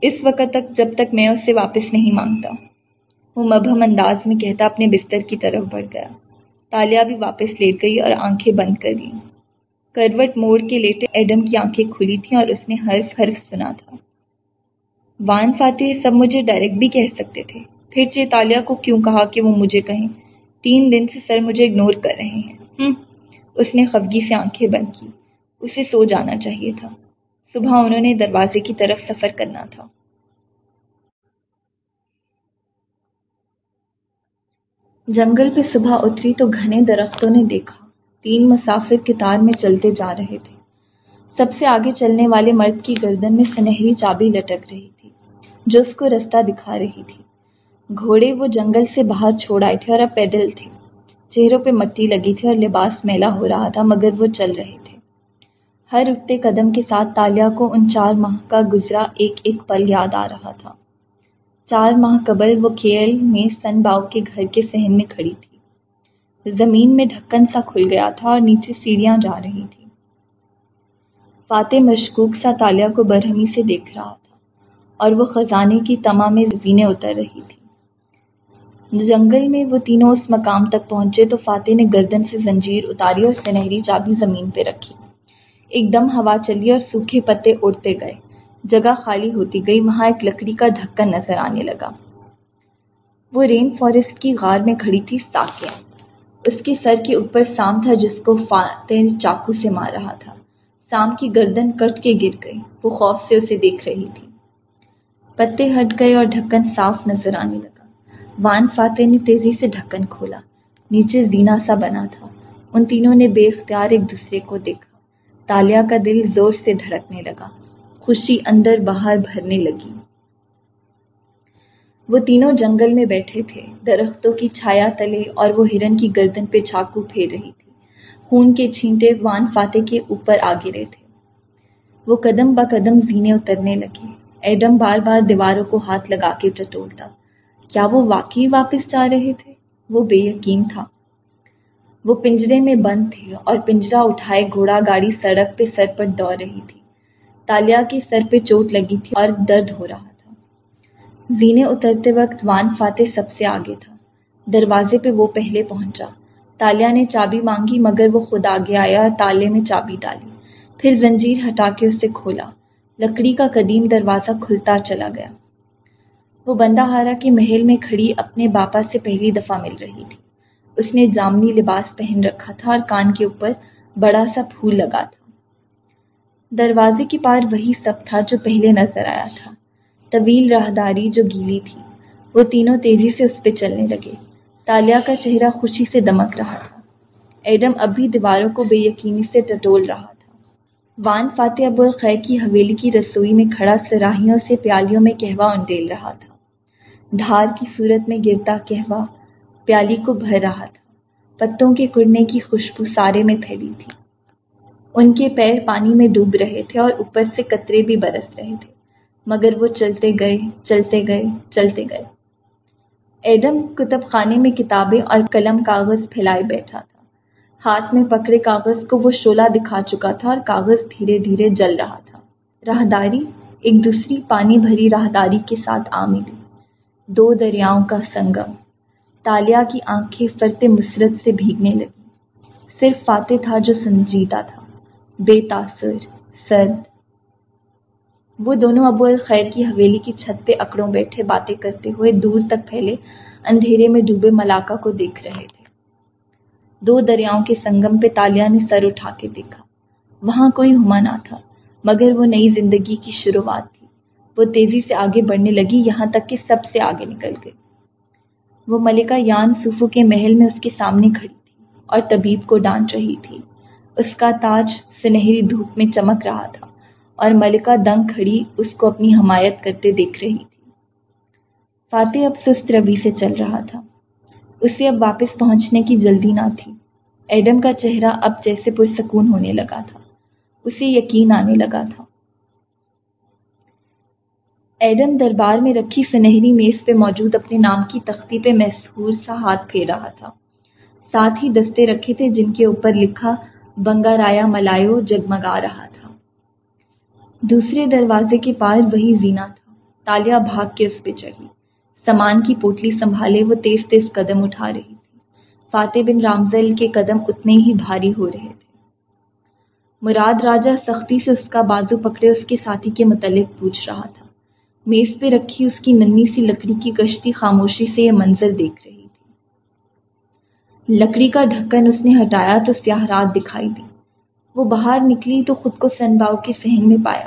اس وقت تک جب تک میں اس سے واپس نہیں مانگتا۔ وہ مبہم انداز میں کہتا اپنے بستر کی طرف بڑھ گیا۔ تالیا بھی واپس لیٹ گئی اور آنکھیں بند کر لی کروٹ موڑ کے لیٹے ایڈم کی آنکھیں کھلی تھیں اور اس نے حرف حرف سنا تھا۔ وان فاتح سب مجھے ڈائریکٹ بھی کہہ سکتے تھے۔ پھر چیتالیہ کو کیوں کہا کہ وہ مجھے کہیں؟ تین دن سے سر مجھے اگنور کر رہے ہیں۔ اس نے خفگی سے آنکھیں بند کی اسے سو جانا چاہیے تھا۔ صبح انہوں نے دروازے کی طرف سفر کرنا تھا۔ جنگل پہ صبح اتری تو گھنے درختوں نے دیکھا۔ تین مسافر کتار میں چلتے جا رہے تھے۔ سب سے آگے چلنے والے مرد کی گردن میں سنہری چابی لٹک رہی تھی، جو اس کو رستہ دکھا رہی تھی۔ گھوڑے وہ جنگل سے باہر چھوڑ آئے تھے اور اب پیدل تھے۔ چہروں پہ مٹی لگی تھی اور لباس میلا ہو رہا تھا، مگر وہ چل رہے تھے۔ ہر اٹھتے قدم کے ساتھ تالیا کو ان چار ماہ کا گزرا، ایک ایک پل یاد آ رہا تھا۔ چار ماہ قبل وہ کھیل میں سن باؤ کے گھر کے سہن میں کھڑی تھی۔ زمین میں ڈھکن سا کھل گیا تھا اور نیچے سیڑھیاں جا رہی تھی فاتح مشکوک سا تالیا کو برہمی سے دیکھ رہا تھا اور وہ خزانے کی تما میں زمینیں اتر رہی تھی۔ جنگل میں وہ تینوں اس مقام تک پہنچے تو فاتح نے گردن سے زنجیر اتاری اور سنہری چابی زمین پہ رکھی۔ ایک دم ہوا چلی اور سوکھے پتے اڑتے گئے۔ جگہ خالی ہوتی گئی، وہاں ایک لکڑی کا ڈھکن نظر آنے لگا۔ وہ رین فارسٹ کی غار میں کھڑی تھی ساکیا اس کے سر کے اوپر سام تھا جس کو فاتح چاقو سے مار رہا تھا۔ سام کی گردن کٹ کے گر گئی، وہ خوف سے اسے دیکھ رہی تھی۔ پتے ہٹ گئے اور ڈھکن صاف نظر آنے لگا۔ وان فاتح نے تیزی سے ڈھکن کھولا۔ نیچے زینا سا بنا تھا۔ ان تینوں نے بے اختیار ایک دوسرے کو دیکھا۔ تالیا کا دل زور سے دھڑکنے لگا۔ خوشی اندر باہر بھرنے لگی۔ وہ تینوں جنگل میں بیٹھے تھے۔ درختوں کی چھایا تلے اور وہ ہرن کی گردن پہ چاقو پھیر رہی تھی۔ خون کے چھینٹے وان فاتح کے اوپر آ گرے تھے۔ وہ قدم با قدم زینے اترنے لگے۔ ایڈم بار بار دیواروں کو ہاتھ لگا کے ٹٹولتا کیا وہ واقعی واپس جا رہے تھے؟ وہ بے یقین تھا۔ وہ پنجرے میں بند تھے اور پنجرا اٹھائے گھوڑا گاڑی سڑک پہ سر پر دوڑ رہی تھی۔ تالیا کے سر پہ چوٹ لگی تھی اور درد ہو رہا تھا۔ زینے اترتے وقت وان فاتح سب سے آگے تھا۔ دروازے پہ وہ پہلے پہنچا۔ تالیا نے چابی مانگی مگر وہ خود آگے آیا اور تالے میں چابی ڈالی۔ پھر زنجیر ہٹا کے اسے کھولا۔ لکڑی کا قدیم دروازہ کھلتا چلا گیا۔ وہ بندہ ہارا کے محل میں کھڑی اپنے باپا سے پہلی دفعہ مل رہی تھی۔ اس نے جامنی لباس پہن رکھا تھا اور کان کے اوپر بڑا سا پھول لگا تھا۔ دروازے کے پار وہی سب تھا جو پہلے نظر آیا تھا۔ طویل راہداری جو گیلی تھی، وہ تینوں تیزی سے اس پہ چلنے لگے۔ تالیا کا چہرہ خوشی سے دمک رہا تھا۔ ایڈم اب بھی دیواروں کو بے یقینی سے ٹٹول رہا تھا۔ وان فاتح ابو الخیر کی حویلی کی رسوئی میں کھڑا سراہیوں سے پیالیوں میں کہوا انڈیل رہا تھا۔ دھار کی صورت میں گرتا کہوا پیالی کو بھر رہا تھا۔ پتوں کے کڑنے کی خوشبو سارے میں پھیلی تھی۔ ان کے پیر پانی میں ڈوب رہے تھے اور اوپر سے قطرے بھی برس رہے تھے۔ مگر وہ چلتے گئے چلتے گئے چلتے گئے۔ ایڈم کتب خانے میں کتابیں اور قلم کاغذ پھیلائے بیٹھا تھا۔ ہاتھ میں پکڑے کاغذ کو وہ شولہ دکھا چکا تھا اور کاغذ دھیرے دھیرے جل رہا تھا۔ راہداری، ایک دوسری پانی بھری راہداری کے ساتھ آ ملی۔ دو دریاؤں کا سنگم۔ تالیا کی آنکھیں فرتے مسرت سے بھیگنے لگی صرف فاتح تھا جو سنجیدہ تھا۔ بے تاثر، سرد۔ وہ دونوں ابو الخیر کی حویلی کی چھت پہ اکڑوں بیٹھے باتیں کرتے ہوئے دور تک پھیلے، اندھیرے میں ڈوبے ملاقہ کو دیکھ رہے تھے۔ دو دریاؤں کے سنگم پہ تالیا نے سر اٹھا کے دیکھا۔ وہاں کوئی ہما نہ تھا، مگر وہ نئی زندگی کی شروعات تھی۔ وہ تیزی سے آگے بڑھنے لگی، یہاں تک کہ سب سے آگے نکل گئی وہ ملکہ یان صوفو کے محل میں اس کے سامنے کھڑی تھی اور طبیب کو ڈانٹ رہی تھی۔ اس کا تاج سنہری دھوپ میں چمک رہا تھا اور ملکہ دنگ کھڑی اس کو اپنی حمایت کرتے دیکھ رہی تھی۔ فاتح اب سست روی سے چل رہا تھا۔ اسے اب واپس پہنچنے کی جلدی نہ تھی۔ ایڈم کا چہرہ اب جیسے پرسکون ہونے لگا تھا۔ اسے یقین آنے لگا تھا۔ ایڈم دربار میں رکھی سنہری میز پہ موجود اپنے نام کی تختی پہ محسور سا ہاتھ پھیر رہا تھا۔ ساتھ ہی دستے رکھے تھے جن کے اوپر لکھا بنگا رایا ملایو جگمگا رہا تھا۔ دوسرے دروازے کے پاس وہی زینا تھا۔ تالیا بھاگ کے اس پہ چڑھی۔ سامان کی پوٹلی سنبھالے وہ تیز تیز قدم اٹھا رہی تھی۔ فاتح بن رامزل کے قدم اتنے ہی بھاری ہو رہے تھے۔ مراد راجا سختی سے اس کا بازو پکڑے اس کے ساتھی کے متعلق پوچھ رہا تھا۔ میز پہ رکھی اس کی ننی سی لکڑی کی کشتی خاموشی سے یہ منظر دیکھ رہی تھی۔ لکڑی کا ڈھکن اس نے ہٹایا تو سیاہ رات دکھائی دی۔ وہ باہر نکلی تو خود کو سن باؤ کے سہن میں پایا۔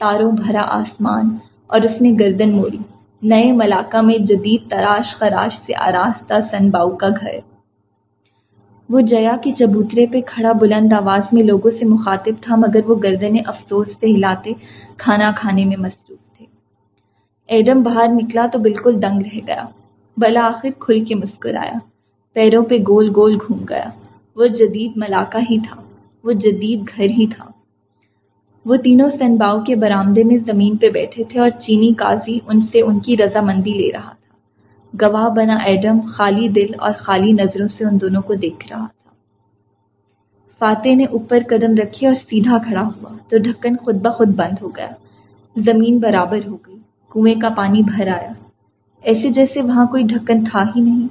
تاروں بھرا آسمان اور اس نے گردن موڑی۔ نئے ملاقہ میں جدید تراش خراش سے آراستہ سن باؤ کا گھر۔ وہ جیا کے چبوترے پہ کھڑا بلند آواز میں لوگوں سے مخاطب تھا، مگر وہ گردن افسوس سے ہلاتے کھانا کھانے میں مصروف تھے ایڈم باہر نکلا تو بالکل دنگ رہ گیا۔ بلا آخر کھل کے مسکرایا۔ پیروں پہ گول گول گھوم گیا۔ وہ جدید ملاقہ ہی تھا۔ وہ جدید گھر ہی تھا۔ وہ تینوں سنباؤ کے برامدے میں زمین پہ بیٹھے تھے اور چینی قاضی ان سے ان کی رضامندی لے رہا تھا۔ گواہ بنا ایڈم خالی دل اور خالی نظروں سے ان دونوں کو دیکھ رہا تھا۔ فاتح نے اوپر قدم رکھی اور سیدھا کھڑا ہوا تو ڈھکن خود بخود بند ہو گیا۔ زمین برابر ہو گئی۔ کنویں کا پانی بھر آیا۔ ایسے جیسے وہاں کوئی ڈھکن تھا ہی نہیں،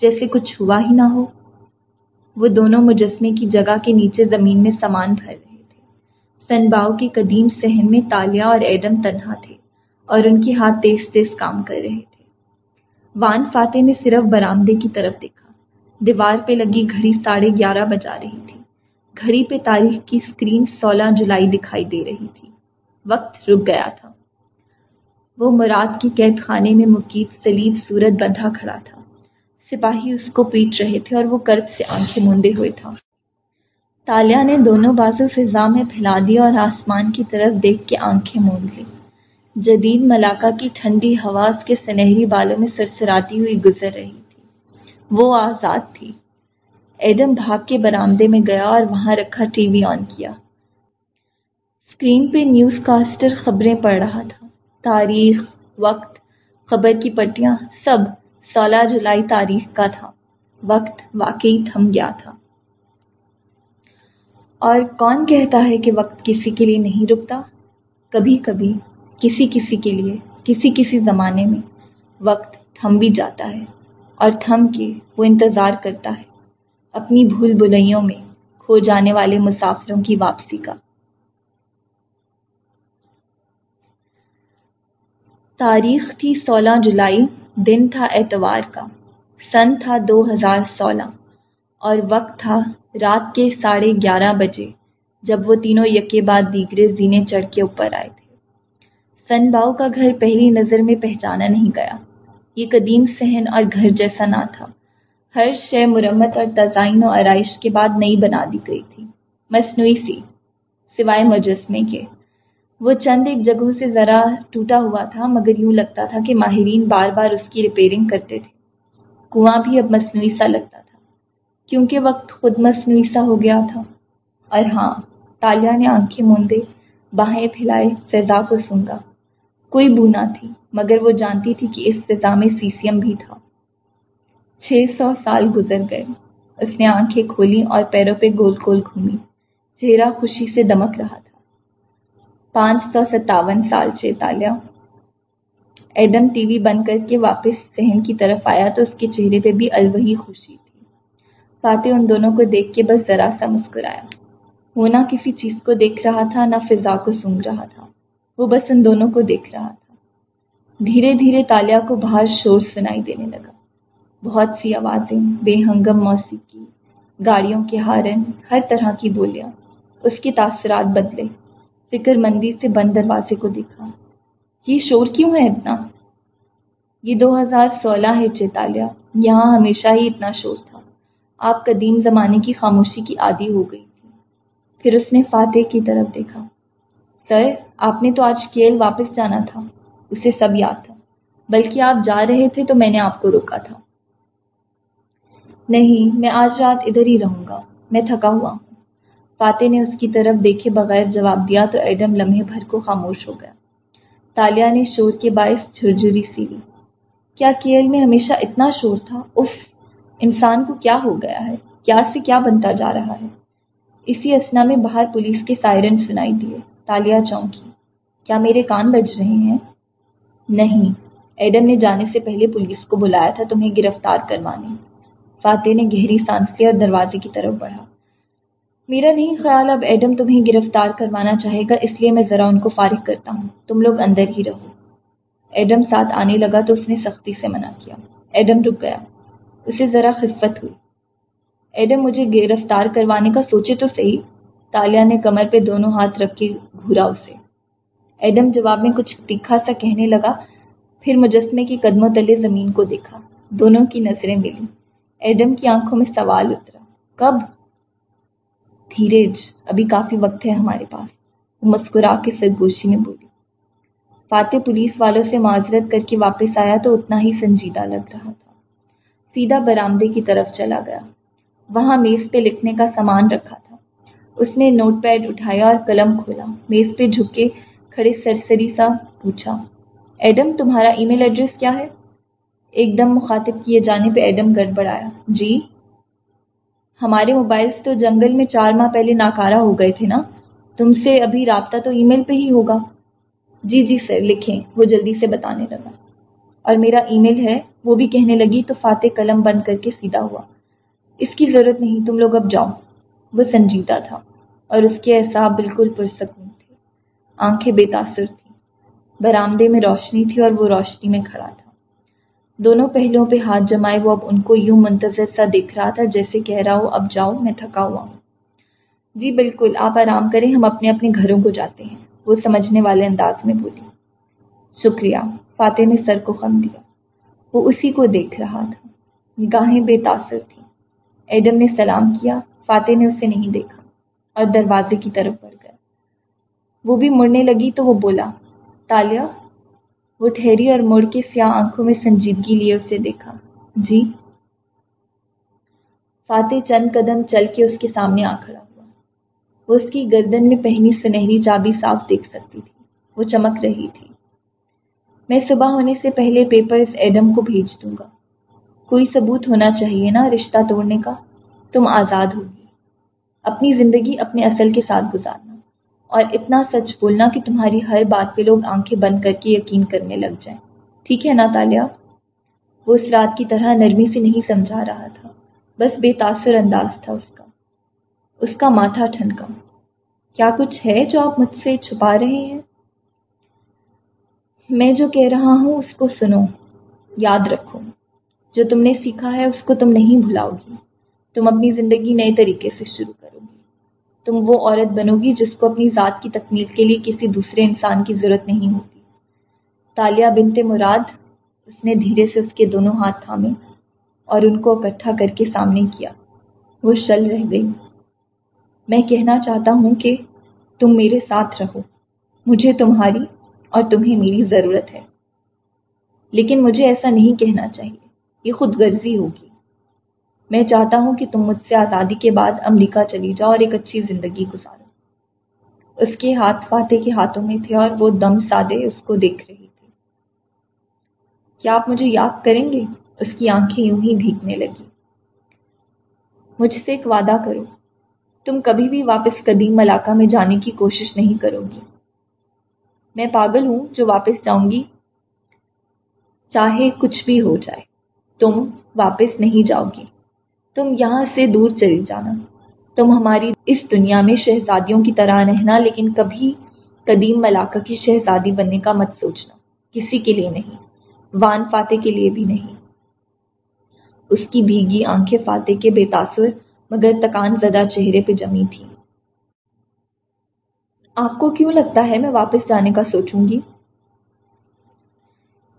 جیسے کچھ ہوا ہی نہ ہو۔ وہ دونوں مجسمے کی جگہ کے نیچے زمین میں سامان بھر رہے تھے۔ سنباؤ کے قدیم سہن میں تالیا اور ایڈم تنہا تھے اور ان کے ہاتھ تیز تیز کام کر رہے تھے۔ وان فاتح نے صرف برامدے کی طرف دیکھا۔ دیوار پہ لگی گھڑی ساڑھے گیارہ بجا رہی تھی۔ گھڑی پہ تاریخ کی اسکرین سولہ جولائی دکھائی دے رہی تھی۔ وقت رک گیا تھا۔ وہ مراد کی قید خانے میں مقید سلیب صورت بندھا کھڑا تھا۔ سپاہی اس کو پیٹ رہے تھے اور وہ کرب سے آنکھیں موندے ہوئے تھا۔ تالیا نے دونوں بازو فضا میں پھیلا دیا اور آسمان کی طرف دیکھ کے آنکھیں موند لی جدید ملاقہ کی ٹھنڈی ہوا اس کے سنہری بالوں میں سرسراتی ہوئی گزر رہی تھی۔ وہ آزاد تھی۔ ایڈم بھاگ کے برامدے میں گیا اور وہاں رکھا ٹی وی آن کیا۔ اسکرین پہ نیوز کاسٹر خبریں پڑھ رہا تھا۔ تاریخ، وقت، خبر کی پٹیاں، سب سولہ جولائی تاریخ کا تھا۔ وقت واقعی تھم گیا تھا۔ اور کون کہتا ہے کہ وقت کسی کے لیے نہیں رکتا؟ کبھی کبھی کسی کسی کے لیے، کسی کسی زمانے میں وقت تھم بھی جاتا ہے اور تھم کے وہ انتظار کرتا ہے اپنی بھول بلائیوں میں کھو جانے والے مسافروں کی واپسی کا۔ تاریخ تھی سولہ جولائی، دن تھا اتوار کا، سن تھا دو ہزار سولہ، اور وقت تھا رات کے ساڑھے گیارہ بجے، جب وہ تینوں یکے بعد دیگرے زینے چڑھ کے اوپر آئے تھے۔ سن باؤ کا گھر پہلی نظر میں پہچانا نہیں گیا۔ یہ قدیم صحن اور گھر جیسا نہ تھا۔ ہر شے مرمت اور تزائن و آرائش کے بعد نئی بنا دی گئی تھی۔ مصنوعی سی، سوائے مجسمے کے۔ وہ چند ایک جگہوں سے ذرا ٹوٹا ہوا تھا، مگر یوں لگتا تھا کہ ماہرین بار بار اس کی ریپیئرنگ کرتے تھے۔ کنواں بھی اب مصنوعی سا لگتا تھا، کیونکہ وقت خود مصنوعی سا ہو گیا تھا۔ اور ہاں تالیا نے آنکھیں موندے باہیں پھیلائے، فضا کو سونگا۔ کوئی بونا تھی، مگر وہ جانتی تھی کہ اس فضا میں سیسیم بھی تھا۔ چھ سو سال گزر گئے۔ اس نے آنکھیں کھولی اور پیروں پہ گول گول گھومی۔ چہرہ خوشی سے دمک رہا تھا۔ پانچ سو ستاون سال تالیا ایڈم ٹی وی بند کر کے واپس سہن کی طرف آیا تو اس کے چہرے پہ بھی الوہی خوشی تھی۔ فاتح ان دونوں کو دیکھ کے بس ذرا سا مسکرایا۔ وہ نہ کسی چیز کو دیکھ رہا تھا، نہ فضا کو سونگ رہا تھا۔ وہ بس ان دونوں کو دیکھ رہا تھا۔ دھیرے دھیرے تالیا کو باہر شور سنائی دینے لگا۔ بہت سی آوازیں، بے ہنگم موسیقی، گاڑیوں کے ہارن، ہر طرح کی بولیاں، اس کے تاثرات بدلے۔ فکر مندی سے بند دروازے کو دیکھا۔ یہ شور کیوں ہے اتنا؟ یہ دو ہزار سولہ ہے چیتالیہ۔ یہاں ہمیشہ ہی اتنا شور تھا۔ آپ قدیم زمانے کی خاموشی کی عادی ہو گئی تھی۔ پھر اس نے فاتح کی طرف دیکھا۔ سر، آپ نے تو آج کیل واپس جانا تھا۔ اسے سب یاد تھا۔ بلکہ آپ جا رہے تھے تو میں نے آپ کو روکا تھا۔ نہیں، میں آج رات ادھر ہی رہوں گا۔ میں تھکا ہوا ہوں۔ فاتح نے اس کی طرف دیکھے بغیر جواب دیا تو ایڈم لمحے بھر کو خاموش ہو گیا۔ تالیا نے شور کے باعث جھرجھری سی لی۔ کیا کیل میں ہمیشہ اتنا شور تھا؟ اف انسان کو کیا ہو گیا ہے؟ کیا سے کیا بنتا جا رہا ہے؟ اسی اسنا میں باہر پولیس کے سائرن سنائی دیے۔ تالیا چونکی۔ کیا میرے کان بج رہے ہیں؟ نہیں۔ ایڈم نے جانے سے پہلے پولیس کو بلایا تھا تمہیں گرفتار کروانے۔ فاتح نے گہری سانس لی اور دروازے کی طرف بڑھا۔ میرا نہیں خیال اب ایڈم تمہیں گرفتار کروانا چاہے گا، اس لیے میں ذرا ان کو فارغ کرتا ہوں۔ تم لوگ اندر ہی رہو۔ ایڈم ساتھ آنے لگا تو اس نے سختی سے منع کیا۔ ایڈم رک گیا۔ اسے ذرا خفت ہوئی۔ ایڈم، مجھے گرفتار کروانے کا سوچے تو صحیح۔ تالیا نے کمر پہ دونوں ہاتھ رکھ کے گھورا اسے۔ ایڈم جواب میں کچھ تیکھا سا کہنے لگا۔ پھر مجسمے کی قدموں تلے زمین کو دیکھا۔ دونوں کی نظریں ملی۔ ایڈم کی آنکھوں میں سوال اترا۔ کب؟ دھیرج ابھی کافی وقت ہے ہمارے پاس۔ وہ مسکرا کے سرگوشی میں بولی، فاتح پولیس والوں سے معذرت کر کے واپس آیا تو اتنا ہی سنجیدہ لگ رہا تھا۔ سیدھا برآمدے کی طرف چلا گیا۔ وہاں میز پہ لکھنے کا سامان رکھا تھا۔ اس نے نوٹ پیڈ اٹھایا اور قلم کھولا۔ میز پہ جھکے کھڑے سرسری سا پوچھا، ایڈم، تمہارا ای میل ایڈریس کیا ہے؟ ایک دم مخاطب کیے جانے پہ ایڈم گڑبڑایا جی؟ ہمارے موبائلس تو جنگل میں چار ماہ پہلے ناکارہ ہو گئے تھے نا؟ تم سے ابھی رابطہ تو ای میل پہ ہی ہوگا۔ جی جی سر، لکھیں، وہ جلدی سے بتانے لگا۔ اور میرا ای میل ہے، وہ بھی کہنے لگی تو فاتح قلم بند کر کے سیدھا ہوا۔ اس کی ضرورت نہیں، تم لوگ اب جاؤ۔ وہ سنجیدہ تھا اور اس کے احساب بالکل پرسکون تھے۔ آنکھیں بے تاثر تھیں۔ برآمدے میں روشنی تھی اور وہ روشنی میں کھڑا تھا۔ دونوں پہلوؤں پہ ہاتھ جمائے وہ اب ان کو یوں منتظر سا دیکھ رہا تھا جیسے کہہ رہا ہو، اب جاؤ، میں تھکا ہوا ہوں۔ جی بالکل، آپ آرام کریں، ہم اپنے اپنے گھروں کو جاتے ہیں۔ وہ سمجھنے والے انداز میں بولی۔ شکریہ فاتح نے سر کو خم دیا۔ وہ اسی کو دیکھ رہا تھا۔ نگاہیں بے تاثر تھیں۔ ایڈم نے سلام کیا فاتح نے اسے نہیں دیکھا۔ اور دروازے کی طرف بڑھ گیا۔ وہ بھی مڑنے لگی تو وہ بولا تالیہ وہ ٹھہری اور مڑ کے سیاہ آنکھوں میں سنجیدگی لیے اسے دیکھا۔ جی؟ فاتح چند قدم چل کے اس کے سامنے آ کھڑا ہوا۔ وہ اس کی گردن میں پہنی سنہری چابی صاف دیکھ سکتی تھی۔ وہ چمک رہی تھی۔ میں صبح ہونے سے پہلے پیپر اس ایڈم کو بھیج دوں گا۔ کوئی ثبوت ہونا چاہیے نا رشتہ توڑنے کا؟ تم آزاد ہوگی۔ اپنی زندگی اپنے اصل کے ساتھ گزارنا اور اتنا سچ بولنا کہ تمہاری ہر بات پہ لوگ آنکھیں بند کر کے یقین کرنے لگ جائیں۔ ٹھیک ہے نا تالیہ وہ اس رات کی طرح نرمی سے نہیں سمجھا رہا تھا۔ بس بے تاثر انداز تھا اس کا۔ اس کا ماتھا ٹھنکا کیا کچھ ہے جو آپ مجھ سے چھپا رہے ہیں؟ میں جو کہہ رہا ہوں اس کو سنو۔ یاد رکھو، جو تم نے سیکھا ہے اس کو تم نہیں بھلاؤ گی تم اپنی زندگی نئے طریقے سے شروع کرو۔ تم وہ عورت بنو گی جس کو اپنی ذات کی تکمیل کے لیے کسی دوسرے انسان کی ضرورت نہیں ہوتی۔ تالیہ بنت مراد اس نے دھیرے سے اس کے دونوں ہاتھ تھامے اور ان کو اکٹھا کر کے سامنے کیا۔ وہ شل رہ گئی۔ میں کہنا چاہتا ہوں کہ تم میرے ساتھ رہو۔ مجھے تمہاری اور تمہیں میری ضرورت ہے۔ لیکن مجھے ایسا نہیں کہنا چاہیے۔ یہ خود غرضی ہوگی۔ میں چاہتا ہوں کہ تم مجھ سے آزادی کے بعد امریکہ چلی جاؤ اور ایک اچھی زندگی گزارو۔ اس کے ہاتھ فاتح کے ہاتھوں میں تھے اور وہ دم سادے اس کو دیکھ رہی تھی کیا آپ مجھے یاد کریں گے؟ اس کی آنکھیں یوں ہی بھیگنے لگی مجھ سے ایک وعدہ کرو، تم کبھی بھی واپس قدیم علاقہ میں جانے کی کوشش نہیں کرو گی میں پاگل ہوں جو واپس جاؤں گی؟ چاہے کچھ بھی ہو جائے، تم واپس نہیں جاؤ گی تم یہاں سے دور چلی جانا۔ تم ہماری اس دنیا میں شہزادیوں کی طرح رہنا، لیکن کبھی قدیم ملاقہ کی شہزادی بننے کا مت سوچنا۔ کسی کے لیے نہیں، وان فاتح کے لیے بھی نہیں۔ اس کی بھیگی آنکھیں فاتح کے بے تاثر، مگر تکان زدہ چہرے پہ جمی تھی۔ آپ کو کیوں لگتا ہے میں واپس جانے کا سوچوں گی؟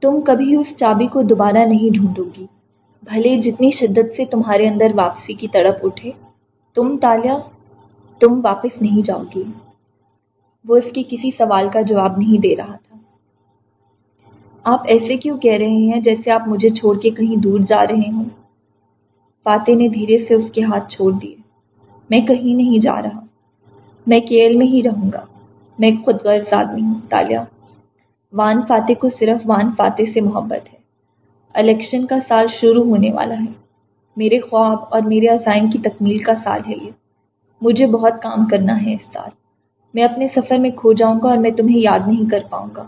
تم کبھی اس چابی کو دوبارہ نہیں ڈھونڈو گی۔ بھلے جتنی شدت سے تمہارے اندر واپسی کی تڑپ اٹھے، تم تالیہ، تم واپس نہیں جاؤ گی وہ اس کی کسی سوال کا جواب نہیں دے رہا تھا۔ آپ ایسے کیوں کہہ رہے ہیں جیسے آپ مجھے چھوڑ کے کہیں دور جا رہے ہوں؟ فاتح نے دھیرے سے اس کے ہاتھ چھوڑ دیے۔ میں کہیں نہیں جا رہا۔ میں کیل میں ہی رہوں گا۔ میں خود غرض آدمی ہوں، تالیہ۔ وان فاتح کو صرف وان فاتح سے محبت ہے۔ الیکشن کا سال شروع ہونے والا ہے۔ میرے خواب اور میرے عزائم کی تکمیل کا سال ہے یہ۔ مجھے بہت کام کرنا ہے اس سال۔ میں اپنے سفر میں کھو جاؤں گا اور میں تمہیں یاد نہیں کر پاؤں گا۔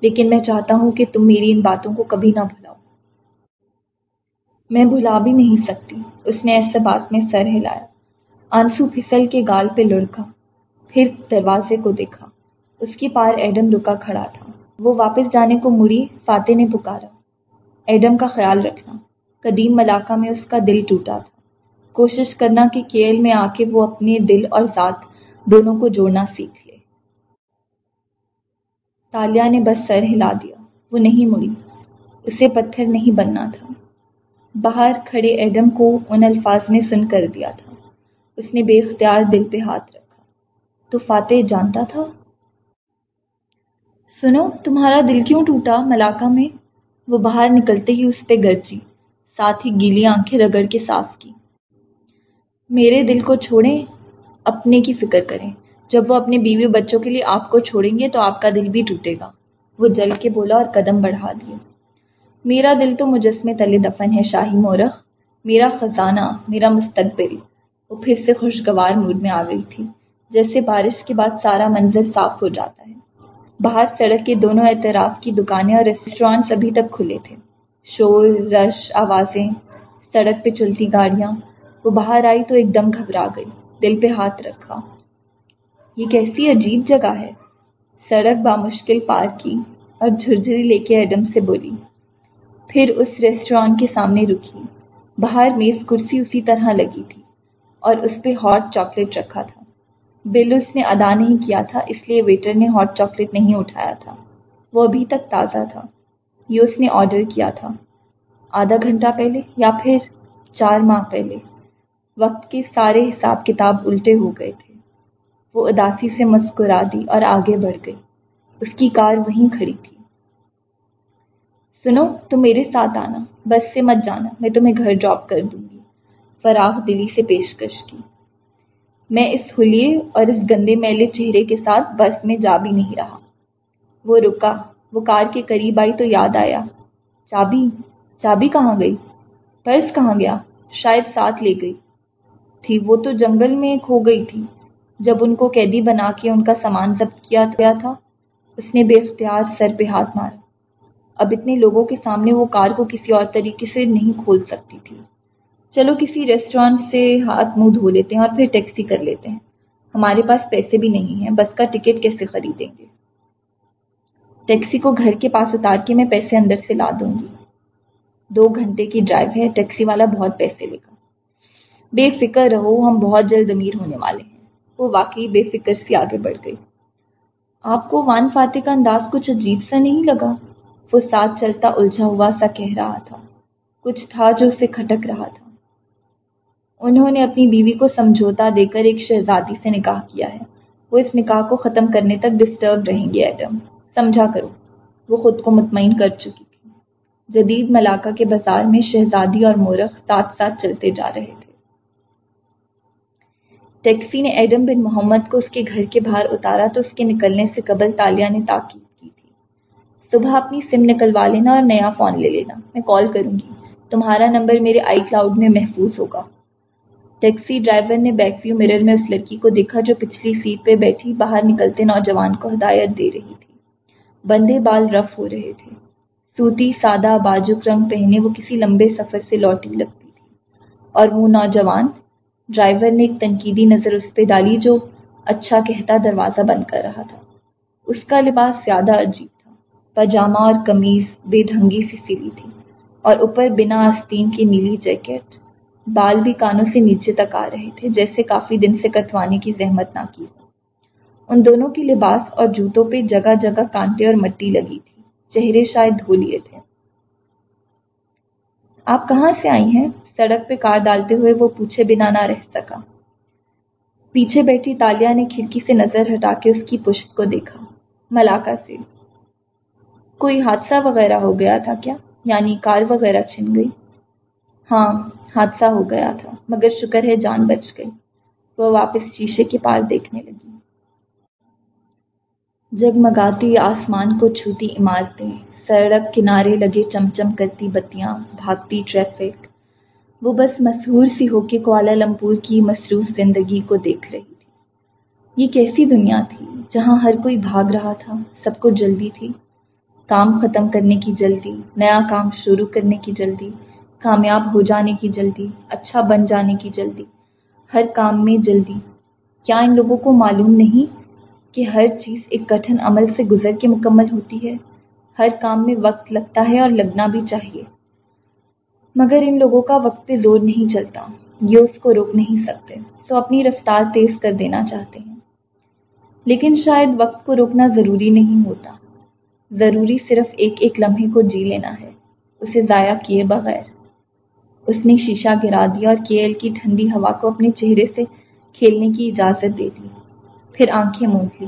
لیکن میں چاہتا ہوں کہ تم میری ان باتوں کو کبھی نہ بھلاؤ۔ میں بھلا بھی نہیں سکتی۔ اس نے ایسے بات میں سر ہلایا۔ آنسو پھسل کے گال پہ لڑکا۔ پھر دروازے کو دیکھا۔ اس کی پار ایڈم رکا کھڑا تھا۔ وہ واپس جانے کو مڑی، فاتح نے پکارا۔ ایڈم کا خیال رکھنا۔ قدیم ملاقہ میں اس کا دل ٹوٹا تھا۔ کوشش کرنا کہ کیل میں آ کے وہ اپنے دل اور ذات دونوں کو جوڑنا سیکھ لے۔ تالیہ نے بس سر ہلا دیا۔ وہ نہیں مڑی۔ اسے پتھر نہیں بننا تھا۔ باہر کھڑے ایڈم کو ان الفاظ نے سن کر دیا تھا۔ اس نے بے اختیار دل پہ ہاتھ رکھا۔ تو فاتح جانتا تھا؟ سنو، تمہارا دل کیوں ٹوٹا ملاقہ میں؟ وہ باہر نکلتے ہی اس پہ گرجی ساتھ ہی گیلی آنکھیں رگڑ کے صاف کی۔ میرے دل کو چھوڑیں، اپنے کی فکر کریں۔ جب وہ اپنے بیوی بچوں کے لیے آپ کو چھوڑیں گے تو آپ کا دل بھی ٹوٹے گا۔ وہ جل کے بولا اور قدم بڑھا دیے۔ میرا دل تو مجسمے تلے دفن ہے، شاہی مورخ۔ میرا خزانہ، میرا مستقبل۔ وہ پھر سے خوشگوار موڈ میں آ گئی تھی۔ جیسے بارش کے بعد سارا منظر صاف ہو جاتا ہے۔ باہر سڑک کے دونوں اعتراف کی دکانیں اور ریسٹورانٹس ابھی تک کھلے تھے۔ شور، رش، آوازیں، سڑک پہ چلتی گاڑیاں، وہ باہر آئی تو ایک دم گھبرا گئی، دل پہ ہاتھ رکھا۔ یہ کیسی عجیب جگہ ہے۔ سڑک بامشکل پار کی اور جھرجھری لے کے ایڈم سے بولی۔ پھر اس ریسٹورانٹ کے سامنے رکی۔ باہر میز کرسی اسی طرح لگی تھی اور اس پہ ہاٹ چاکلیٹ رکھا تھا۔ بل اس نے ادا نہیں کیا تھا، اس لیے ویٹر نے ہاٹ چاکلیٹ نہیں اٹھایا تھا۔ وہ ابھی تک تازہ تھا۔ یہ اس نے آرڈر کیا تھا۔ آدھا گھنٹہ پہلے یا پھر چار ماہ پہلے۔ وقت کے سارے حساب کتاب الٹے ہو گئے تھے۔ وہ اداسی سے مسکرا دی اور آگے بڑھ گئی۔ اس کی کار وہیں کھڑی تھی۔ سنو تم میرے ساتھ آنا۔ بس سے مت جانا، میں تمہیں گھر ڈراپ کر دوں گی۔ فراخ دلی سے پیشکش کی۔ میں اس حلیے اور اس گندے میلے چہرے کے ساتھ بس میں جا بھی نہیں رہا۔ وہ رکا، وہ کار کے قریب آئی تو یاد آیا۔ چابی چابی کہاں گئی؟ پرس کہاں گیا؟ شاید ساتھ لے گئی۔ تھی، وہ تو جنگل میں کھو گئی تھی۔ جب ان کو قیدی بنا کے ان کا سامان ضبط کیا گیا تھا، اس نے بے اختیار سر پہ ہاتھ مارا۔ اب اتنے لوگوں کے سامنے وہ کار کو کسی اور طریقے سے نہیں کھول سکتی تھی۔ چلو کسی ریسٹورانٹ سے ہاتھ منہ دھو لیتے ہیں اور پھر ٹیکسی کر لیتے ہیں۔ ہمارے پاس پیسے بھی نہیں ہیں، بس کا ٹکٹ کیسے خریدیں گے؟ ٹیکسی کو گھر کے پاس اتار کے میں پیسے اندر سے لا دوں گی۔ دو گھنٹے کی ڈرائیو ہے ٹیکسی والا بہت پیسے لے گا۔ بے فکر رہو، ہم بہت جلد امیر ہونے والے ہیں۔ وہ واقعی بے فکر سے آگے بڑھ گئی۔ آپ کو وان فاتح کا انداز کچھ عجیب سا نہیں لگا؟ وہ ساتھ چلتا الجھا ہوا سا کہہ رہا تھا۔ کچھ تھا جو اسے کھٹک رہا تھا۔ انہوں نے اپنی بیوی کو سمجھوتا دے کر ایک شہزادی سے نکاح کیا ہے۔ وہ اس نکاح کو ختم کرنے تک ڈسٹرب رہیں گے، ایڈم۔ سمجھا کرو، وہ خود کو مطمئن کر چکی تھی۔ جدید ملاقہ کے بازار میں شہزادی اور مورخ ساتھ ساتھ چلتے جا رہے تھے۔ ٹیکسی نے ایڈم بن محمد کو اس کے گھر کے باہر اتارا تو اس کے نکلنے سے قبل تالیہ نے تاکید کی تھی۔ صبح اپنی سم نکلوا لینا اور نیا فون لے لینا، میں کال کروں گی۔ تمہارا نمبر میرے آئی کلاؤڈ میں محفوظ ہوگا۔ ٹیکسی ڈرائیور نے بیک ویو مرر میں اس لڑکی کو دیکھا جو پچھلی سیٹ پہ بیٹھی، باہر نکلتے نوجوان کو ہدایت دے رہی تھی۔ بندے بال رف ہو رہے تھے۔ سوتی سادہ باجک رنگ پہنے وہ کسی لمبے سفر سے لوٹی لگتی تھی۔ اور وہ نوجوان، ڈرائیور نے ایک تنقیدی نظر اس پہ ڈالی جو اچھا کہتا دروازہ بند کر رہا تھا۔ اس کا لباس زیادہ عجیب تھا۔ پاجامہ اور قمیض بے ڈھنگی سی سلی تھی اور اوپر بنا آستین کی نیلی جیکٹ بال بھی کانوں سے نیچے تک آ رہے تھے، جیسے کافی دن سے کٹوانے کی زحمت نہ کی۔ ان دونوں کی لباس اور جوتوں پہ جگہ جگہ کانٹے اور مٹی لگی تھی۔ چہرے شاید دھو لیے تھے۔ آپ کہاں سے آئی ہیں؟ سڑک پہ کار ڈالتے ہوئے وہ پوچھے بنا نہ رہ سکا۔ پیچھے بیٹھی تالیا نے کھڑکی سے نظر ہٹا کے اس کی پشت کو دیکھا۔ ملاقہ سے۔ کوئی حادثہ وغیرہ ہو گیا تھا کیا؟ یعنی کار وغیرہ چھن گئی؟ ہاں۔ حادثہ ہو گیا تھا، مگر شکر ہے جان بچ گئی۔ وہ واپس شیشے کے پاس دیکھنے لگی۔ جگمگاتی آسمان کو چھوتی عمارتیں، سڑک کنارے لگے چمچم کرتی بتیاں، بھاگتی ٹریفک۔ وہ بس مسحور سی ہو کے کوالا لمپور کی مصروف زندگی کو دیکھ رہی تھی۔ یہ کیسی دنیا تھی جہاں ہر کوئی بھاگ رہا تھا، سب کو جلدی تھی۔ کام ختم کرنے کی جلدی، نیا کام شروع کرنے کی جلدی۔ کامیاب ہو جانے کی جلدی اچھا بن جانے کی جلدی، ہر کام میں جلدی۔ کیا ان لوگوں کو معلوم نہیں کہ ہر چیز ایک کٹھن عمل سے گزر کے مکمل ہوتی ہے؟ ہر کام میں وقت لگتا ہے اور لگنا بھی چاہیے۔ مگر ان لوگوں کا وقت پہ زور نہیں چلتا، یہ اس کو روک نہیں سکتے، تو اپنی رفتار تیز کر دینا چاہتے ہیں۔ لیکن شاید وقت کو روکنا ضروری نہیں ہوتا۔ ضروری صرف ایک ایک لمحے کو جی لینا ہے، اسے ضائع کیے بغیر۔ اس نے شیشہ گرا دیا اور کیل کی ٹھنڈی ہوا کو اپنے چہرے سے کھیلنے کی اجازت دے دی۔ پھر آنکھیں موند لی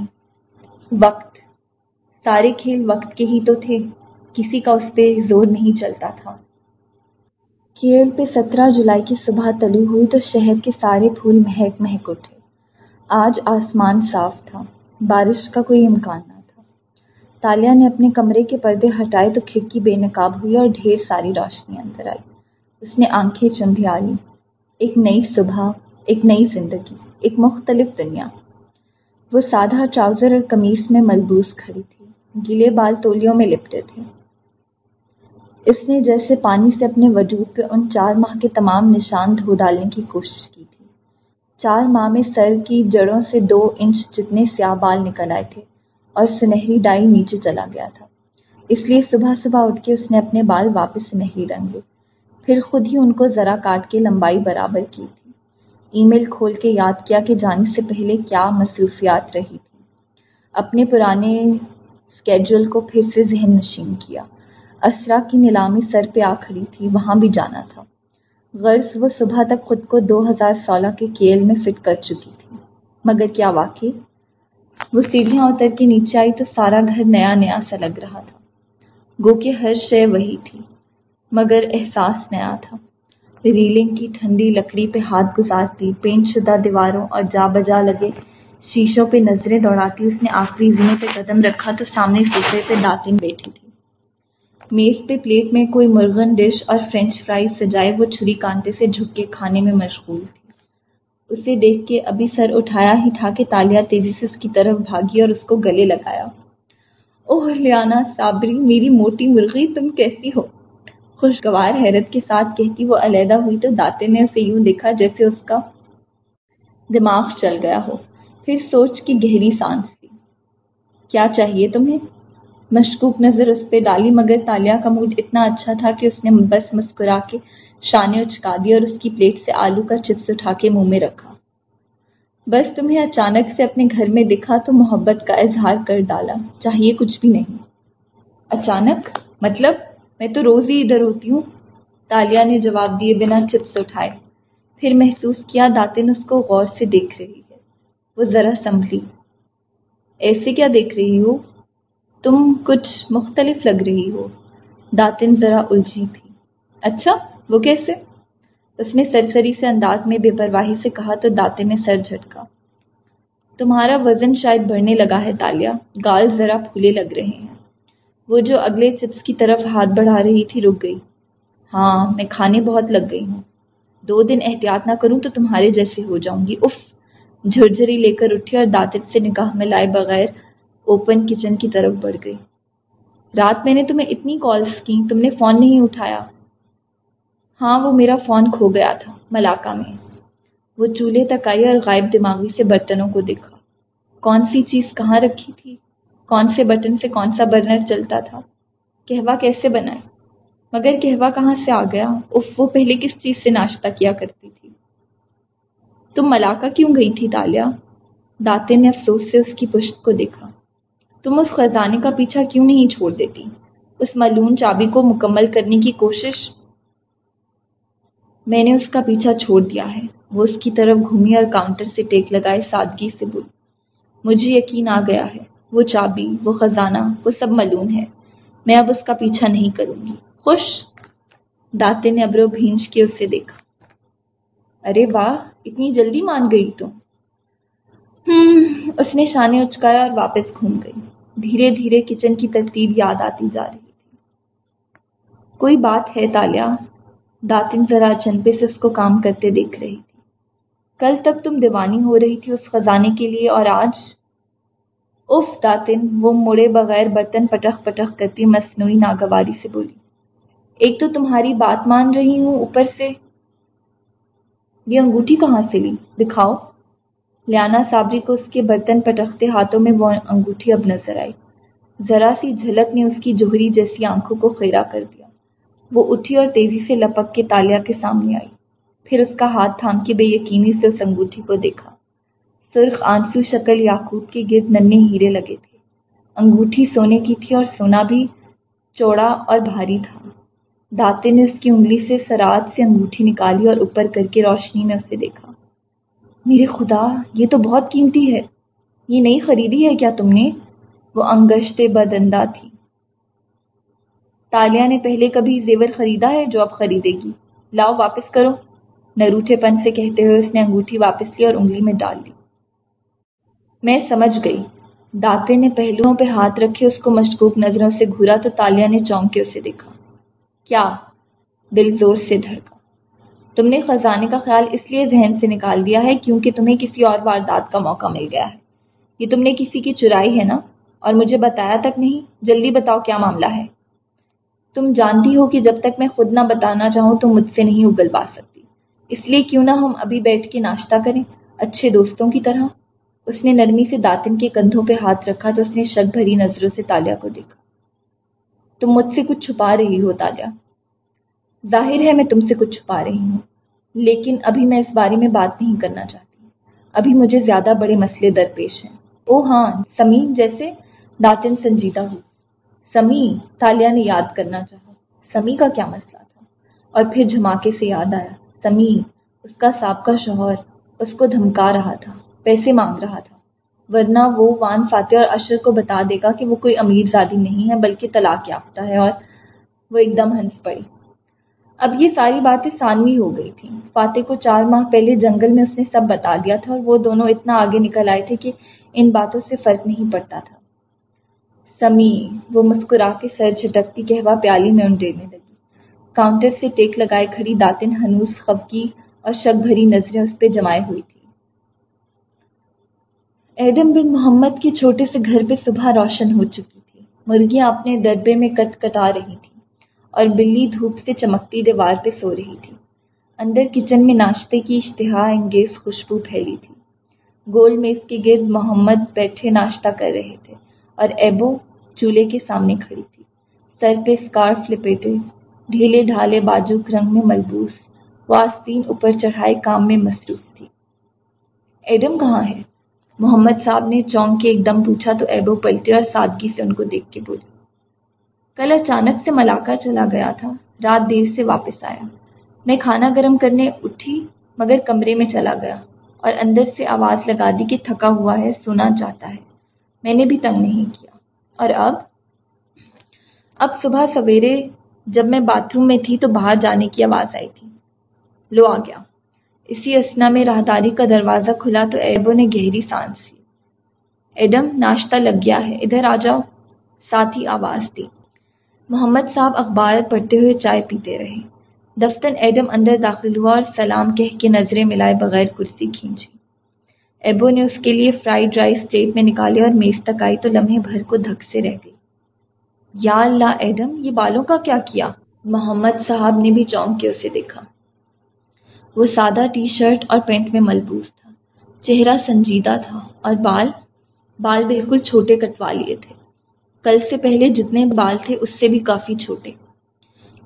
وقت۔ سارے کھیل وقت کے ہی تو تھے۔ کسی کا اس پہ زور نہیں چلتا تھا۔ کیل پہ سترہ جولائی کی صبح تلی ہوئی تو شہر کے سارے پھول مہک مہک اٹھے۔ آج آسمان صاف تھا۔ بارش کا کوئی امکان نہ تھا۔ تالیہ نے اپنے کمرے کے پردے ہٹائے تو کھڑکی بے نقاب ہوئی اور ڈھیر ساری روشنی اندر آئی۔ اس نے آنکھیں چندھیا لی ایک نئی صبح، ایک نئی زندگی، ایک مختلف دنیا۔ وہ سادہ ٹراؤزر اور قمیص میں ملبوس کھڑی تھی، گلے بال تولیوں میں لپٹے تھے۔ اس نے جیسے پانی سے اپنے وجود پہ ان چار ماہ کے تمام نشان دھو ڈالنے کی کوشش کی تھی۔ چار ماہ میں سر کی جڑوں سے دو انچ جتنے سیاہ بال نکل آئے تھے اور سنہری ڈائی نیچے چلا گیا تھا۔ اس لیے صبح صبح اٹھ کے اس نے اپنے بال واپس سنہری رنگے۔ پھر خود ہی ان کو ذرا کاٹ کے لمبائی برابر کی تھی۔ ای میل کھول کے یاد کیا کہ جانے سے پہلے کیا مصروفیات رہی تھی۔ اپنے پرانے اسکیجول کو پھر سے ذہن نشین کیا۔ اسرا کی نیلامی سر پہ آ کھڑی تھی، وہاں بھی جانا تھا۔ غرض وہ صبح تک خود کو دو ہزار سولہ کے کیل میں فٹ کر چکی تھی۔ مگر کیا واقعی وہ سیڑھیاں اتر کے نیچے آئی تو سارا گھر نیا نیا سا لگ رہا تھا۔ گو کہ ہر شے وہی تھی۔ مگر احساس نیا تھا۔ ریلنگ کی ٹھنڈی لکڑی پہ ہاتھ گزارتی پینٹ شدہ دیواروں اور جا بجا لگے۔ شیشوں پہ نظریں دوڑاتی، اس نے آخری زمے پہ قدم رکھا تو سامنے سوفے پہ داتن بیٹھی تھی۔ میز پہ پلیٹ میں کوئی مرغن ڈش اور فرینچ فرائز سجائے وہ چھری کانٹے سے جھک کے کھانے میں مشغول تھی۔ اسے دیکھ کے ابھی سر اٹھایا ہی تھا کہ تالیہ تیزی سے اس کی طرف بھاگی اور اس کو گلے لگایا۔ اوہ لیانا صابری، میری موٹی مرغی، تم کیسی ہو؟ خوشگوار حیرت کے ساتھ کہتی، وہ علیحدہ ہوئی تو داتے نے اسے یوں دیکھا جیسے اس کا دماغ چل گیا ہو۔ پھر سوچ کی گہری سانس لی کیا چاہیے تمہیں؟ مشکوک نظر اس پہ ڈالی، مگر تالیہ کا موڈ اتنا اچھا تھا کہ اس نے بس مسکرا کے شانے اچکا دی اور اس کی پلیٹ سے آلو کا چپس اٹھا کے منہ میں رکھا۔ بس تمہیں اچانک سے اپنے گھر میں دکھا تو محبت کا اظہار کر ڈالا۔ چاہیے کچھ بھی نہیں۔ اچانک؟ مطلب؟ میں تو روز ہی ادھر ہوتی ہوں۔ تالیہ نے جواب دیے بنا چپس اٹھائے۔ پھر محسوس کیا داتن اس کو غور سے دیکھ رہی ہے وہ ذرا سنبھلی۔ ایسے کیا دیکھ رہی ہو؟ تم کچھ مختلف لگ رہی ہو۔ داتن ذرا الجھی تھی اچھا وہ کیسے؟ اس نے سرسری سے انداز میں بے پرواہی سے کہا تو داتے نے سر جھٹکا۔ تمہارا وزن شاید بڑھنے لگا ہے تالیا۔ گال ذرا پھولے لگ رہے ہیں۔ وہ جو اگلے چپس کی طرف ہاتھ بڑھا رہی تھی رک گئی۔ ہاں میں کھانے بہت لگ گئی ہوں۔ دو دن احتیاط نہ کروں تو تمہارے جیسے ہو جاؤں گی۔ اف جھرجھری لے کر اٹھی اور دانت سے نگاہ میں لائے بغیر اوپن کچن کی طرف بڑھ گئی۔ رات میں نے تمہیں اتنی کالس کی، تم نے فون نہیں اٹھایا۔ ہاں وہ میرا فون کھو گیا تھا ملاقہ میں۔ وہ چولہے تک آئی اور غائب دماغی سے برتنوں کو دیکھا۔ کون سی چیز کہاں رکھی تھی؟ کون سے بٹن سے کون سا برنر چلتا تھا، کہوا کیسے بنائے مگر کہوا کہاں سے آ گیا اف وہ پہلے کس چیز سے ناشتہ کیا کرتی تھی؟ تم ملاقہ کیوں گئی تھی تالیا؟ داتے نے افسوس سے اس کی پشت کو دیکھا۔ تم اس خزانے کا پیچھا کیوں نہیں چھوڑ دیتی؟ اس ملون چابی کو مکمل کرنے کی کوشش؟ میں نے اس کا پیچھا چھوڑ دیا ہے۔ وہ اس کی طرف گھومی اور کاؤنٹر سے ٹیک لگائے سادگی سے بول مجھے یقین آ گیا ہے۔ وہ چابی، وہ خزانہ، وہ سب ملون ہے۔ میں اب اس کا پیچھا نہیں کروں گی۔ خوش؟ داتے نے ابرو بھینج کے اسے دیکھا۔ ارے واہ، اتنی جلدی مان گئی تو۔ ہوں اس نے شانے اچکایا اور واپس گھوم گئی۔ دھیرے دھیرے کچن کی ترتیب یاد آتی جا رہی تھی۔ کوئی بات ہے تالیا؟ داتن ذرا چنپے سے اس کو کام کرتے دیکھ رہی تھی۔ کل تک تم دیوانی ہو رہی تھی اس خزانے کے لیے اور آج؟ اف داتن وہ مڑے بغیر برتن پٹخ پٹخ کرتی مصنوعی ناگواری سے بولی، ایک تو تمہاری بات مان رہی ہوں اوپر سے۔ یہ انگوٹھی کہاں سے لی؟ دکھاؤ۔ لیانا صابری کو اس کے برتن پٹختے ہاتھوں میں وہ انگوٹھی اب نظر آئی۔ ذرا سی جھلک نے اس کی جوہری جیسی آنکھوں کو خیرا کر دیا۔ وہ اٹھی اور تیزی سے لپک کے تالیا کے سامنے آئی۔ پھر اس کا ہاتھ تھام کے بے یقینی سے اس انگوٹھی کو دیکھا۔ سرخ آنسو شکل یاقوت کے گرد ننے ہیرے لگے تھے۔ انگوٹھی سونے کی تھی اور سونا بھی چوڑا اور بھاری تھا۔ داتے نے اس کی انگلی سے سرات سے انگوٹھی نکالی اور اوپر کر کے روشنی میں اسے دیکھا۔ میرے خدا، یہ تو بہت قیمتی ہے۔ یہ نہیں خریدی ہے کیا تم نے؟ وہ انگشت بدندہ تھی۔ تالیہ نے پہلے کبھی زیور خریدا ہے جو اب خریدے گی۔ لاؤ واپس کرو۔ نروٹھے پن سے کہتے ہوئے اس نے انگوٹھی واپس لی اور انگلی میں ڈال لی میں سمجھ گئی۔ داتے نے پہلوؤں پہ ہاتھ رکھے اس کو مشکوک نظروں سے گھورا تو تالیہ نے چونک کے اسے دیکھا۔ کیا؟ دل زور سے دھڑکا۔ تم نے خزانے کا خیال اس لیے ذہن سے نکال دیا ہے کیونکہ تمہیں کسی اور واردات کا موقع مل گیا ہے۔ یہ تم نے کسی کی چرائی ہے نا؟ اور مجھے بتایا تک نہیں؟ جلدی بتاؤ کیا معاملہ ہے؟ تم جانتی ہو کہ جب تک میں خود نہ بتانا چاہوں تو مجھ سے نہیں اگل پا سکتی۔ اس لیے کیوں نہ ہم ابھی بیٹھ کے ناشتہ کریں، اچھے دوستوں کی طرح؟ اس نے نرمی سے داتن کے کندھوں پہ ہاتھ رکھا تو اس نے شک بھری نظروں سے تالیا کو دیکھا۔ تم مجھ سے کچھ چھپا رہی ہو تالیا۔ ظاہر ہے میں تم سے کچھ چھپا رہی ہوں، لیکن ابھی میں اس بارے میں بات نہیں کرنا چاہتی۔ ابھی مجھے زیادہ بڑے مسئلے درپیش ہیں۔ او ہاں سمین جیسے داتن سنجیدہ ہو سمی تالیا نے یاد کرنا چاہا۔ سمی کا کیا مسئلہ تھا؟ اور پھر جھماکے سے یاد آیا۔ سمی اس کا سابقہ شوہر، اس کو دھمکا رہا تھا۔ پیسے مانگ رہا تھا۔ ورنہ وہ وان فاتح اور اشر کو بتا دے گا کہ وہ کوئی امیر زادی نہیں ہے، بلکہ طلاق یافتہ ہے اور وہ ایک دم ہنس پڑی۔ اب یہ ساری باتیں سانوی ہو گئی تھیں۔ فاتح کو چار ماہ پہلے جنگل میں اس نے سب بتا دیا تھا اور وہ دونوں اتنا آگے نکل آئے تھے کہ ان باتوں سے فرق نہیں پڑتا تھا۔ سمی وہ مسکرا کے سر جھٹکتی کہوا پیالی میں انڈینے لگی۔ کاؤنٹر سے ٹیک لگائے کھڑی داتن ہنوس خبکی اور شک بھری نظریں اس پہ جمائے ہوئی تھی ایڈم بن محمد کے چھوٹے سے گھر پہ صبح روشن ہو چکی تھی۔ مرغیاں اپنے دربے میں کٹ کٹا رہی تھی اور بلی دھوپ سے چمکتی دیوار پہ سو رہی تھی اندر کچن میں ناشتے کی اشتہا انگیز خوشبو پھیلی تھی۔ گول میز کے گرد محمد بیٹھے ناشتہ کر رہے تھے اور ایبو چولہے کے سامنے کھڑی تھی۔ سر پہ اسکارف لپیٹے، ڈھیلے ڈھالے باجوک رنگ میں ملبوس وہ آستین اوپر چڑھائے کام میں مصروف تھی۔ ایڈم کہاں ہے؟ محمد صاحب نے چونک کے ایک دم پوچھا تو ایبو پلٹے اور سادگی سے ان کو دیکھ کے بولی کل اچانک سے ملا چلا گیا تھا۔ رات دیر سے واپس آیا۔ میں کھانا گرم کرنے اٹھی مگر کمرے میں چلا گیا اور اندر سے آواز لگا دی کہ تھکا ہوا ہے، سونا چاہتا ہے۔ میں نے بھی تنگ نہیں کیا۔ اور اب؟ اب صبح سویرے جب میں باتھ روم میں تھی تو باہر جانے کی آواز آئی تھی۔ لو آ گیا۔ اسی اسنا میں راہداری کا دروازہ کھلا تو ایبو نے گہری سانس لی۔ ایڈم، ناشتہ لگ گیا ہے، ادھر آ جاؤ۔ ساتھ ہی آواز دی۔ محمد صاحب اخبار پڑھتے ہوئے چائے پیتے رہے۔ دفتر ایڈم اندر داخل ہوا اور سلام کہہ کے نظریں ملائے بغیر کرسی کھینچی۔ ایبو نے اس کے لیے فرائیڈ رائس پلیٹ میں نکالے اور میز تک آئی تو لمحے بھر کو دھک سے رہ گئی۔ یا اللہ، ایڈم، یہ بالوں کا کیا کیا؟ محمد صاحب نے بھی چونک کے اسے دیکھا۔ وہ سادہ ٹی شرٹ اور پینٹ میں ملبوس تھا۔ چہرہ سنجیدہ تھا اور بال بال بالکل چھوٹے کٹوا لیے تھے۔ کل سے پہلے جتنے بال تھے اس سے بھی کافی چھوٹے۔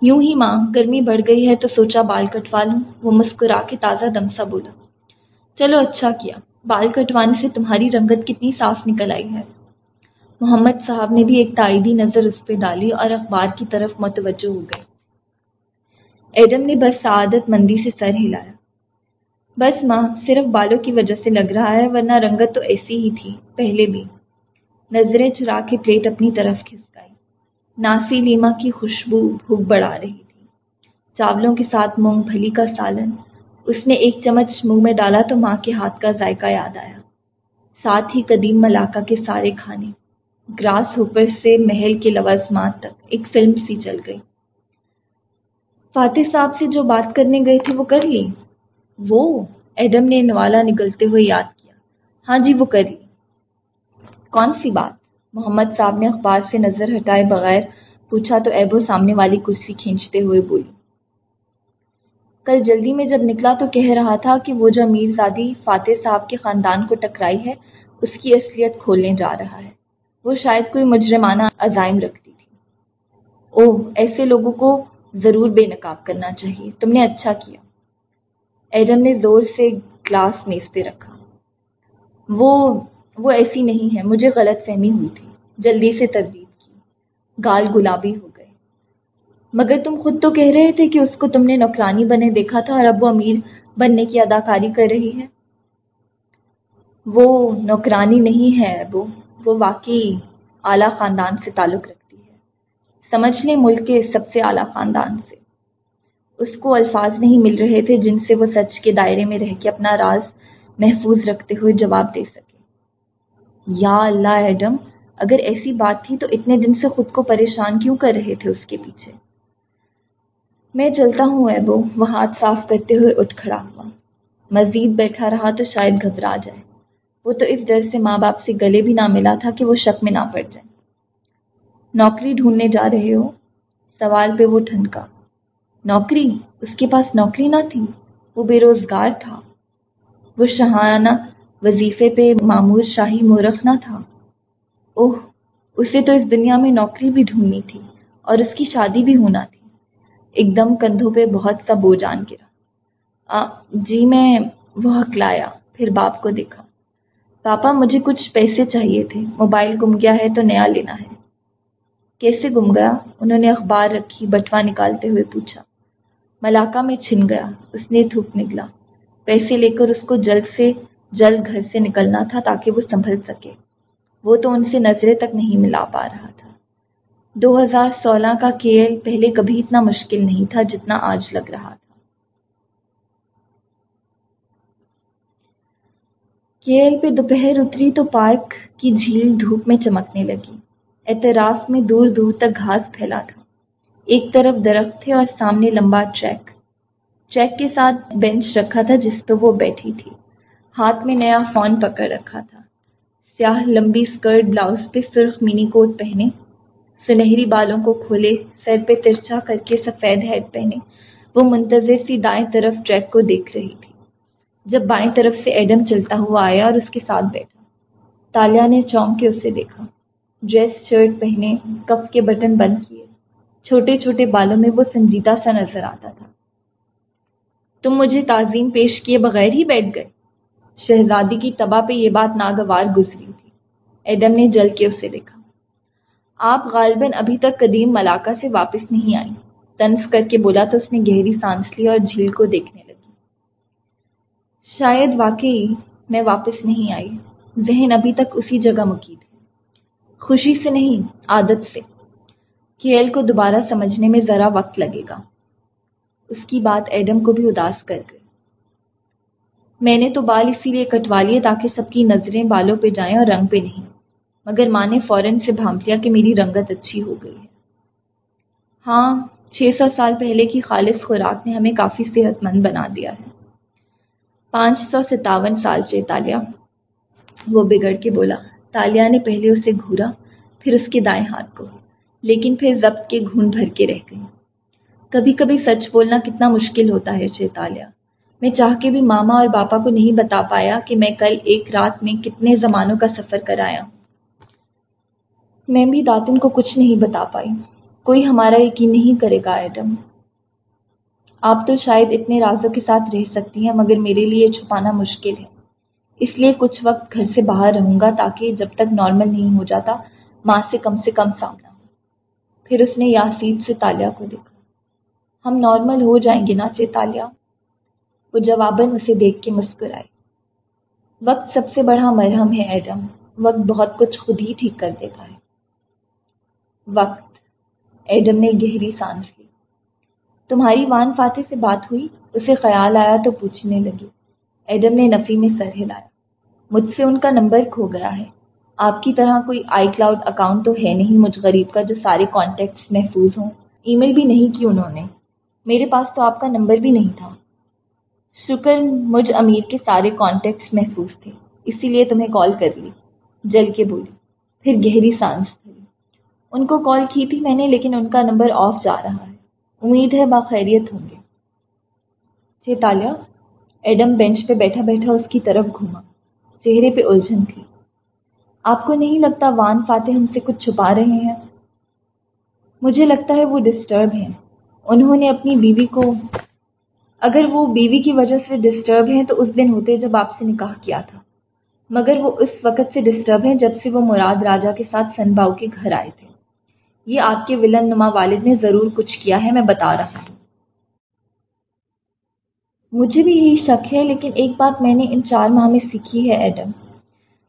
یوں ہی ماں، گرمی بڑھ گئی ہے تو سوچا بال کٹوا لوں۔ وہ مسکرا کے تازہ دم سا بولا، چلو اچھا کیا، بال کٹوانے سے تمہاری رنگت کتنی صاف نکل آئی ہے۔ محمد صاحب نے بھی ایک تائیدی نظر اس پہ ڈالی اور اخبار کی طرف متوجہ ہو گئے۔ ایڈم نے بس سعادت مندی سے سر ہلایا۔ بس ماں صرف بالوں کی وجہ سے لگ رہا ہے، ورنہ رنگت تو ایسی ہی تھی، پہلے بھی۔ نظریں چرا کے پلیٹ اپنی طرف کھسکائی۔ ناسی لیما کی خوشبو بھوک بڑھا رہی تھی۔ چاولوں کے ساتھ مونگ پھلی کا سالن۔ اس نے ایک چمچ منہ میں ڈالا تو ماں کے ہاتھ کا ذائقہ یاد آیا۔ ساتھ ہی قدیم ملاقہ کے سارے کھانے۔ گراس ہوپر سے محل کے لوازمات تک ایک فلم سی چل گئی۔ فاتح صاحب سے جو بات کرنے گئے تھے وہ کر لی؟ وہ ایڈم نے نوالا نگلتے ہوئے یاد کیا۔ ہاں جی وہ کر لی کون سی بات؟ محمد صاحب نے اخبار سے نظر ہٹائے بغیر پوچھا تو ایبو سامنے والی کرسی کھینچتے ہوئے بولی۔ کل جلدی میں جب نکلا تو کہہ رہا تھا کہ وہ جو امیر زادی فاتح صاحب کے خاندان کو ٹکرائی ہے، اس کی اصلیت کھولنے جا رہا ہے۔ وہ شاید کوئی مجرمانہ عزائم رکھتی تھی۔ اوہ، ایسے لوگوں کو ضرور بے نقاب کرنا چاہیے۔ تم نے اچھا کیا۔ ایڈم نے زور سے گلاس میز پہ رکھا۔ وہ وہ ایسی نہیں ہے، مجھے غلط فہمی ہوئی تھی۔ جلدی سے تردید کی۔ گال گلابی ہو گئے مگر تم خود تو کہہ رہے تھے کہ اس کو تم نے نوکرانی بنے دیکھا تھا اور اب وہ امیر بننے کی اداکاری کر رہی ہے۔ وہ نوکرانی نہیں ہے، ابو۔ وہ واقعی اعلیٰ خاندان سے تعلق رکھتی سمجھ لیں ملک کے سب سے اعلیٰ خاندان سے۔ اس کو الفاظ نہیں مل رہے تھے جن سے وہ سچ کے دائرے میں رہ کے اپنا راز محفوظ رکھتے ہوئے جواب دے سکے۔ یا اللہ، ایڈم، اگر ایسی بات تھی تو اتنے دن سے خود کو پریشان کیوں کر رہے تھے اس کے پیچھے؟ میں چلتا ہوں ایبو وہ ہاتھ صاف کرتے ہوئے اٹھ کھڑا ہوا۔ مزید بیٹھا رہا تو شاید گھبرا جائے۔ وہ تو اس ڈر سے ماں باپ سے گلے بھی نہ ملا تھا کہ وہ شک میں نہ پڑ جائے۔ نوکری ڈھونڈنے جا رہے ہو، سوال پہ وہ ٹھنکا۔ نوکری؟ اس کے پاس نوکری نہ تھی، وہ بے روزگار تھا۔ وہ شہانہ وظیفے پہ معمور شاہی مورخ نہ تھا۔ اوہ، اسے تو اس دنیا میں نوکری بھی ڈھونڈنی تھی اور اس کی شادی بھی ہونا تھی۔ ایک دم کندھوں پہ بہت سا بوجھان گرا۔ جی میں وہ ہکلایا پھر باپ کو دیکھا۔ پاپا، مجھے کچھ پیسے چاہیے تھے، موبائل گم گیا ہے تو نیا لینا ہے۔ کیسے گم گیا؟ انہوں نے اخبار رکھی، بٹوا نکالتے ہوئے پوچھا۔ ملاقہ میں چھن گیا، اس نے تھوک نکلا۔ پیسے لے کر اس کو جلد سے جلد گھر سے نکلنا تھا تاکہ وہ سنبھل سکے۔ وہ تو ان سے نظریں تک نہیں ملا پا رہا تھا۔ دو ہزار سولہ کا کیل پہلے کبھی اتنا مشکل نہیں تھا جتنا آج لگ رہا تھا۔ کیل پہ دوپہر اتری تو پارک کی جھیل دھوپ میں چمکنے لگی۔ اعتراف میں دور دور تک گھاس پھیلا تھا۔ ایک طرف درخت تھے اور سامنے لمبا ٹریک ٹریک کے ساتھ بینچ رکھا تھا جس پہ وہ بیٹھی تھی۔ ہاتھ میں نیا فون پکڑ رکھا تھا۔ سیاہ لمبی اسکرٹ بلاؤز پہ سرخ منی کوٹ پہنے۔ سنہری بالوں کو کھولے، سر پہ ترچھا کر کے سفید ہیڈ پہنے۔ وہ منتظر سی دائیں طرف ٹریک کو دیکھ رہی تھی۔ جب بائیں طرف سے ایڈم چلتا ہوا آیا اور اس کے ساتھ بیٹھا۔ تالیا نے چونک کے اسے دیکھا۔ ڈریس شرٹ پہنے، کف کے بٹن بند کیے۔ چھوٹے چھوٹے بالوں میں وہ سنجیدہ سا نظر آتا تھا۔ تم مجھے تعظیم پیش کیے بغیر ہی بیٹھ گئے۔ شہزادی کی تباہ پہ یہ بات ناگوار گزری تھی۔ ایڈم نے جل کے اسے دیکھا۔ آپ غالباً ابھی تک قدیم ملاقہ سے واپس نہیں آئی تنس کر کے بولا تو اس نے گہری سانس لی اور جھیل کو دیکھنے لگی۔ شاید واقعی میں واپس نہیں آئی۔ ذہن ابھی تک اسی جگہ مکی تھی خوشی سے نہیں، عادت سے۔ کھیل کو دوبارہ سمجھنے میں ذرا وقت لگے گا۔ اس کی بات ایڈم کو بھی اداس کر گئی۔ میں نے تو بال اسی لیے کٹوا لیے تاکہ سب کی نظریں بالوں پہ جائیں اور رنگ پہ نہیں۔ مگر ماں نے فوراً سے بھانپ لیا کہ میری رنگت اچھی ہو گئی ہے۔ ہاں چھ سو سال پہلے کی خالص خوراک نے ہمیں کافی صحت مند بنا دیا ہے۔ پانچ سو ستاون سال چیتالیہ، وہ بگڑ کے بولا۔ تالیا نے پہلے اسے گھورا، پھر اس کے دائیں ہاتھ کو، لیکن پھر ضبط کے گھون بھر کے رہ گئی۔ کبھی کبھی سچ بولنا کتنا مشکل ہوتا ہے چیتالیہ میں چاہ کے بھی ماما اور باپا کو نہیں بتا پایا کہ میں کل ایک رات میں کتنے زمانوں کا سفر کرایا میں بھی داتن کو کچھ نہیں بتا پائی۔ کوئی ہمارا یقین نہیں کرے گا، ایڈم۔ آپ تو شاید اتنے رازوں کے ساتھ رہ سکتی ہیں، مگر میرے لیے چھپانا مشکل ہے۔ اس لیے کچھ وقت گھر سے باہر رہوں گا تاکہ جب تک نارمل نہیں ہو جاتا، ماں سے کم سے کم سامنا پھر اس نے یاسید سے تالیا کو دیکھا۔ ہم نارمل ہو جائیں گے نا تالیا وہ جواباً اسے دیکھ کے مسکرائے۔ وقت سب سے بڑا مرہم ہے ایڈم۔ وقت بہت کچھ خود ہی ٹھیک کر دیتا ہے۔ وقت۔ ایڈم نے گہری سانس لی۔ تمہاری وان فاتح سے بات ہوئی؟ اسے خیال آیا تو پوچھنے لگی۔ ایڈم نے نفی میں سر ہلایا مجھ سے ان کا نمبر کھو گیا ہے۔ آپ کی طرح کوئی آئی کلاؤڈ اکاؤنٹ تو ہے نہیں مجھ غریب کا جو سارے کانٹیکٹس محفوظ ہوں۔ ای میل بھی نہیں کی انہوں نے۔ میرے پاس تو آپ کا نمبر بھی نہیں تھا۔ شکر، مجھ امیر کے سارے کانٹیکٹس محفوظ تھے۔ اسی لیے تمہیں کال کر لی۔ جل کے بولی۔ پھر گہری سانس تھی ان کو کال کی تھی میں نے، لیکن ان کا نمبر آف جا رہا ہے۔ امید ہے باخیریت ہوں گے۔ چیتالیہ، ایڈم بینچ پہ بیٹھا بیٹھا اس کی طرف گھوما۔ چہرے پہ الجھن تھی۔ آپ کو نہیں لگتا وان فاتح ہم سے کچھ چھپا رہے ہیں؟ مجھے لگتا ہے وہ ڈسٹرب ہیں۔ انہوں نے اپنی بیوی کو، اگر وہ بیوی کی وجہ سے ڈسٹرب ہیں تو اس دن ہوتے جب آپ سے نکاح کیا تھا۔ مگر وہ اس وقت سے ڈسٹرب ہیں جب سے وہ مراد راجا کے ساتھ سن باؤ کے گھر آئے تھے۔ یہ آپ کے ولن نما والد نے ضرور کچھ کیا ہے، میں بتا رہا ہوں۔ مجھے بھی یہی شک ہے، لیکن ایک بات میں نے ان چار ماہ میں سیکھی ہے، ایڈم،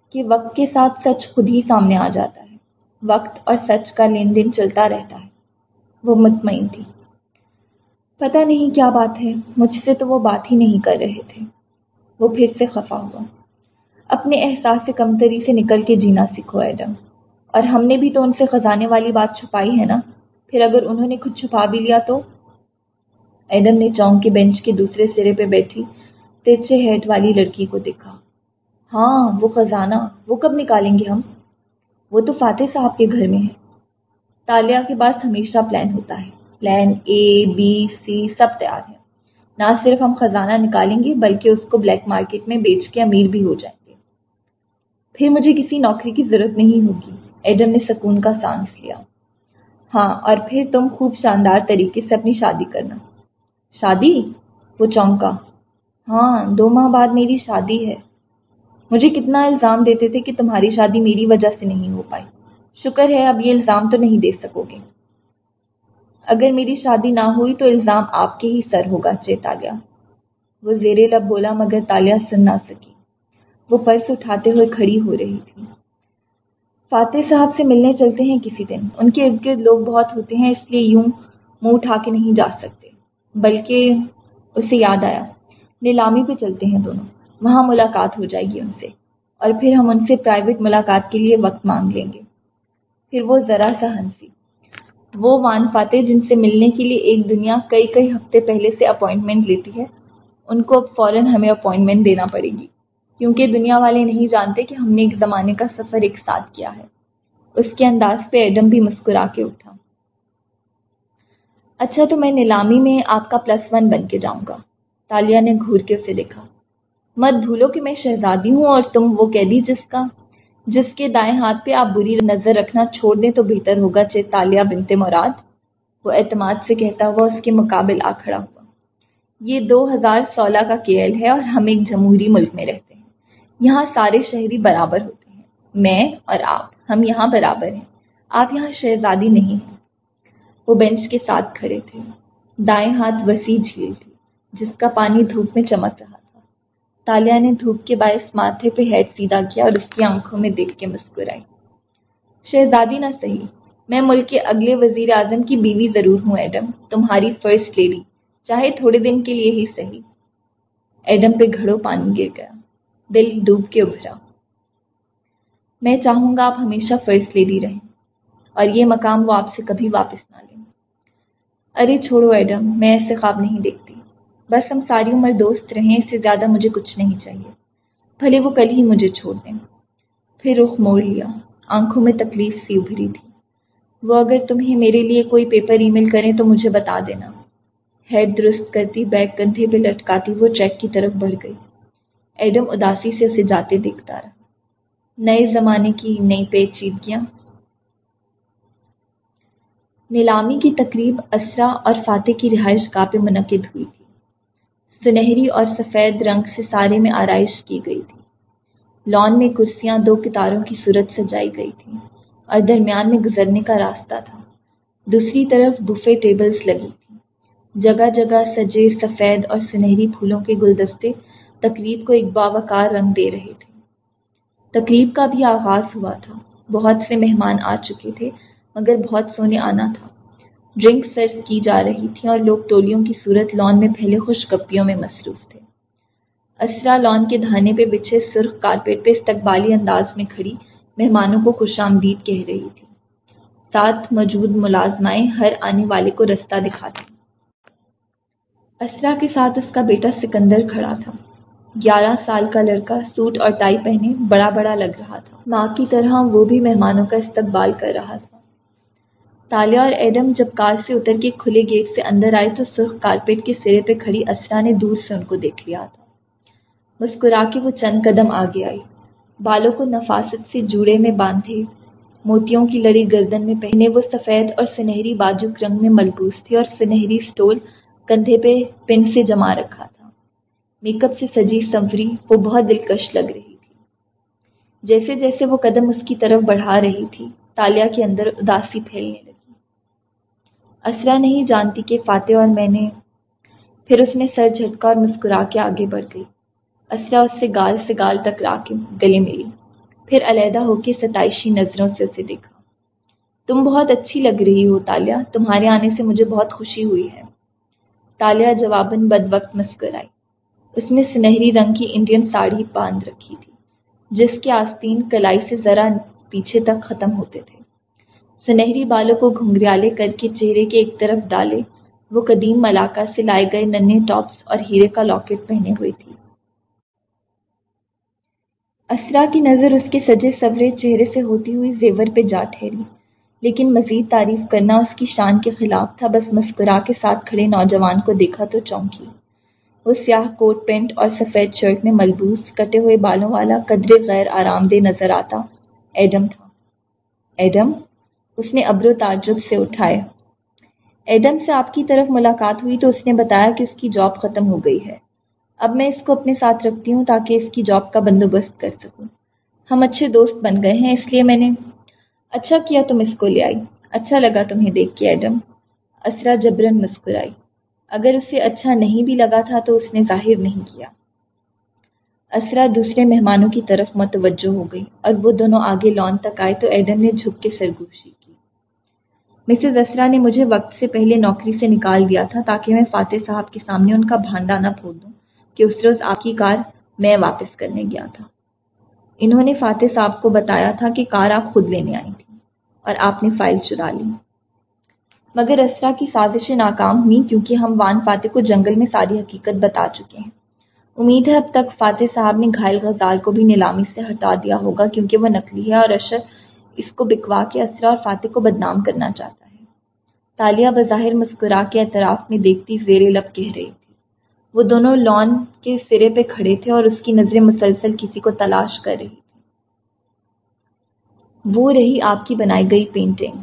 کہ وقت کے ساتھ سچ خود ہی سامنے آ جاتا ہے۔ وقت اور سچ کا لین دین چلتا رہتا ہے۔ وہ مطمئن تھی۔ پتہ نہیں کیا بات ہے، مجھ سے تو وہ بات ہی نہیں کر رہے تھے۔ وہ پھر سے خفا ہوا۔ اپنے احساس سے کمتری سے نکل کے جینا سیکھو، ایڈم۔ اور ہم نے بھی تو ان سے خزانے والی بات چھپائی ہے نا؟ پھر اگر انہوں نے خود چھپا بھی لیا تو؟ ایڈم نے چونک کے بینچ کے دوسرے سرے پہ بیٹھی ترچے ہیٹ والی لڑکی کو دیکھا۔ ہاں وہ خزانہ، وہ کب نکالیں گے ہم؟ وہ تو فاتح صاحب کے گھر میں ہے۔ تالیہ کے پاس ہمیشہ پلان ہوتا ہے۔ پلان اے بی سی سب تیار ہے نہ صرف ہم خزانہ نکالیں گے، بلکہ اس کو بلیک مارکیٹ میں بیچ کے امیر بھی ہو جائیں گے۔ پھر مجھے کسی نوکری کی ضرورت نہیں ہوگی۔ ایڈم نے سکون کا سانس لیا۔ ہاں اور پھر تم خوب شاندار طریقے سے اپنی شادی کرنا۔ شادی؟ وہ چونکا۔ ہاں دو ماہ بعد میری شادی ہے۔ مجھے کتنا الزام دیتے تھے کہ تمہاری شادی میری وجہ سے نہیں ہو پائی۔ شکر ہے، اب یہ الزام تو نہیں دے سکو گے۔ اگر میری شادی نہ ہوئی تو الزام آپ کے ہی سر ہوگا، چیتا گیا۔ وہ زیر لب بولا، مگر تالیا سن نہ سکی۔ وہ پرس اٹھاتے ہوئے کھڑی ہو رہی تھی۔ فاتح صاحب سے ملنے چلتے ہیں کسی دن۔ ان کے ارد گرد لوگ بہت ہوتے ہیں، اس لیے یوں منہ اٹھا کے نہیں جا سکتے۔ بلکہ اسے یاد آیا۔ نیلامی پہ چلتے ہیں دونوں۔ وہاں ملاقات ہو جائے گی ان سے۔ اور پھر ہم ان سے پرائیویٹ ملاقات کے لیے وقت مانگ لیں گے۔ پھر وہ ذرا سا ہنسی۔ وہ وان فاتح جن سے ملنے کے لیے ایک دنیا کئی کئی ہفتے پہلے سے اپوائنٹمنٹ لیتی ہے، ان کو اب فوراً ہمیں اپوائنٹمنٹ دینا پڑے گی۔ کیونکہ دنیا والے نہیں جانتے کہ ہم نے ایک زمانے کا سفر ایک ساتھ کیا ہے۔ اس کے انداز پہ ایڈم بھی مسکرا کے اٹھا۔ اچھا تو میں نیلامی میں آپ کا پلس ون بن کے جاؤں گا۔ تالیہ نے گھور کے اسے دیکھا۔ مت بھولو کہ میں شہزادی ہوں اور تم وہ قیدی جس کا، جس کے دائیں ہاتھ پہ آپ بری نظر رکھنا چھوڑ دیں تو بہتر ہوگا، چے تالیہ بنتے مراد۔ وہ اعتماد سے کہتا ہوا اس کے مقابل آ کھڑا ہوا۔ یہ دو ہزار سولہ کا کیل ہے اور ہم ایک جمہوری ملک میں رہتے ہیں۔ یہاں سارے شہری برابر ہوتے ہیں۔ میں اور آپ، ہم یہاں برابر ہیں۔ آپ یہاں شہزادی نہیں ہیں۔ وہ بینچ کے ساتھ کھڑے تھے۔ دائیں ہاتھ وسیع جھیل تھی، جس کا پانی دھوپ میں چمک رہا تھا۔ تالیا نے دھوپ کے باعث ماتھے پہ ہیڈ سیدھا کیا اور اس کی آنکھوں میں دیکھ کے مسکرائی۔ شہزادی نہ صحیح میں ملک کے اگلے وزیر اعظم کی بیوی ضرور ہوں، ایڈم۔ تمہاری فرسٹ لیڈی، چاہے تھوڑے دن کے لیے ہی صحیح ایڈم پہ گھڑوں پانی گر گیا، دل ڈوب کے ابھرا۔ میں چاہوں گا آپ ہمیشہ فرسٹ لیڈی رہیں۔ اور یہ مقام وہ آپ سے کبھی واپس نہ لیں۔ ارے چھوڑو ایڈم، میں ایسے خواب نہیں دیکھتی۔ بس ہم ساری عمر دوست رہیں، اس سے زیادہ مجھے کچھ نہیں چاہیے۔ بھلے وہ کل ہی مجھے چھوڑ دیں۔ پھر رخ موڑ لیا۔ آنکھوں میں تکلیف سی ابھری تھی۔ وہ اگر تمہیں میرے لیے کوئی پیپر ای میل کریں تو مجھے بتا دینا۔ ہیڈ درست کرتی بیگ کندھے پہ لٹکاتی، وہ چیک کی طرف بڑھ گئی۔ ایڈم اداسی سے اسے جاتے دیکھتا رہا۔ نئے زمانے کی نئی پیچیدگیاں۔ نیلامی کی تقریب اسرا اور فاتح کی رہائش گاہ پہ منعقد ہوئی تھی۔ سنہری اور سفید رنگ سے سارے میں آرائش کی گئی تھی۔ لان میں کرسیاں دو کتاروں کی صورت سجائی گئی تھیں اور درمیان میں گزرنے کا راستہ تھا۔ دوسری طرف بفے ٹیبلز لگی تھیں۔ جگہ جگہ سجے سفید اور سنہری پھولوں کے گلدستے تقریب کو ایک باوقار رنگ دے رہے تھے۔ تقریب کا بھی آغاز ہوا تھا۔ بہت سے مہمان آ چکے تھے۔ مگر بہت سونے آنا تھا۔ ڈرنک سرو کی جا رہی تھی اور لوگ ٹولیوں کی صورت لان میں پھیلے خوش گپیوں میں مصروف تھے۔ اسرا لان کے دھانے پہ بچھے سرخ کارپیٹ پہ استقبالی انداز میں کھڑی مہمانوں کو خوش آمدید کہہ رہی تھی۔ ساتھ موجود ملازمائیں ہر آنے والے کو رستہ دکھاتی۔ اسرا کے ساتھ اس کا بیٹا سکندر کھڑا تھا۔ گیارہ سال کا لڑکا سوٹ اور ٹائی پہنے بڑا بڑا لگ رہا تھا۔ ماں کی طرح وہ بھی مہمانوں کا استقبال کر رہا تھا۔ تالیہ اور ایڈم جب کار سے اتر کے کھلے گیٹ سے اندر آئے تو سرخ کارپیٹ کے سرے پہ کھڑی اسرا نے دور سے ان کو دیکھ لیا تھا۔ مسکرا کے وہ چند قدم آگے آئی۔ بالوں کو نفاست سے جوڑے میں باندھے۔ موتیوں کی لڑی گردن میں پہنے وہ سفید اور سنہری باجوک رنگ میں ملبوس تھی اور سنہری سٹول کندھے پہ پن سے جما رکھا تھا۔ میک اپ سے سجی سنوری وہ بہت دلکش لگ رہی تھی۔ جیسے جیسے وہ قدم اس کی طرف بڑھا رہی تھی، تالیا کے اندر اداسی پھیلنے لگی۔ اسرا نہیں جانتی کہ فاتح اور میں نے پھر اس نے سر جھٹکا اور مسکرا کے آگے بڑھ گئی۔ اسرا اس سے گال سے گال ٹکرا کے گلے ملی پھر علیحدہ ہو کے ستائشی نظروں سے اسے دیکھا۔ تم بہت اچھی لگ رہی ہو تالیہ، تمہارے آنے سے مجھے بہت خوشی ہوئی ہے۔ تالیہ جواباً بد وقت مسکرائی اس نے سنہری رنگ کی انڈین ساڑی باندھ رکھی تھی، جس کے آستین کلائی سے ذرا پیچھے تک ختم ہوتے تھے۔ سنہری بالوں کو گھنگریالے کر کے چہرے کے ایک طرف ڈالے۔ وہ قدیم ملاقہ سے لائے گئے ننے ٹاپس اور ہیرے کا لاکٹ پہنے ہوئی تھی اسرا کی نظر اس کے سجے سورے چہرے سے ہوتی ہوئی زیور پہ جا ٹھہری۔ لیکن مزید تعریف کرنا اس کی شان کے خلاف تھا، بس مسکرا کے ساتھ کھڑے نوجوان کو دیکھا تو چونکی۔ وہ سیاہ کوٹ پینٹ اور سفید شرٹ میں ملبوس کٹے ہوئے بالوں والا قدرے غیر آرام دہ نظر آتا۔ ایڈم تھا۔ ایڈم؟ اس نے ابرو تعجب سے اٹھائے ایڈم سے آپ کی طرف ملاقات ہوئی تو اس نے بتایا کہ اس کی جاب ختم ہو گئی ہے۔ اب میں اس کو اپنے ساتھ رکھتی ہوں تاکہ اس کی جاب کا بندوبست کر سکوں۔ ہم اچھے دوست بن گئے ہیں، اس لیے میں نے اچھا کیا تم اس کو لے آئی۔ اچھا لگا تمہیں دیکھ کے ایڈم۔ اسرا جبرن مسکرائی۔ اگر اسے اچھا نہیں بھی لگا تھا تو اس نے ظاہر نہیں کیا۔ اسرا دوسرے مہمانوں کی طرف متوجہ ہو گئی اور وہ دونوں آگے لان تک آئے تو ایڈم نے جھک کے سرگوشی کی۔ مسز اسرا نے مجھے وقت سے پہلے نوکری سے نکال دیا تھا تاکہ میں فاتح صاحب کے سامنے ان کا بھانڈا نہ پھول دوں کہ اس روز آپ کی کار میں واپس کرنے گیا تھا۔ انہوں نے فاتح صاحب کو بتایا تھا کہ کار آپ خود لینے آئی تھی اور آپ نے فائل چرا لی۔ مگر اسرا کی سازشیں ناکام ہوئیں کیونکہ ہم وان فاتح کو جنگل میں ساری حقیقت بتا چکے ہیں۔ امید ہے اب تک فاتح صاحب نے گھائل غزال کو بھی نیلامی سے ہٹا دیا ہوگا کیونکہ وہ نکلی ہے اور اشر اس کو بکوا کے اسرا اور فاتح کو بدنام کرنا چاہتا ہے۔ تالیہ بظاہر مسکرا کے اعتراف میں دیکھتی زیر لب کہہ رہی تھی۔ وہ دونوں لان کے سرے پہ کھڑے تھے اور اس کی نظریں مسلسل کسی کو تلاش کر رہی تھی۔ وہ رہی آپ کی بنائی گئی پینٹنگ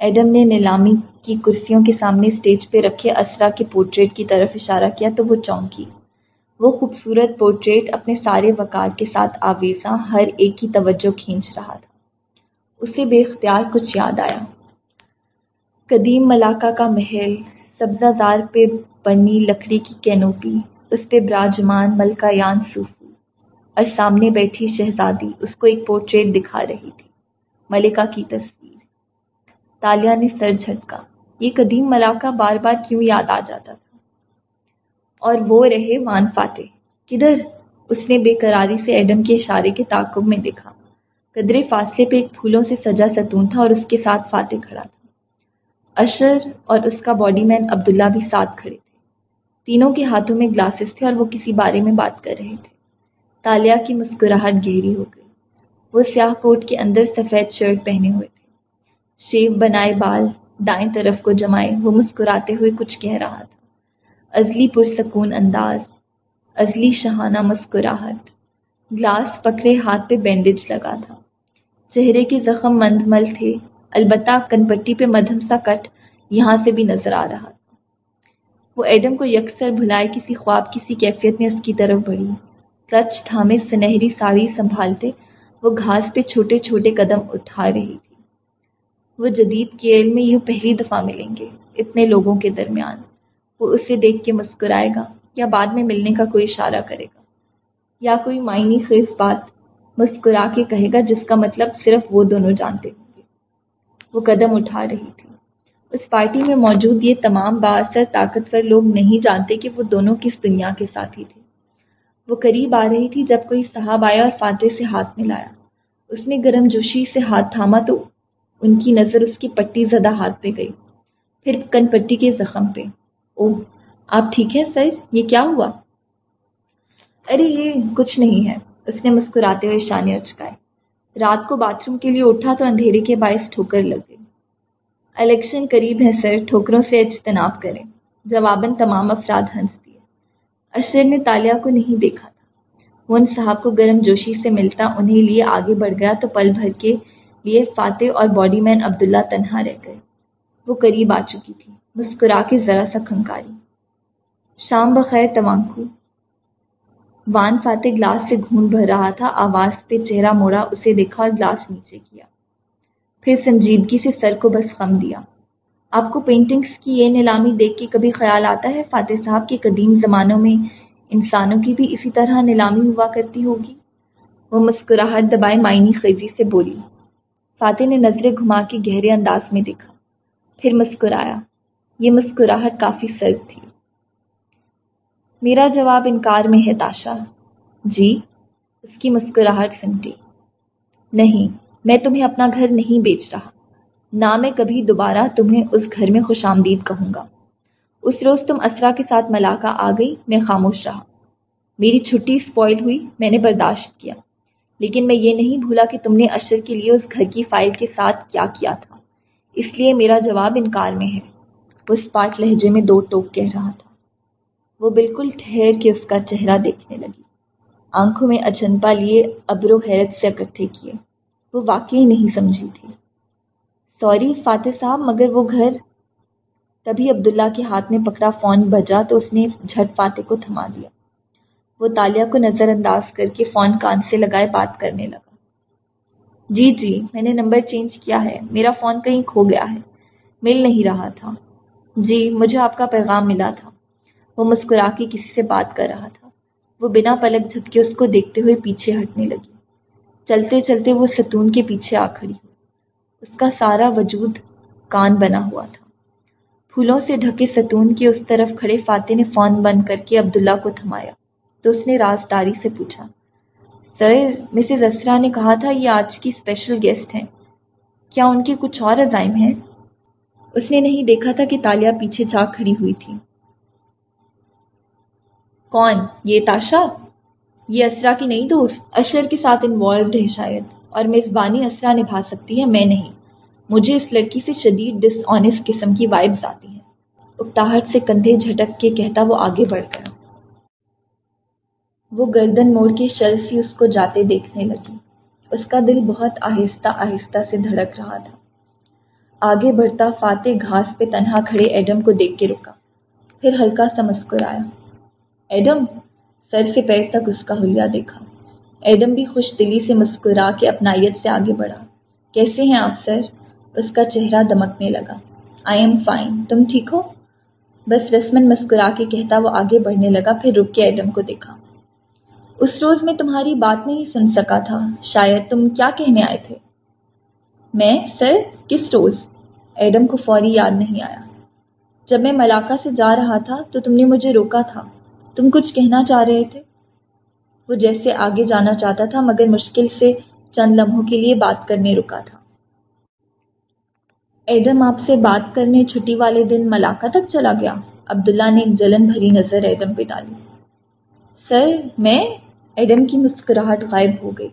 ایڈم نے نیلامی کی کرسیوں کے سامنے اسٹیج پہ رکھے اسرا کے پورٹریٹ کی طرف اشارہ کیا تو وہ چونکی۔ وہ خوبصورت پورٹریٹ اپنے سارے وقار کے ساتھ آویزاں ہر ایک کی توجہ کھینچ رہا تھا۔ اسے بے اختیار کچھ یاد آیا۔ قدیم ملاقہ کا محل، سبزہ زار پہ بنی لکڑی کی کینوپی، اس پہ براجمان ملکہ یان سوفو اور سامنے بیٹھی شہزادی، اس کو ایک پورٹریٹ دکھا رہی تھی، ملکہ کی تصویر۔ تالیہ نے سر جھٹکا۔ یہ قدیم ملاقہ بار بار کیوں یاد آ جاتا تھا؟ اور وہ رہے وان فاتح۔ کدھر؟ اس نے بے قراری سے ایڈم کے اشارے کے تعقب میں دیکھا۔ قدرے فاصلے پہ ایک پھولوں سے سجا ستون تھا اور اس کے ساتھ فاتح کھڑا تھا۔ اشر اور اس کا باڈی مین عبداللہ بھی ساتھ کھڑے تھے۔ تینوں کے ہاتھوں میں گلاسز تھے اور وہ کسی بارے میں بات کر رہے تھے۔ تالیہ کی مسکراہٹ گہری ہو گئی۔ وہ سیاہ کوٹ کے اندر سفید شرٹ پہنے ہوئے تھے۔ شیو بنائے بال دائیں طرف کو جمائے، وہ مسکراتے ہوئے کچھ کہہ رہا تھا۔ ازلی پرسکون انداز، ازلی شہانہ مسکراہٹ۔ گلاس پکڑے ہاتھ پہ بینڈیج لگا تھا۔ چہرے کے زخم مند مل تھے البتہ کنپٹی پہ مدھم سا کٹ یہاں سے بھی نظر آ رہا تھا۔ وہ ایڈم کو یکسر بھلائے کسی خواب، کسی کیفیت میں اس کی طرف بڑھی۔ کچ تھامے سنہری ساڑی سنبھالتے وہ گھاس پہ چھوٹے چھوٹے قدم اٹھا رہی تھی۔ وہ جدید کیل میں یوں پہلی دفعہ ملیں گے اتنے لوگوں کے درمیان۔ وہ اسے دیکھ کے مسکرائے گا۔ یا بعد میں ملنے کا کوئی اشارہ کرے گا؟ یا کوئی معنی خیز بات مسکرا کے کہے گا، جس کا مطلب صرف وہ دونوں جانتے ہوں گے۔ وہ قدم اٹھا رہی تھی۔ اس پارٹی میں موجود یہ تمام باثر طاقتور لوگ نہیں جانتے کہ وہ دونوں کس دنیا کے ساتھی تھے۔ وہ قریب آ رہی تھی جب کوئی صاحب آیا اور فاتح سے ہاتھ ملایا۔ اس نے گرم جوشی سے ہاتھ تھاما تو ان کی نظر اس کی پٹی زدہ ہاتھ پہ گئی۔ پھر کن پٹی کے زخم پہ۔ اوہ، آپ ٹھیک ہے سر؟ یہ کیا ہوا؟ ارے، یہ کچھ نہیں ہے۔ اس نے مسکراتے ہوئے شانے اچکائے رات کو باتھ روم کے لیے اٹھا تو اندھیرے کے باعث ٹھوکر لگ گئی۔ الیکشن قریب ہے سر، ٹھوکروں سے اجتناب کریں۔ جواباً تمام افراد ہنس دیے اشر نے تالیہ کو نہیں دیکھا تھا۔ وہ ان صاحب کو گرم جوشی سے ملتا انہیں لیے آگے بڑھ گیا تو پل بھر کے لیے فاتح اور باڈی مین عبداللہ تنہا رہ گئے۔ وہ قریب آ چکی تھی۔ مسکرا کے ذرا سا کھنکاری۔ شام بخیر، توانکو۔ وان فاتح گلاس سے گھون بھر رہا تھا، آواز پہ چہرہ موڑا، اسے دیکھا اور گلاس نیچے کیا۔ پھر سنجیدگی سے سر کو بس خم دیا۔ آپ کو پینٹنگز کی یہ نیلامی دیکھ کے کبھی خیال آتا ہے فاتح صاحب کے قدیم زمانوں میں انسانوں کی بھی اسی طرح نیلامی ہوا کرتی ہوگی؟ وہ مسکراہٹ دبائے معنی خیزی سے بولی۔ فاتح نے نظریں گھما کے گہرے انداز میں دیکھا۔ پھر مسکرایا۔ یہ مسکراہٹ کافی سرد تھی۔ میرا جواب انکار میں ہے تاشا۔ جی اس کی مسکراہٹ سمٹی نہیں، میں تمہیں اپنا گھر نہیں بیچ رہا۔ نہ میں کبھی دوبارہ تمہیں اس گھر میں خوش آمدید کہوں گا۔ اس روز تم اسرا کے ساتھ ملاقہ آ گئی، میں خاموش رہا۔ میری چھٹی اسپوائل ہوئی، میں نے برداشت کیا۔ لیکن میں یہ نہیں بھولا کہ تم نے اشر کے لیے اس گھر کی فائل کے ساتھ کیا کیا تھا۔ اس لیے میرا جواب انکار میں ہے۔ وہ اسپاٹ لہجے میں دو ٹوک کہہ رہا تھا۔ وہ بالکل ٹھہر کے اس کا چہرہ دیکھنے لگی۔ آنکھوں میں اچنپا لیے ابر و حیرت سے اکٹھے کیے۔ وہ واقعی نہیں سمجھی تھی۔ سوری فاتح صاحب، مگر وہ گھر۔ تبھی عبداللہ کے ہاتھ میں پکڑا فون بجا تو اس نے جھٹ فاتح کو تھما دیا۔ وہ تالیہ کو نظر انداز کر کے فون کان سے لگائے بات کرنے لگا۔ جی جی میں نے نمبر چینج کیا ہے۔ میرا فون کہیں کھو گیا ہے۔ مل نہیں رہا تھا۔ جی مجھے آپ کا پیغام ملا تھا۔ وہ مسکرا کے کسی سے بات کر رہا تھا۔ وہ بنا پلک جھپکے اس کو دیکھتے ہوئے پیچھے ہٹنے لگی۔ چلتے چلتے وہ ستون کے پیچھے آ کھڑی ہوئی۔ اس کا سارا وجود کان بنا ہوا تھا۔ پھولوں سے ڈھکے ستون کے اس طرف کھڑے فاتح نے فون بند کر کے عبداللہ کو تھمایا۔ تو اس نے رازداری سے پوچھا، سر، مسز اسرا نے کہا تھا یہ آج کی اسپیشل گیسٹ ہیں۔ کیا ان کے کچھ اور عزائم ہیں؟ اس نے نہیں دیکھا تھا کہ تالیا پیچھے جا کھڑی ہوئی تھی۔ کون؟ یہ تاشا؟ یہ اسرا کی نہیں دوست اشر کے ساتھ انوالوڈ ہے شاید، اور میزبانی اسرا نبھا سکتی ہے، میں نہیں۔ مجھے اس لڑکی سے شدید ڈس آنےسٹ قسم کی وائبز آتی ہیں۔ اکتاہٹ سے کندھے جھٹک کے کہتا وہ آگے بڑھ گیا وہ گردن موڑ کے شل سی اس کو جاتے دیکھنے لگی۔ اس کا دل بہت آہستہ آہستہ سے دھڑک رہا تھا۔ آگے بڑھتا فاتح گھاس پہ تنہا کھڑے ایڈم کو دیکھ کے رکا۔ پھر ہلکا سا مسکرایا۔ ایڈم سر سے پیر تک اس کا حلیہ دیکھا۔ ایڈم بھی خوش دلی سے مسکرا کے اپنائیت سے آگے بڑھا۔ کیسے ہیں آپ سر؟ اس کا چہرہ دمکنے لگا۔ آئی ایم فائن تم ٹھیک ہو؟ بس رسمن مسکرا کے کہتا وہ آگے بڑھنے لگا، پھر رک کے ایڈم کو دیکھا۔ اس روز میں تمہاری بات نہیں سن سکا تھا۔ شاید تم کیا کہنے آئے تھے؟ میں؟ سر، کس روز؟ ایڈم کو فوری یاد نہیں آیا۔ جب میں ملاقہ سے جا رہا تھا تو تم نے مجھے روکا تھا۔ تم کچھ کہنا چاہ رہے تھے؟ وہ جیسے آگے جانا چاہتا تھا، مگر مشکل سے چند لمحوں کے لیے بات کرنے رکا تھا۔ ایڈم آپ سے بات کرنے چھٹی والے دن ملاقہ تک چلا گیا۔ عبداللہ نے ایک جلن بھری نظر ایڈم پہ ڈالی۔ سر، میں ایڈم کی مسکراہٹ غائب ہو گئی۔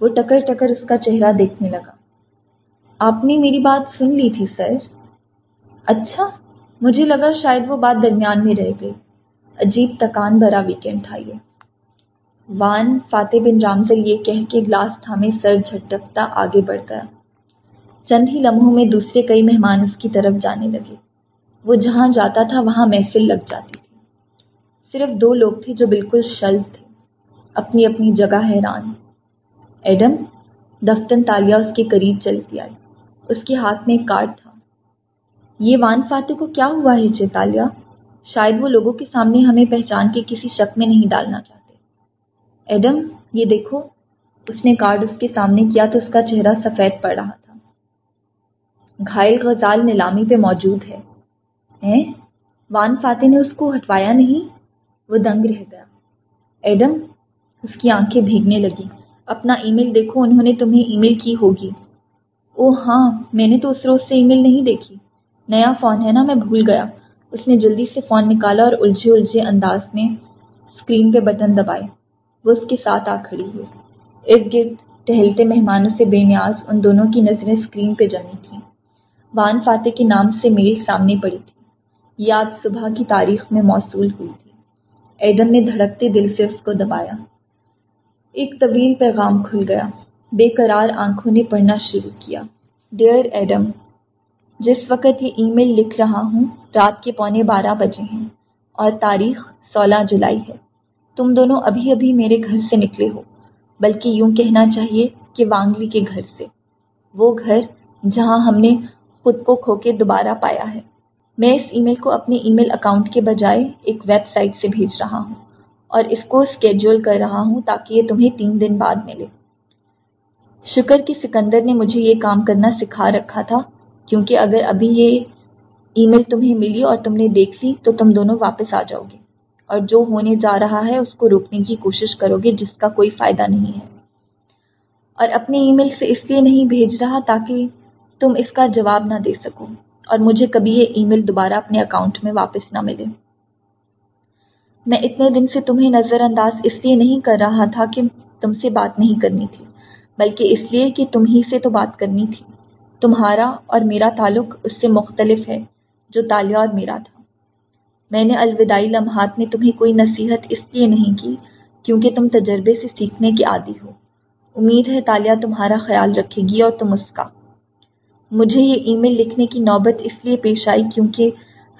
وہ ٹکر ٹکر اس کا چہرہ دیکھنے لگا۔ آپ نے میری بات سن لی تھی، سر؟ اچھا مجھے لگا شاید وہ بات درمیان میں رہ گئی۔ عجیب تکان بھرا ویکینڈ تھا یہ۔ وان فاتح بن رامزل یہ کہہ کے گلاس تھامے سر جھٹکتا آگے بڑھ گیا۔ چند ہی لمحوں میں دوسرے کئی مہمان اس کی طرف جانے لگے۔ وہ جہاں جاتا تھا وہاں محفل لگ جاتی تھی۔ صرف دو لوگ تھے جو بالکل شل تھے۔ اپنی اپنی جگہ حیران۔ ایڈم، دفتن تالیا اس کے قریب چلتی آئی۔ اس کے ہاتھ میں ایک کارڈ تھا۔ یہ وان فاتح کو کیا ہوا ہے چیتالیہ شاید وہ لوگوں کے سامنے ہمیں پہچان کے کسی شک میں نہیں ڈالنا چاہتے۔ ایڈم، یہ دیکھو، اس نے کارڈ اس کے سامنے کیا تو اس کا چہرہ سفید پڑ رہا تھا۔ گھائل غزال نیلامی پہ موجود ہے۔ وان فاتح نے اس کو ہٹوایا نہیں؟ وہ دنگ رہ گیا۔ ایڈم، اس کی آنکھیں بھیگنے لگی اپنا ای میل دیکھو، انہوں نے تمہیں ای میل کی ہوگی۔ او ہاں میں نے تو اس روز سے ای میل نہیں دیکھی۔ نیا فون ہے نا، میں بھول گیا۔ اس نے جلدی سے فون نکالا اور الجھے الجھے انداز میں اسکرین پہ بٹن دبائے۔ وہ اس کے ساتھ آ کھڑی ہوئی۔ ارد گرد ٹہلتے مہمانوں سے بے نیاز ان دونوں کی نظریں اسکرین پہ جمی تھیں۔ وان فاتح کے نام سے میل سامنے پڑی تھی۔ یاد صبح کی تاریخ میں موصول ہوئی تھی۔ ایڈم نے دھڑکتے دل سے اس کو دبایا۔ ایک طویل پیغام کھل گیا۔ بے قرار آنکھوں نے پڑھنا شروع کیا۔ ڈیئر ایڈم جس وقت یہ ای میل لکھ رہا ہوں، رات کے پونے بارہ بجے ہیں اور تاریخ سولہ جولائی ہے۔ تم دونوں ابھی ابھی میرے گھر سے نکلے ہو، بلکہ یوں کہنا چاہیے کہ وانگلی کے گھر سے۔ وہ گھر جہاں ہم نے خود کو کھو کے دوبارہ پایا ہے۔ میں اس ای میل کو اپنے ای میل اکاؤنٹ کے بجائے ایک ویب سائٹ سے بھیج رہا ہوں اور اس کو اسکیجول کر رہا ہوں تاکہ یہ تمہیں تین دن بعد ملے۔ شکر کہ سکندر نے مجھے یہ کام کرنا سکھا رکھا تھا۔ کیونکہ اگر ابھی یہ ای میل تمہیں ملی اور تم نے دیکھ لی تو تم دونوں واپس آ جاؤ گے۔ اور جو ہونے جا رہا ہے اس کو روکنے کی کوشش کرو گے جس کا کوئی فائدہ نہیں ہے۔ اور اپنے ای میل سے اس لیے نہیں بھیج رہا تاکہ تم اس کا جواب نہ دے سکو اور مجھے کبھی یہ ای میل دوبارہ اپنے اکاؤنٹ میں واپس نہ ملے۔ میں اتنے دن سے تمہیں نظر انداز اس لیے نہیں کر رہا تھا کہ تم سے بات نہیں کرنی تھی، بلکہ اس لیے کہ تم ہی سے تو بات کرنی تھی۔ تمہارا اور میرا تعلق اس سے مختلف ہے، جو تالیہ اور میرا تھا۔ میں نے الوداعی لمحات میں تمہیں کوئی نصیحت اس لیے نہیں کی کیونکہ تم تجربے سے سیکھنے کے عادی ہو۔ امید ہے تالیہ تمہارا خیال رکھے گی اور تم اس کا۔ مجھے یہ ای میل لکھنے کی نوبت اس لیے پیش آئی کیونکہ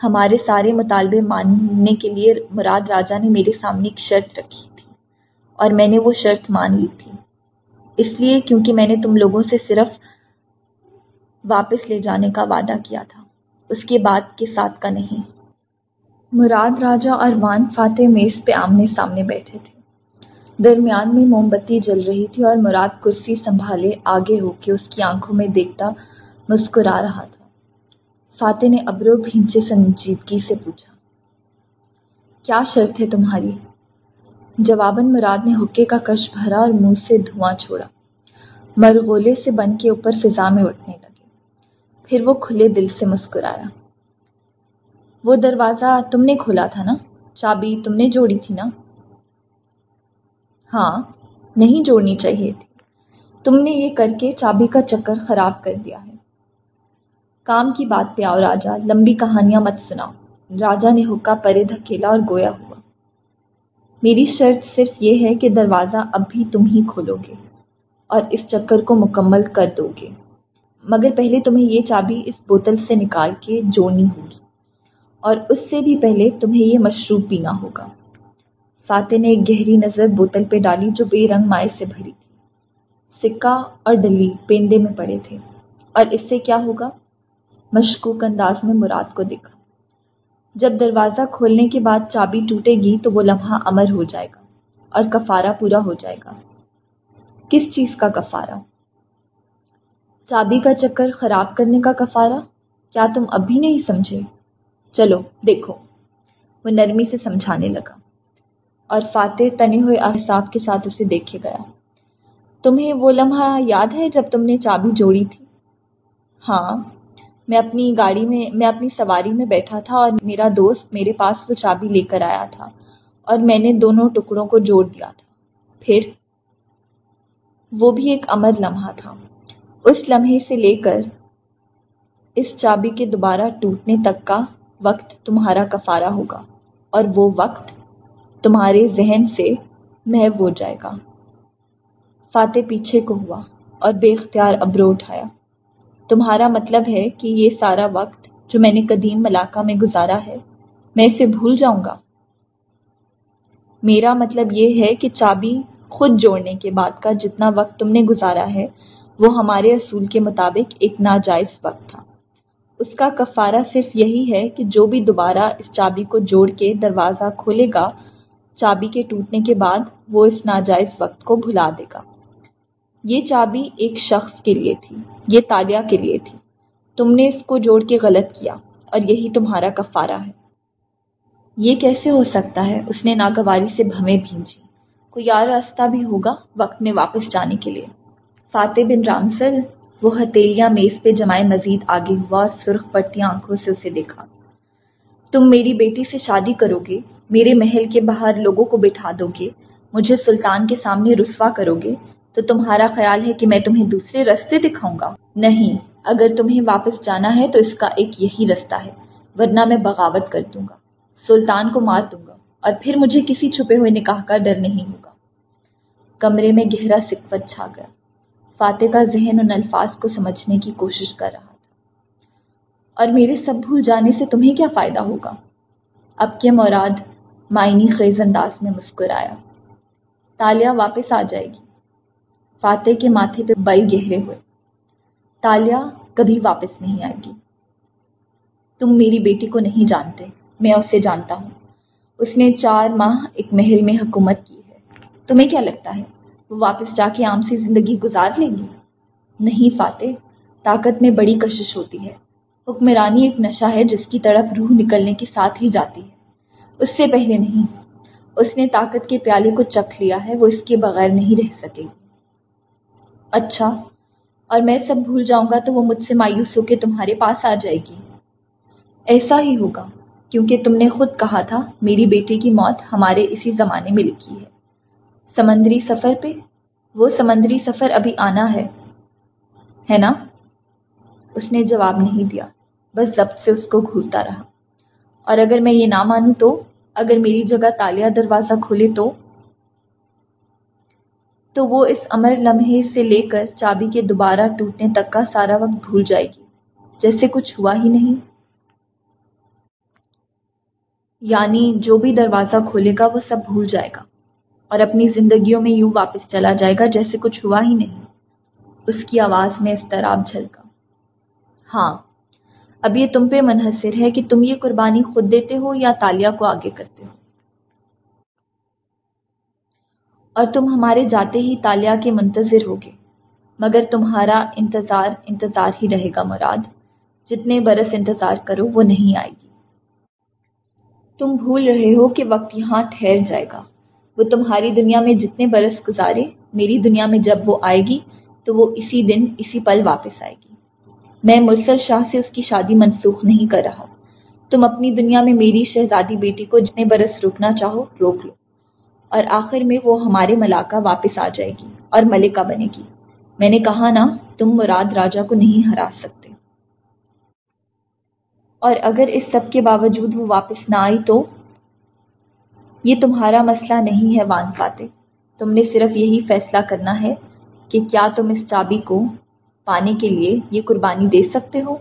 ہمارے سارے مطالبے ماننے کے لیے مراد راجا نے میرے سامنے ایک شرط رکھی تھی اور میں نے وہ شرط مان لی تھی۔ اس لیے کیونکہ میں نے تم لوگوں سے صرف واپس لے جانے کا وعدہ کیا تھا۔ اس کے بعد کے ساتھ کا نہیں۔ مراد راجا اور وان فاتح میز پہ آمنے سامنے بیٹھے تھے۔ درمیان میں موم بتی جل رہی تھی اور مراد کرسی سنبھالے آگے ہو کے اس کی آنکھوں میں دیکھتا مسکرا رہا تھا۔ فاتح نے ابرو بھینچے سنجیدگی سے پوچھا، کیا شرط ہے تمہاری؟ جواباً مراد نے حکے کا کش بھرا اور منہ سے دھواں چھوڑا۔ مرغولے سے بن کے اوپر فضا میں اٹھنے پھر وہ کھلے دل سے مسکرایا۔ وہ دروازہ تم نے کھولا تھا نا؟ چابی تم نے جوڑی تھی نا؟ ہاں نہیں جوڑنی چاہیے تھی۔ تم نے یہ کر کے چابی کا چکر خراب کر دیا ہے۔ کام کی بات پہ آؤ راجا، لمبی کہانیاں مت سناؤ۔ راجا نے حکا پرے دھکیلا اور گویا ہوا۔ میری شرط صرف یہ ہے کہ دروازہ اب بھی تم ہی کھولو گے اور اس چکر کو مکمل کر دو گے۔ مگر پہلے تمہیں یہ چابی اس بوتل سے نکال کے جوڑنی ہوگی اور اس سے بھی پہلے تمہیں یہ مشروب پینا ہوگا۔ فاتح نے ایک گہری نظر بوتل پہ ڈالی جو بے رنگ مائع سے بھری تھی۔ سکہ اور ڈلی پیندے میں پڑے تھے۔ اور اس سے کیا ہوگا؟ مشکوک انداز میں مراد کو دیکھا جب دروازہ کھولنے کے بعد چابی ٹوٹے گی تو وہ لمحہ امر ہو جائے گا اور کفارہ پورا ہو جائے گا۔ کس چیز کا کفارہ؟ چابی کا چکر خراب کرنے کا کفارہ؟ کیا تم اب بھی نہیں سمجھے؟ چلو، دیکھو۔ وہ نرمی سے سمجھانے لگا اور فاتح تنے ہوئے احساف کے ساتھ اسے دیکھے گیا۔ تمہیں وہ لمحہ یاد ہے جب تم نے چابی جوڑی تھی؟ ہاں میں اپنی گاڑی میں میں اپنی سواری میں بیٹھا تھا اور میرا دوست میرے پاس وہ چابی لے کر آیا تھا اور میں نے دونوں ٹکڑوں کو جوڑ دیا تھا۔ پھر وہ بھی ایک امر لمحہ تھا۔ اس لمحے سے لے کر اس چابی کے دوبارہ ٹوٹنے تک کا وقت تمہارا کفارہ ہوگا اور وہ وقت تمہارے ذہن سے محو ہو جائے گا۔ فاتح پیچھے کو ہوا اور بے اختیار ابرو اٹھایا۔ تمہارا مطلب ہے کہ یہ سارا وقت جو میں نے قدیم ملاقہ میں گزارا ہے، میں اسے بھول جاؤں گا۔ میرا مطلب یہ ہے کہ چابی خود جوڑنے کے بعد کا جتنا وقت تم نے گزارا ہے وہ ہمارے اصول کے مطابق ایک ناجائز وقت تھا۔ اس کا کفارہ صرف یہی ہے کہ جو بھی دوبارہ اس چابی کو جوڑ کے دروازہ کھولے گا، چابی کے ٹوٹنے کے بعد وہ اس ناجائز وقت کو بھلا دے گا۔ یہ چابی ایک شخص کے لیے تھی، یہ تالیہ کے لیے تھی۔ تم نے اس کو جوڑ کے غلط کیا اور یہی تمہارا کفارہ ہے۔ یہ کیسے ہو سکتا ہے؟ اس نے ناگواری سے بھویں بھینجی کوئی اور راستہ بھی ہوگا وقت میں واپس جانے کے لیے۔ فاتح بن رامسل وہ ہتھیلیاں میز پہ جمائے مزید آگے ہوا اور سرخ پڑتی آنکھوں سے اسے دیکھا۔ تم میری بیٹی سے شادی کرو گے، میرے محل کے باہر لوگوں کو بٹھا دو گے، مجھے سلطان کے سامنے رسوا کرو گے، تو تمہارا خیال ہے کہ میں تمہیں دوسرے رستے دکھاؤں گا؟ نہیں، اگر تمہیں واپس جانا ہے تو اس کا ایک یہی رستہ ہے، ورنہ میں بغاوت کر دوں گا۔ سلطان کو مار دوں گا، اور پھر مجھے کسی چھپے ہوئے نکاح کا ڈر نہیں ہوگا۔ کمرے میں گہرا سکوت چھا گیا۔ فاتح کا ذہن ان الفاظ کو سمجھنے کی کوشش کر رہا تھا۔ اور میرے سب بھول جانے سے تمہیں کیا فائدہ ہوگا؟ اب کے مراد معنی خیز انداز میں مسکرایا؟ تالیہ واپس آ جائے گی۔ فاتح کے ماتھے پہ بل گہرے ہوئے۔ تالیہ کبھی واپس نہیں آئے گی۔ تم میری بیٹی کو نہیں جانتے، میں اسے جانتا ہوں۔ اس نے چار ماہ ایک محل میں حکومت کی ہے۔ تمہیں کیا لگتا ہے؟ وہ واپس جا کے عام سی زندگی گزار لیں گی نہیں فاتح، طاقت میں بڑی کشش ہوتی ہے۔ حکمرانی ایک نشہ ہے جس کی طرف روح نکلنے کے ساتھ ہی جاتی ہے۔ اس سے پہلے نہیں، اس نے طاقت کے پیالے کو چکھ لیا ہے، وہ اس کے بغیر نہیں رہ سکے گی۔ اچھا اور میں سب بھول جاؤں گا تو وہ مجھ سے مایوس ہو کے تمہارے پاس آ جائے گی۔ ایسا ہی ہوگا، کیونکہ تم نے خود کہا تھا، میری بیٹی کی موت ہمارے اسی زمانے میں لکھی ہے۔ سمندری سفر پہ؟ وہ سمندری سفر ابھی آنا ہے۔ ہے نا؟ اس نے جواب نہیں دیا۔ بس ضبط سے اس کو گھورتا رہا۔ اور اگر میں یہ نہ مانوں تو، اگر میری جگہ تالیا دروازہ کھولے تو؟ تو وہ اس امر لمحے سے لے کر چابی کے دوبارہ ٹوٹنے تک کا سارا وقت بھول جائے گی۔ جیسے کچھ ہوا ہی نہیں۔ یعنی جو بھی دروازہ کھولے گا، وہ سب بھول جائے گا۔ اور اپنی زندگیوں میں یوں واپس چلا جائے گا جیسے کچھ ہوا ہی نہیں۔ اس کی آواز میں استراب جھلکا۔ ہاں اب یہ تم پہ منحصر ہے کہ تم یہ قربانی خود دیتے ہو یا تالیا کو آگے کرتے ہو۔ اور تم ہمارے جاتے ہی تالیا کے منتظر ہوگے، مگر تمہارا انتظار انتظار ہی رہے گا مراد۔ جتنے برس انتظار کرو، وہ نہیں آئے گی۔ تم بھول رہے ہو کہ وقت یہاں ٹھہر جائے گا۔ وہ تمہاری دنیا میں جتنے برس گزارے، میری دنیا میں جب وہ آئے گی، تو وہ اسی دن اسی پل واپس آئے گی۔ میں مرسل شاہ سے اس کی شادی منسوخ نہیں کر رہا۔ تم اپنی دنیا میں میری شہزادی بیٹی کو جتنے برس روکنا چاہو، روک لو۔ اور آخر میں وہ ہمارے ملاقہ واپس آ جائے گی اور ملکہ بنے گی۔ میں نے کہا نا تم مراد راجا کو نہیں ہرا سکتے۔ اور اگر اس سب کے باوجود وہ واپس نہ آئی تو یہ تمہارا مسئلہ نہیں ہے وان فاتح۔ تم نے صرف یہی فیصلہ کرنا ہے کہ کیا تم اس چابی کو پانے کے لیے یہ قربانی دے سکتے ہو؟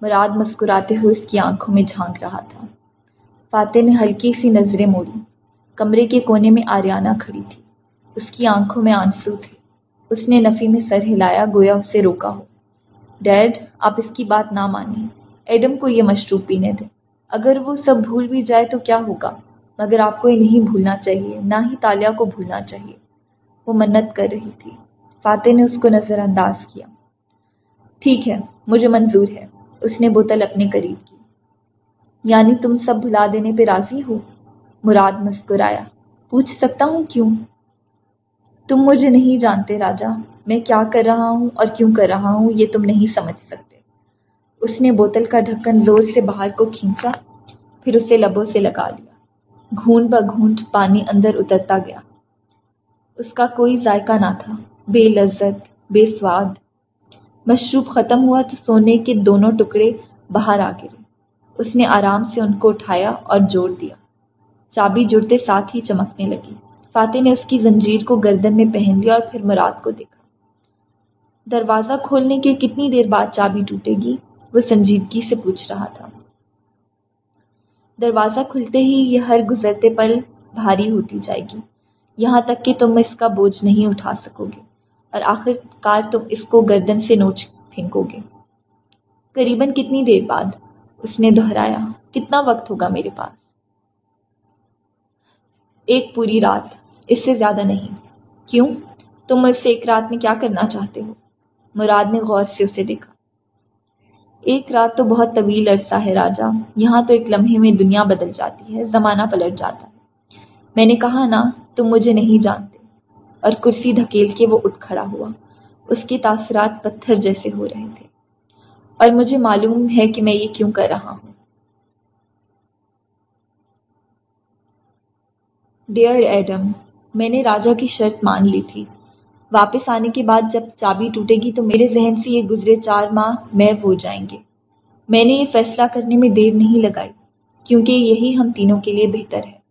مراد مسکراتے ہوئے اس کی آنکھوں میں جھانک رہا تھا۔ فاتح نے ہلکی سی نظریں موڑی کمرے کے کونے میں آریانہ کھڑی تھی۔ اس کی آنکھوں میں آنسو تھے۔ اس نے نفی میں سر ہلایا گویا اسے روکا ہو۔ ڈیڈ، آپ اس کی بات نہ مانیں ایڈم کو یہ مشروب پینے دیں۔ اگر وہ سب بھول بھی جائے تو کیا ہوگا؟ مگر آپ کو یہ نہیں بھولنا چاہیے، نہ ہی تالیا کو بھولنا چاہیے۔ وہ منت کر رہی تھی۔ فاتح نے اس کو نظر انداز کیا۔ ٹھیک ہے، مجھے منظور ہے۔ اس نے بوتل اپنے قریب کی۔ یعنی تم سب بھلا دینے پہ راضی ہو؟ مراد مسکرایا۔ پوچھ سکتا ہوں کیوں؟ تم مجھے نہیں جانتے راجا، میں کیا کر رہا ہوں اور کیوں کر رہا ہوں یہ تم نہیں سمجھ سکتے۔ اس نے بوتل کا ڈھکن زور سے باہر کو کھینچا، پھر اسے لبوں سے لگا لیا۔ گھونٹ ب گھونٹ پانی اندر اترتا گیا۔ اس کا کوئی ذائقہ نہ تھا۔ بے لذت، بے سواد۔ مشروب ختم ہوا تو سونے کے دونوں ٹکڑے باہر آ گرے۔ اس نے آرام سے ان کو اٹھایا اور جوڑ دیا۔ چابی جڑتے ساتھ ہی چمکنے لگی۔ فاتح نے اس کی زنجیر کو گردن میں پہن لیا اور پھر مراد کو دیکھا۔ دروازہ کھولنے کے کتنی دیر بعد چابی ٹوٹے گی؟ وہ سنجیدگی سے پوچھ رہا تھا۔ دروازہ کھلتے ہی یہ ہر گزرتے پل بھاری ہوتی جائے گی۔ یہاں تک کہ تم اس کا بوجھ نہیں اٹھا سکو گے، اور آخر کار تم اس کو گردن سے نوچ پھینکو گے۔ قریباً کتنی دیر بعد اس نے دہرایا، کتنا وقت ہوگا میرے پاس؟ ایک پوری رات، اس سے زیادہ نہیں۔ کیوں؟ تم مجھ سے ایک رات میں کیا کرنا چاہتے ہو؟ مراد نے غور سے اسے دیکھا۔ ایک رات تو بہت طویل عرصہ ہے راجا یہاں تو ایک لمحے میں دنیا بدل جاتی ہے، زمانہ پلٹ جاتا ہے۔ میں نے کہا نا تم مجھے نہیں جانتے۔ اور کرسی دھکیل کے وہ اٹھ کھڑا ہوا۔ اس کے تاثرات پتھر جیسے ہو رہے تھے۔ اور مجھے معلوم ہے کہ میں یہ کیوں کر رہا ہوں۔ ڈیئر ایڈم میں نے راجا کی شرط مان لی تھی۔ واپس آنے کے بعد جب چابی ٹوٹے گی تو میرے ذہن سے یہ گزرے چار ماہ میں ہو جائیں گے۔ میں نے یہ فیصلہ کرنے میں دیر نہیں لگائی، کیونکہ یہی ہم تینوں کے لیے بہتر ہے۔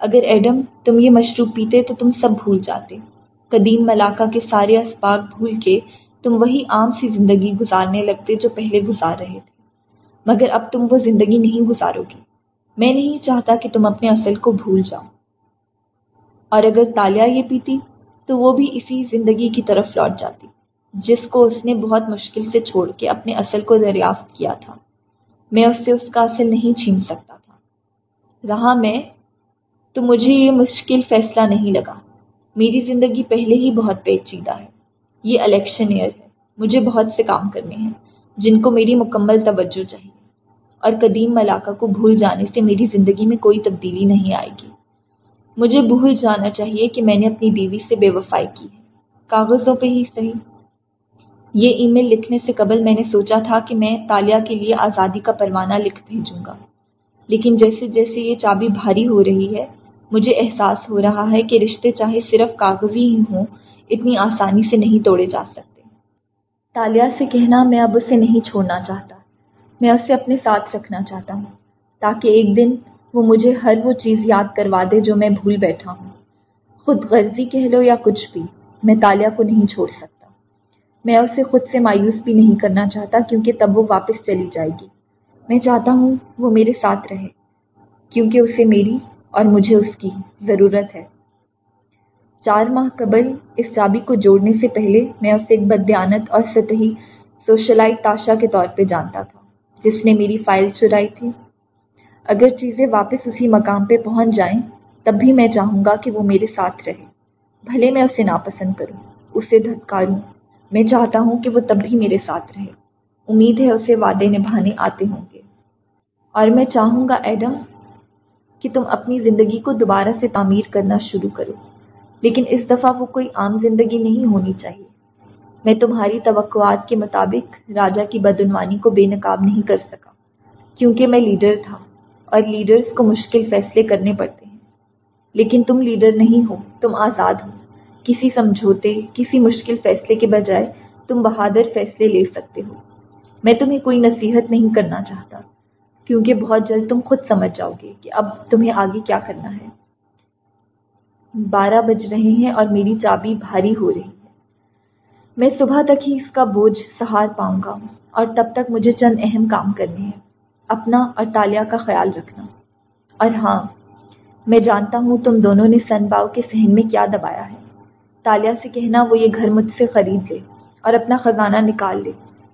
اگر ایڈم تم یہ مشروب پیتے تو تم سب بھول جاتے۔ قدیم ملاقہ کے سارے اسباق بھول کے تم وہی عام سی زندگی گزارنے لگتے جو پہلے گزار رہے تھے۔ مگر اب تم وہ زندگی نہیں گزارو گی۔ میں نہیں چاہتا کہ تم اپنے اصل کو بھول جاؤ۔ اور اگر تالیا یہ پیتی تو وہ بھی اسی زندگی کی طرف لوٹ جاتی، جس کو اس نے بہت مشکل سے چھوڑ کے اپنے اصل کو دریافت کیا تھا۔ میں اس سے اس کا اصل نہیں چھین سکتا تھا۔ رہا میں، تو مجھے یہ مشکل فیصلہ نہیں لگا۔ میری زندگی پہلے ہی بہت پیچیدہ ہے۔ یہ الیکشن ایئر ہے۔ مجھے بہت سے کام کرنے ہیں، جن کو میری مکمل توجہ چاہیے۔ اور قدیم ملاقہ کو بھول جانے سے میری زندگی میں کوئی تبدیلی نہیں آئے گی۔ مجھے بھول جانا چاہیے کہ میں نے اپنی بیوی سے بے وفائی کی ہے۔ کاغذوں پہ ہی صحیح یہ ای میل لکھنے سے قبل میں نے سوچا تھا کہ میں تالیہ کے لیے آزادی کا پروانہ لکھ بھیجوں گا۔ لیکن جیسے جیسے یہ چابی بھاری ہو رہی ہے، مجھے احساس ہو رہا ہے کہ رشتے چاہے صرف کاغذی ہی ہوں، اتنی آسانی سے نہیں توڑے جا سکتے۔ تالیہ سے کہنا میں اب اسے نہیں چھوڑنا چاہتا۔ میں اسے اپنے ساتھ رکھنا چاہتا ہوں تاکہ ایک دن وہ مجھے ہر وہ چیز یاد کروا دے جو میں بھول بیٹھا ہوں۔ خود غرضی کہہ لو یا کچھ بھی، میں تالیہ کو نہیں چھوڑ سکتا۔ میں اسے خود سے مایوس بھی نہیں کرنا چاہتا کیونکہ تب وہ واپس چلی جائے گی۔ میں چاہتا ہوں وہ میرے ساتھ رہے، کیونکہ اسے میری اور مجھے اس کی ضرورت ہے۔ چار ماہ قبل اس چابی کو جوڑنے سے پہلے میں اسے ایک بدیانت اور سطحی سوشلائٹ تاشا کے طور پہ جانتا تھا، جس نے میری فائل چرائی تھی۔ اگر چیزیں واپس اسی مقام پہ پہنچ جائیں، تب بھی میں چاہوں گا کہ وہ میرے ساتھ رہے۔ بھلے میں اسے ناپسند کروں، اسے دھتکاروں۔ میں چاہتا ہوں کہ وہ تب بھی میرے ساتھ رہے۔ امید ہے اسے وعدے نبھانے آتے ہوں گے۔ اور میں چاہوں گا ایڈم، کہ تم اپنی زندگی کو دوبارہ سے تعمیر کرنا شروع کرو۔ لیکن اس دفعہ وہ کوئی عام زندگی نہیں ہونی چاہیے۔ میں تمہاری توقعات کے مطابق راجا کی بدعنوانی کو بے نقاب نہیں کر سکا، کیونکہ میں لیڈر تھا۔ اور لیڈرز کو مشکل فیصلے کرنے پڑتے ہیں۔ لیکن تم لیڈر نہیں ہو، تم آزاد ہو۔ کسی سمجھوتے، کسی مشکل فیصلے کے بجائے تم بہادر فیصلے لے سکتے ہو۔ میں تمہیں کوئی نصیحت نہیں کرنا چاہتا، کیونکہ بہت جلد تم خود سمجھ جاؤ گے کہ اب تمہیں آگے کیا کرنا ہے۔ بارہ بج رہے ہیں اور میری چابی بھاری ہو رہی ہے۔ میں صبح تک ہی اس کا بوجھ سہار پاؤں گا اور تب تک مجھے چند اہم کام کرنے ہیں۔ اپنا اور تالیہ کا خیال رکھنا۔ اور ہاں میں جانتا ہوں تم دونوں نے سن باؤ کے سہن میں کیا دبایا ہے۔ تالیہ سے کہنا، وہ یہ گھر مجھ سے خرید لے اور اپنا خزانہ نکال لے۔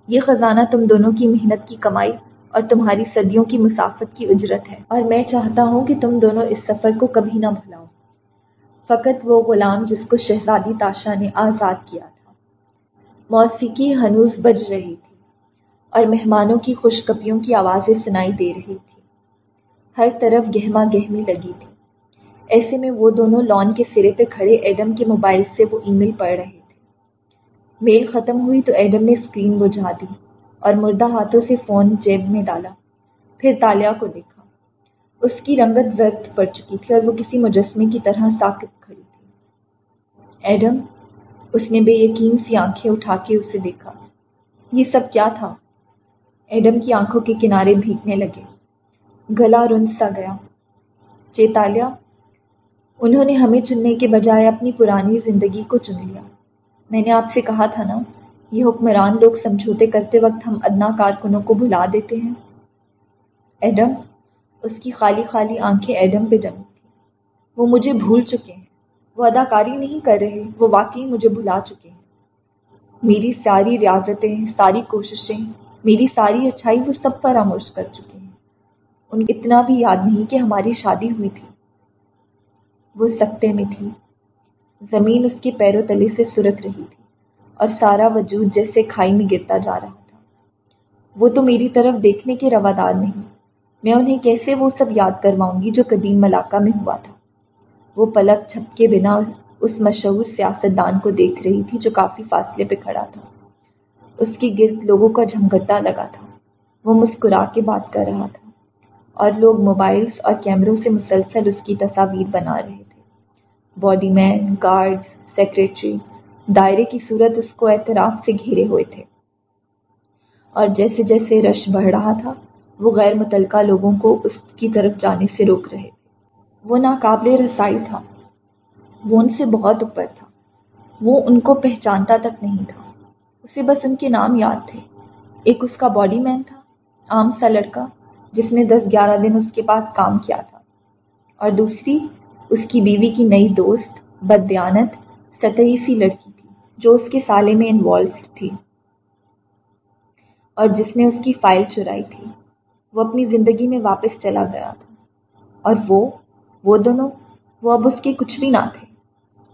یہ خزانہ تم دونوں کی محنت کی کمائی اور تمہاری صدیوں کی مسافت کی اجرت ہے۔ اور میں چاہتا ہوں کہ تم دونوں اس سفر کو کبھی نہ بھلاؤ۔ فقط وہ غلام جس کو شہزادی تاشا نے آزاد کیا تھا۔ موسیقی ہنوز بج رہی تھی۔ اور مہمانوں کی خوشکپیوں کی آوازیں سنائی دے رہی تھی۔ ہر طرف گہما گہمی لگی تھی۔ ایسے میں وہ دونوں لان کے سرے پہ کھڑے ایڈم کے موبائل سے وہ ای میل پڑھ رہے تھے۔ میل ختم ہوئی تو ایڈم نے اسکرین بجھا دی اور مردہ ہاتھوں سے فون جیب میں ڈالا۔ پھر تالیا کو دیکھا۔ اس کی رنگت زرد پڑ چکی تھی اور وہ کسی مجسمے کی طرح ساکت کھڑی تھی۔ ایڈم، اس نے بے یقین سی آنکھیں اٹھا کے اسے دیکھا۔ یہ سب کیا تھا؟ ایڈم کی آنکھوں کے کنارے بھیگنے لگے۔ گلا رن سا گیا۔ چیتالیہ انہوں نے ہمیں چننے کے بجائے اپنی پرانی زندگی کو چن لیا۔ میں نے آپ سے کہا تھا نا، یہ حکمران لوگ سمجھوتے کرتے وقت ہم ادنا کارکنوں کو بھلا دیتے ہیں۔ ایڈم، اس کی خالی خالی آنکھیں ایڈم پہ جمی تھی وہ مجھے بھول چکے ہیں۔ وہ اداکاری نہیں کر رہے، وہ واقعی مجھے بھلا چکے ہیں۔ میری ساری ریاضتیں، ساری کوششیں میری ساری اچھائی وہ سب فراموش کر چکے ہیں۔ ان اتنا بھی یاد نہیں کہ ہماری شادی ہوئی تھی۔ وہ سکتے میں تھی۔ زمین اس کے پیروں تلے سے سرک رہی تھی اور سارا وجود جیسے کھائی میں گرتا جا رہا تھا۔ وہ تو میری طرف دیکھنے کے روادار نہیں۔ میں انہیں کیسے وہ سب یاد کرواؤں گی جو قدیم ملاقہ میں ہوا تھا؟ وہ پلک چھپ کے بنا اس مشہور سیاست دان کو دیکھ رہی تھی جو کافی فاصلے پہ کھڑا تھا۔ اس کے گرد لوگوں کا جھمگٹا لگا تھا۔ وہ مسکرا کے بات کر رہا تھا اور لوگ موبائلز اور کیمروں سے مسلسل اس کی تصاویر بنا رہے تھے۔ باڈی مین، گارڈ، سیکریٹری، دائرے کی صورت اس کو اعتراف سے گھیرے ہوئے تھے۔ اور جیسے جیسے رش بڑھ رہا تھا، وہ غیر متعلقہ لوگوں کو اس کی طرف جانے سے روک رہے تھے۔ وہ ناقابل رسائی تھا۔ وہ ان سے بہت اوپر تھا۔ وہ ان کو پہچانتا تک نہیں تھا۔ اسے بس ان کے نام یاد تھے۔ ایک اس کا باڈی مین تھا، عام سا لڑکا، جس نے دس گیارہ دن اس کے پاس کام کیا تھا۔ اور دوسری، اس کی بیوی کی نئی دوست، بدیانت، سطحی سی لڑکی تھی، جو اس کے سالے میں انوالو تھی۔ اور جس نے اس کی فائل چرائی تھی۔ وہ اپنی زندگی میں واپس چلا گیا تھا۔ اور وہ وہ دونوں، وہ اب اس کے کچھ بھی نہ تھے۔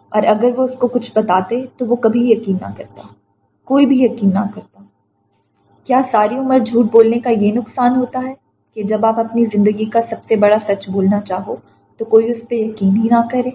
اور اگر وہ اس کو کچھ بتاتے تو وہ کبھی یقین نہ کرتا۔ کوئی بھی یقین نہ کرتا۔ کیا ساری عمر جھوٹ بولنے کا یہ نقصان ہوتا ہے کہ جب آپ اپنی زندگی کا سب سے بڑا سچ بولنا چاہو تو کوئی اس پہ یقین ہی نہ کرے؟